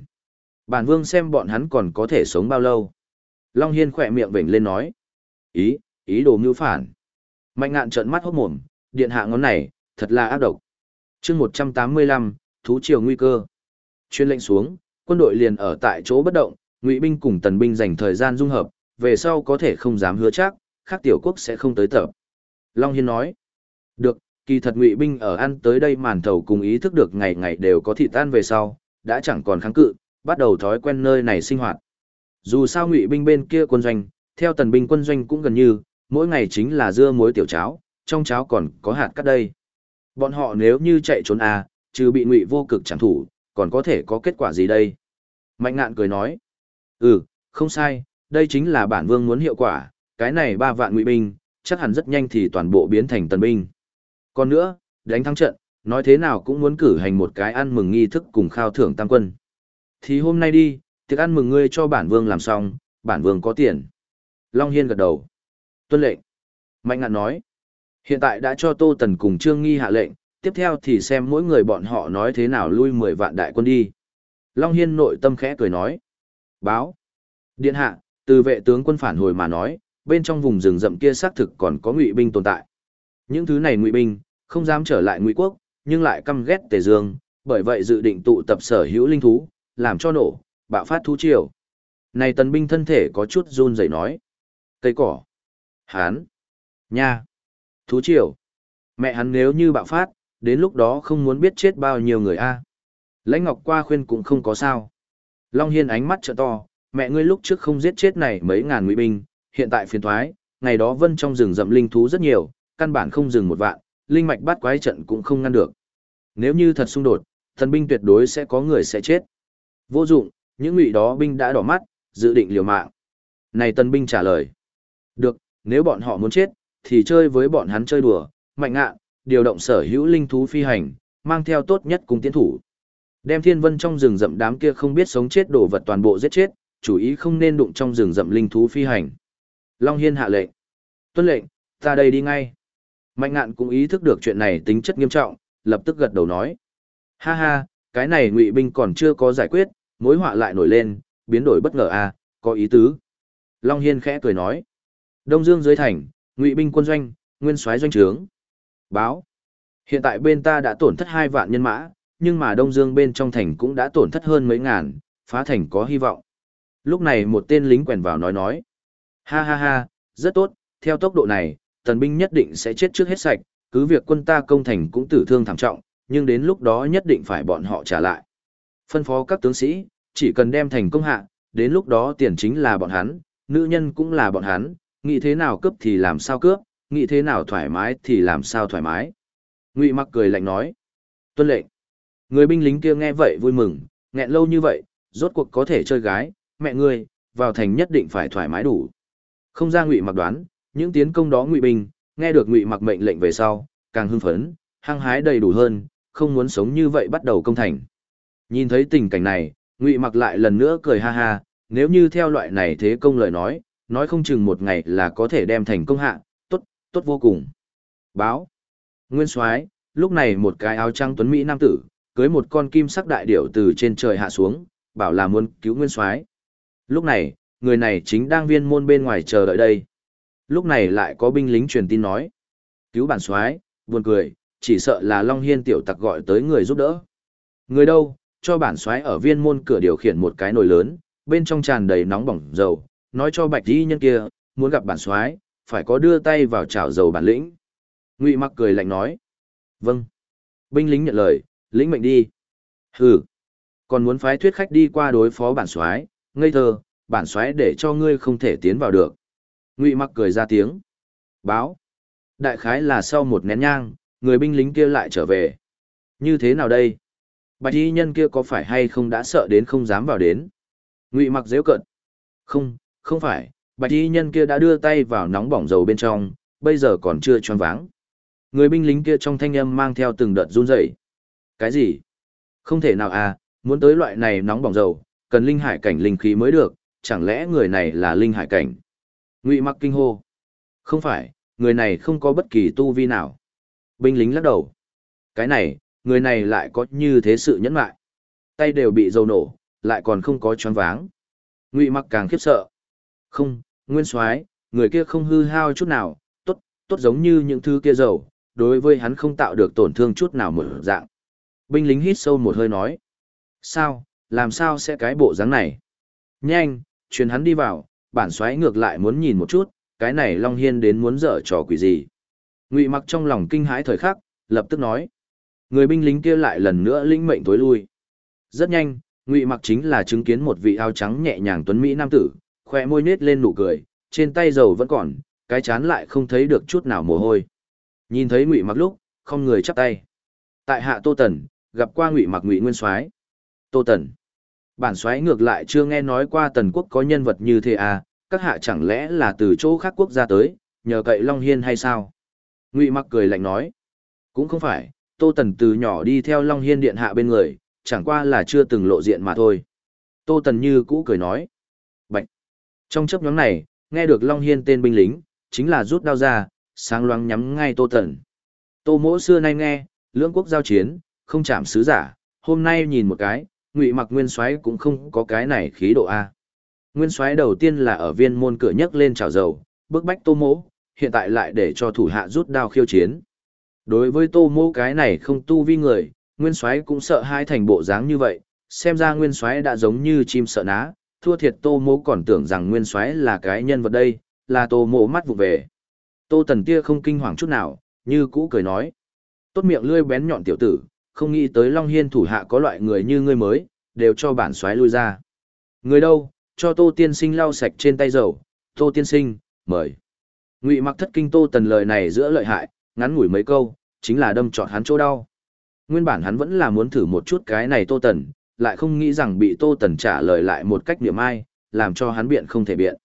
Speaker 1: Bản vương xem bọn hắn còn có thể sống bao lâu. Long Hiên khỏe miệng vểnh lên nói. Ý, ý đồ mưu phản. Mạnh ngạn trợn mắt hốt mồm, điện hạ ngón này, thật là ác độc. chương 185, thú triều nguy cơ. Chuyên lệnh xuống, quân đội liền ở tại chỗ bất động, ngụy binh cùng tần binh dành thời gian dung hợp, về sau có thể không dám hứa chắc, khác tiểu quốc sẽ không tới tập. Long Hiên nói, được, kỳ thật ngụy binh ở ăn tới đây màn thầu cùng ý thức được ngày ngày đều có thịt tan về sau, đã chẳng còn kháng cự, bắt đầu thói quen nơi này sinh hoạt. Dù sao ngụy binh bên kia quân doanh, theo tần binh quân doanh cũng gần như, mỗi ngày chính là dưa muối tiểu cháo, trong cháo còn có hạt cắt đây. Bọn họ nếu như chạy trốn à, trừ bị ngụy vô cực chẳng thủ, còn có thể có kết quả gì đây? Mạnh ngạn cười nói, ừ, không sai, đây chính là bản vương muốn hiệu quả, cái này ba vạn ngụy binh, chắc hẳn rất nhanh thì toàn bộ biến thành tần binh. Còn nữa, đánh thắng trận, nói thế nào cũng muốn cử hành một cái ăn mừng nghi thức cùng khao thưởng tam quân. Thì hôm nay đi, tiệc ăn mừng ngươi cho bản vương làm xong, bản vương có tiền. Long Hiên gật đầu. Tuân lệnh. Mạnh ngạn nói. Hiện tại đã cho Tô Tần cùng Trương Nghi hạ lệnh, tiếp theo thì xem mỗi người bọn họ nói thế nào lui 10 vạn đại quân đi. Long Hiên nội tâm khẽ cười nói. Báo. Điện hạ, từ vệ tướng quân phản hồi mà nói, bên trong vùng rừng rậm kia xác thực còn có ngụy binh tồn tại. Những thứ này ngụy binh, không dám trở lại ngụy quốc, nhưng lại căm ghét Tề Dương, bởi vậy dự định tụ tập sở hữu linh thú, làm cho nổ, bạo phát thú triều. Này tần binh thân thể có chút run rẩy nói. Cây cỏ. Hán. Nha. Thú triều. Mẹ hắn nếu như bạo phát, đến lúc đó không muốn biết chết bao nhiêu người a. Lãnh Ngọc qua khuyên cũng không có sao. Long Hiên ánh mắt trợ to, mẹ ngươi lúc trước không giết chết này mấy ngàn ngụy binh, hiện tại phiền thoái, ngày đó vân trong rừng rậm linh thú rất nhiều, căn bản không dừng một vạn, linh mạch bắt quái trận cũng không ngăn được. Nếu như thật xung đột, thần binh tuyệt đối sẽ có người sẽ chết. Vô dụng, những ngụy đó binh đã đỏ mắt, dự định liều mạng. Này tân binh trả lời. Được, nếu bọn họ muốn chết, thì chơi với bọn hắn chơi đùa, mạnh ngạn điều động sở hữu linh thú phi hành, mang theo tốt nhất cùng tiến thủ. Đem thiên vân trong rừng rậm đám kia không biết sống chết đổ vật toàn bộ giết chết, chú ý không nên đụng trong rừng rậm linh thú phi hành. Long Hiên hạ lệnh. Tuân lệnh, ta đây đi ngay. Mạnh ngạn cũng ý thức được chuyện này tính chất nghiêm trọng, lập tức gật đầu nói. Ha ha, cái này ngụy binh còn chưa có giải quyết, mối họa lại nổi lên, biến đổi bất ngờ à, có ý tứ. Long Hiên khẽ cười nói. Đông Dương dưới thành, ngụy binh quân doanh, nguyên soái doanh trướng. Báo. Hiện tại bên ta đã tổn thất hai vạn nhân mã, nhưng mà Đông Dương bên trong thành cũng đã tổn thất hơn mấy ngàn, phá thành có hy vọng. Lúc này một tên lính quèn vào nói nói. Ha ha ha, rất tốt, theo tốc độ này, tần binh nhất định sẽ chết trước hết sạch, cứ việc quân ta công thành cũng tử thương thảm trọng, nhưng đến lúc đó nhất định phải bọn họ trả lại. Phân phó các tướng sĩ, chỉ cần đem thành công hạ, đến lúc đó tiền chính là bọn hắn, nữ nhân cũng là bọn hắn, nghĩ thế nào cướp thì làm sao cướp, nghĩ thế nào thoải mái thì làm sao thoải mái. Ngụy mặc cười lạnh nói. Tuân lệnh. Người binh lính kia nghe vậy vui mừng, nghẹn lâu như vậy, rốt cuộc có thể chơi gái, mẹ ngươi, vào thành nhất định phải thoải mái đủ. Không ra Ngụy mặc đoán, những tiến công đó Ngụy binh, nghe được Ngụy mặc mệnh lệnh về sau, càng hưng phấn, hăng hái đầy đủ hơn, không muốn sống như vậy bắt đầu công thành. Nhìn thấy tình cảnh này, Ngụy mặc lại lần nữa cười ha ha, nếu như theo loại này thế công lời nói, nói không chừng một ngày là có thể đem thành công hạ, tốt, tốt vô cùng. Báo. Nguyên Soái, lúc này một cái áo trắng tuấn mỹ nam tử, cưới một con kim sắc đại điểu từ trên trời hạ xuống, bảo là muốn cứu Nguyên Soái. Lúc này, người này chính đang viên môn bên ngoài chờ đợi đây. Lúc này lại có binh lính truyền tin nói. Cứu bản soái, buồn cười, chỉ sợ là Long Hiên tiểu tặc gọi tới người giúp đỡ. Người đâu, cho bản soái ở viên môn cửa điều khiển một cái nồi lớn, bên trong tràn đầy nóng bỏng dầu, nói cho bạch y nhân kia, muốn gặp bản soái phải có đưa tay vào chảo dầu bản lĩnh. Ngụy mặc cười lạnh nói. Vâng. Binh lính nhận lời, lĩnh mệnh đi. Hừ. Còn muốn phái thuyết khách đi qua đối phó bản soái ngây thơ, bản soái để cho ngươi không thể tiến vào được. Ngụy mặc cười ra tiếng. Báo. Đại khái là sau một nén nhang, người binh lính kia lại trở về. Như thế nào đây? Bạch y nhân kia có phải hay không đã sợ đến không dám vào đến? Ngụy mặc dễu cận. Không, không phải, bạch y nhân kia đã đưa tay vào nóng bỏng dầu bên trong, bây giờ còn chưa choáng váng. Người binh lính kia trong thanh âm mang theo từng đợt run rẩy. Cái gì? Không thể nào à, muốn tới loại này nóng bỏng dầu, cần linh hải cảnh linh khí mới được, chẳng lẽ người này là linh hải cảnh? Ngụy Mặc kinh hô. Không phải, người này không có bất kỳ tu vi nào. Binh lính lắc đầu. Cái này, người này lại có như thế sự nhẫn lại. Tay đều bị dầu nổ, lại còn không có choáng váng. Ngụy Mặc càng khiếp sợ. Không, Nguyên Soái, người kia không hư hao chút nào, tốt, tốt giống như những thứ kia dầu, đối với hắn không tạo được tổn thương chút nào một dạng. Binh lính hít sâu một hơi nói. Sao, làm sao sẽ cái bộ dáng này? Nhanh, truyền hắn đi vào, bản xoáy ngược lại muốn nhìn một chút, cái này Long Hiên đến muốn dở trò quỷ gì. Ngụy mặc trong lòng kinh hãi thời khắc, lập tức nói. Người binh lính kia lại lần nữa lĩnh mệnh tối lui. Rất nhanh, Ngụy mặc chính là chứng kiến một vị áo trắng nhẹ nhàng tuấn Mỹ nam tử, khoe môi nết lên nụ cười, trên tay dầu vẫn còn, cái chán lại không thấy được chút nào mồ hôi. Nhìn thấy Ngụy mặc lúc, không người chắp tay. Tại hạ Tô Tần, gặp qua Ngụy mặc Ngụy Nguyên Soái. Tô Tần. Bản xoáy ngược lại chưa nghe nói qua tần quốc có nhân vật như thế à, các hạ chẳng lẽ là từ chỗ khác quốc gia tới, nhờ cậy Long Hiên hay sao? Ngụy mặc cười lạnh nói. Cũng không phải, Tô Tần từ nhỏ đi theo Long Hiên điện hạ bên người, chẳng qua là chưa từng lộ diện mà thôi. Tô Tần như cũ cười nói. Trong chấp nhóm này, nghe được Long Hiên tên binh lính, chính là rút đao ra, sáng loáng nhắm ngay Tô Tần. Tô mỗ xưa nay nghe, lưỡng quốc giao chiến, không chạm sứ giả, hôm nay nhìn một cái, ngụy mặc nguyên soái cũng không có cái này khí độ A. Nguyên soái đầu tiên là ở viên môn cửa nhấc lên trào dầu, bức bách tô mỗ, hiện tại lại để cho thủ hạ rút đao khiêu chiến. Đối với tô mỗ cái này không tu vi người, nguyên soái cũng sợ hai thành bộ dáng như vậy, xem ra nguyên soái đã giống như chim sợ ná, thua thiệt tô mỗ còn tưởng rằng nguyên soái là cái nhân vật đây, là tô mỗ mắt vụ về. Tô tần tia không kinh hoàng chút nào, như cũ cười nói. Tốt miệng lươi bén nhọn tiểu tử, không nghĩ tới Long Hiên thủ hạ có loại người như ngươi mới, đều cho bản soái lui ra. Người đâu, cho Tô Tiên Sinh lau sạch trên tay dầu, Tô Tiên Sinh, mời. Ngụy mặc thất kinh Tô Tần lời này giữa lợi hại, ngắn ngủi mấy câu, chính là đâm trọn hắn chỗ đau. Nguyên bản hắn vẫn là muốn thử một chút cái này Tô Tần, lại không nghĩ rằng bị Tô Tần trả lời lại một cách niệm ai, làm cho hắn biện không thể biện.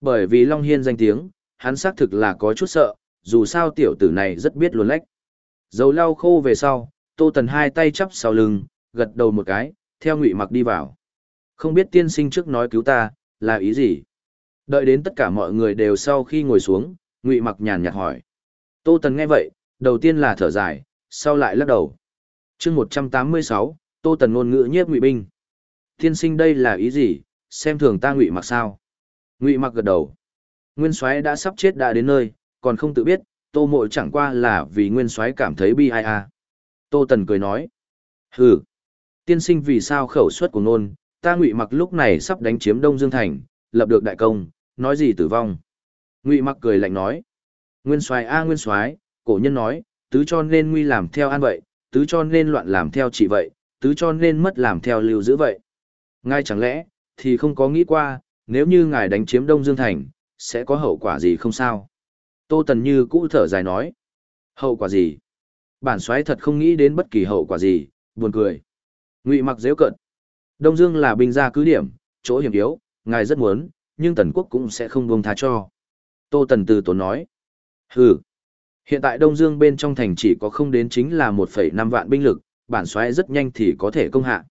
Speaker 1: Bởi vì Long Hiên danh tiếng, hắn xác thực là có chút sợ, dù sao tiểu tử này rất biết luồn lách. Dầu lau khô về sau, Tô Tần hai tay chắp sau lưng, gật đầu một cái, theo Ngụy Mặc đi vào. Không biết tiên sinh trước nói cứu ta, là ý gì? Đợi đến tất cả mọi người đều sau khi ngồi xuống, Ngụy Mặc nhàn nhạt hỏi. Tô Tần nghe vậy, đầu tiên là thở dài, sau lại lắc đầu. chương 186, Tô Tần ngôn ngữ nhiếp Ngụy Binh. Tiên sinh đây là ý gì, xem thường ta Ngụy Mặc sao? Ngụy Mặc gật đầu. Nguyên Soái đã sắp chết đã đến nơi, còn không tự biết, Tô Mộ chẳng qua là vì Nguyên Soái cảm thấy bi ai a. Tô Tần cười nói. Hừ, tiên sinh vì sao khẩu suất của nôn, ta ngụy mặc lúc này sắp đánh chiếm Đông Dương Thành, lập được đại công, nói gì tử vong. Ngụy mặc cười lạnh nói. Nguyên soái a nguyên soái, cổ nhân nói, tứ cho nên nguy làm theo an vậy, tứ cho nên loạn làm theo chị vậy, tứ cho nên mất làm theo lưu giữ vậy. Ngay chẳng lẽ, thì không có nghĩ qua, nếu như ngài đánh chiếm Đông Dương Thành, sẽ có hậu quả gì không sao? Tô Tần Như cũ thở dài nói. Hậu quả gì? Bản xoáy thật không nghĩ đến bất kỳ hậu quả gì, buồn cười. Ngụy mặc dễ cận. Đông Dương là binh gia cứ điểm, chỗ hiểm yếu, ngài rất muốn, nhưng Tần quốc cũng sẽ không buông tha cho. Tô Tần từ tốn nói. Hừ. Hiện tại Đông Dương bên trong thành chỉ có không đến chính là 1,5 vạn binh lực, bản xoáy rất nhanh thì có thể công hạ.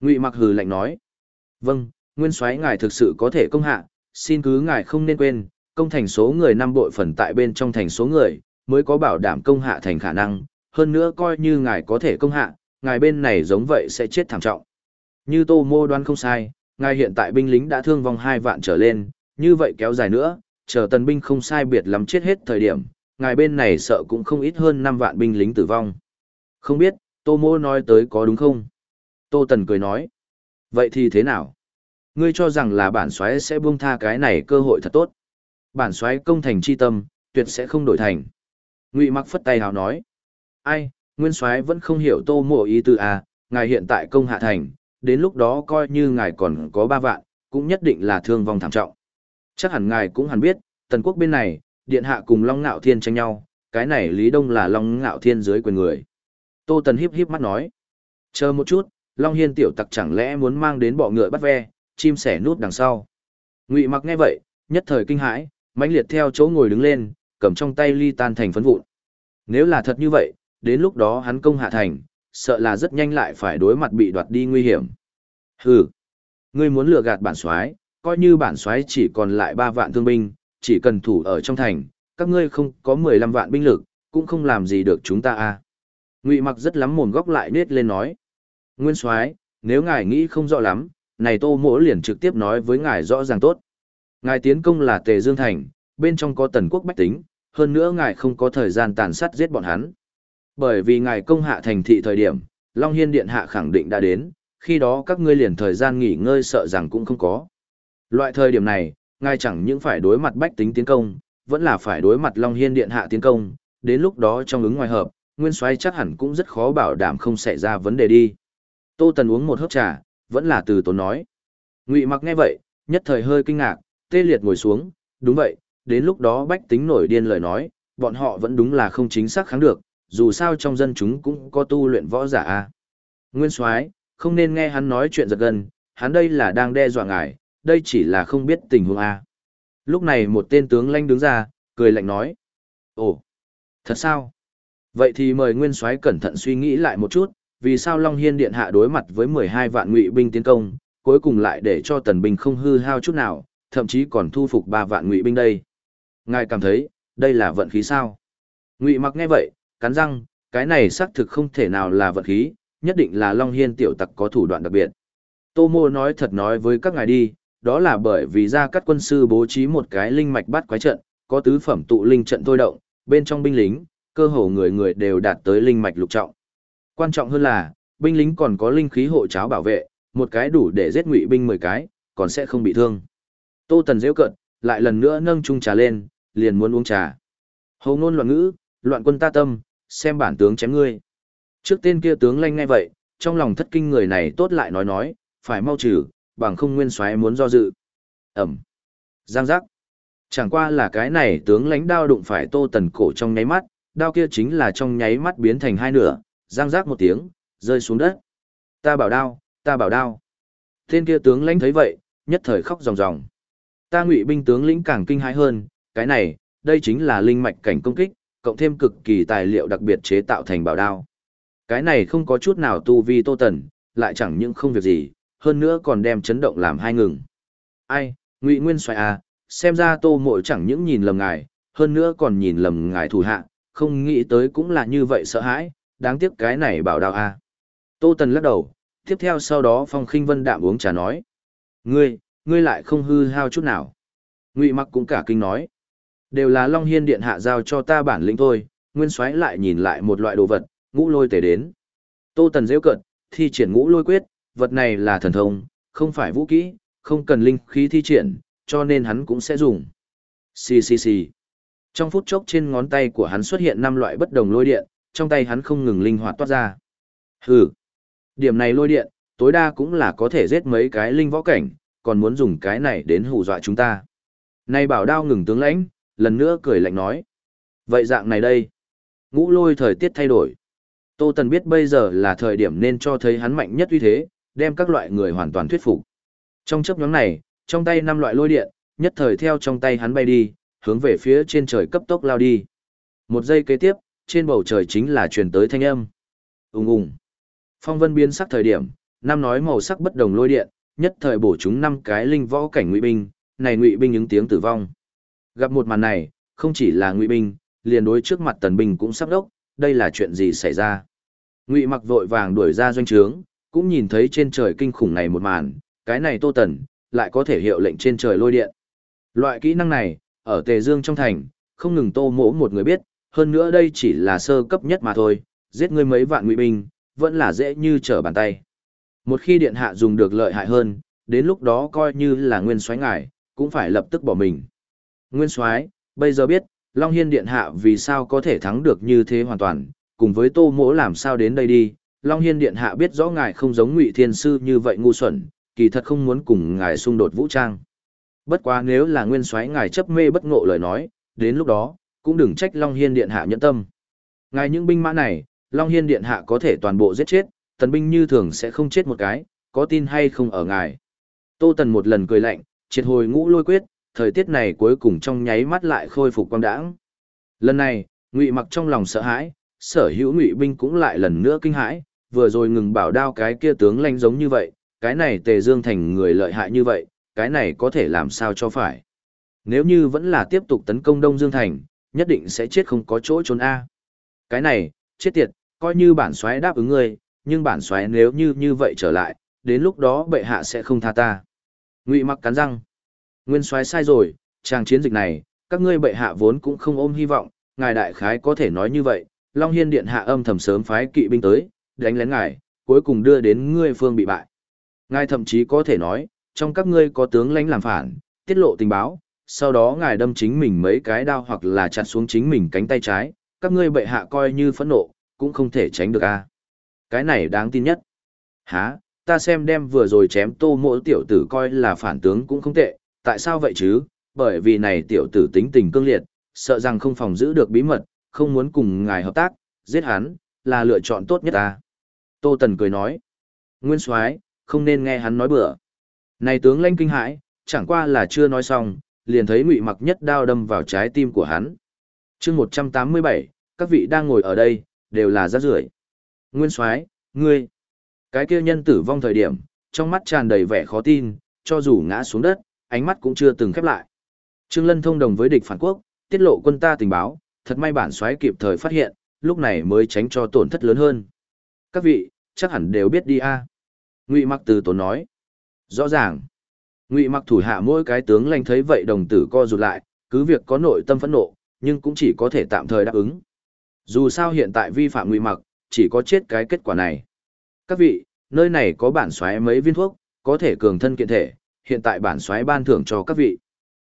Speaker 1: Ngụy mặc hừ lạnh nói. Vâng, nguyên soái ngài thực sự có thể công hạ, xin cứ ngài không nên quên, công thành số người năm bội phần tại bên trong thành số người, mới có bảo đảm công hạ thành khả năng, hơn nữa coi như ngài có thể công hạ, ngài bên này giống vậy sẽ chết thảm trọng. Như Tô Mô đoán không sai, ngài hiện tại binh lính đã thương vong hai vạn trở lên, như vậy kéo dài nữa, chờ tần binh không sai biệt lắm chết hết thời điểm, ngài bên này sợ cũng không ít hơn 5 vạn binh lính tử vong. Không biết, Tô Mô nói tới có đúng không? Tô Tần cười nói. Vậy thì thế nào? Ngươi cho rằng là bản xoáy sẽ buông tha cái này cơ hội thật tốt. Bản xoáy công thành chi tâm, tuyệt sẽ không đổi thành. Ngụy Mặc phất tay hào nói ai, nguyên soái vẫn không hiểu tô mô ý tư à, ngài hiện tại công hạ thành, đến lúc đó coi như ngài còn có ba vạn, cũng nhất định là thương vong thảm trọng. Chắc hẳn ngài cũng hẳn biết, tần quốc bên này, điện hạ cùng Long Ngạo Thiên tranh nhau, cái này Lý Đông là Long Ngạo Thiên dưới quyền người. Tô Tần híp híp mắt nói, chờ một chút, Long Hiên tiểu tặc chẳng lẽ muốn mang đến bọ ngựa bắt ve, chim sẻ nút đằng sau. Ngụy mặc nghe vậy, nhất thời kinh hãi, mãnh liệt theo chỗ ngồi đứng lên, cầm trong tay ly tan thành phấn vụn. Nếu là thật như vậy, đến lúc đó hắn công hạ thành, sợ là rất nhanh lại phải đối mặt bị đoạt đi nguy hiểm. Hừ, ngươi muốn lừa gạt bản soái, coi như bản soái chỉ còn lại 3 vạn thương binh, chỉ cần thủ ở trong thành, các ngươi không có 15 vạn binh lực, cũng không làm gì được chúng ta a. À. Ngụy Mặc rất lắm mồm góc lại nết lên nói: "Nguyên soái, nếu ngài nghĩ không rõ lắm, này Tô Mỗ liền trực tiếp nói với ngài rõ ràng tốt. Ngài tiến công là Tề Dương thành, bên trong có Tần quốc bách tính, hơn nữa ngài không có thời gian tàn sát giết bọn hắn. Bởi vì ngài công hạ thành thị thời điểm, Long Hiên Điện Hạ khẳng định đã đến, khi đó các ngươi liền thời gian nghỉ ngơi sợ rằng cũng không có. Loại thời điểm này, ngài chẳng những phải đối mặt bách tính tiến công, vẫn là phải đối mặt Long Hiên Điện Hạ tiến công, đến lúc đó trong ứng ngoài hợp, Nguyên Soái chắc hẳn cũng rất khó bảo đảm không xảy ra vấn đề đi. Tô Tần uống một hớp trà, vẫn là từ tốn nói. Ngụy Mặc nghe vậy, nhất thời hơi kinh ngạc, tê liệt ngồi xuống, đúng vậy, đến lúc đó bách tính nổi điên lời nói, bọn họ vẫn đúng là không chính xác kháng được, dù sao trong dân chúng cũng có tu luyện võ giả a. Nguyên Soái, không nên nghe hắn nói chuyện giật gân, hắn đây là đang đe dọa ngài, đây chỉ là không biết tình huống a. Lúc này một tên tướng lanh đứng ra, cười lạnh nói: "Ồ, thật sao? Vậy thì mời Nguyên Soái cẩn thận suy nghĩ lại một chút, vì sao Long Hiên điện hạ đối mặt với 12 vạn ngụy binh tiến công, cuối cùng lại để cho tần binh không hư hao chút nào, thậm chí còn thu phục ba vạn ngụy binh đây. Ngài cảm thấy, đây là vận khí sao? Ngụy mặc nghe vậy, cắn răng, cái này xác thực không thể nào là vận khí, nhất định là Long Hiên tiểu tặc có thủ đoạn đặc biệt. Tô Mô nói thật nói với các ngài đi, đó là bởi vì ra các quân sư bố trí một cái linh mạch bắt quái trận, có tứ phẩm tụ linh trận thôi động, bên trong binh lính, cơ hồ người người đều đạt tới linh mạch lục trọng. Quan trọng hơn là, binh lính còn có linh khí hộ cháo bảo vệ, một cái đủ để giết ngụy binh 10 cái, còn sẽ không bị thương. Tô Tần giễu cận, lại lần nữa nâng chung trà lên, liền muốn uống trà. Hồ ngôn loạn ngữ, loạn quân ta tâm, xem bản tướng chém ngươi. Trước tên kia tướng lanh ngay vậy, trong lòng thất kinh người này tốt lại nói nói, phải mau trừ, bằng không nguyên soái muốn do dự. Ẩm. Giang giác. Chẳng qua là cái này tướng lãnh đao đụng phải tô tần cổ trong nháy mắt, đao kia chính là trong nháy mắt biến thành hai nửa, giang giác một tiếng, rơi xuống đất. Ta bảo đao, ta bảo đao. Tên kia tướng lãnh thấy vậy, nhất thời khóc ròng ròng. Ta ngụy binh tướng lĩnh càng kinh hãi hơn, cái này, đây chính là linh mạch cảnh công kích, cộng thêm cực kỳ tài liệu đặc biệt chế tạo thành bảo đao. Cái này không có chút nào tu vi tô tần, lại chẳng những không việc gì, hơn nữa còn đem chấn động làm hai ngừng. Ai, Ngụy Nguyên Soái à, xem ra Tô mội chẳng những nhìn lầm ngài, hơn nữa còn nhìn lầm ngài thủ hạ, không nghĩ tới cũng là như vậy sợ hãi, đáng tiếc cái này bảo đao à. Tô Tần lắc đầu, tiếp theo sau đó Phong Khinh Vân đạm uống trà nói: "Ngươi, ngươi lại không hư hao chút nào." Ngụy Mặc cũng cả kinh nói: "Đều là Long Hiên điện hạ giao cho ta bản lĩnh thôi." Nguyên Soái lại nhìn lại một loại đồ vật, ngũ lôi tể đến. Tô Tần giễu cận, thi triển ngũ lôi quyết, vật này là thần thông, không phải vũ kỹ, không cần linh khí thi triển, cho nên hắn cũng sẽ dùng. Xì xì xì. Trong phút chốc trên ngón tay của hắn xuất hiện năm loại bất đồng lôi điện, trong tay hắn không ngừng linh hoạt toát ra. Hừ. Điểm này lôi điện, tối đa cũng là có thể giết mấy cái linh võ cảnh, còn muốn dùng cái này đến hù dọa chúng ta. Này bảo đao ngừng tướng lãnh, lần nữa cười lạnh nói. Vậy dạng này đây. Ngũ lôi thời tiết thay đổi. Tô Tần biết bây giờ là thời điểm nên cho thấy hắn mạnh nhất uy thế, đem các loại người hoàn toàn thuyết phục. Trong chấp nhóm này, trong tay năm loại lôi điện, nhất thời theo trong tay hắn bay đi, hướng về phía trên trời cấp tốc lao đi. Một giây kế tiếp, trên bầu trời chính là truyền tới thanh âm. Ùng ùng. Phong vân biến sắc thời điểm, năm nói màu sắc bất đồng lôi điện, nhất thời bổ chúng năm cái linh võ cảnh ngụy binh, này ngụy binh những tiếng tử vong. Gặp một màn này, không chỉ là ngụy binh, liền đối trước mặt tần binh cũng sắp đốc, đây là chuyện gì xảy ra. Ngụy mặc vội vàng đuổi ra doanh trướng, cũng nhìn thấy trên trời kinh khủng này một màn, cái này Tô Tần, lại có thể hiệu lệnh trên trời lôi điện. Loại kỹ năng này, ở Tề Dương trong thành, không ngừng Tô Mỗ một người biết, hơn nữa đây chỉ là sơ cấp nhất mà thôi, giết ngươi mấy vạn ngụy binh, vẫn là dễ như trở bàn tay. Một khi điện hạ dùng được lợi hại hơn, đến lúc đó coi như là nguyên soái ngài, cũng phải lập tức bỏ mình. Nguyên soái, bây giờ biết, Long Hiên điện hạ vì sao có thể thắng được như thế hoàn toàn, cùng với Tô Mỗ làm sao đến đây đi, Long Hiên Điện Hạ biết rõ ngài không giống Ngụy Thiên Sư như vậy ngu xuẩn, kỳ thật không muốn cùng ngài xung đột vũ trang. Bất quá nếu là nguyên soái ngài chấp mê bất ngộ lời nói, đến lúc đó, cũng đừng trách Long Hiên Điện Hạ nhẫn tâm. Ngài những binh mã này, Long Hiên Điện Hạ có thể toàn bộ giết chết, tần binh như thường sẽ không chết một cái, có tin hay không ở ngài. Tô Tần một lần cười lạnh, triệt hồi ngũ lôi quyết, thời tiết này cuối cùng trong nháy mắt lại khôi phục quang đãng. Lần này, Ngụy Mặc trong lòng sợ hãi, sở hữu Ngụy binh cũng lại lần nữa kinh hãi, vừa rồi ngừng bảo đao cái kia tướng lanh giống như vậy, cái này tề dương thành người lợi hại như vậy, cái này có thể làm sao cho phải. Nếu như vẫn là tiếp tục tấn công Đông Dương Thành, nhất định sẽ chết không có chỗ trốn A. Cái này, chết tiệt, coi như bản xoáy đáp ứng ngươi, nhưng bản xoáy nếu như như vậy trở lại, đến lúc đó bệ hạ sẽ không tha ta. Ngụy mặc cắn răng. Nguyên xoáy sai rồi, trang chiến dịch này, các ngươi bệ hạ vốn cũng không ôm hy vọng, ngài đại khái có thể nói như vậy, Long Hiên Điện hạ âm thầm sớm phái kỵ binh tới, đánh lén ngài, cuối cùng đưa đến ngươi phương bị bại. Ngài thậm chí có thể nói, trong các ngươi có tướng lãnh làm phản, tiết lộ tình báo, sau đó ngài đâm chính mình mấy cái đao hoặc là chặt xuống chính mình cánh tay trái, các ngươi bệ hạ coi như phẫn nộ, cũng không thể tránh được a. Cái này đáng tin nhất. Hả, ta xem đem vừa rồi chém tô mỗi tiểu tử coi là phản tướng cũng không tệ, tại sao vậy chứ? Bởi vì này tiểu tử tính tình cương liệt, sợ rằng không phòng giữ được bí mật, không muốn cùng ngài hợp tác, giết hắn, là lựa chọn tốt nhất ta. Tô Tần cười nói, Nguyên Soái không nên nghe hắn nói bừa. Này tướng lãnh kinh hãi, chẳng qua là chưa nói xong, liền thấy Ngụy Mặc nhất đao đâm vào trái tim của hắn. Chương 187, các vị đang ngồi ở đây, đều là rác rưởi. Nguyên Soái, ngươi, cái kia nhân tử vong thời điểm, trong mắt tràn đầy vẻ khó tin, cho dù ngã xuống đất, ánh mắt cũng chưa từng khép lại. Trương Lân thông đồng với địch phản quốc, tiết lộ quân ta tình báo, thật may bản soái kịp thời phát hiện, lúc này mới tránh cho tổn thất lớn hơn. Các vị, chắc hẳn đều biết đi a. Ngụy Mặc từ tốn nói. Rõ ràng. Ngụy Mặc thủ hạ mỗi cái tướng lanh thấy vậy đồng tử co rụt lại, cứ việc có nội tâm phẫn nộ, nhưng cũng chỉ có thể tạm thời đáp ứng. Dù sao hiện tại vi phạm Ngụy Mặc, chỉ có chết cái kết quả này. Các vị, nơi này có bản xoáy mấy viên thuốc, có thể cường thân kiện thể, hiện tại bản xoáy ban thưởng cho các vị.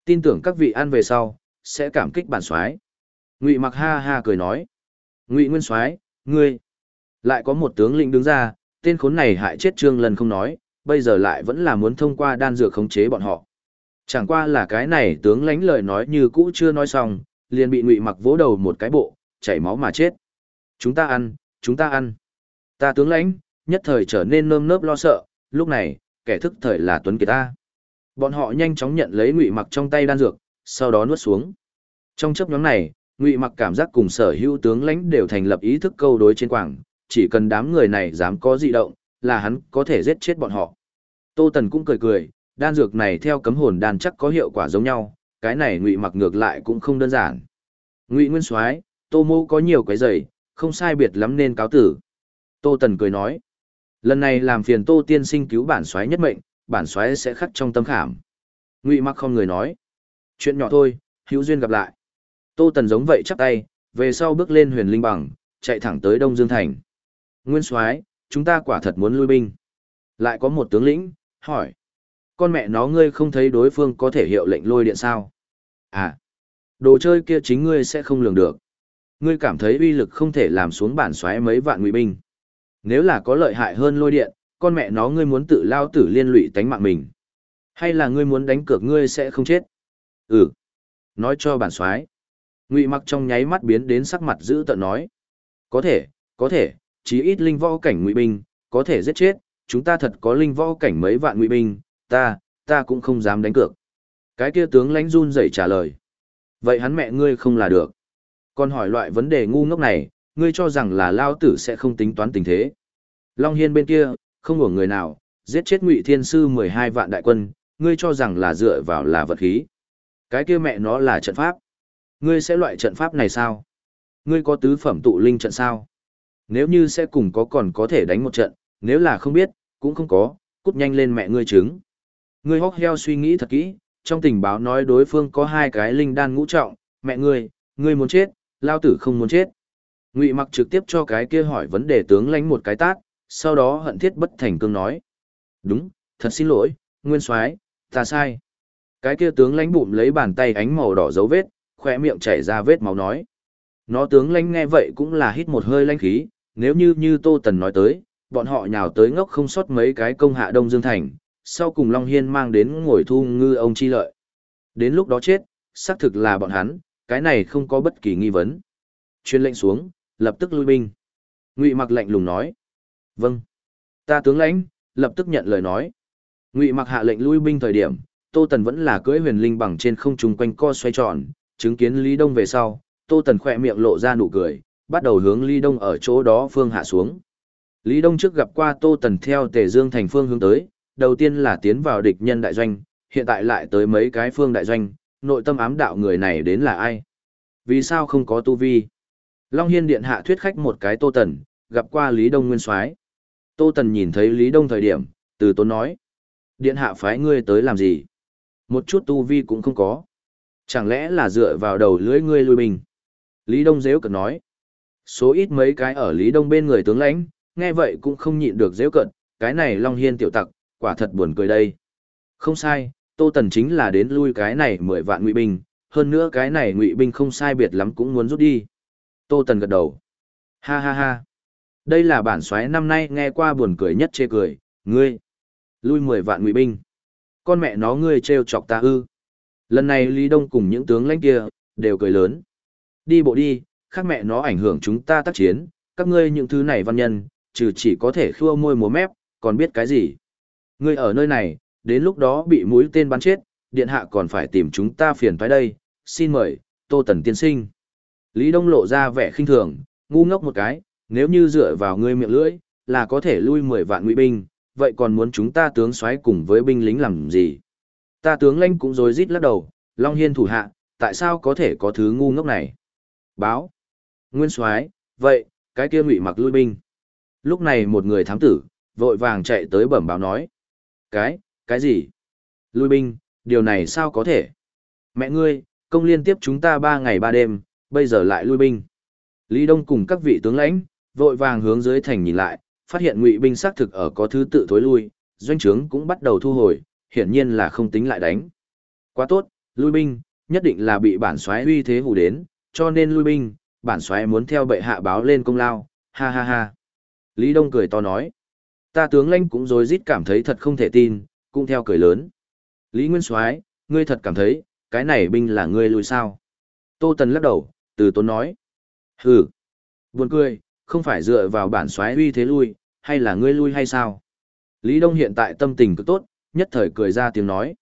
Speaker 1: Tin tưởng các vị ăn về sau, sẽ cảm kích bản xoáy. Ngụy Mặc ha ha cười nói. Ngụy Nguyên Soái, ngươi. Lại có một tướng lĩnh đứng ra, tên khốn này hại chết Trương lần không nói, bây giờ lại vẫn là muốn thông qua đan dược khống chế bọn họ. Chẳng qua là cái này tướng lãnh lời nói như cũ chưa nói xong, liền bị Ngụy Mặc vỗ đầu một cái bộ, chảy máu mà chết. Chúng ta ăn, chúng ta ăn. Ta tướng lãnh, nhất thời trở nên nơm nớp lo sợ, lúc này, kẻ thức thời là Tuấn Kiệt ta. Bọn họ nhanh chóng nhận lấy Ngụy Mặc trong tay đan dược, sau đó nuốt xuống. Trong chấp nhóm này, Ngụy Mặc cảm giác cùng sở hữu tướng lãnh đều thành lập ý thức câu đối trên quảng, chỉ cần đám người này dám có dị động, là hắn có thể giết chết bọn họ. Tô Tần cũng cười cười, đan dược này theo cấm hồn đan chắc có hiệu quả giống nhau, cái này Ngụy Mặc ngược lại cũng không đơn giản. Ngụy Nguyên Soái, Tô Mô có nhiều cái giày, không sai biệt lắm nên cáo tử. Tô Tần cười nói, lần này làm phiền Tô Tiên sinh cứu bản soái nhất mệnh, bản soái sẽ khắc trong tâm khảm. Ngụy Mặc không người nói, chuyện nhỏ thôi, hữu duyên gặp lại. Tô Tần giống vậy chắp tay, về sau bước lên huyền linh bằng, chạy thẳng tới Đông Dương Thành. Nguyên soái, chúng ta quả thật muốn lui binh. Lại có một tướng lĩnh, hỏi. Con mẹ nó ngươi không thấy đối phương có thể hiệu lệnh lôi điện sao? À, đồ chơi kia chính ngươi sẽ không lường được. Ngươi cảm thấy uy lực không thể làm xuống bản xoáy mấy vạn ngụy binh. Nếu là có lợi hại hơn lôi điện, con mẹ nó ngươi muốn tự lao tử liên lụy tánh mạng mình. Hay là ngươi muốn đánh cược ngươi sẽ không chết? Ừ. Nói cho bản xoáy. Ngụy mặc trong nháy mắt biến đến sắc mặt giữ tợn nói. Có thể, có thể, chí ít linh võ cảnh ngụy binh, có thể giết chết, chúng ta thật có linh võ cảnh mấy vạn ngụy binh, ta, ta cũng không dám đánh cược. Cái kia tướng lãnh run rẩy trả lời. Vậy hắn mẹ ngươi không là được. Còn hỏi loại vấn đề ngu ngốc này, ngươi cho rằng là lao tử sẽ không tính toán tình thế. Long Hiên bên kia, không ngủ người nào, giết chết ngụy thiên sư 12 vạn đại quân, ngươi cho rằng là dựa vào là vật khí. Cái kia mẹ nó là trận pháp. Ngươi sẽ loại trận pháp này sao? Ngươi có tứ phẩm tụ linh trận sao? Nếu như sẽ cùng có còn có thể đánh một trận, nếu là không biết, cũng không có, cút nhanh lên mẹ ngươi trứng. Ngươi hóc heo suy nghĩ thật kỹ, trong tình báo nói đối phương có hai cái linh đan ngũ trọng, mẹ ngươi, ngươi muốn chết, lao tử không muốn chết. Ngụy mặc trực tiếp cho cái kia hỏi vấn đề tướng lãnh một cái tát, sau đó hận thiết bất thành cương nói. Đúng, thật xin lỗi, nguyên soái, ta sai. Cái kia tướng lãnh bụng lấy bàn tay ánh màu đỏ dấu vết, khoe miệng chảy ra vết máu nói. Nó tướng lãnh nghe vậy cũng là hít một hơi lãnh khí, nếu như như Tô Tần nói tới, bọn họ nhào tới ngốc không sót mấy cái công hạ Đông Dương Thành, sau cùng Long Hiên mang đến ngồi thu ngư ông chi lợi. Đến lúc đó chết, xác thực là bọn hắn, cái này không có bất kỳ nghi vấn. Chuyên lệnh xuống, lập tức lui binh. Ngụy mặc lệnh lùng nói. Vâng. Ta tướng lãnh, lập tức nhận lời nói. Ngụy mặc hạ lệnh lui binh thời điểm, Tô Tần vẫn là cưỡi huyền linh bằng trên không trung quanh co xoay tròn, chứng kiến Lý Đông về sau, Tô Tần khỏe miệng lộ ra nụ cười, bắt đầu hướng Lý Đông ở chỗ đó phương hạ xuống. Lý Đông trước gặp qua Tô Tần theo Tề Dương thành phương hướng tới, đầu tiên là tiến vào địch nhân đại doanh, hiện tại lại tới mấy cái phương đại doanh, nội tâm ám đạo người này đến là ai? Vì sao không có tu vi? Long Hiên điện hạ thuyết khách một cái Tô Tần, gặp qua Lý Đông Nguyên Soái. Tô Tần nhìn thấy Lý Đông thời điểm, từ tốn nói. Điện hạ phái ngươi tới làm gì? Một chút tu vi cũng không có. Chẳng lẽ là dựa vào đầu lưỡi ngươi lui bình? Lý Đông giễu cợt nói. Số ít mấy cái ở Lý Đông bên người tướng lãnh, nghe vậy cũng không nhịn được dễu cận, cái này Long Hiên tiểu tặc, quả thật buồn cười đây. Không sai, Tô Tần chính là đến lui cái này mười vạn ngụy binh, hơn nữa cái này ngụy binh không sai biệt lắm cũng muốn rút đi. Tô Tần gật đầu. Ha ha ha. Đây là bản xoáy năm nay nghe qua buồn cười nhất chê cười, ngươi. Lui mười vạn ngụy binh. Con mẹ nó ngươi trêu chọc ta ư. Lần này Lý Đông cùng những tướng lãnh kia, đều cười lớn. Đi bộ đi, khác mẹ nó ảnh hưởng chúng ta tác chiến, các ngươi những thứ này văn nhân, trừ chỉ có thể khua môi múa mép, còn biết cái gì. Ngươi ở nơi này, đến lúc đó bị mũi tên bắn chết, điện hạ còn phải tìm chúng ta phiền phải đây, xin mời, Tô Tần tiên sinh. Lý Đông lộ ra vẻ khinh thường, ngu ngốc một cái, nếu như dựa vào ngươi miệng lưỡi, là có thể lui 10 vạn ngụy binh, vậy còn muốn chúng ta tướng xoáy cùng với binh lính làm gì? Ta tướng lãnh cũng rối rít lắc đầu, Long Hiên thủ hạ, tại sao có thể có thứ ngu ngốc này? Báo. Nguyên Soái, vậy, cái kia ngụy mặc lui binh. Lúc này một người thám tử, vội vàng chạy tới bẩm báo nói. Cái, cái gì? Lui binh, điều này sao có thể? Mẹ ngươi, công liên tiếp chúng ta ba ngày ba đêm, bây giờ lại lui binh. Lý Đông cùng các vị tướng lãnh, vội vàng hướng dưới thành nhìn lại, phát hiện ngụy binh xác thực ở có thứ tự thối lui, doanh trướng cũng bắt đầu thu hồi, hiển nhiên là không tính lại đánh. Quá tốt, lui binh, nhất định là bị bản soái uy thế hù đến, cho nên lui binh, bản soái muốn theo bệ hạ báo lên công lao, ha ha ha. Lý Đông cười to nói, ta tướng lãnh cũng rối rít cảm thấy thật không thể tin, cũng theo cười lớn. Lý Nguyên soái, ngươi thật cảm thấy, cái này binh là ngươi lui sao? Tô Tần lắc đầu, từ tốn nói, hừ, buồn cười, không phải dựa vào bản soái uy thế lui, hay là ngươi lui hay sao? Lý Đông hiện tại tâm tình cực tốt, nhất thời cười ra tiếng nói.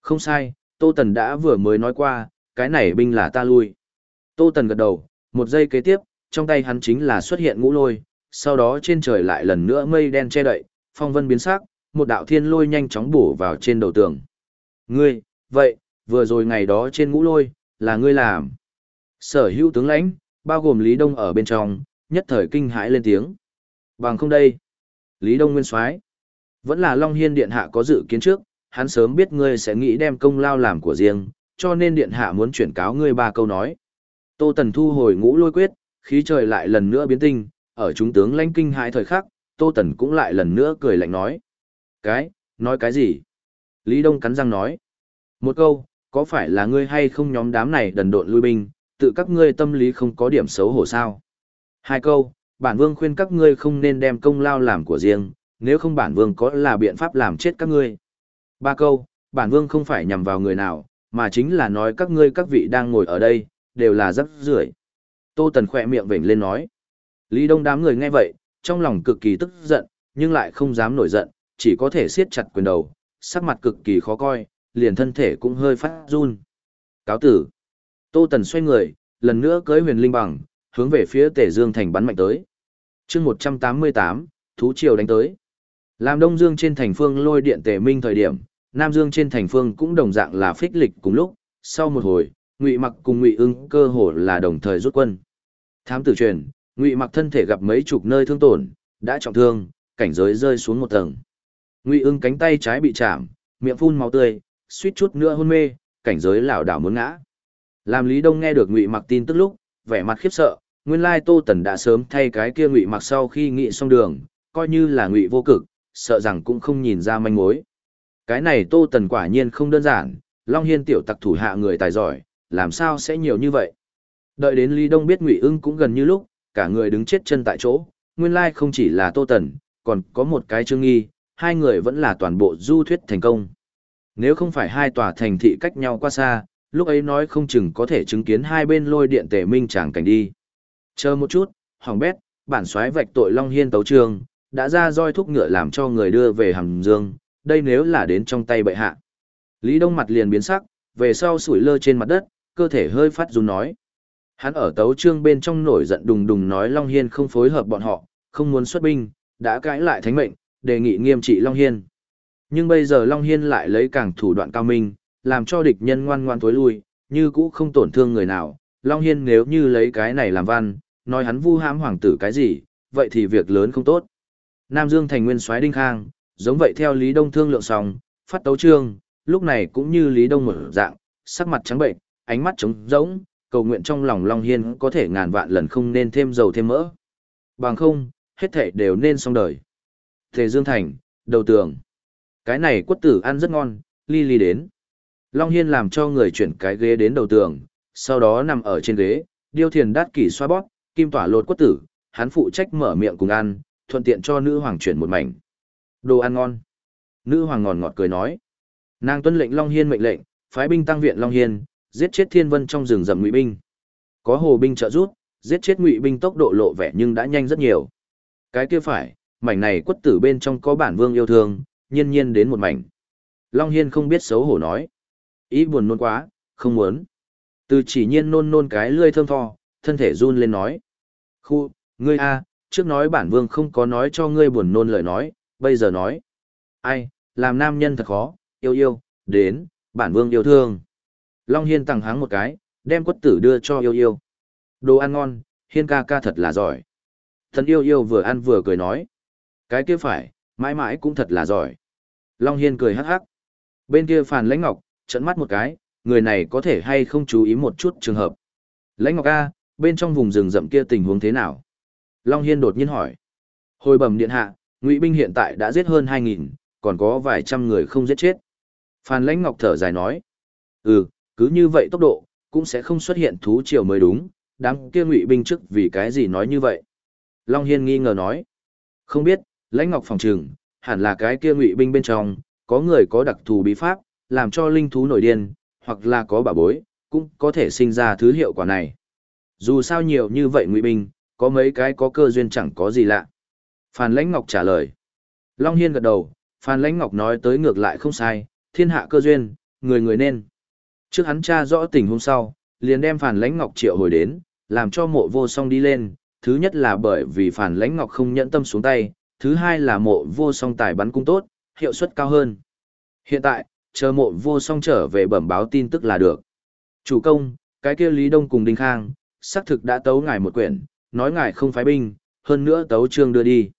Speaker 1: Không sai, Tô Tần đã vừa mới nói qua, cái này binh là ta lui. Tô Tần gật đầu, một giây kế tiếp, trong tay hắn chính là xuất hiện ngũ lôi, sau đó trên trời lại lần nữa mây đen che đậy, phong vân biến sắc, một đạo thiên lôi nhanh chóng bổ vào trên đầu tường. Ngươi, vậy, vừa rồi ngày đó trên ngũ lôi, là ngươi làm. Sở hữu tướng lãnh, bao gồm Lý Đông ở bên trong, nhất thời kinh hãi lên tiếng. Bằng không đây. Lý Đông Nguyên Soái Vẫn là Long Hiên Điện Hạ có dự kiến trước, hắn sớm biết ngươi sẽ nghĩ đem công lao làm của riêng, cho nên Điện Hạ muốn chuyển cáo ngươi ba câu nói. Tô Tần thu hồi ngũ lôi quyết, khí trời lại lần nữa biến tinh, ở chúng tướng lãnh kinh hãi thời khắc, Tô Tần cũng lại lần nữa cười lạnh nói. Cái, nói cái gì? Lý Đông cắn răng nói. Một câu, có phải là ngươi hay không nhóm đám này đần độn lui binh, tự các ngươi tâm lý không có điểm xấu hổ sao? Hai câu, bản vương khuyên các ngươi không nên đem công lao làm của riêng, nếu không bản vương có là biện pháp làm chết các ngươi. Ba câu, bản vương không phải nhằm vào người nào, mà chính là nói các ngươi các vị đang ngồi ở đây, đều là rất rưởi. Tô Tần khỏe miệng vểnh lên nói. Lý Đông đám người nghe vậy, trong lòng cực kỳ tức giận, nhưng lại không dám nổi giận, chỉ có thể siết chặt quyền đầu, sắc mặt cực kỳ khó coi, liền thân thể cũng hơi phát run. Cáo tử. Tô Tần xoay người, lần nữa cưới huyền linh bằng, hướng về phía Tể Dương Thành bắn mạnh tới. chương 188, Thú Triều đánh tới. Làm Đông Dương trên thành phương lôi điện Tể Minh thời điểm, Nam Dương trên thành phương cũng đồng dạng là phích lịch cùng lúc, sau một hồi, Ngụy Mặc cùng Ngụy Ưng cơ hồ là đồng thời rút quân. Thám tử truyền, Ngụy Mặc thân thể gặp mấy chục nơi thương tổn, đã trọng thương, cảnh giới rơi xuống một tầng. Ngụy Ưng cánh tay trái bị chạm, miệng phun máu tươi, suýt chút nữa hôn mê, cảnh giới lảo đảo muốn ngã. Làm Lý Đông nghe được Ngụy Mặc tin tức lúc, vẻ mặt khiếp sợ, nguyên lai Tô Tần đã sớm thay cái kia Ngụy Mặc sau khi nghị xong đường, coi như là Ngụy vô cực, sợ rằng cũng không nhìn ra manh mối. Cái này Tô Tần quả nhiên không đơn giản, Long Hiên tiểu tặc thủ hạ người tài giỏi, làm sao sẽ nhiều như vậy. Đợi đến Lý Đông biết Ngụy Ưng cũng gần như lúc, cả người đứng chết chân tại chỗ, nguyên lai không chỉ là Tô Tần, còn có một cái chương nghi, hai người vẫn là toàn bộ du thuyết thành công. Nếu không phải hai tòa thành thị cách nhau quá xa, lúc ấy nói không chừng có thể chứng kiến hai bên lôi điện tề minh chẳng cảnh đi. Chờ một chút, hoàng bét, bản xoáy vạch tội Long Hiên tấu trường, đã ra roi thúc ngựa làm cho người đưa về hầm dương, đây nếu là đến trong tay bệ hạ. Lý Đông mặt liền biến sắc, về sau sủi lơ trên mặt đất, cơ thể hơi phát run nói. Hắn ở tấu trương bên trong nổi giận đùng đùng nói Long Hiên không phối hợp bọn họ, không muốn xuất binh, đã cãi lại thánh mệnh, đề nghị nghiêm trị Long Hiên. Nhưng bây giờ Long Hiên lại lấy càng thủ đoạn cao minh, làm cho địch nhân ngoan ngoan tối lui, như cũ không tổn thương người nào. Long Hiên nếu như lấy cái này làm văn, nói hắn vu hãm hoàng tử cái gì, vậy thì việc lớn không tốt. Nam Dương thành nguyên soái Đinh Khang, giống vậy theo Lý Đông thương lượng xong, phát tấu trương, lúc này cũng như Lý Đông mở dạng, sắc mặt trắng bệnh, ánh mắt trống rỗng, cầu nguyện trong lòng Long Hiên có thể ngàn vạn lần không nên thêm dầu thêm mỡ. Bằng không, hết thảy đều nên xong đời. Thề Dương Thành, đầu tường. Cái này quất tử ăn rất ngon, ly ly đến. Long Hiên làm cho người chuyển cái ghế đến đầu tường, sau đó nằm ở trên ghế, điêu thiền đát kỷ xoa bóp, kim tỏa lột quất tử, hắn phụ trách mở miệng cùng ăn, thuận tiện cho nữ hoàng chuyển một mảnh. Đồ ăn ngon. Nữ hoàng ngọt ngọt cười nói. Nàng tuân lệnh Long Hiên mệnh lệnh, phái binh tăng viện Long Hiên, giết chết thiên vân trong rừng rậm ngụy binh. Có hồ binh trợ giúp, giết chết ngụy binh tốc độ lộ vẻ nhưng đã nhanh rất nhiều. Cái kia phải, mảnh này quất tử bên trong có bản vương yêu thương, nhiên nhiên đến một mảnh. Long Hiên không biết xấu hổ nói. Ý buồn nôn quá, không muốn. Từ chỉ nhiên nôn nôn cái lươi thơm tho, thân thể run lên nói. Khu, ngươi a trước nói bản vương không có nói cho ngươi buồn nôn lời nói, bây giờ nói. Ai, làm nam nhân thật khó, yêu yêu, đến, bản vương yêu thương. Long Hiên tặng háng một cái, đem quất tử đưa cho yêu yêu. Đồ ăn ngon, Hiên ca ca thật là giỏi. Thần yêu yêu vừa ăn vừa cười nói. Cái kia phải, mãi mãi cũng thật là giỏi. Long Hiên cười hắc hắc. Bên kia Phàn Lãnh Ngọc, trận mắt một cái, người này có thể hay không chú ý một chút trường hợp. Lãnh Ngọc A, bên trong vùng rừng rậm kia tình huống thế nào? Long Hiên đột nhiên hỏi. Hồi bẩm điện hạ, ngụy binh hiện tại đã giết hơn 2.000, còn có vài trăm người không giết chết. Phan Lãnh Ngọc thở dài nói. Ừ, cứ như vậy tốc độ, cũng sẽ không xuất hiện thú triều mới đúng, đám kia ngụy binh trước vì cái gì nói như vậy. Long Hiên nghi ngờ nói. Không biết, Lãnh Ngọc phòng trừng, hẳn là cái kia ngụy binh bên trong, có người có đặc thù bí pháp, làm cho linh thú nổi điên, hoặc là có bà bối, cũng có thể sinh ra thứ hiệu quả này. Dù sao nhiều như vậy ngụy binh, có mấy cái có cơ duyên chẳng có gì lạ. Phan Lãnh Ngọc trả lời. Long Hiên gật đầu, Phan Lãnh Ngọc nói tới ngược lại không sai, thiên hạ cơ duyên, người người nên. Trước hắn tra rõ tình hôm sau, liền đem phản Lãnh Ngọc triệu hồi đến, làm cho mộ vô song đi lên. Thứ nhất là bởi vì phản Lãnh Ngọc không nhẫn tâm xuống tay, thứ hai là mộ vô song tài bắn cung tốt, hiệu suất cao hơn. Hiện tại, chờ mộ vô song trở về bẩm báo tin tức là được. Chủ công, cái kia Lý Đông cùng Đinh Khang, xác thực đã tấu ngài một quyển, nói ngài không phái binh, hơn nữa tấu trương đưa đi.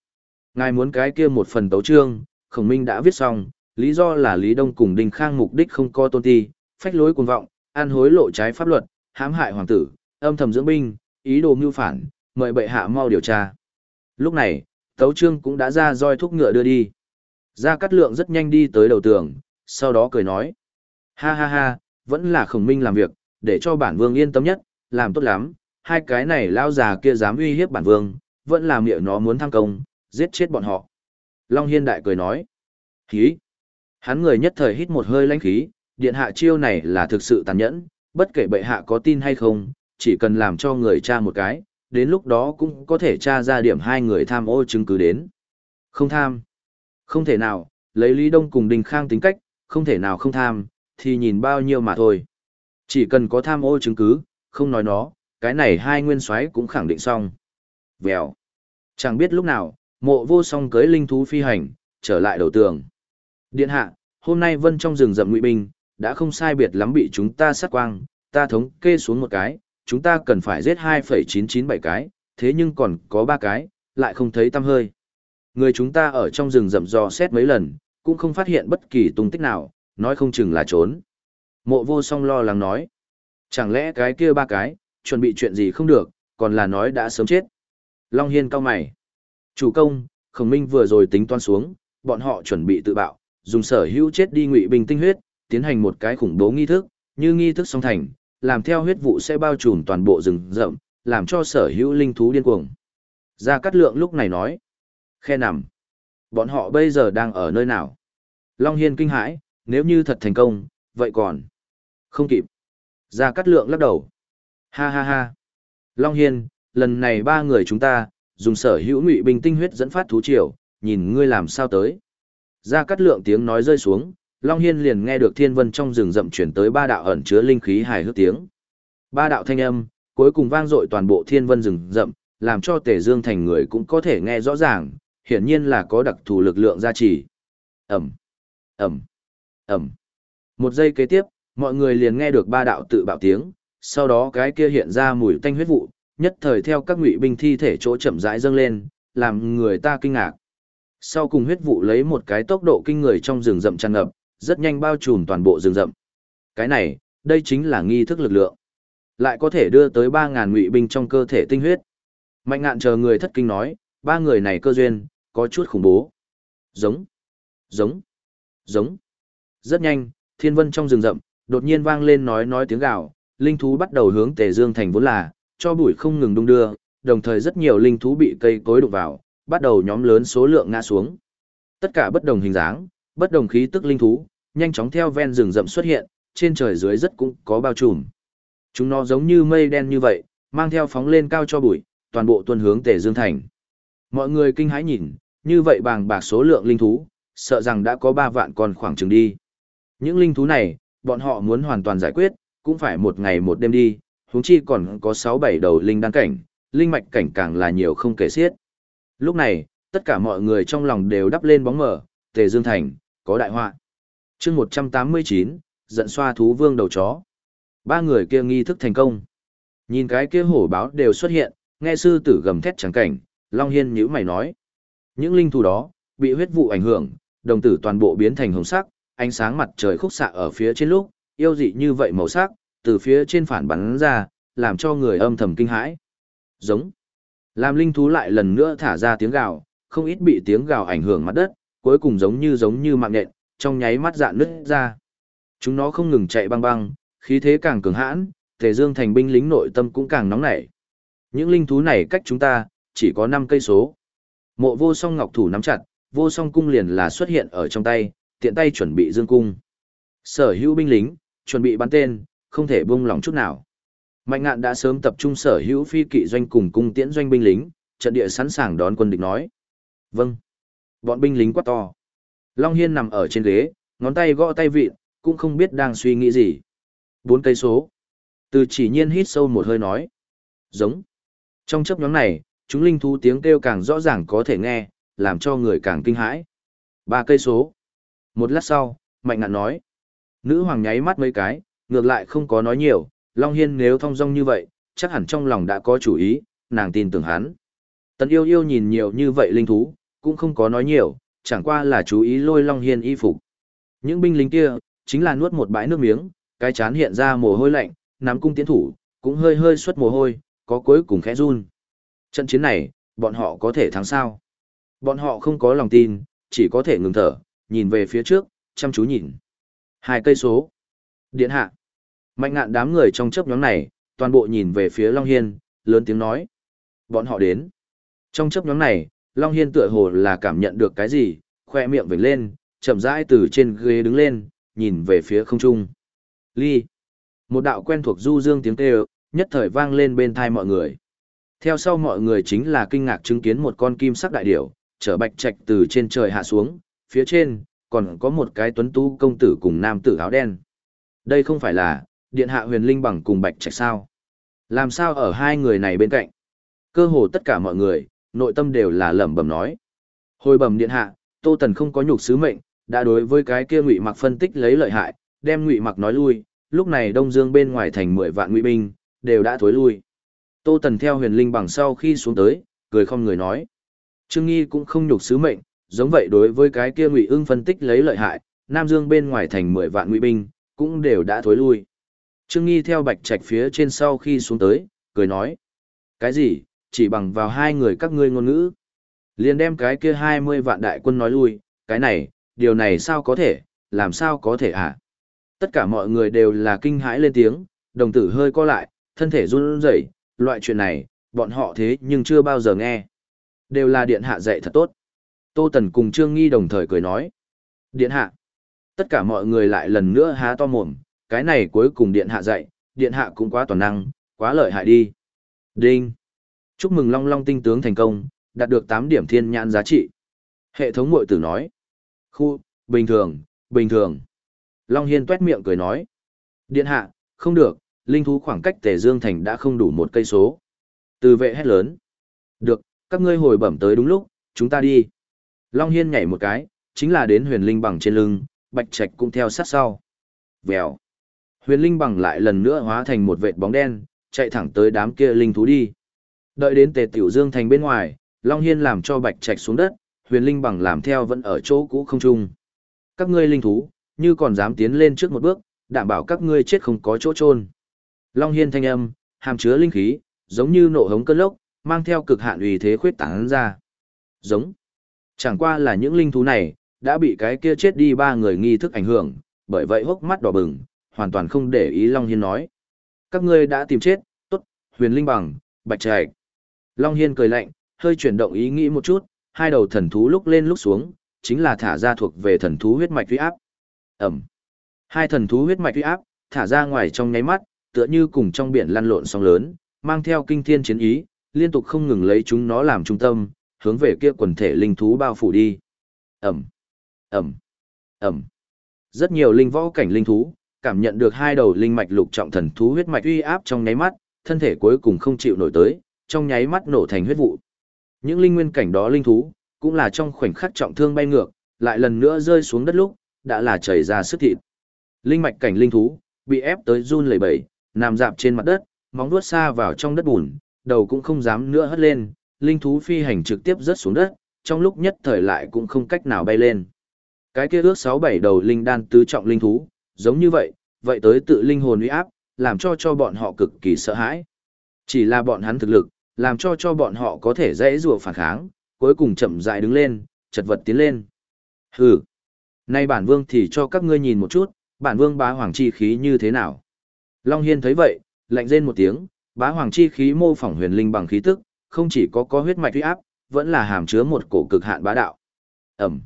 Speaker 1: Ngài muốn cái kia một phần tấu trương, khổng minh đã viết xong, lý do là Lý Đông cùng Đinh Khang mục đích không có tôn ti, phách lối cuồng vọng, ăn hối lộ trái pháp luật, hãm hại hoàng tử, âm thầm dưỡng binh, ý đồ mưu phản, mời bệ hạ mau điều tra. Lúc này, tấu trương cũng đã ra roi thúc ngựa đưa đi. Gia Cát Lượng rất nhanh đi tới đầu tường, sau đó cười nói. Ha ha ha, vẫn là khổng minh làm việc, để cho bản vương yên tâm nhất, làm tốt lắm, hai cái này lao già kia dám uy hiếp bản vương, vẫn là miệng nó muốn tham công, giết chết bọn họ. Long Hiên đại cười nói. Khí. Hắn người nhất thời hít một hơi lãnh khí, điện hạ chiêu này là thực sự tàn nhẫn, bất kể bệ hạ có tin hay không, chỉ cần làm cho người tra một cái, đến lúc đó cũng có thể tra ra điểm hai người tham ô chứng cứ đến. Không tham. Không thể nào, lấy Lý Đông cùng Đình Khang tính cách, không thể nào không tham, thì nhìn bao nhiêu mà thôi. Chỉ cần có tham ô chứng cứ, không nói nó, cái này hai nguyên soái cũng khẳng định xong. Vèo. Chẳng biết lúc nào, mộ vô song cưới linh thú phi hành, trở lại đầu tường. Điện hạ, hôm nay vân trong rừng rậm ngụy binh, đã không sai biệt lắm bị chúng ta sát quang, ta thống kê xuống một cái, chúng ta cần phải giết 2,997 cái, thế nhưng còn có 3 cái, lại không thấy tăm hơi. Người chúng ta ở trong rừng rậm dò xét mấy lần, cũng không phát hiện bất kỳ tung tích nào, nói không chừng là trốn. Mộ vô song lo lắng nói. Chẳng lẽ cái kia ba cái, chuẩn bị chuyện gì không được, còn là nói đã sớm chết. Long Hiên cao mày. Chủ công, khổng minh vừa rồi tính toán xuống, bọn họ chuẩn bị tự bạo, dùng sở hữu chết đi ngụy bình tinh huyết, tiến hành một cái khủng bố nghi thức, như nghi thức song thành, làm theo huyết vụ sẽ bao trùm toàn bộ rừng rậm, làm cho sở hữu linh thú điên cuồng. Gia Cát Lượng lúc này nói, khe nằm. Bọn họ bây giờ đang ở nơi nào? Long Hiên kinh hãi, nếu như thật thành công, vậy còn? Không kịp. Gia Cát Lượng lắc đầu. Ha ha ha. Long Hiên, lần này ba người chúng ta, dùng sở hữu ngụy bình tinh huyết dẫn phát thú triều, nhìn ngươi làm sao tới. Gia Cát Lượng tiếng nói rơi xuống, Long Hiên liền nghe được thiên vân trong rừng rậm chuyển tới ba đạo ẩn chứa linh khí hài hước tiếng. Ba đạo thanh âm, cuối cùng vang dội toàn bộ thiên vân rừng rậm, làm cho Tề Dương thành người cũng có thể nghe rõ ràng, hiển nhiên là có đặc thù lực lượng gia trì. Ẩm, Ẩm, Ẩm. Một giây kế tiếp, mọi người liền nghe được ba đạo tự bạo tiếng, sau đó cái kia hiện ra mùi tanh huyết vụ, nhất thời theo các ngụy binh thi thể chỗ chậm rãi dâng lên, làm người ta kinh ngạc. Sau cùng huyết vụ lấy một cái tốc độ kinh người trong rừng rậm tràn ngập, rất nhanh bao trùm toàn bộ rừng rậm. Cái này, đây chính là nghi thức lực lượng. Lại có thể đưa tới 3.000 ngụy binh trong cơ thể tinh huyết. Mạnh ngạn chờ người thất kinh nói, ba người này cơ duyên, có chút khủng bố. Giống, giống, giống. Rất nhanh, thiên vân trong rừng rậm, đột nhiên vang lên nói nói tiếng gào, linh thú bắt đầu hướng Tề Dương thành vốn là, cho bụi không ngừng đung đưa, đồng thời rất nhiều linh thú bị cây cối đụng vào, bắt đầu nhóm lớn số lượng ngã xuống. Tất cả bất đồng hình dáng, bất đồng khí tức linh thú, nhanh chóng theo ven rừng rậm xuất hiện, trên trời dưới rất cũng có bao trùm. Chúng nó giống như mây đen như vậy, mang theo phóng lên cao cho bụi, toàn bộ tuần hướng Tề Dương thành. Mọi người kinh hãi nhìn, như vậy bàng bạc số lượng linh thú, sợ rằng đã có 3 vạn con khoảng chừng đi. Những linh thú này, bọn họ muốn hoàn toàn giải quyết, cũng phải một ngày một đêm đi, huống chi còn có 6-7 đầu linh đan cảnh, linh mạch cảnh càng là nhiều không kể xiết. Lúc này, tất cả mọi người trong lòng đều đắp lên bóng mở, Tề Dương Thành, có đại họa chương 189, giận xoa thú vương đầu chó. Ba người kia nghi thức thành công. Nhìn cái kia hổ báo đều xuất hiện, nghe sư tử gầm thét trắng cảnh, Long Hiên nhữ mày nói. Những linh thú đó, bị huyết vụ ảnh hưởng, đồng tử toàn bộ biến thành hồng sắc, ánh sáng mặt trời khúc xạ ở phía trên lúc, yêu dị như vậy màu sắc, từ phía trên phản bắn ra, làm cho người âm thầm kinh hãi. Giống. Làm linh thú lại lần nữa thả ra tiếng gào, không ít bị tiếng gào ảnh hưởng mặt đất, cuối cùng giống như giống như mạng nện trong nháy mắt dạn nứt ra. Chúng nó không ngừng chạy băng băng, khí thế càng cường hãn, Tề Dương thành binh lính nội tâm cũng càng nóng nảy. Những linh thú này cách chúng ta chỉ có 5 cây số. Mộ Vô Song ngọc thủ nắm chặt, Vô Song cung liền là xuất hiện ở trong tay, tiện tay chuẩn bị dương cung. Sở hữu binh lính, chuẩn bị bắn tên, không thể buông lỏng chút nào. Mạnh ngạn đã sớm tập trung sở hữu phi kỵ doanh cùng cung tiễn doanh binh lính, trận địa sẵn sàng đón quân địch nói. Vâng. Bọn binh lính quát to. Long Hiên nằm ở trên ghế, ngón tay gõ tay vịn, cũng không biết đang suy nghĩ gì. Bốn cây số. Từ chỉ nhiên hít sâu một hơi nói. Giống. Trong chấp nhóm này, chúng linh thú tiếng kêu càng rõ ràng có thể nghe, làm cho người càng kinh hãi. Ba cây số. Một lát sau, Mạnh ngạn nói. Nữ hoàng nháy mắt mấy cái, ngược lại không có nói nhiều, Long Hiên nếu thong dong như vậy, chắc hẳn trong lòng đã có chủ ý, nàng tin tưởng hắn. Tần yêu yêu nhìn nhiều như vậy linh thú, cũng không có nói nhiều, chẳng qua là chú ý lôi Long Hiên y phục. Những binh lính kia, chính là nuốt một bãi nước miếng, cái chán hiện ra mồ hôi lạnh, nắm cung tiến thủ, cũng hơi hơi xuất mồ hôi, có cuối cùng khẽ run. Trận chiến này, bọn họ có thể thắng sao? Bọn họ không có lòng tin, chỉ có thể ngừng thở, nhìn về phía trước, chăm chú nhìn. Hai cây số. Điện hạ. Mạnh ngạn đám người trong chấp nhóm này, toàn bộ nhìn về phía Long Hiên, lớn tiếng nói. Bọn họ đến. Trong chấp nhóm này, Long Hiên tựa hồ là cảm nhận được cái gì, khoe miệng vểnh lên, chậm rãi từ trên ghế đứng lên, nhìn về phía không trung. Ly. Một đạo quen thuộc du dương tiếng kêu, nhất thời vang lên bên thai mọi người. Theo sau mọi người chính là kinh ngạc chứng kiến một con kim sắc đại điểu, chở bạch trạch từ trên trời hạ xuống, phía trên, còn có một cái tuấn tú công tử cùng nam tử áo đen. Đây không phải là, điện hạ huyền linh bằng cùng bạch trạch sao? Làm sao ở hai người này bên cạnh? Cơ hồ tất cả mọi người, nội tâm đều là lẩm bẩm nói. Hồi bẩm điện hạ, Tô Tần không có nhục sứ mệnh, đã đối với cái kia ngụy mặc phân tích lấy lợi hại, đem ngụy mặc nói lui, lúc này Đông Dương bên ngoài thành 10 vạn ngụy binh, đều đã thối lui. Tô Tần theo huyền linh bằng sau khi xuống tới, cười không người nói. Trương Nghi cũng không nhục sứ mệnh, giống vậy đối với cái kia ngụy ưng phân tích lấy lợi hại, Nam Dương bên ngoài thành 10 vạn ngụy binh, cũng đều đã thối lui. Trương Nghi theo bạch trạch phía trên sau khi xuống tới, cười nói. Cái gì, chỉ bằng vào hai người các ngươi ngôn ngữ. liền đem cái kia 20 vạn đại quân nói lui, cái này, điều này sao có thể, làm sao có thể hả? À? Tất cả mọi người đều là kinh hãi lên tiếng, đồng tử hơi co lại, thân thể run rẩy, loại chuyện này, bọn họ thế nhưng chưa bao giờ nghe. Đều là điện hạ dạy thật tốt. Tô Tần cùng Trương Nghi đồng thời cười nói. Điện hạ. Tất cả mọi người lại lần nữa há to mồm, cái này cuối cùng điện hạ dạy, điện hạ cũng quá toàn năng, quá lợi hại đi. Đinh. Chúc mừng Long Long tinh tướng thành công, đạt được 8 điểm thiên nhãn giá trị. Hệ thống mội tử nói. Khu, bình thường, bình thường. Long Hiên tuét miệng cười nói. Điện hạ, không được, linh thú khoảng cách Tề Dương Thành đã không đủ một cây số. Từ vệ hét lớn. Được, các ngươi hồi bẩm tới đúng lúc, chúng ta đi. Long Hiên nhảy một cái, chính là đến huyền linh bằng trên lưng, bạch trạch cũng theo sát sau. Vèo. Huyền linh bằng lại lần nữa hóa thành một vệt bóng đen, chạy thẳng tới đám kia linh thú đi. Đợi đến Tề Tiểu Dương Thành bên ngoài, Long Hiên làm cho bạch trạch xuống đất, huyền linh bằng làm theo vẫn ở chỗ cũ không trung. Các ngươi linh thú, như còn dám tiến lên trước một bước, đảm bảo các ngươi chết không có chỗ chôn. Long Hiên thanh âm, hàm chứa linh khí, giống như nộ hống cơn lốc, mang theo cực hạn uy thế khuyết tán ra. Giống. Chẳng qua là những linh thú này, đã bị cái kia chết đi ba người nghi thức ảnh hưởng, bởi vậy hốc mắt đỏ bừng, hoàn toàn không để ý Long Hiên nói. Các ngươi đã tìm chết, tốt, huyền linh bằng, bạch trạch. Long Hiên cười lạnh, hơi chuyển động ý nghĩ một chút, hai đầu thần thú lúc lên lúc xuống, chính là thả ra thuộc về thần thú huyết mạch uy áp. Ẩm. Hai thần thú huyết mạch uy áp, thả ra ngoài trong nháy mắt, tựa như cùng trong biển lăn lộn sóng lớn, mang theo kinh thiên chiến ý, liên tục không ngừng lấy chúng nó làm trung tâm, hướng về kia quần thể linh thú bao phủ đi. Ẩm, Ẩm, Ẩm. Rất nhiều linh võ cảnh linh thú, cảm nhận được hai đầu linh mạch lục trọng thần thú huyết mạch uy áp trong nháy mắt, thân thể cuối cùng không chịu nổi tới, trong nháy mắt nổ thành huyết vụ. Những linh nguyên cảnh đó linh thú, cũng là trong khoảnh khắc trọng thương bay ngược, lại lần nữa rơi xuống đất lúc, đã là chảy ra sức thịt. Linh mạch cảnh linh thú, bị ép tới run lẩy bẩy, nằm dạp trên mặt đất, móng vuốt xa vào trong đất bùn, đầu cũng không dám nữa hất lên, linh thú phi hành trực tiếp rớt xuống đất, trong lúc nhất thời lại cũng không cách nào bay lên. Cái kia ước sáu bảy đầu linh đan tứ trọng linh thú, giống như vậy, vậy tới tự linh hồn uy áp, làm cho cho bọn họ cực kỳ sợ hãi. Chỉ là bọn hắn thực lực, làm cho cho bọn họ có thể dễ dùa phản kháng, cuối cùng chậm rãi đứng lên, chật vật tiến lên. Hừ, nay bản vương thì cho các ngươi nhìn một chút, bản vương bá hoàng chi khí như thế nào. Long Hiên thấy vậy, lạnh rên một tiếng, bá hoàng chi khí mô phỏng huyền linh bằng khí tức, không chỉ có có huyết mạch uy áp, vẫn là hàm chứa một cổ cực hạn bá đạo. Ẩm.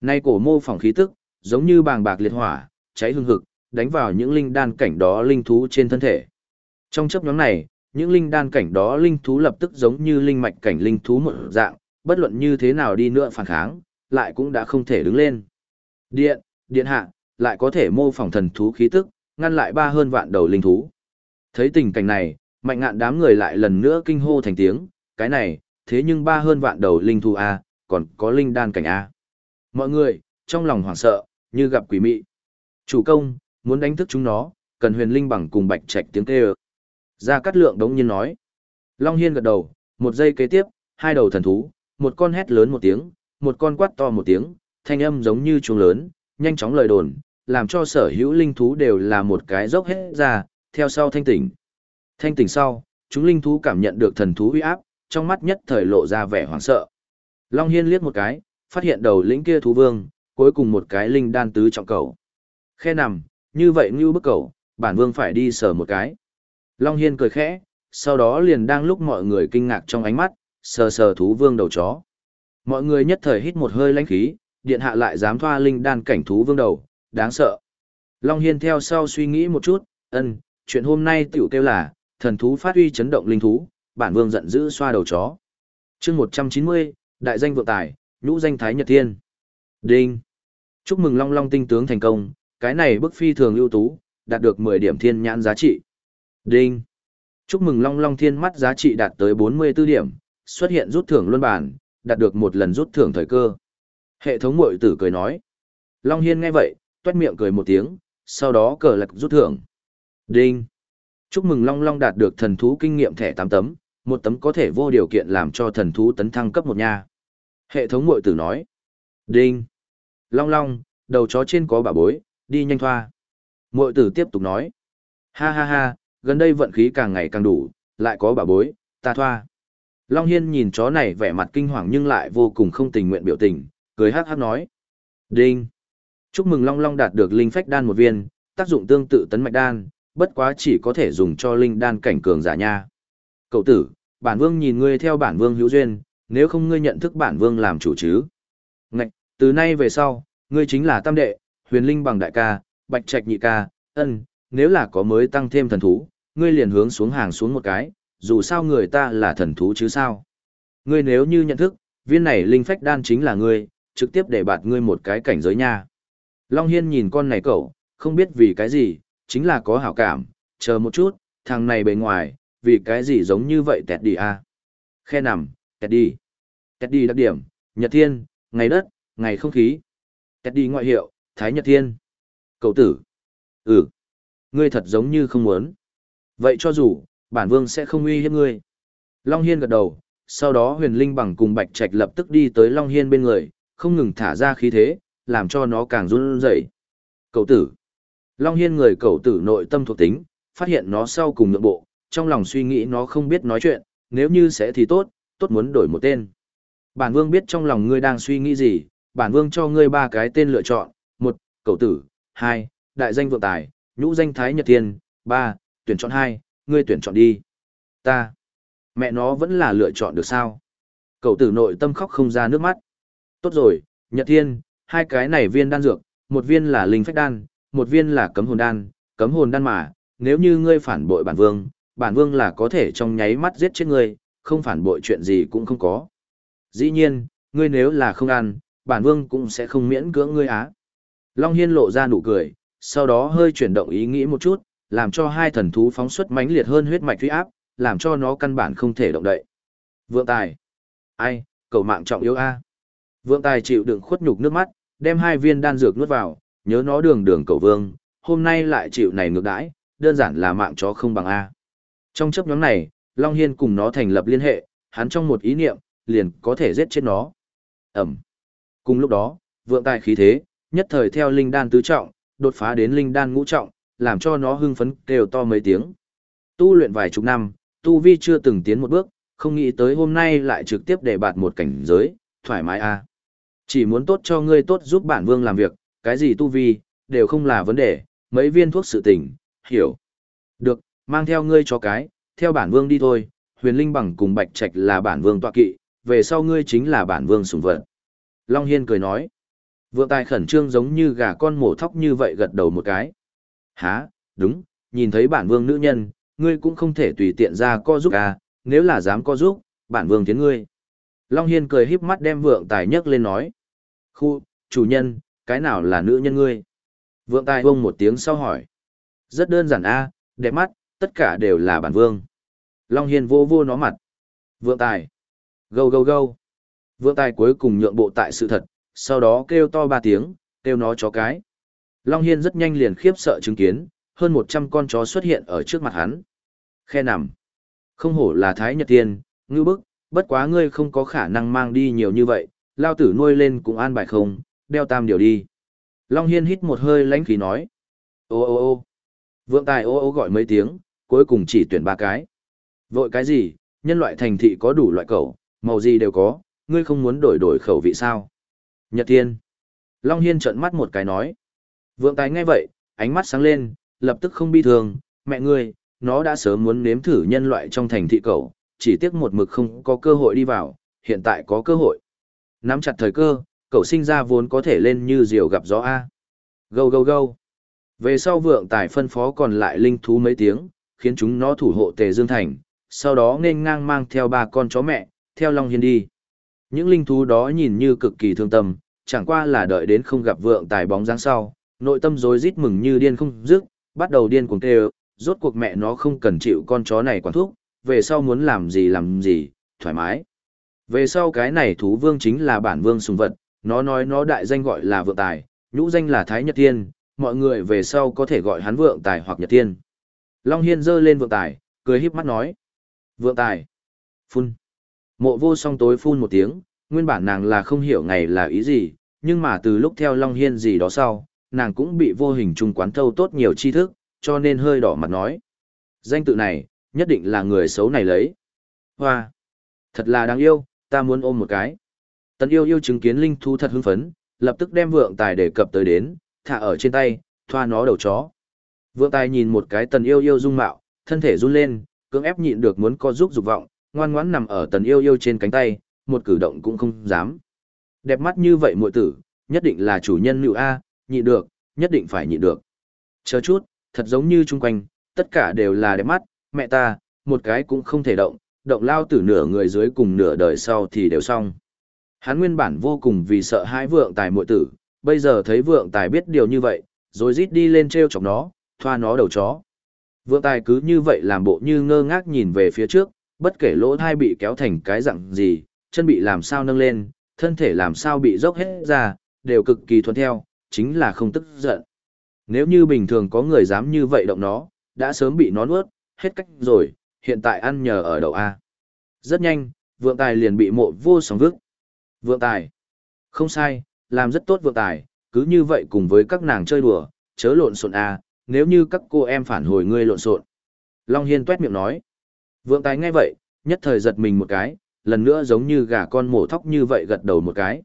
Speaker 1: Nay cổ mô phỏng khí tức, giống như bàng bạc liệt hỏa, cháy hương hực, đánh vào những linh đan cảnh đó linh thú trên thân thể. Trong chấp nhóm này, những linh đan cảnh đó linh thú lập tức giống như linh mạch cảnh linh thú một dạng, bất luận như thế nào đi nữa phản kháng, lại cũng đã không thể đứng lên. Điện, điện hạ, lại có thể mô phỏng thần thú khí tức, ngăn lại ba hơn vạn đầu linh thú. Thấy tình cảnh này, mạnh ngạn đám người lại lần nữa kinh hô thành tiếng, cái này, thế nhưng ba hơn vạn đầu linh thú A, còn có linh đan cảnh A. Mọi người, trong lòng hoảng sợ, như gặp quỷ mị. Chủ công, muốn đánh thức chúng nó, cần huyền linh bằng cùng bạch trạch tiếng kêu. Gia Cát Lượng đống nhiên nói. Long Hiên gật đầu, một giây kế tiếp, hai đầu thần thú, một con hét lớn một tiếng, một con quát to một tiếng, thanh âm giống như chuông lớn, nhanh chóng lời đồn, làm cho sở hữu linh thú đều là một cái dốc hết ra, theo sau thanh tỉnh. Thanh tỉnh sau, chúng linh thú cảm nhận được thần thú uy áp, trong mắt nhất thời lộ ra vẻ hoảng sợ. Long Hiên liếc một cái, phát hiện đầu lĩnh kia thú vương, cuối cùng một cái linh đan tứ trọng cầu. Khe nằm, như vậy như bức cầu, bản vương phải đi sở một cái. Long Hiên cười khẽ, sau đó liền đang lúc mọi người kinh ngạc trong ánh mắt, sờ sờ thú vương đầu chó. Mọi người nhất thời hít một hơi lãnh khí, điện hạ lại dám thoa linh đan cảnh thú vương đầu, đáng sợ. Long Hiên theo sau suy nghĩ một chút, ân, chuyện hôm nay tiểu kêu là, thần thú phát uy chấn động linh thú, bản vương giận dữ xoa đầu chó. chương 190, đại danh vượng tài, nhũ danh Thái Nhật Thiên. Đinh. Chúc mừng Long Long tinh tướng thành công, cái này bức phi thường ưu tú, đạt được 10 điểm thiên nhãn giá trị. Đinh. Chúc mừng Long Long Thiên mắt giá trị đạt tới 44 điểm, xuất hiện rút thưởng luân bản, đạt được một lần rút thưởng thời cơ. Hệ thống mội tử cười nói. Long Hiên nghe vậy, tuét miệng cười một tiếng, sau đó cờ lạc rút thưởng. Đinh. Chúc mừng Long Long đạt được thần thú kinh nghiệm thẻ 8 tấm, một tấm có thể vô điều kiện làm cho thần thú tấn thăng cấp một nha. Hệ thống mội tử nói. Đinh. Long Long, đầu chó trên có bà bối, đi nhanh thoa. Mội tử tiếp tục nói. Ha ha ha, gần đây vận khí càng ngày càng đủ, lại có bà bối, ta thoa. Long Hiên nhìn chó này vẻ mặt kinh hoàng nhưng lại vô cùng không tình nguyện biểu tình, cười hát hát nói. Đinh! Chúc mừng Long Long đạt được linh phách đan một viên, tác dụng tương tự tấn mạch đan, bất quá chỉ có thể dùng cho linh đan cảnh cường giả nha. Cậu tử, bản vương nhìn ngươi theo bản vương hữu duyên, nếu không ngươi nhận thức bản vương làm chủ chứ. Ngạch, từ nay về sau, ngươi chính là tam đệ, huyền linh bằng đại ca, bạch trạch nhị ca, ân, nếu là có mới tăng thêm thần thú, ngươi liền hướng xuống hàng xuống một cái, dù sao người ta là thần thú chứ sao. Ngươi nếu như nhận thức, viên này linh phách đan chính là ngươi, trực tiếp để bạt ngươi một cái cảnh giới nha. Long Hiên nhìn con này cậu, không biết vì cái gì, chính là có hảo cảm, chờ một chút, thằng này bề ngoài, vì cái gì giống như vậy tẹt đi à. Khe nằm, tẹt đi. Tẹt đi đặc điểm, nhật thiên, ngày đất, ngày không khí. Tẹt đi ngoại hiệu, thái nhật thiên. Cậu tử. Ừ. Ngươi thật giống như không muốn. Vậy cho dù, bản vương sẽ không uy hiếp ngươi. Long Hiên gật đầu, sau đó huyền linh bằng cùng bạch trạch lập tức đi tới Long Hiên bên người, không ngừng thả ra khí thế, làm cho nó càng run rẩy. Cậu tử. Long Hiên người cậu tử nội tâm thuộc tính, phát hiện nó sau cùng nhượng bộ, trong lòng suy nghĩ nó không biết nói chuyện, nếu như sẽ thì tốt, tốt muốn đổi một tên. Bản vương biết trong lòng ngươi đang suy nghĩ gì, bản vương cho ngươi ba cái tên lựa chọn, một, cậu tử, hai, đại danh vượng tài, nhũ danh thái nhật thiên ba, tuyển chọn hai, ngươi tuyển chọn đi. Ta. Mẹ nó vẫn là lựa chọn được sao? Cậu tử nội tâm khóc không ra nước mắt. Tốt rồi, Nhật Thiên, hai cái này viên đan dược, một viên là linh phách đan, một viên là cấm hồn đan, cấm hồn đan mà, nếu như ngươi phản bội bản vương, bản vương là có thể trong nháy mắt giết chết ngươi, không phản bội chuyện gì cũng không có. Dĩ nhiên, ngươi nếu là không ăn, bản vương cũng sẽ không miễn cưỡng ngươi á. Long Hiên lộ ra nụ cười, sau đó hơi chuyển động ý nghĩ một chút, làm cho hai thần thú phóng xuất mãnh liệt hơn huyết mạch uy áp, làm cho nó căn bản không thể động đậy. Vượng tài. Ai, cầu mạng trọng yếu a. Vượng tài chịu đựng khuất nhục nước mắt, đem hai viên đan dược nuốt vào, nhớ nó đường đường cầu vương, hôm nay lại chịu này ngược đãi, đơn giản là mạng chó không bằng A. Trong chấp nhóm này, Long Hiên cùng nó thành lập liên hệ, hắn trong một ý niệm, liền có thể giết chết nó. Ẩm. Cùng lúc đó, vượng tài khí thế, nhất thời theo linh đan tứ trọng, đột phá đến linh đan ngũ trọng, làm cho nó hưng phấn kêu to mấy tiếng. Tu luyện vài chục năm, tu vi chưa từng tiến một bước, không nghĩ tới hôm nay lại trực tiếp để bạt một cảnh giới, thoải mái a. Chỉ muốn tốt cho ngươi tốt giúp bản vương làm việc, cái gì tu vi, đều không là vấn đề, mấy viên thuốc sự tỉnh, hiểu. Được, mang theo ngươi cho cái, theo bản vương đi thôi, huyền linh bằng cùng bạch trạch là bản vương tọa kỵ, về sau ngươi chính là bản vương sủng vật. Long Hiên cười nói. Vượng tài khẩn trương giống như gà con mổ thóc như vậy gật đầu một cái. Hả, đúng, nhìn thấy bản vương nữ nhân, ngươi cũng không thể tùy tiện ra co giúp à, nếu là dám co giúp, bản vương tiến ngươi. Long Hiên cười híp mắt đem vượng tài nhấc lên nói. Khu, chủ nhân, cái nào là nữ nhân ngươi? Vượng tài vông một tiếng sau hỏi. Rất đơn giản a đẹp mắt, tất cả đều là bản vương. Long Hiên vô vô nó mặt. Vượng tài. Gâu gâu gâu. Vượng tài cuối cùng nhượng bộ tại sự thật, sau đó kêu to ba tiếng, kêu nó chó cái. Long Hiên rất nhanh liền khiếp sợ chứng kiến, hơn 100 con chó xuất hiện ở trước mặt hắn. Khe nằm. Không hổ là Thái Nhật Tiên, ngư bức, bất quá ngươi không có khả năng mang đi nhiều như vậy, lao tử nuôi lên cũng an bài không, đeo tam điều đi. Long Hiên hít một hơi lánh khí nói. Ô ô ô vượng tài ô ô gọi mấy tiếng, cuối cùng chỉ tuyển ba cái. Vội cái gì, nhân loại thành thị có đủ loại cẩu, màu gì đều có, ngươi không muốn đổi đổi khẩu vị sao. Nhật Thiên. Long Hiên trợn mắt một cái nói. Vượng tài nghe vậy, ánh mắt sáng lên, lập tức không bi thường, mẹ ngươi, nó đã sớm muốn nếm thử nhân loại trong thành thị cầu, chỉ tiếc một mực không có cơ hội đi vào, hiện tại có cơ hội. Nắm chặt thời cơ, cậu sinh ra vốn có thể lên như diều gặp gió A. Gâu gâu gâu. Về sau vượng tài phân phó còn lại linh thú mấy tiếng, khiến chúng nó thủ hộ tề dương thành, sau đó nên ngang mang theo ba con chó mẹ, theo Long Hiên đi. Những linh thú đó nhìn như cực kỳ thương tâm, chẳng qua là đợi đến không gặp vượng tài bóng dáng sau, nội tâm rối rít mừng như điên không dứt, bắt đầu điên cuồng kêu, rốt cuộc mẹ nó không cần chịu con chó này quản thúc, về sau muốn làm gì làm gì, thoải mái. Về sau cái này thú vương chính là bản vương sùng vật, nó nói nó đại danh gọi là vượng tài, nhũ danh là Thái Nhật Tiên, mọi người về sau có thể gọi hắn vượng tài hoặc Nhật Tiên. Long Hiên giơ lên vượng tài, cười híp mắt nói. Vượng tài. Phun. Mộ vô song tối phun một tiếng, nguyên bản nàng là không hiểu ngày là ý gì, nhưng mà từ lúc theo Long Hiên gì đó sau, nàng cũng bị vô hình trung quán thâu tốt nhiều tri thức, cho nên hơi đỏ mặt nói. Danh tự này, nhất định là người xấu này lấy. Hoa! Thật là đáng yêu, ta muốn ôm một cái. Tần yêu yêu chứng kiến linh thú thật hưng phấn, lập tức đem vượng tài để cập tới đến, thả ở trên tay, thoa nó đầu chó. Vượng tài nhìn một cái tần yêu yêu dung mạo, thân thể run lên, cưỡng ép nhịn được muốn co giúp dục vọng, ngoan ngoãn nằm ở tần yêu yêu trên cánh tay, một cử động cũng không dám. Đẹp mắt như vậy muội tử, nhất định là chủ nhân nữ A, nhịn được, nhất định phải nhịn được. Chờ chút, thật giống như chung quanh, tất cả đều là đẹp mắt, mẹ ta, một cái cũng không thể động, động lao tử nửa người dưới cùng nửa đời sau thì đều xong. Hắn nguyên bản vô cùng vì sợ hãi vượng tài muội tử, bây giờ thấy vượng tài biết điều như vậy, rồi rít đi lên treo chọc nó, thoa nó đầu chó. Vượng tài cứ như vậy làm bộ như ngơ ngác nhìn về phía trước, bất kể lỗ thai bị kéo thành cái dạng gì, chân bị làm sao nâng lên, thân thể làm sao bị dốc hết ra, đều cực kỳ thuận theo, chính là không tức giận. Nếu như bình thường có người dám như vậy động nó, đã sớm bị nó nuốt, hết cách rồi, hiện tại ăn nhờ ở đậu A. Rất nhanh, vượng tài liền bị mộ vô sóng vức. Vượng tài. Không sai, làm rất tốt vượng tài, cứ như vậy cùng với các nàng chơi đùa, chớ lộn xộn A, nếu như các cô em phản hồi ngươi lộn xộn. Long Hiên tuét miệng nói. Vượng tài ngay vậy, nhất thời giật mình một cái, lần nữa giống như gà con mổ thóc như vậy gật đầu một cái.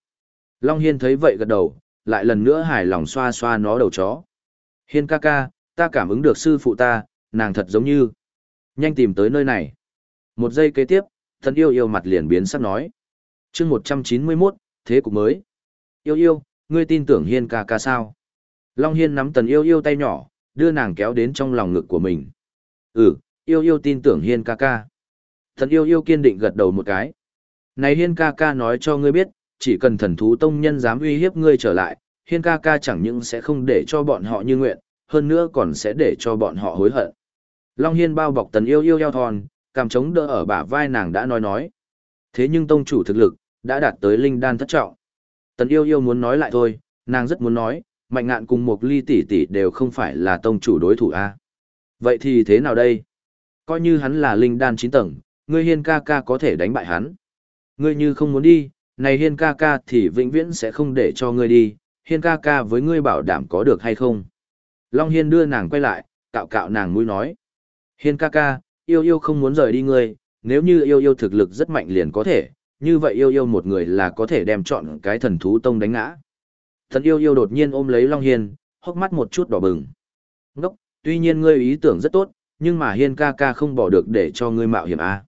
Speaker 1: Long Hiên thấy vậy gật đầu, lại lần nữa hài lòng xoa xoa nó đầu chó. Hiên ca ca, ta cảm ứng được sư phụ ta, nàng thật giống như. Nhanh tìm tới nơi này. Một giây kế tiếp, thần yêu yêu mặt liền biến sắc nói. chương 191, thế cục mới. Yêu yêu, ngươi tin tưởng hiên ca ca sao? Long hiên nắm tần yêu yêu tay nhỏ, đưa nàng kéo đến trong lòng ngực của mình. Ừ, yêu yêu tin tưởng hiên ca ca. Thần yêu yêu kiên định gật đầu một cái. Này hiên ca ca nói cho ngươi biết, chỉ cần thần thú tông nhân dám uy hiếp ngươi trở lại, hiên ca ca chẳng những sẽ không để cho bọn họ như nguyện, hơn nữa còn sẽ để cho bọn họ hối hận. Long hiên bao bọc tần yêu yêu eo thon, cảm chống đỡ ở bả vai nàng đã nói nói. Thế nhưng tông chủ thực lực, đã đạt tới linh đan thất trọng. Tần yêu yêu muốn nói lại thôi, nàng rất muốn nói, Mạnh ngạn cùng một ly tỷ tỷ đều không phải là tông chủ đối thủ a. Vậy thì thế nào đây? Coi như hắn là linh đan 9 tầng, ngươi hiên ca ca có thể đánh bại hắn. Ngươi như không muốn đi, này hiên ca ca thì vĩnh viễn sẽ không để cho ngươi đi, hiên ca ca với ngươi bảo đảm có được hay không. Long hiên đưa nàng quay lại, cạo cạo nàng mũi nói. Hiên ca ca, yêu yêu không muốn rời đi ngươi, nếu như yêu yêu thực lực rất mạnh liền có thể, như vậy yêu yêu một người là có thể đem chọn cái thần thú tông đánh ngã. Thần yêu yêu đột nhiên ôm lấy Long Hiên, hốc mắt một chút đỏ bừng. Ngốc, tuy nhiên ngươi ý tưởng rất tốt, nhưng mà Hiên ca ca không bỏ được để cho ngươi mạo hiểm à.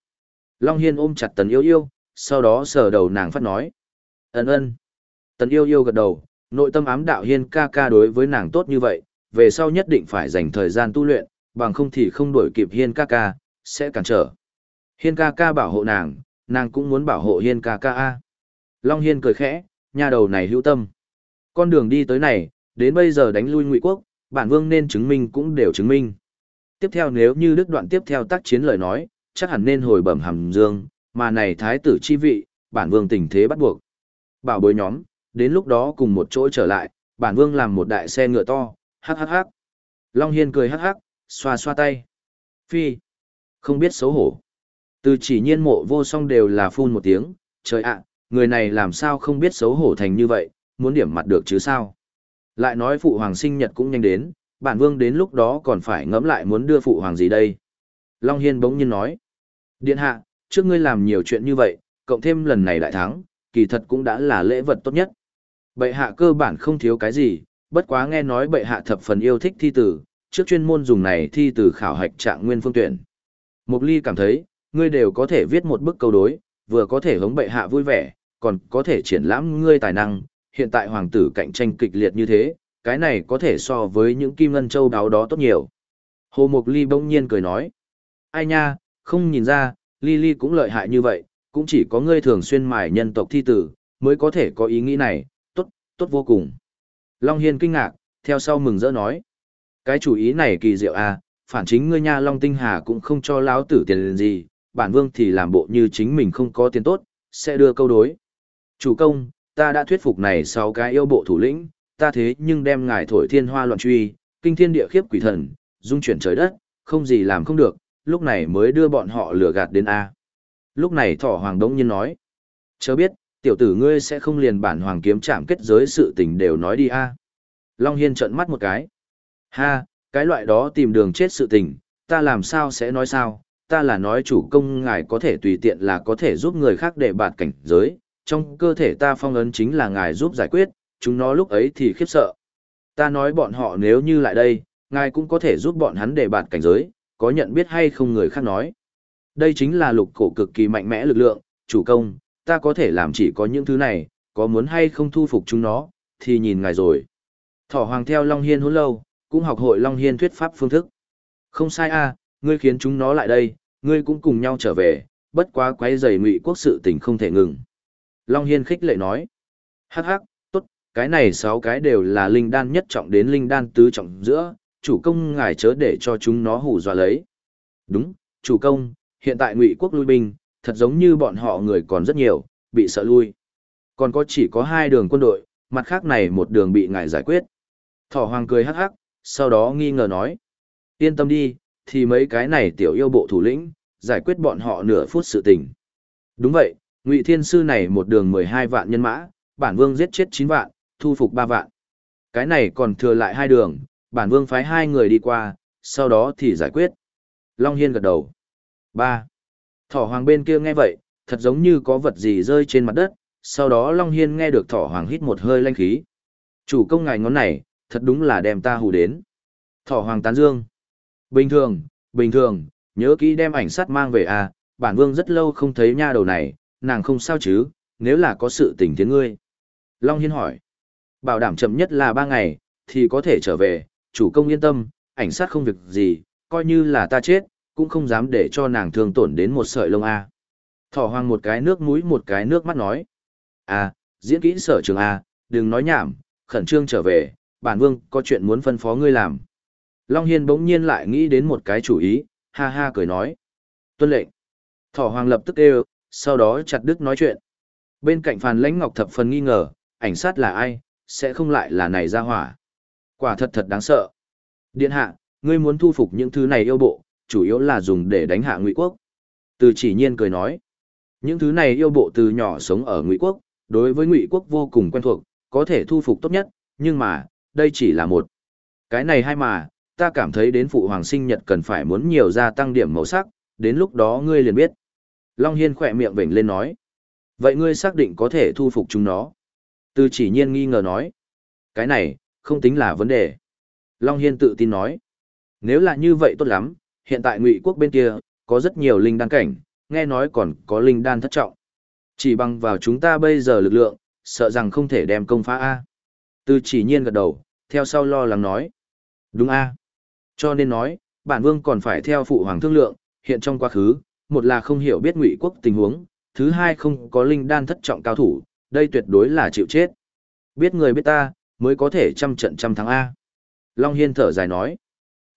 Speaker 1: Long Hiên ôm chặt tần yêu yêu, sau đó sờ đầu nàng phát nói. Ấn ơn. Tần yêu yêu gật đầu, nội tâm ám đạo Hiên ca ca đối với nàng tốt như vậy, về sau nhất định phải dành thời gian tu luyện, bằng không thì không đuổi kịp Hiên ca ca, sẽ cản trở. Hiên ca ca bảo hộ nàng, nàng cũng muốn bảo hộ Hiên ca ca a. Long Hiên cười khẽ, nhà đầu này hữu tâm. Con đường đi tới này, đến bây giờ đánh lui Ngụy Quốc, bản vương nên chứng minh cũng đều chứng minh. Tiếp theo nếu như đức đoạn tiếp theo tác chiến lời nói, chắc hẳn nên hồi bẩm hàm dương, mà này thái tử chi vị, bản vương tình thế bắt buộc. Bảo bối nhóm, đến lúc đó cùng một chỗ trở lại, bản vương làm một đại xe ngựa to, hắc hắc hắc. Long Hiên cười hắc hắc, xoa xoa tay. Phi, không biết xấu hổ. Từ chỉ nhiên mộ vô song đều là phun một tiếng, trời ạ, người này làm sao không biết xấu hổ thành như vậy, muốn điểm mặt được chứ sao. Lại nói phụ hoàng sinh nhật cũng nhanh đến, bản vương đến lúc đó còn phải ngẫm lại muốn đưa phụ hoàng gì đây. Long Hiên bỗng nhiên nói, điện hạ, trước ngươi làm nhiều chuyện như vậy, cộng thêm lần này đại thắng, kỳ thật cũng đã là lễ vật tốt nhất. Bệ hạ cơ bản không thiếu cái gì, bất quá nghe nói bệ hạ thập phần yêu thích thi tử, trước chuyên môn dùng này thi tử khảo hạch trạng nguyên phương tuyển. Mục Ly cảm thấy, ngươi đều có thể viết một bức câu đối, vừa có thể hống bệ hạ vui vẻ, còn có thể triển lãm ngươi tài năng, hiện tại hoàng tử cạnh tranh kịch liệt như thế, cái này có thể so với những kim ngân châu đáo đó tốt nhiều. Hồ Mục Ly bỗng nhiên cười nói, ai nha, không nhìn ra, Lily cũng lợi hại như vậy, cũng chỉ có ngươi thường xuyên mài nhân tộc thi tử, mới có thể có ý nghĩ này, tốt, tốt vô cùng. Long Hiên kinh ngạc, theo sau mừng rỡ nói, cái chủ ý này kỳ diệu à, phản chính ngươi nha Long Tinh Hà cũng không cho lão tử tiền gì, bản vương thì làm bộ như chính mình không có tiền tốt, sẽ đưa câu đối. Chủ công, ta đã thuyết phục này sau cái yêu bộ thủ lĩnh, ta thế nhưng đem ngài thổi thiên hoa loạn truy, kinh thiên địa khiếp quỷ thần, dung chuyển trời đất, không gì làm không được, lúc này mới đưa bọn họ lừa gạt đến A. Lúc này thỏ hoàng đống nhiên nói, chớ biết, tiểu tử ngươi sẽ không liền bản hoàng kiếm chạm kết giới sự tình đều nói đi A. Long Hiên trợn mắt một cái. Ha, cái loại đó tìm đường chết sự tình, ta làm sao sẽ nói sao, ta là nói chủ công ngài có thể tùy tiện là có thể giúp người khác để bạt cảnh giới, trong cơ thể ta phong ấn chính là ngài giúp giải quyết, chúng nó lúc ấy thì khiếp sợ. Ta nói bọn họ nếu như lại đây, ngài cũng có thể giúp bọn hắn để bạt cảnh giới, có nhận biết hay không người khác nói. Đây chính là lục cổ cực kỳ mạnh mẽ lực lượng, chủ công, ta có thể làm chỉ có những thứ này, có muốn hay không thu phục chúng nó, thì nhìn ngài rồi. Thỏ hoàng theo Long Hiên hôn lâu, cũng học hội Long Hiên thuyết pháp phương thức. Không sai a ngươi khiến chúng nó lại đây, ngươi cũng cùng nhau trở về, bất quá quấy giày ngụy quốc sự tình không thể ngừng. Long Hiên khích lệ nói, hắc hắc, tốt, cái này sáu cái đều là linh đan nhất trọng đến linh đan tứ trọng giữa, chủ công ngài chớ để cho chúng nó hù dọa lấy. Đúng, chủ công, hiện tại ngụy quốc lui binh, thật giống như bọn họ người còn rất nhiều, bị sợ lui. Còn có chỉ có hai đường quân đội, mặt khác này một đường bị ngài giải quyết. Thỏ hoàng cười hắc hắc, sau đó nghi ngờ nói. Yên tâm đi, thì mấy cái này tiểu yêu bộ thủ lĩnh, giải quyết bọn họ nửa phút sự tình. Đúng vậy, Ngụy Thiên Sư này một đường 12 vạn nhân mã, bản vương giết chết 9 vạn, thu phục 3 vạn. Cái này còn thừa lại hai đường, bản vương phái hai người đi qua, sau đó thì giải quyết. Long Hiên gật đầu. 3. Thỏ hoàng bên kia nghe vậy, thật giống như có vật gì rơi trên mặt đất, sau đó Long Hiên nghe được thỏ hoàng hít một hơi lanh khí. Chủ công ngài ngón này, thật đúng là đem ta hù đến. Thỏ hoàng tán dương. Bình thường, bình thường, nhớ kỹ đem ảnh sắt mang về à, bản vương rất lâu không thấy nha đầu này, nàng không sao chứ, nếu là có sự tình tiếng ngươi. Long Hiên hỏi. Bảo đảm chậm nhất là ba ngày, thì có thể trở về, chủ công yên tâm, ảnh sát không việc gì, coi như là ta chết, cũng không dám để cho nàng thương tổn đến một sợi lông A. Thỏ hoang một cái nước mũi một cái nước mắt nói. À, diễn kỹ sở trường A, đừng nói nhảm, khẩn trương trở về, bản vương có chuyện muốn phân phó ngươi làm. Long Hiên bỗng nhiên lại nghĩ đến một cái chủ ý, ha ha cười nói. Tuân lệnh. Thỏ hoàng lập tức kêu, sau đó chặt đứt nói chuyện. Bên cạnh Phàn Lãnh Ngọc thập phần nghi ngờ, ảnh sát là ai, sẽ không lại là này ra hỏa. Quả thật thật đáng sợ. Điện hạ, ngươi muốn thu phục những thứ này yêu bộ, chủ yếu là dùng để đánh hạ ngụy quốc. Từ chỉ nhiên cười nói. Những thứ này yêu bộ từ nhỏ sống ở ngụy quốc, đối với ngụy quốc vô cùng quen thuộc, có thể thu phục tốt nhất, nhưng mà, đây chỉ là một. Cái này hay mà, ta cảm thấy đến phụ hoàng sinh nhật cần phải muốn nhiều gia tăng điểm màu sắc, đến lúc đó ngươi liền biết. Long Hiên khỏe miệng vểnh lên nói. Vậy ngươi xác định có thể thu phục chúng nó. Từ chỉ nhiên nghi ngờ nói. Cái này, không tính là vấn đề. Long Hiên tự tin nói. Nếu là như vậy tốt lắm, hiện tại ngụy quốc bên kia, có rất nhiều linh đan cảnh, nghe nói còn có linh đan thất trọng. Chỉ bằng vào chúng ta bây giờ lực lượng, sợ rằng không thể đem công phá A. Từ chỉ nhiên gật đầu, theo sau lo lắng nói. Đúng A. Cho nên nói, bản vương còn phải theo phụ hoàng thương lượng, hiện trong quá khứ, một là không hiểu biết ngụy quốc tình huống, thứ hai không có linh đan thất trọng cao thủ, đây tuyệt đối là chịu chết. Biết người biết ta, mới có thể trăm trận trăm thắng A. Long Hiên thở dài nói.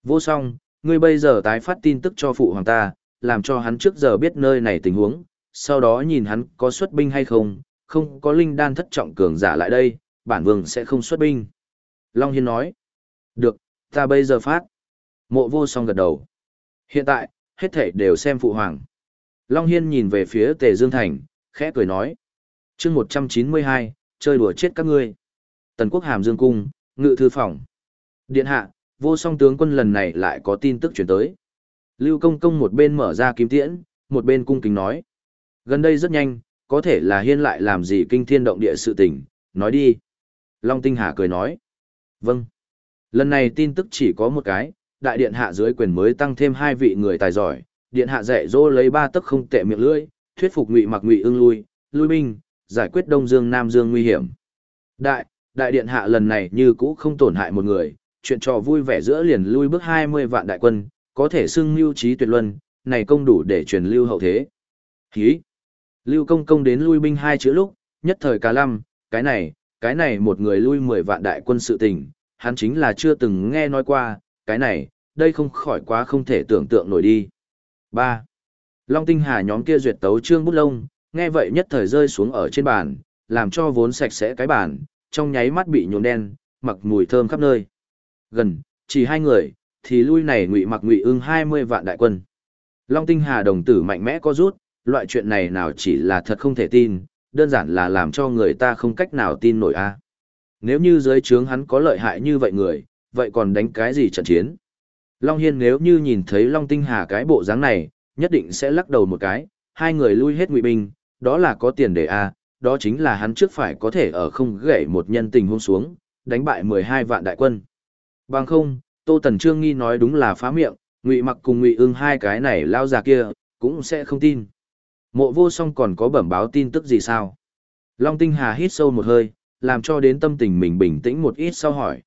Speaker 1: Vô song, ngươi bây giờ tái phát tin tức cho phụ hoàng ta, làm cho hắn trước giờ biết nơi này tình huống, sau đó nhìn hắn có xuất binh hay không, không có linh đan thất trọng cường giả lại đây, bản vương sẽ không xuất binh. Long Hiên nói. Được, ta bây giờ phát. Mộ vô song gật đầu. Hiện tại, hết thể đều xem phụ hoàng. Long Hiên nhìn về phía Tề Dương Thành, khẽ cười nói. chương 192, chơi đùa chết các ngươi. Tần quốc hàm Dương Cung, ngự thư phòng. Điện hạ, vô song tướng quân lần này lại có tin tức chuyển tới. Lưu công công một bên mở ra kiếm tiễn, một bên cung kính nói. Gần đây rất nhanh, có thể là hiên lại làm gì kinh thiên động địa sự tình, nói đi. Long Tinh Hà cười nói. Vâng. Lần này tin tức chỉ có một cái, đại điện hạ dưới quyền mới tăng thêm hai vị người tài giỏi, điện hạ dạy dỗ lấy ba tấc không tệ miệng lưỡi, thuyết phục ngụy mặc ngụy ưng lui, lui binh, giải quyết Đông Dương Nam Dương nguy hiểm. Đại, đại điện hạ lần này như cũ không tổn hại một người, chuyện trò vui vẻ giữa liền lui bước 20 vạn đại quân, có thể xưng lưu trí tuyệt luân, này công đủ để truyền lưu hậu thế. Hí! Lưu công công đến lui binh hai chữ lúc, nhất thời cả lăm, cái này, cái này một người lui 10 vạn đại quân sự tình, hắn chính là chưa từng nghe nói qua, cái này, đây không khỏi quá không thể tưởng tượng nổi đi. 3. Long tinh hà nhóm kia duyệt tấu trương bút lông, nghe vậy nhất thời rơi xuống ở trên bàn, làm cho vốn sạch sẽ cái bàn, trong nháy mắt bị nhuộm đen, mặc mùi thơm khắp nơi. Gần, chỉ hai người, thì lui này ngụy mặc ngụy ưng 20 vạn đại quân. Long tinh hà đồng tử mạnh mẽ có rút, loại chuyện này nào chỉ là thật không thể tin, đơn giản là làm cho người ta không cách nào tin nổi a. Nếu như dưới trướng hắn có lợi hại như vậy người, vậy còn đánh cái gì trận chiến? Long Hiên nếu như nhìn thấy Long Tinh Hà cái bộ dáng này, nhất định sẽ lắc đầu một cái, hai người lui hết ngụy binh, đó là có tiền để a đó chính là hắn trước phải có thể ở không gãy một nhân tình hôn xuống, đánh bại 12 vạn đại quân. Bằng không, Tô Tần Trương nghi nói đúng là phá miệng, ngụy mặc cùng ngụy ưng hai cái này lao ra kia, cũng sẽ không tin. Mộ vô song còn có bẩm báo tin tức gì sao? Long Tinh Hà hít sâu một hơi, làm cho đến tâm tình mình bình tĩnh một ít sau hỏi.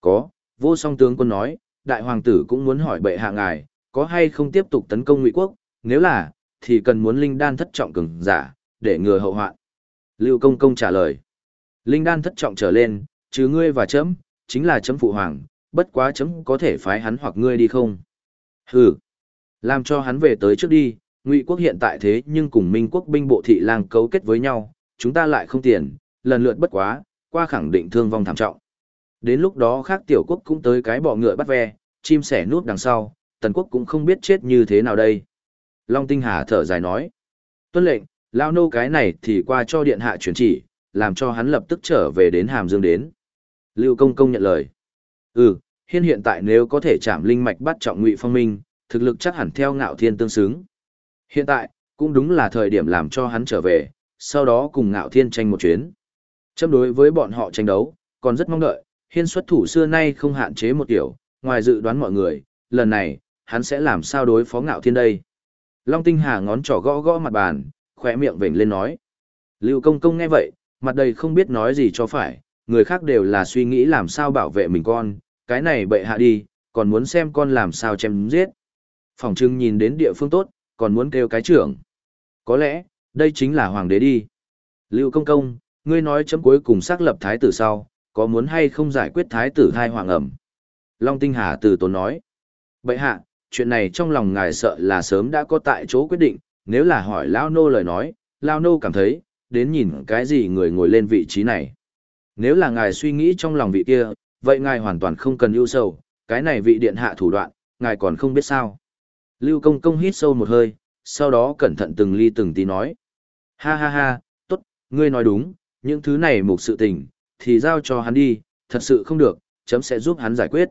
Speaker 1: Có, vô song tướng quân nói, đại hoàng tử cũng muốn hỏi bệ hạ ngài, có hay không tiếp tục tấn công ngụy quốc, nếu là, thì cần muốn linh đan thất trọng cường giả, để ngừa hậu hoạn. Lưu công công trả lời. Linh đan thất trọng trở lên, chứ ngươi và chấm, chính là chấm phụ hoàng, bất quá chấm có thể phái hắn hoặc ngươi đi không? Hừ, làm cho hắn về tới trước đi, ngụy quốc hiện tại thế nhưng cùng minh quốc binh bộ thị lang cấu kết với nhau, chúng ta lại không tiền, lần lượt bất quá, qua khẳng định thương vong thảm trọng. Đến lúc đó khác tiểu quốc cũng tới cái bọ ngựa bắt ve, chim sẻ nuốt đằng sau, tần quốc cũng không biết chết như thế nào đây. Long Tinh Hà thở dài nói. Tuân lệnh, lao nô cái này thì qua cho điện hạ chuyển chỉ, làm cho hắn lập tức trở về đến Hàm Dương đến. Lưu Công Công nhận lời. Ừ, hiên hiện tại nếu có thể chạm linh mạch bắt trọng ngụy phong minh, thực lực chắc hẳn theo ngạo thiên tương xứng. Hiện tại, cũng đúng là thời điểm làm cho hắn trở về, sau đó cùng ngạo thiên tranh một chuyến. Châm đối với bọn họ tranh đấu, còn rất mong đợi, hiên xuất thủ xưa nay không hạn chế một kiểu, ngoài dự đoán mọi người, lần này, hắn sẽ làm sao đối phó ngạo thiên đây. Long tinh hà ngón trỏ gõ gõ mặt bàn, khỏe miệng vểnh lên nói. Lưu công công nghe vậy, mặt đầy không biết nói gì cho phải, người khác đều là suy nghĩ làm sao bảo vệ mình con, cái này bệ hạ đi, còn muốn xem con làm sao chém giết. Phòng trưng nhìn đến địa phương tốt, còn muốn kêu cái trưởng. Có lẽ, đây chính là hoàng đế đi. Lưu công công, ngươi nói chấm cuối cùng xác lập thái tử sau, có muốn hay không giải quyết thái tử thai hoàng ẩm. Long Tinh Hà từ tốn nói. bệ hạ, chuyện này trong lòng ngài sợ là sớm đã có tại chỗ quyết định, nếu là hỏi Lao Nô lời nói, Lao Nô cảm thấy, đến nhìn cái gì người ngồi lên vị trí này. Nếu là ngài suy nghĩ trong lòng vị kia, Vậy ngài hoàn toàn không cần ưu sầu, cái này vị điện hạ thủ đoạn, ngài còn không biết sao. Lưu công công hít sâu một hơi, sau đó cẩn thận từng ly từng tí nói. Ha ha ha, tốt, ngươi nói đúng, những thứ này mục sự tình, thì giao cho hắn đi, thật sự không được, chấm sẽ giúp hắn giải quyết.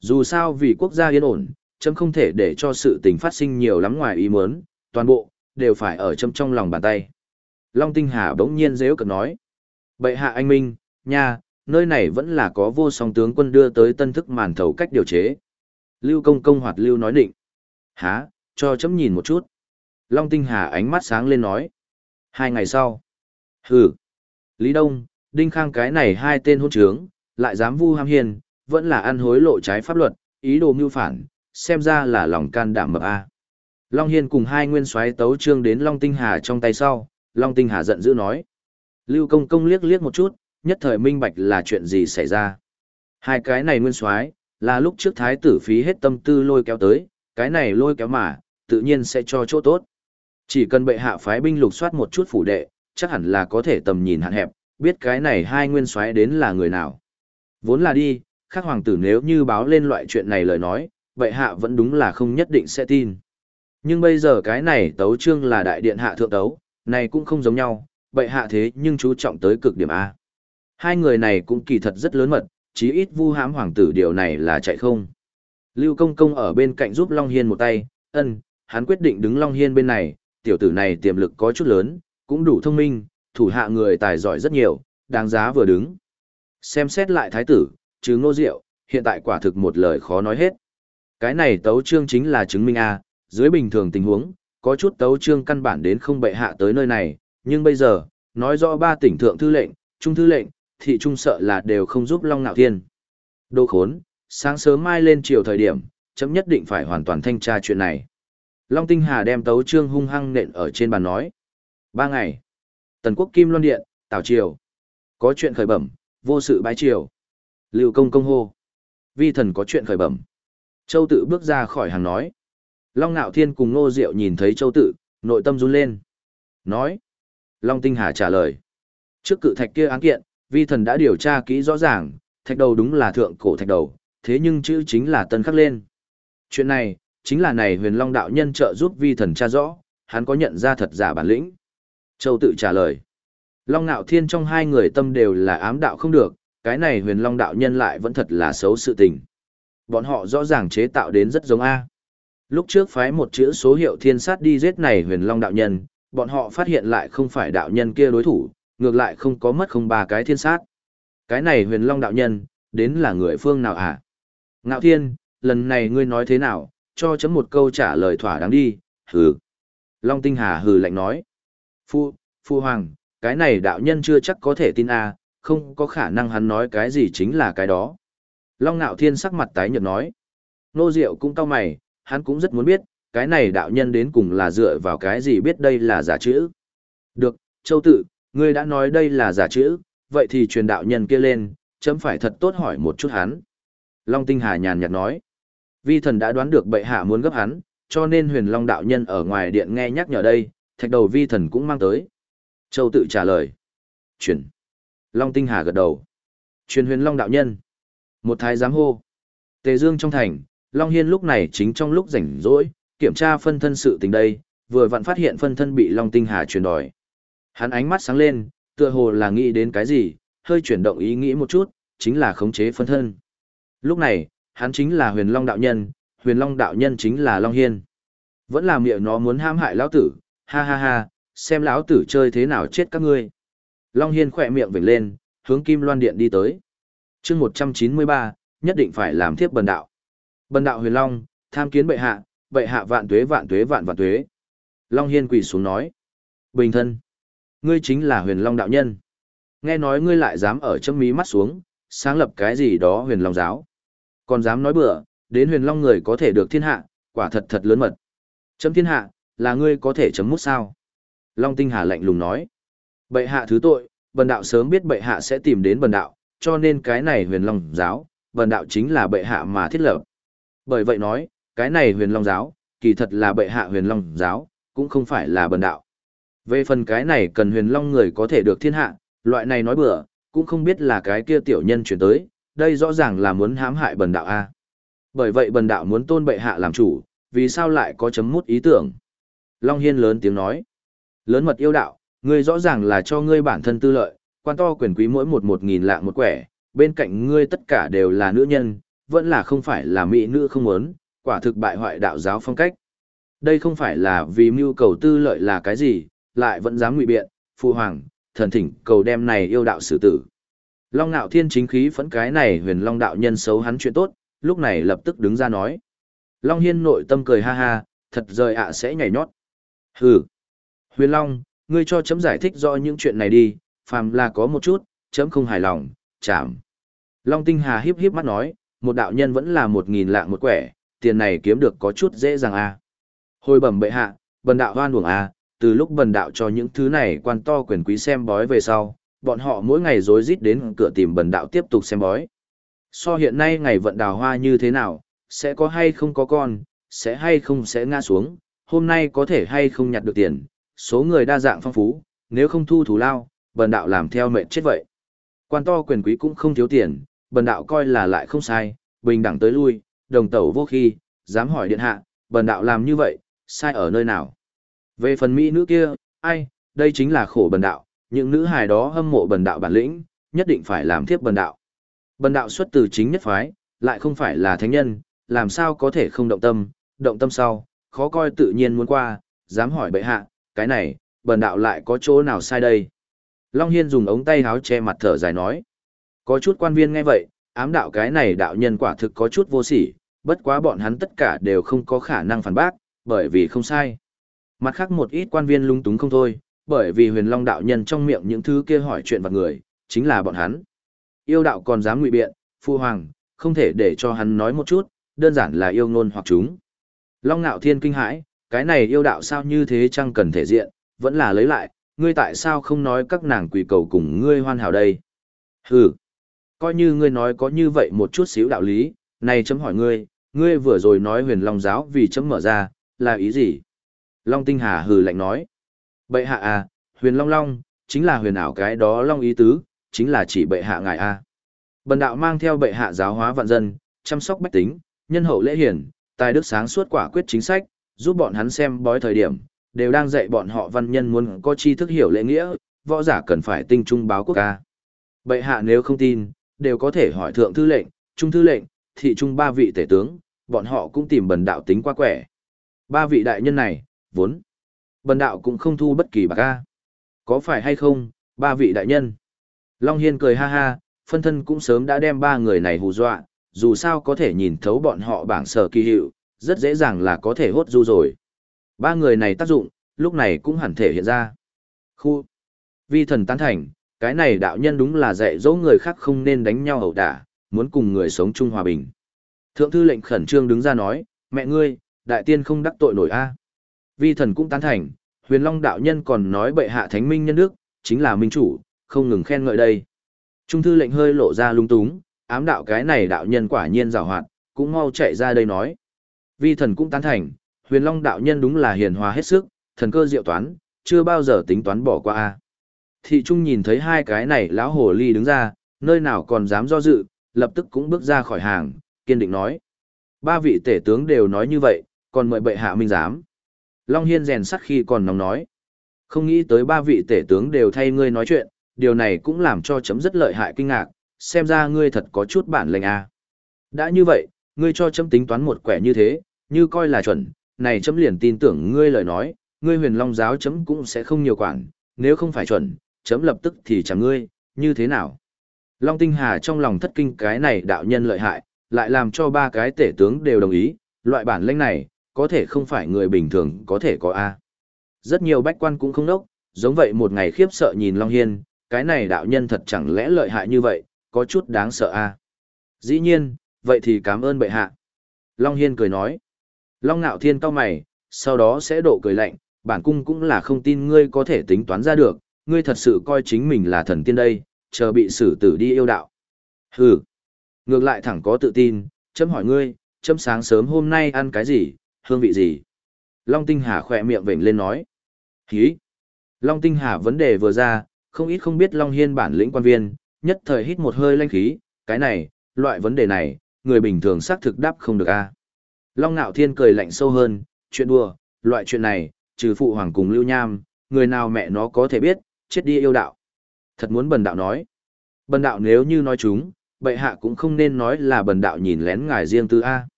Speaker 1: Dù sao vì quốc gia yên ổn, chấm không thể để cho sự tình phát sinh nhiều lắm ngoài ý muốn, toàn bộ, đều phải ở châm trong lòng bàn tay. Long Tinh Hà bỗng nhiên dễ cực nói. Bệ hạ anh Minh, nha, nơi này vẫn là có vô song tướng quân đưa tới tân thức màn thầu cách điều chế. Lưu công công hoạt lưu nói định. Há, cho chấm nhìn một chút. Long Tinh Hà ánh mắt sáng lên nói. Hai ngày sau. Hừ. Lý Đông, Đinh Khang cái này hai tên hôn trướng, lại dám vu ham hiền, vẫn là ăn hối lộ trái pháp luật, ý đồ mưu phản, xem ra là lòng can đảm mập a. Long Hiên cùng hai nguyên soái tấu trương đến Long Tinh Hà trong tay sau, Long Tinh Hà giận dữ nói. Lưu Công Công liếc liếc một chút, nhất thời minh bạch là chuyện gì xảy ra. Hai cái này nguyên soái là lúc trước thái tử phí hết tâm tư lôi kéo tới, cái này lôi kéo mà, tự nhiên sẽ cho chỗ tốt. Chỉ cần bệ hạ phái binh lục soát một chút phủ đệ, chắc hẳn là có thể tầm nhìn hạn hẹp, biết cái này hai nguyên soái đến là người nào. Vốn là đi, các hoàng tử nếu như báo lên loại chuyện này lời nói, bệ hạ vẫn đúng là không nhất định sẽ tin. Nhưng bây giờ cái này tấu trương là đại điện hạ thượng tấu, này cũng không giống nhau, bệ hạ thế nhưng chú trọng tới cực điểm A. Hai người này cũng kỳ thật rất lớn mật, chí ít vu hãm hoàng tử điều này là chạy không. Lưu công công ở bên cạnh giúp Long Hiên một tay, ân, hắn quyết định đứng Long Hiên bên này, tiểu tử này tiềm lực có chút lớn, cũng đủ thông minh, thủ hạ người tài giỏi rất nhiều, đáng giá vừa đứng. Xem xét lại thái tử, chứ ngô diệu, hiện tại quả thực một lời khó nói hết. Cái này tấu trương chính là chứng minh A, dưới bình thường tình huống, có chút tấu trương căn bản đến không bệ hạ tới nơi này, nhưng bây giờ, nói rõ ba tỉnh thượng thư lệnh, trung thư lệnh, thị trung sợ là đều không giúp Long Nạo Thiên. Đô khốn, sáng sớm mai lên chiều thời điểm, chấm nhất định phải hoàn toàn thanh tra chuyện này. Long Tinh Hà đem tấu trương hung hăng nện ở trên bàn nói. Ba ngày. Tần quốc Kim Loan Điện, tảo Triều. Có chuyện khởi bẩm, vô sự bái triều. Lưu công công hô. Vi thần có chuyện khởi bẩm. Châu tự bước ra khỏi hàng nói. Long Nạo Thiên cùng Ngô Diệu nhìn thấy Châu tự, nội tâm run lên. Nói. Long Tinh Hà trả lời. Trước cự thạch kia án kiện, vi thần đã điều tra kỹ rõ ràng, thạch đầu đúng là thượng cổ thạch đầu, thế nhưng chữ chính là tân khắc lên. Chuyện này, chính là này huyền long đạo nhân trợ giúp vi thần tra rõ, hắn có nhận ra thật giả bản lĩnh. Châu tự trả lời. Long Nạo Thiên trong hai người tâm đều là ám đạo không được, cái này huyền long đạo nhân lại vẫn thật là xấu sự tình. Bọn họ rõ ràng chế tạo đến rất giống A. Lúc trước phái một chữ số hiệu thiên sát đi giết này huyền long đạo nhân, bọn họ phát hiện lại không phải đạo nhân kia đối thủ, ngược lại không có mất không ba cái thiên sát. Cái này huyền long đạo nhân, đến là người phương nào hả? À? Ngạo thiên, lần này ngươi nói thế nào, cho chấm một câu trả lời thỏa đáng đi, hừ. Long tinh hà hừ lạnh nói. Phu, phu hoàng, cái này đạo nhân chưa chắc có thể tin a không có khả năng hắn nói cái gì chính là cái đó. Long ngạo Thiên sắc mặt tái nhợt nói. Nô Diệu cũng cau mày, hắn cũng rất muốn biết, cái này đạo nhân đến cùng là dựa vào cái gì biết đây là giả chữ. Được, Châu Tự, ngươi đã nói đây là giả chữ, vậy thì truyền đạo nhân kia lên, chấm phải thật tốt hỏi một chút hắn. Long Tinh Hà nhàn nhạt nói. Vi thần đã đoán được bệ hạ muốn gấp hắn, cho nên huyền Long đạo nhân ở ngoài điện nghe nhắc nhở đây, thạch đầu vi thần cũng mang tới. Châu tự trả lời. Truyền. Long Tinh Hà gật đầu. Truyền huyền Long đạo nhân. Một thái giám hô. Tề Dương trong thành, Long Hiên lúc này chính trong lúc rảnh rỗi, kiểm tra phân thân sự tình đây, vừa vặn phát hiện phân thân bị Long Tinh Hà truyền đòi. Hắn ánh mắt sáng lên, tựa hồ là nghĩ đến cái gì, hơi chuyển động ý nghĩ một chút, chính là khống chế phân thân. Lúc này, hắn chính là huyền Long đạo nhân, huyền Long đạo nhân chính là Long Hiên. Vẫn là miệng nó muốn ham hại lão tử, ha ha ha, xem lão tử chơi thế nào chết các ngươi. Long Hiên khỏe miệng vểnh lên, hướng Kim Loan Điện đi tới. chương 193, nhất định phải làm thiếp bần đạo. Bần đạo huyền Long, tham kiến bệ hạ, bệ hạ vạn tuế vạn tuế vạn vạn tuế. Long Hiên quỳ xuống nói. Bình thân. Ngươi chính là huyền Long đạo nhân. Nghe nói ngươi lại dám ở chấm mí mắt xuống, sáng lập cái gì đó huyền Long giáo. Còn dám nói bừa, đến huyền Long người có thể được thiên hạ, quả thật thật lớn mật. Chấm thiên hạ, là ngươi có thể chấm mút sao? Long Tinh Hà lạnh lùng nói. Bệ hạ thứ tội, bần đạo sớm biết bệ hạ sẽ tìm đến bần đạo, cho nên cái này huyền long giáo, bần đạo chính là bệ hạ mà thiết lập. Bởi vậy nói, cái này huyền long giáo, kỳ thật là bệ hạ huyền long giáo, cũng không phải là bần đạo. Về phần cái này cần huyền long người có thể được thiên hạ, loại này nói bừa, cũng không biết là cái kia tiểu nhân chuyển tới, đây rõ ràng là muốn hãm hại bần đạo A. Bởi vậy bần đạo muốn tôn bệ hạ làm chủ, vì sao lại có chấm mút ý tưởng? Long Hiên lớn tiếng nói. Lớn mật yêu đạo, ngươi rõ ràng là cho ngươi bản thân tư lợi, quan to quyền quý mỗi một một nghìn lạng một quẻ, bên cạnh ngươi tất cả đều là nữ nhân, vẫn là không phải là mỹ nữ không muốn, quả thực bại hoại đạo giáo phong cách. Đây không phải là vì mưu cầu tư lợi là cái gì, lại vẫn dám ngụy biện, phụ hoàng, thần thỉnh cầu đem này yêu đạo xử tử. Long Nạo Thiên chính khí phẫn cái này huyền Long đạo nhân xấu hắn chuyện tốt, lúc này lập tức đứng ra nói. Long Hiên nội tâm cười ha ha, thật rời ạ sẽ nhảy nhót. Hừ. Huyền Long, ngươi cho chấm giải thích rõ những chuyện này đi, phàm là có một chút, chấm không hài lòng, chạm. Long Tinh Hà hiếp hiếp mắt nói, một đạo nhân vẫn là một nghìn lạng một quẻ, tiền này kiếm được có chút dễ dàng à. Hồi bẩm bệ hạ, bần đạo hoan uổng à, từ lúc bần đạo cho những thứ này quan to quyền quý xem bói về sau, bọn họ mỗi ngày rối rít đến cửa tìm bần đạo tiếp tục xem bói. So hiện nay ngày vận đào hoa như thế nào, sẽ có hay không có con, sẽ hay không sẽ ngã xuống, hôm nay có thể hay không nhặt được tiền, số người đa dạng phong phú, nếu không thu thủ lao, bần đạo làm theo mệnh chết vậy. Quan to quyền quý cũng không thiếu tiền, bần đạo coi là lại không sai, bình đẳng tới lui, đồng tẩu vô khi, dám hỏi điện hạ, bần đạo làm như vậy, sai ở nơi nào. Về phần mỹ nữ kia, ai, đây chính là khổ bần đạo, những nữ hài đó hâm mộ bần đạo bản lĩnh, nhất định phải làm thiếp bần đạo. Bần đạo xuất từ chính nhất phái, lại không phải là thánh nhân, làm sao có thể không động tâm, động tâm sau, khó coi tự nhiên muốn qua, dám hỏi bệ hạ, cái này, bần đạo lại có chỗ nào sai đây? Long Hiên dùng ống tay háo che mặt thở dài nói. Có chút quan viên nghe vậy, ám đạo cái này đạo nhân quả thực có chút vô sỉ, bất quá bọn hắn tất cả đều không có khả năng phản bác, bởi vì không sai. Mặt khác một ít quan viên lung túng không thôi, bởi vì huyền long đạo nhân trong miệng những thứ kia hỏi chuyện vật người, chính là bọn hắn. Yêu đạo còn dám ngụy biện, phu hoàng, không thể để cho hắn nói một chút, đơn giản là yêu ngôn hoặc chúng. Long ngạo thiên kinh hãi, cái này yêu đạo sao như thế chăng cần thể diện, vẫn là lấy lại, ngươi tại sao không nói các nàng quỷ cầu cùng ngươi hoàn hảo đây? Hừ, coi như ngươi nói có như vậy một chút xíu đạo lý, này chấm hỏi ngươi, ngươi vừa rồi nói huyền long giáo vì chấm mở ra, là ý gì? Long tinh hà hừ lạnh nói, bệ hạ à, huyền long long, chính là huyền ảo cái đó long ý tứ, chính là chỉ bệ hạ ngài a. À. Bần đạo mang theo bệ hạ giáo hóa vạn dân, chăm sóc bách tính, nhân hậu lễ hiển, tài đức sáng suốt quả quyết chính sách, giúp bọn hắn xem bói thời điểm, đều đang dạy bọn họ văn nhân muốn có tri thức hiểu lễ nghĩa, võ giả cần phải tinh trung báo quốc ca. Bệ hạ nếu không tin, đều có thể hỏi thượng thư lệnh, trung thư lệnh, thị trung ba vị tể tướng, bọn họ cũng tìm bần đạo tính qua quẻ. Ba vị đại nhân này, vốn, bần đạo cũng không thu bất kỳ bạc ca. Có phải hay không, ba vị đại nhân? Long Hiên cười ha ha, phân thân cũng sớm đã đem ba người này hù dọa, dù sao có thể nhìn thấu bọn họ bảng sở kỳ hiệu, rất dễ dàng là có thể hốt du rồi. Ba người này tác dụng, lúc này cũng hẳn thể hiện ra. Khu Vi thần tán thành, cái này đạo nhân đúng là dạy dỗ người khác không nên đánh nhau ẩu đả, muốn cùng người sống chung hòa bình. Thượng thư lệnh khẩn trương đứng ra nói, mẹ ngươi, đại tiên không đắc tội nổi a. Vi thần cũng tán thành, huyền long đạo nhân còn nói bệ hạ thánh minh nhân đức, chính là minh chủ, không ngừng khen ngợi đây. Trung thư lệnh hơi lộ ra lung túng, ám đạo cái này đạo nhân quả nhiên rào hoạt, cũng mau chạy ra đây nói. Vi thần cũng tán thành, huyền long đạo nhân đúng là hiền hòa hết sức, thần cơ diệu toán, chưa bao giờ tính toán bỏ qua. a. Thị Trung nhìn thấy hai cái này lão hồ ly đứng ra, nơi nào còn dám do dự, lập tức cũng bước ra khỏi hàng, kiên định nói. Ba vị tể tướng đều nói như vậy, còn mời bệ hạ minh giám. Long Hiên rèn sắt khi còn nóng nói. Không nghĩ tới ba vị tể tướng đều thay ngươi nói chuyện, điều này cũng làm cho chấm rất lợi hại kinh ngạc, xem ra ngươi thật có chút bản lệnh à. Đã như vậy, ngươi cho chấm tính toán một quẻ như thế, như coi là chuẩn, này chấm liền tin tưởng ngươi lời nói, ngươi huyền long giáo chấm cũng sẽ không nhiều quản, nếu không phải chuẩn, chấm lập tức thì chẳng ngươi, như thế nào? Long Tinh Hà trong lòng thất kinh cái này đạo nhân lợi hại, lại làm cho ba cái tể tướng đều đồng ý, loại bản lĩnh này, có thể không phải người bình thường có thể có A. Rất nhiều bách quan cũng không nốc, giống vậy một ngày khiếp sợ nhìn Long Hiên, cái này đạo nhân thật chẳng lẽ lợi hại như vậy, có chút đáng sợ A. Dĩ nhiên, vậy thì cảm ơn bệ hạ. Long Hiên cười nói. Long Nạo Thiên cao mày, sau đó sẽ độ cười lạnh, bản cung cũng là không tin ngươi có thể tính toán ra được, ngươi thật sự coi chính mình là thần tiên đây, chờ bị xử tử đi yêu đạo. Hừ, ngược lại thẳng có tự tin, chấm hỏi ngươi, chấm sáng sớm hôm nay ăn cái gì, hương vị gì? Long Tinh Hà khỏe miệng vểnh lên nói. Hí! Long Tinh Hà vấn đề vừa ra, không ít không biết Long Hiên bản lĩnh quan viên, nhất thời hít một hơi lanh khí, cái này, Loại vấn đề này, người bình thường xác thực đáp không được a. Long Nạo Thiên cười lạnh sâu hơn, chuyện đùa, loại chuyện này, trừ phụ hoàng cùng Lưu Nham, người nào mẹ nó có thể biết, chết đi yêu đạo. Thật muốn bần đạo nói. Bần đạo nếu như nói chúng, bệ hạ cũng không nên nói là bần đạo nhìn lén ngài riêng tư A.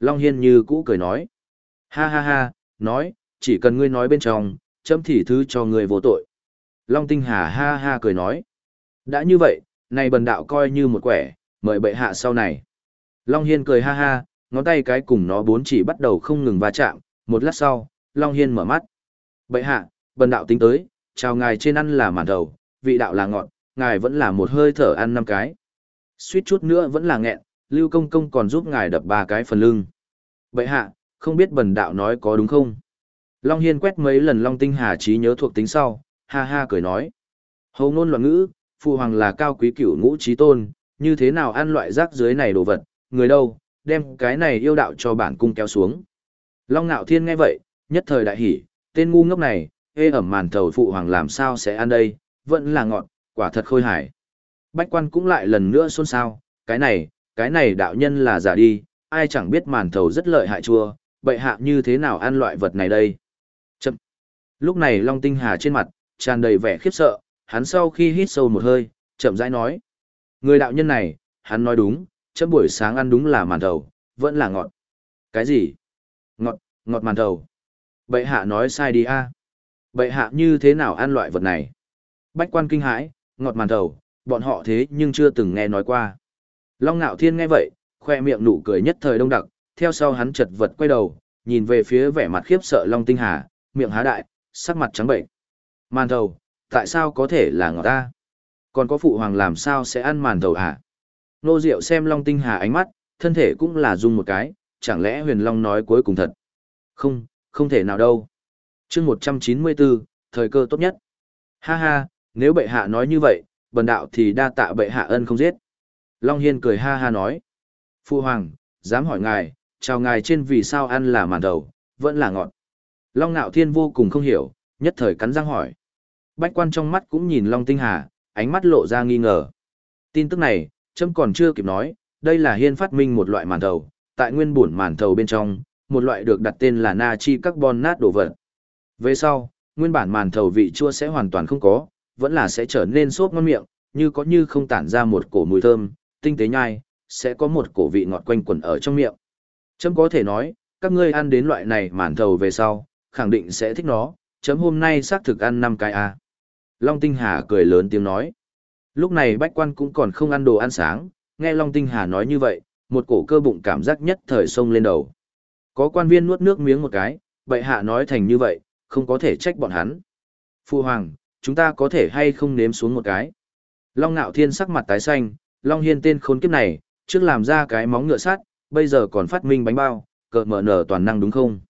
Speaker 1: Long Hiên như cũ cười nói. Ha ha ha, nói, chỉ cần ngươi nói bên trong, chấm thì thứ cho ngươi vô tội. Long Tinh Hà ha ha cười nói. Đã như vậy, này bần đạo coi như một quẻ, mời bệ hạ sau này. Long Hiên cười ha ha, ngón tay cái cùng nó bốn chỉ bắt đầu không ngừng va chạm, một lát sau, Long Hiên mở mắt. Bệ hạ, bần đạo tính tới, chào ngài trên ăn là màn đầu, vị đạo là ngọt, ngài vẫn là một hơi thở ăn năm cái. Suýt chút nữa vẫn là nghẹn, Lưu Công Công còn giúp ngài đập ba cái phần lưng. Bệ hạ, không biết bần đạo nói có đúng không? Long Hiên quét mấy lần Long Tinh Hà trí nhớ thuộc tính sau, ha ha cười nói. Hầu ngôn loạn ngữ, phụ hoàng là cao quý cửu ngũ trí tôn, như thế nào ăn loại rác dưới này đồ vật, người đâu, đem cái này yêu đạo cho bản cung kéo xuống. Long Nạo Thiên nghe vậy, nhất thời đại hỉ, tên ngu ngốc này, ê ẩm màn thầu phụ hoàng làm sao sẽ ăn đây, vẫn là ngọt, quả thật khôi hải. Bách quan cũng lại lần nữa xôn xao, cái này, cái này đạo nhân là giả đi, ai chẳng biết màn thầu rất lợi hại chua, bệ hạ như thế nào ăn loại vật này đây. Chậm. Lúc này Long Tinh Hà trên mặt, tràn đầy vẻ khiếp sợ, hắn sau khi hít sâu một hơi, chậm rãi nói. Người đạo nhân này, hắn nói đúng, chấm buổi sáng ăn đúng là màn thầu, vẫn là ngọt. Cái gì? Ngọt, ngọt màn thầu. Bệ hạ nói sai đi a. Bệ hạ như thế nào ăn loại vật này? Bách quan kinh hãi, ngọt màn thầu, bọn họ thế nhưng chưa từng nghe nói qua. Long Nạo Thiên nghe vậy, khoe miệng nụ cười nhất thời đông đặc, theo sau hắn chật vật quay đầu, nhìn về phía vẻ mặt khiếp sợ Long Tinh Hà, miệng há đại, sắc mặt trắng bệnh. Màn thầu, tại sao có thể là ngọt ta? Còn có phụ hoàng làm sao sẽ ăn màn thầu hả? Nô Diệu xem Long Tinh Hà ánh mắt, thân thể cũng là rung một cái, chẳng lẽ huyền Long nói cuối cùng thật? Không, không thể nào đâu chương 194, thời cơ tốt nhất. Ha ha, nếu bệ hạ nói như vậy, bần đạo thì đa tạ bệ hạ ân không giết. Long Hiên cười ha ha nói. Phu Hoàng, dám hỏi ngài, chào ngài trên vì sao ăn là màn đầu, vẫn là ngọt. Long Nạo Thiên vô cùng không hiểu, nhất thời cắn răng hỏi. Bách quan trong mắt cũng nhìn Long Tinh Hà, ánh mắt lộ ra nghi ngờ. Tin tức này, Trâm còn chưa kịp nói, đây là hiên phát minh một loại màn thầu, tại nguyên bổn màn thầu bên trong, một loại được đặt tên là natri carbon nát đồ vật. Về sau, nguyên bản màn thầu vị chua sẽ hoàn toàn không có, vẫn là sẽ trở nên xốp ngon miệng, như có như không tản ra một cổ mùi thơm, tinh tế nhai, sẽ có một cổ vị ngọt quanh quẩn ở trong miệng. Chấm có thể nói, các ngươi ăn đến loại này màn thầu về sau, khẳng định sẽ thích nó, chấm hôm nay xác thực ăn năm cái a. Long Tinh Hà cười lớn tiếng nói. Lúc này bách quan cũng còn không ăn đồ ăn sáng, nghe Long Tinh Hà nói như vậy, một cổ cơ bụng cảm giác nhất thời sông lên đầu. Có quan viên nuốt nước miếng một cái, bệ hạ nói thành như vậy, không có thể trách bọn hắn. Phu Hoàng, chúng ta có thể hay không nếm xuống một cái. Long Nạo Thiên sắc mặt tái xanh, Long Hiên tên khốn kiếp này, trước làm ra cái móng ngựa sắt, bây giờ còn phát minh bánh bao, cờ mở nở toàn năng đúng không?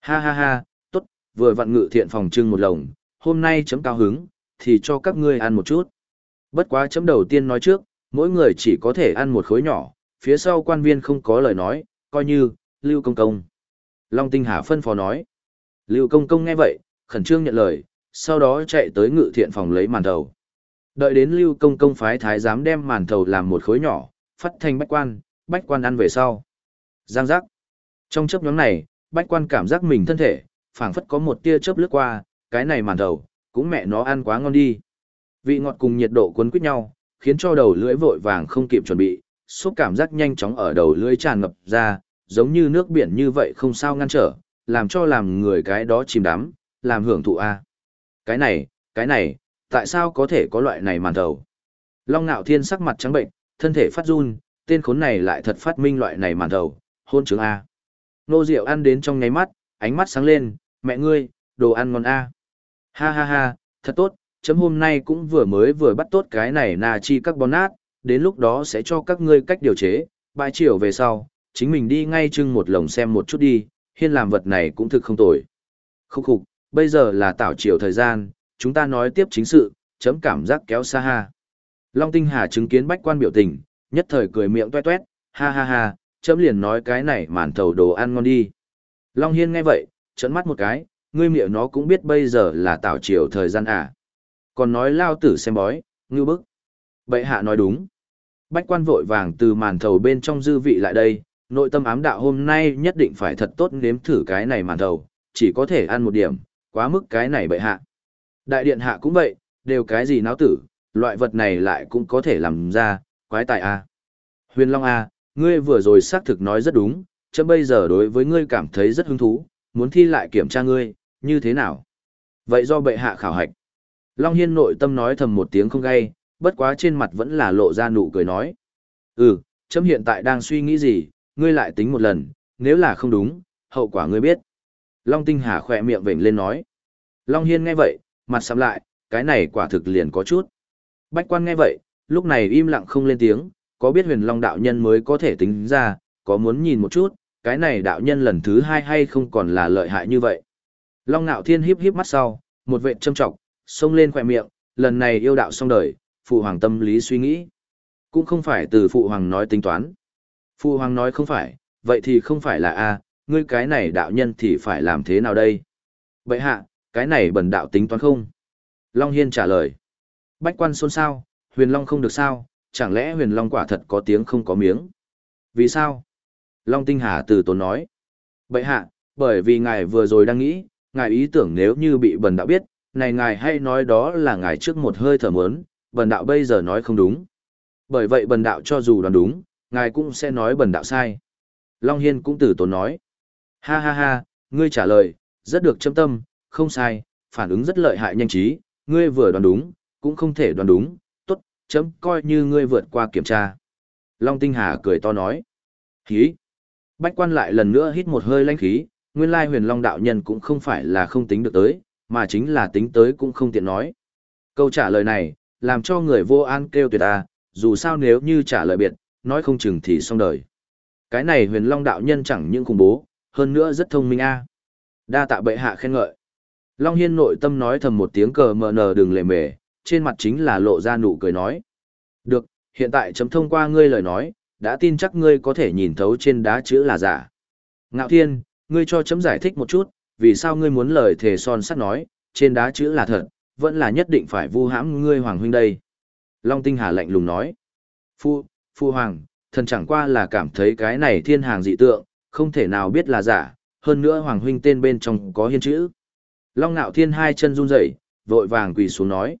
Speaker 1: Ha ha ha, tốt, vừa vặn ngự thiện phòng trưng một lồng, hôm nay chấm cao hứng, thì cho các ngươi ăn một chút. Bất quá chấm đầu tiên nói trước, mỗi người chỉ có thể ăn một khối nhỏ, phía sau quan viên không có lời nói, coi như, Lưu Công Công. Long Tinh Hà phân phó nói. Lưu Công Công nghe vậy, khẩn trương nhận lời, sau đó chạy tới ngự thiện phòng lấy màn thầu. Đợi đến Lưu Công Công phái thái giám đem màn thầu làm một khối nhỏ, phát thành bách quan, bách quan ăn về sau. Giang giác. Trong chấp nhóm này, bách quan cảm giác mình thân thể, phảng phất có một tia chớp lướt qua, cái này màn thầu, cũng mẹ nó ăn quá ngon đi. Vị ngọt cùng nhiệt độ cuốn quýt nhau, khiến cho đầu lưỡi vội vàng không kịp chuẩn bị, xúc cảm giác nhanh chóng ở đầu lưỡi tràn ngập ra, giống như nước biển như vậy không sao ngăn trở, làm cho làm người cái đó chìm đắm, làm hưởng thụ a. Cái này, cái này, tại sao có thể có loại này màn thầu? Long Nạo Thiên sắc mặt trắng bệnh, thân thể phát run, tên khốn này lại thật phát minh loại này màn thầu, hôn chứng A. Nô Diệu ăn đến trong nháy mắt, ánh mắt sáng lên, mẹ ngươi, đồ ăn ngon A. Ha ha ha, thật tốt, chấm hôm nay cũng vừa mới vừa bắt tốt cái này na chi các carbonat, đến lúc đó sẽ cho các ngươi cách điều chế, bài chiều về sau, chính mình đi ngay trưng một lồng xem một chút đi, hiên làm vật này cũng thực không tồi. Khúc khục, bây giờ là tảo chiều thời gian, chúng ta nói tiếp chính sự, chấm cảm giác kéo xa ha. Long Tinh Hà chứng kiến bách quan biểu tình, nhất thời cười miệng tuét tuét, ha ha ha, chấm liền nói cái này màn thầu đồ ăn ngon đi. Long Hiên nghe vậy, trấn mắt một cái, ngươi miệng nó cũng biết bây giờ là tảo chiều thời gian à. Còn nói lao tử xem bói, ngư bức. Bệ hạ nói đúng. Bách quan vội vàng từ màn thầu bên trong dư vị lại đây, nội tâm ám đạo hôm nay nhất định phải thật tốt nếm thử cái này màn thầu, chỉ có thể ăn một điểm, quá mức cái này bệ hạ. Đại điện hạ cũng vậy, đều cái gì náo tử, loại vật này lại cũng có thể làm ra, quái tài a. Huyền Long a, ngươi vừa rồi xác thực nói rất đúng, chấm bây giờ đối với ngươi cảm thấy rất hứng thú, muốn thi lại kiểm tra ngươi, như thế nào? Vậy do bệ hạ khảo hạch. Long Hiên nội tâm nói thầm một tiếng không gay, bất quá trên mặt vẫn là lộ ra nụ cười nói. Ừ, chấm hiện tại đang suy nghĩ gì, ngươi lại tính một lần, nếu là không đúng, hậu quả ngươi biết. Long Tinh Hà khỏe miệng vểnh lên nói. Long Hiên nghe vậy, mặt sắm lại, cái này quả thực liền có chút. Bách quan nghe vậy, lúc này im lặng không lên tiếng, có biết huyền Long đạo nhân mới có thể tính ra, có muốn nhìn một chút, cái này đạo nhân lần thứ hai hay không còn là lợi hại như vậy. Long Nạo Thiên híp híp mắt sau, một vệ châm trọng, xông lên khỏe miệng, lần này yêu đạo xong đời, phụ hoàng tâm lý suy nghĩ. Cũng không phải từ phụ hoàng nói tính toán. Phu hoàng nói không phải, vậy thì không phải là A, ngươi cái này đạo nhân thì phải làm thế nào đây? Vậy hạ, cái này bần đạo tính toán không? Long Hiên trả lời. Bách quan xôn xao, huyền Long không được sao, chẳng lẽ huyền Long quả thật có tiếng không có miếng? Vì sao? Long Tinh Hà từ tốn nói. Bệ hạ, bởi vì ngài vừa rồi đang nghĩ, ngài ý tưởng nếu như bị bần đạo biết, này ngài hay nói đó là ngài trước một hơi thở mớn, bần đạo bây giờ nói không đúng. Bởi vậy bần đạo cho dù đoán đúng, ngài cũng sẽ nói bần đạo sai. Long Hiên cũng tử tốn nói. Ha ha ha, ngươi trả lời, rất được châm tâm, không sai, phản ứng rất lợi hại nhanh trí, ngươi vừa đoán đúng, cũng không thể đoán đúng, tốt, chấm coi như ngươi vượt qua kiểm tra. Long Tinh Hà cười to nói. Hí! Bách quan lại lần nữa hít một hơi lãnh khí, nguyên lai huyền long đạo nhân cũng không phải là không tính được tới, mà chính là tính tới cũng không tiện nói. Câu trả lời này, làm cho người vô an kêu tuyệt à, dù sao nếu như trả lời biệt, nói không chừng thì xong đời. Cái này huyền long đạo nhân chẳng những khủng bố, hơn nữa rất thông minh a Đa tạ bệ hạ khen ngợi. Long Hiên nội tâm nói thầm một tiếng cờ mờ nờ đừng lề mề, trên mặt chính là lộ ra nụ cười nói. Được, hiện tại chấm thông qua ngươi lời nói, đã tin chắc ngươi có thể nhìn thấu trên đá chữ là giả. Ngạo Thiên, ngươi cho chấm giải thích một chút, vì sao ngươi muốn lời thề son sắt nói, trên đá chữ là thật, vẫn là nhất định phải vu hãm ngươi hoàng huynh đây. Long Tinh Hà lạnh lùng nói. Phu, phu hoàng, thần chẳng qua là cảm thấy cái này thiên hàng dị tượng, không thể nào biết là giả, hơn nữa hoàng huynh tên bên trong có hiên chữ. Long Nạo Thiên hai chân run rẩy, vội vàng quỳ xuống nói.